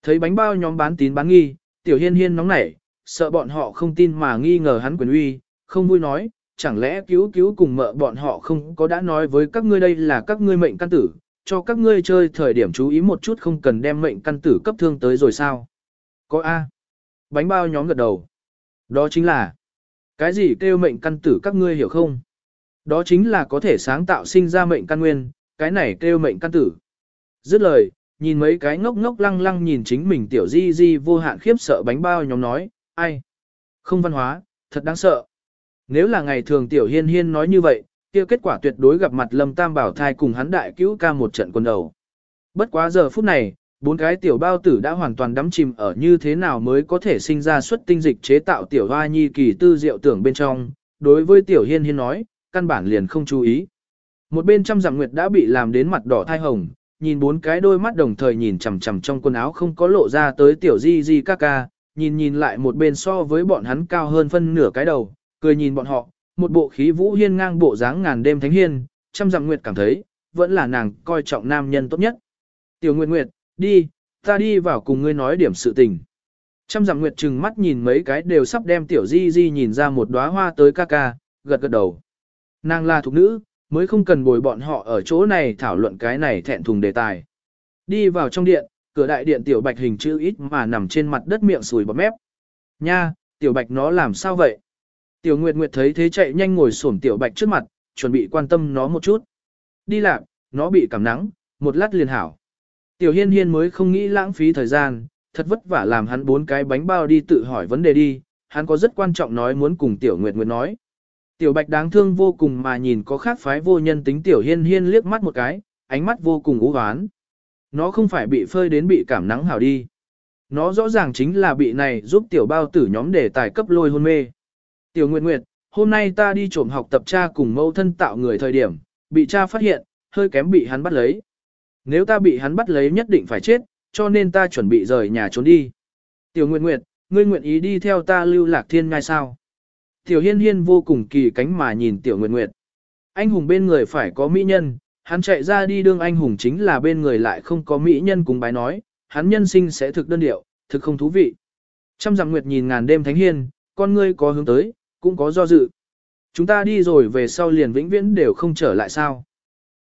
Thấy bánh bao nhóm bán tín bán nghi, tiểu hiên hiên nóng nảy, sợ bọn họ không tin mà nghi ngờ hắn quyền uy, không vui nói, chẳng lẽ cứu cứu cùng mợ bọn họ không có đã nói với các ngươi đây là các ngươi mệnh căn tử, cho các ngươi chơi thời điểm chú ý một chút không cần đem mệnh căn tử cấp thương tới rồi sao. Có A. Bánh bao nhóm gật đầu. Đó chính là, cái gì kêu mệnh căn tử các ngươi hiểu không? Đó chính là có thể sáng tạo sinh ra mệnh căn nguyên, cái này kêu mệnh căn tử. Dứt lời, nhìn mấy cái ngốc ngốc lăng lăng nhìn chính mình tiểu di di vô hạn khiếp sợ bánh bao nhóm nói, ai? Không văn hóa, thật đáng sợ. Nếu là ngày thường tiểu hiên hiên nói như vậy, kia kết quả tuyệt đối gặp mặt lâm tam bảo thai cùng hắn đại cứu ca một trận quân đầu. Bất quá giờ phút này, bốn cái tiểu bao tử đã hoàn toàn đắm chìm ở như thế nào mới có thể sinh ra xuất tinh dịch chế tạo tiểu hoa nhi kỳ tư diệu tưởng bên trong, đối với tiểu hiên hiên nói, căn bản liền không chú ý. Một bên trăm dặm nguyệt đã bị làm đến mặt đỏ thai hồng, nhìn bốn cái đôi mắt đồng thời nhìn chằm chằm trong quần áo không có lộ ra tới tiểu di di ca ca, nhìn nhìn lại một bên so với bọn hắn cao hơn phân nửa cái đầu, cười nhìn bọn họ, một bộ khí vũ hiên ngang bộ dáng ngàn đêm thánh hiên, trăm dặm nguyệt cảm thấy, vẫn là nàng coi trọng nam nhân tốt nhất. Tiểu Nguyệt Nguyệt, đi, ta đi vào cùng ngươi nói điểm sự tình. Trăm dặm Nguyệt trừng mắt nhìn mấy cái đều sắp đem tiểu di di nhìn ra một đóa hoa tới ca ca, gật gật đầu. Nàng là thục nữ, mới không cần bồi bọn họ ở chỗ này thảo luận cái này thẹn thùng đề tài. Đi vào trong điện, cửa đại điện tiểu bạch hình chữ ít mà nằm trên mặt đất miệng sùi bọt mép. Nha, tiểu bạch nó làm sao vậy? Tiểu Nguyệt Nguyệt thấy thế chạy nhanh ngồi xổm tiểu bạch trước mặt, chuẩn bị quan tâm nó một chút. Đi làm, nó bị cảm nắng, một lát liền hảo. Tiểu Hiên Hiên mới không nghĩ lãng phí thời gian, thật vất vả làm hắn bốn cái bánh bao đi tự hỏi vấn đề đi, hắn có rất quan trọng nói muốn cùng Tiểu Nguyệt Nguyệt nói. Tiểu Bạch đáng thương vô cùng mà nhìn có khác phái vô nhân tính Tiểu Hiên Hiên liếc mắt một cái, ánh mắt vô cùng u hoán. Nó không phải bị phơi đến bị cảm nắng hảo đi. Nó rõ ràng chính là bị này giúp Tiểu Bao tử nhóm để tài cấp lôi hôn mê. Tiểu Nguyệt Nguyệt, hôm nay ta đi trộm học tập cha cùng mâu thân tạo người thời điểm, bị cha phát hiện, hơi kém bị hắn bắt lấy. Nếu ta bị hắn bắt lấy nhất định phải chết, cho nên ta chuẩn bị rời nhà trốn đi. Tiểu Nguyệt Nguyệt, ngươi nguyện ý đi theo ta lưu lạc thiên ngay sao? Tiểu Hiên Hiên vô cùng kỳ cánh mà nhìn Tiểu Nguyệt Nguyệt. Anh hùng bên người phải có mỹ nhân, hắn chạy ra đi đương anh hùng chính là bên người lại không có mỹ nhân cùng bái nói, hắn nhân sinh sẽ thực đơn điệu, thực không thú vị. Trăm dặm Nguyệt nhìn ngàn đêm thánh hiên, con ngươi có hướng tới, cũng có do dự. Chúng ta đi rồi về sau liền vĩnh viễn đều không trở lại sao.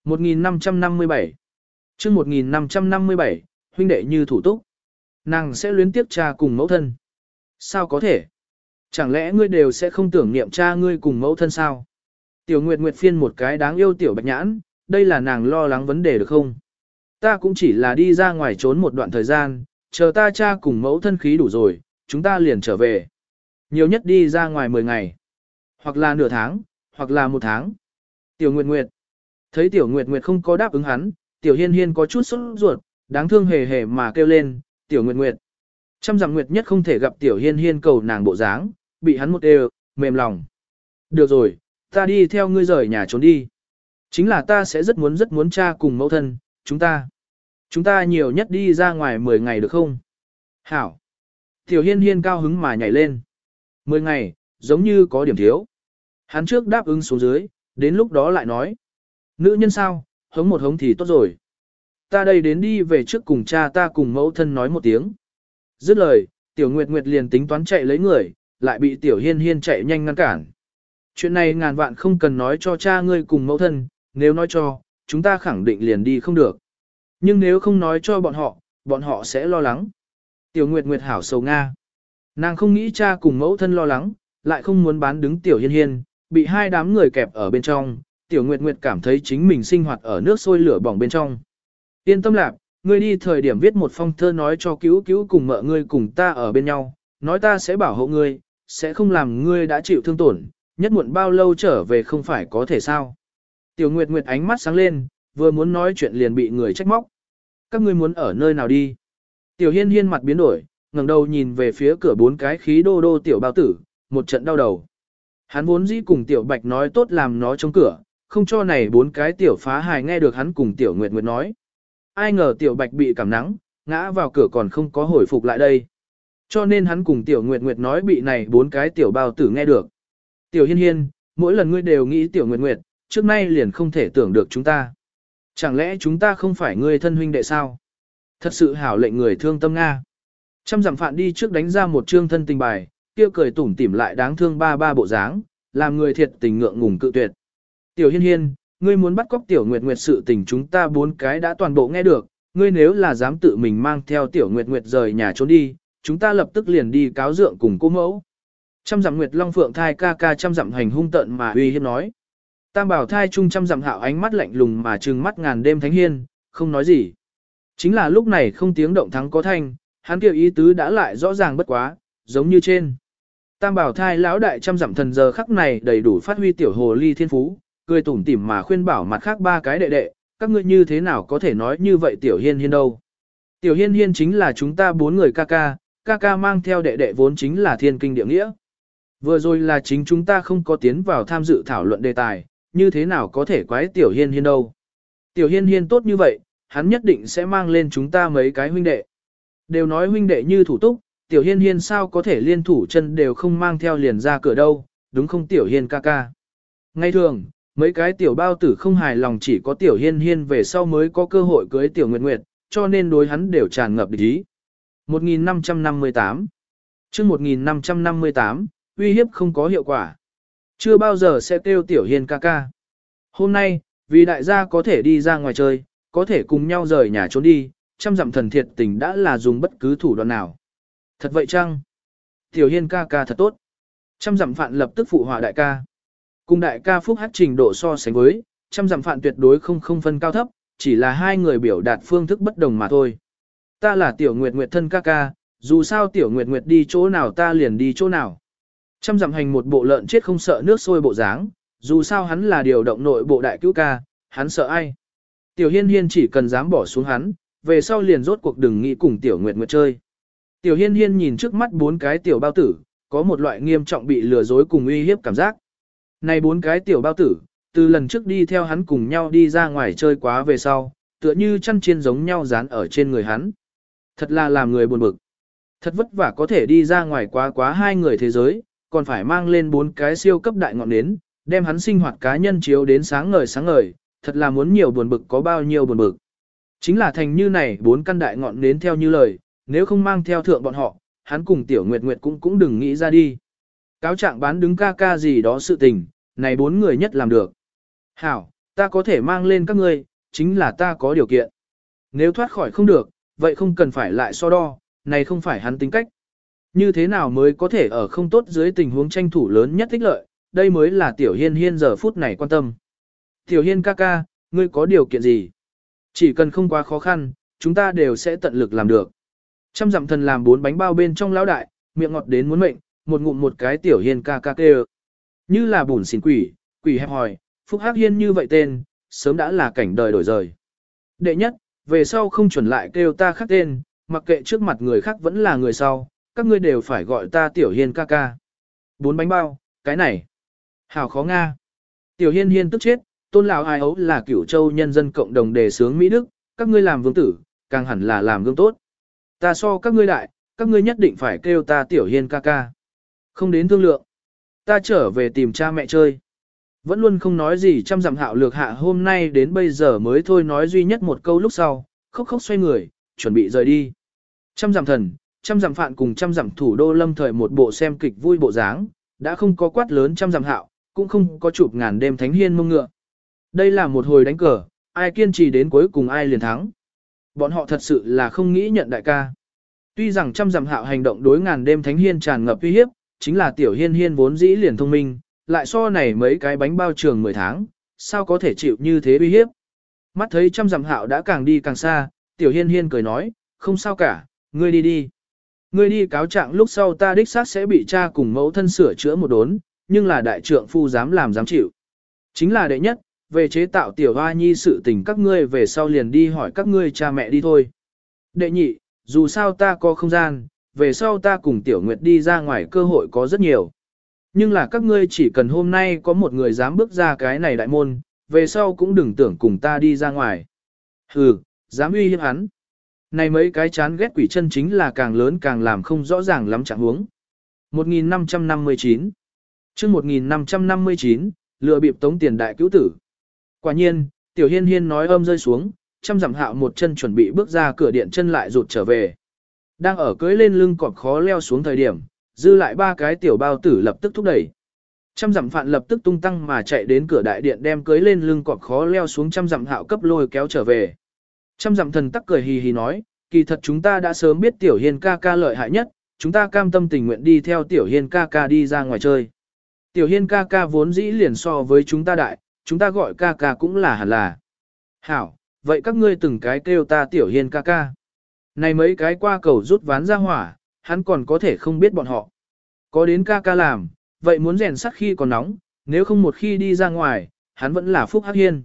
1557 chương 1557, huynh đệ như thủ túc. Nàng sẽ luyến tiếp cha cùng mẫu thân. Sao có thể? Chẳng lẽ ngươi đều sẽ không tưởng niệm cha ngươi cùng mẫu thân sao? Tiểu Nguyệt Nguyệt phiên một cái đáng yêu tiểu bạch nhãn, đây là nàng lo lắng vấn đề được không? Ta cũng chỉ là đi ra ngoài trốn một đoạn thời gian, chờ ta cha cùng mẫu thân khí đủ rồi, chúng ta liền trở về. Nhiều nhất đi ra ngoài 10 ngày, hoặc là nửa tháng, hoặc là một tháng. Tiểu Nguyệt Nguyệt, thấy Tiểu Nguyệt Nguyệt không có đáp ứng hắn, Tiểu Hiên Hiên có chút sốt ruột, đáng thương hề hề mà kêu lên, Tiểu Nguyệt Nguyệt. Trăm dặm Nguyệt nhất không thể gặp Tiểu Hiên Hiên cầu nàng bộ dáng, bị hắn một đều, mềm lòng. Được rồi, ta đi theo ngươi rời nhà trốn đi. Chính là ta sẽ rất muốn rất muốn cha cùng mẫu thân, chúng ta. Chúng ta nhiều nhất đi ra ngoài 10 ngày được không? Hảo. Tiểu Hiên Hiên cao hứng mà nhảy lên. 10 ngày, giống như có điểm thiếu. Hắn trước đáp ứng xuống dưới, đến lúc đó lại nói. Nữ nhân sao, hống một hống thì tốt rồi. Ta đây đến đi về trước cùng cha ta cùng mẫu thân nói một tiếng. Dứt lời, tiểu nguyệt nguyệt liền tính toán chạy lấy người, lại bị tiểu hiên hiên chạy nhanh ngăn cản. Chuyện này ngàn vạn không cần nói cho cha ngươi cùng mẫu thân, nếu nói cho, chúng ta khẳng định liền đi không được. Nhưng nếu không nói cho bọn họ, bọn họ sẽ lo lắng. Tiểu Nguyệt Nguyệt hảo sầu Nga. Nàng không nghĩ cha cùng mẫu thân lo lắng, lại không muốn bán đứng Tiểu Hiên Hiên, bị hai đám người kẹp ở bên trong. Tiểu Nguyệt Nguyệt cảm thấy chính mình sinh hoạt ở nước sôi lửa bỏng bên trong. Yên tâm lạc, ngươi đi thời điểm viết một phong thơ nói cho cứu cứu cùng mợ ngươi cùng ta ở bên nhau, nói ta sẽ bảo hộ ngươi, sẽ không làm ngươi đã chịu thương tổn, nhất muộn bao lâu trở về không phải có thể sao. Tiểu Nguyệt Nguyệt ánh mắt sáng lên, vừa muốn nói chuyện liền bị người trách móc. Các ngươi muốn ở nơi nào đi? Tiểu Hiên Hiên mặt biến đổi, ngẩng đầu nhìn về phía cửa bốn cái khí đô đô tiểu bao tử, một trận đau đầu. Hắn vốn dĩ cùng tiểu Bạch nói tốt làm nó trong cửa, không cho này bốn cái tiểu phá hài nghe được hắn cùng tiểu Nguyệt Nguyệt nói. Ai ngờ tiểu Bạch bị cảm nắng, ngã vào cửa còn không có hồi phục lại đây. Cho nên hắn cùng tiểu Nguyệt Nguyệt nói bị này bốn cái tiểu bao tử nghe được. Tiểu Hiên Hiên, mỗi lần ngươi đều nghĩ tiểu Nguyệt Nguyệt, trước nay liền không thể tưởng được chúng ta. Chẳng lẽ chúng ta không phải ngươi thân huynh đệ sao? Thật sự hảo lệnh người thương tâm Nga. Trăm dặm phạn đi trước đánh ra một chương thân tình bài, kia cười tủm tỉm lại đáng thương ba ba bộ dáng, làm người thiệt tình ngượng ngùng cự tuyệt. Tiểu hiên hiên, ngươi muốn bắt cóc tiểu nguyệt nguyệt sự tình chúng ta bốn cái đã toàn bộ nghe được, ngươi nếu là dám tự mình mang theo tiểu nguyệt nguyệt rời nhà trốn đi, chúng ta lập tức liền đi cáo dượng cùng cô mẫu. Trăm dặm nguyệt long phượng thai ca ca trăm dặm hành hung tận mà uy hiếp nói. Tam bảo thai trung trăm dặm hạo ánh mắt lạnh lùng mà trừng mắt ngàn đêm thánh hiên, không nói gì. Chính là lúc này không tiếng động thắng có thanh, hắn kêu ý tứ đã lại rõ ràng bất quá, giống như trên. Tam bảo thai lão đại trăm dặm thần giờ khắc này đầy đủ phát huy tiểu hồ ly thiên phú, cười tủm tỉm mà khuyên bảo mặt khác ba cái đệ đệ, các ngươi như thế nào có thể nói như vậy tiểu hiên hiên đâu. Tiểu hiên hiên chính là chúng ta bốn người ca ca, ca ca mang theo đệ đệ vốn chính là thiên kinh địa nghĩa. Vừa rồi là chính chúng ta không có tiến vào tham dự thảo luận đề tài, như thế nào có thể quái tiểu hiên hiên đâu. Tiểu hiên hiên tốt như vậy, hắn nhất định sẽ mang lên chúng ta mấy cái huynh đệ. Đều nói huynh đệ như thủ túc, tiểu hiên hiên sao có thể liên thủ chân đều không mang theo liền ra cửa đâu, đúng không tiểu hiên ca ca. Ngay thường, mấy cái tiểu bao tử không hài lòng chỉ có tiểu hiên hiên về sau mới có cơ hội cưới tiểu nguyệt nguyệt, cho nên đối hắn đều tràn ngập địch ý. 1558 chương 1558, uy hiếp không có hiệu quả. Chưa bao giờ sẽ kêu tiểu hiên ca ca. Hôm nay, vì đại gia có thể đi ra ngoài chơi, có thể cùng nhau rời nhà trốn đi, trăm dặm thần thiệt tình đã là dùng bất cứ thủ đoạn nào. Thật vậy chăng? Tiểu Hiên ca ca thật tốt. Trăm dặm phạn lập tức phụ hòa đại ca. Cùng đại ca phúc hát trình độ so sánh với, trăm dặm phạn tuyệt đối không không phân cao thấp, chỉ là hai người biểu đạt phương thức bất đồng mà thôi. Ta là tiểu nguyệt nguyệt thân ca ca, dù sao tiểu nguyệt nguyệt đi chỗ nào ta liền đi chỗ nào. Trăm dặm hành một bộ lợn chết không sợ nước sôi bộ dáng, dù sao hắn là điều động nội bộ đại cứu ca, hắn sợ ai. Tiểu hiên hiên chỉ cần dám bỏ xuống hắn, về sau liền rốt cuộc đừng nghĩ cùng tiểu nguyệt nguyệt chơi. Tiểu hiên hiên nhìn trước mắt bốn cái tiểu bao tử, có một loại nghiêm trọng bị lừa dối cùng uy hiếp cảm giác. Này bốn cái tiểu bao tử, từ lần trước đi theo hắn cùng nhau đi ra ngoài chơi quá về sau, tựa như chăn chiên giống nhau dán ở trên người hắn. Thật là làm người buồn bực. Thật vất vả có thể đi ra ngoài quá quá hai người thế giới, còn phải mang lên bốn cái siêu cấp đại ngọn nến, đem hắn sinh hoạt cá nhân chiếu đến sáng ngời sáng ngời, thật là muốn nhiều buồn bực có bao nhiêu buồn bực. Chính là thành như này bốn căn đại ngọn nến theo như lời, nếu không mang theo thượng bọn họ, hắn cùng tiểu nguyệt nguyệt cũng cũng đừng nghĩ ra đi. Cáo trạng bán đứng ca ca gì đó sự tình, này bốn người nhất làm được. Hảo, ta có thể mang lên các ngươi, chính là ta có điều kiện. Nếu thoát khỏi không được, vậy không cần phải lại so đo, này không phải hắn tính cách. Như thế nào mới có thể ở không tốt dưới tình huống tranh thủ lớn nhất thích lợi, đây mới là tiểu hiên hiên giờ phút này quan tâm. Tiểu hiên ca ca, ngươi có điều kiện gì? Chỉ cần không quá khó khăn, chúng ta đều sẽ tận lực làm được. Trăm dặm thần làm bốn bánh bao bên trong lão đại, miệng ngọt đến muốn mệnh, một ngụm một cái tiểu hiên ca ca kêu. Như là bùn xỉn quỷ, quỷ hẹp hòi, phúc hắc hiên như vậy tên, sớm đã là cảnh đời đổi rời. Đệ nhất, về sau không chuẩn lại kêu ta khác tên, mặc kệ trước mặt người khác vẫn là người sau, các ngươi đều phải gọi ta tiểu hiên ca ca. Bốn bánh bao, cái này. Hảo khó Nga. Tiểu hiên hiên tức chết, tôn lão ai ấu là cửu châu nhân dân cộng đồng đề sướng Mỹ Đức, các ngươi làm vương tử, càng hẳn là làm gương tốt. Ta so các ngươi đại, các ngươi nhất định phải kêu ta tiểu hiên ca ca. Không đến thương lượng. Ta trở về tìm cha mẹ chơi. Vẫn luôn không nói gì trăm dặm hạo lược hạ hôm nay đến bây giờ mới thôi nói duy nhất một câu lúc sau, khóc khóc xoay người, chuẩn bị rời đi. Trăm dặm thần, trăm dặm phạn cùng trăm dặm thủ đô lâm thời một bộ xem kịch vui bộ dáng, đã không có quát lớn trăm dặm hạo, cũng không có chụp ngàn đêm thánh hiên mông ngựa. Đây là một hồi đánh cờ, ai kiên trì đến cuối cùng ai liền thắng. Bọn họ thật sự là không nghĩ nhận đại ca. Tuy rằng trăm dặm hạo hành động đối ngàn đêm thánh hiên tràn ngập uy hiếp, chính là tiểu hiên hiên vốn dĩ liền thông minh, lại so này mấy cái bánh bao trường 10 tháng, sao có thể chịu như thế uy hiếp. Mắt thấy trăm dặm hạo đã càng đi càng xa, tiểu hiên hiên cười nói, không sao cả, ngươi đi đi. Ngươi đi cáo trạng lúc sau ta đích xác sẽ bị cha cùng mẫu thân sửa chữa một đốn, nhưng là đại trượng phu dám làm dám chịu. Chính là đệ nhất, về chế tạo tiểu hoa nhi sự tình các ngươi về sau liền đi hỏi các ngươi cha mẹ đi thôi. Đệ nhị, dù sao ta có không gian, về sau ta cùng tiểu nguyệt đi ra ngoài cơ hội có rất nhiều. Nhưng là các ngươi chỉ cần hôm nay có một người dám bước ra cái này đại môn, về sau cũng đừng tưởng cùng ta đi ra ngoài. Hừ, dám uy hiếp hắn. Này mấy cái chán ghét quỷ chân chính là càng lớn càng làm không rõ ràng lắm trạng huống. 1559 chương 1559, lừa bịp tống tiền đại cứu tử. Quả nhiên, tiểu hiên hiên nói âm rơi xuống, trăm dặm hạo một chân chuẩn bị bước ra cửa điện chân lại rụt trở về. Đang ở cưới lên lưng cọp khó leo xuống thời điểm, dư lại ba cái tiểu bao tử lập tức thúc đẩy. Trăm dặm phạn lập tức tung tăng mà chạy đến cửa đại điện đem cưới lên lưng cọp khó leo xuống trăm dặm hạo cấp lôi kéo trở về. Trăm dặm thần tắc cười hì hì nói, kỳ thật chúng ta đã sớm biết tiểu hiên ca ca lợi hại nhất, chúng ta cam tâm tình nguyện đi theo tiểu hiên ca ca đi ra ngoài chơi. Tiểu hiên ca ca vốn dĩ liền so với chúng ta đại, chúng ta gọi ca ca cũng là hẳn là. Hảo, vậy các ngươi từng cái kêu ta tiểu hiên ca ca. Này mấy cái qua cầu rút ván ra hỏa, hắn còn có thể không biết bọn họ. Có đến ca ca làm, vậy muốn rèn sắt khi còn nóng, nếu không một khi đi ra ngoài, hắn vẫn là phúc hắc hiên.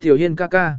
Tiểu hiên ca ca.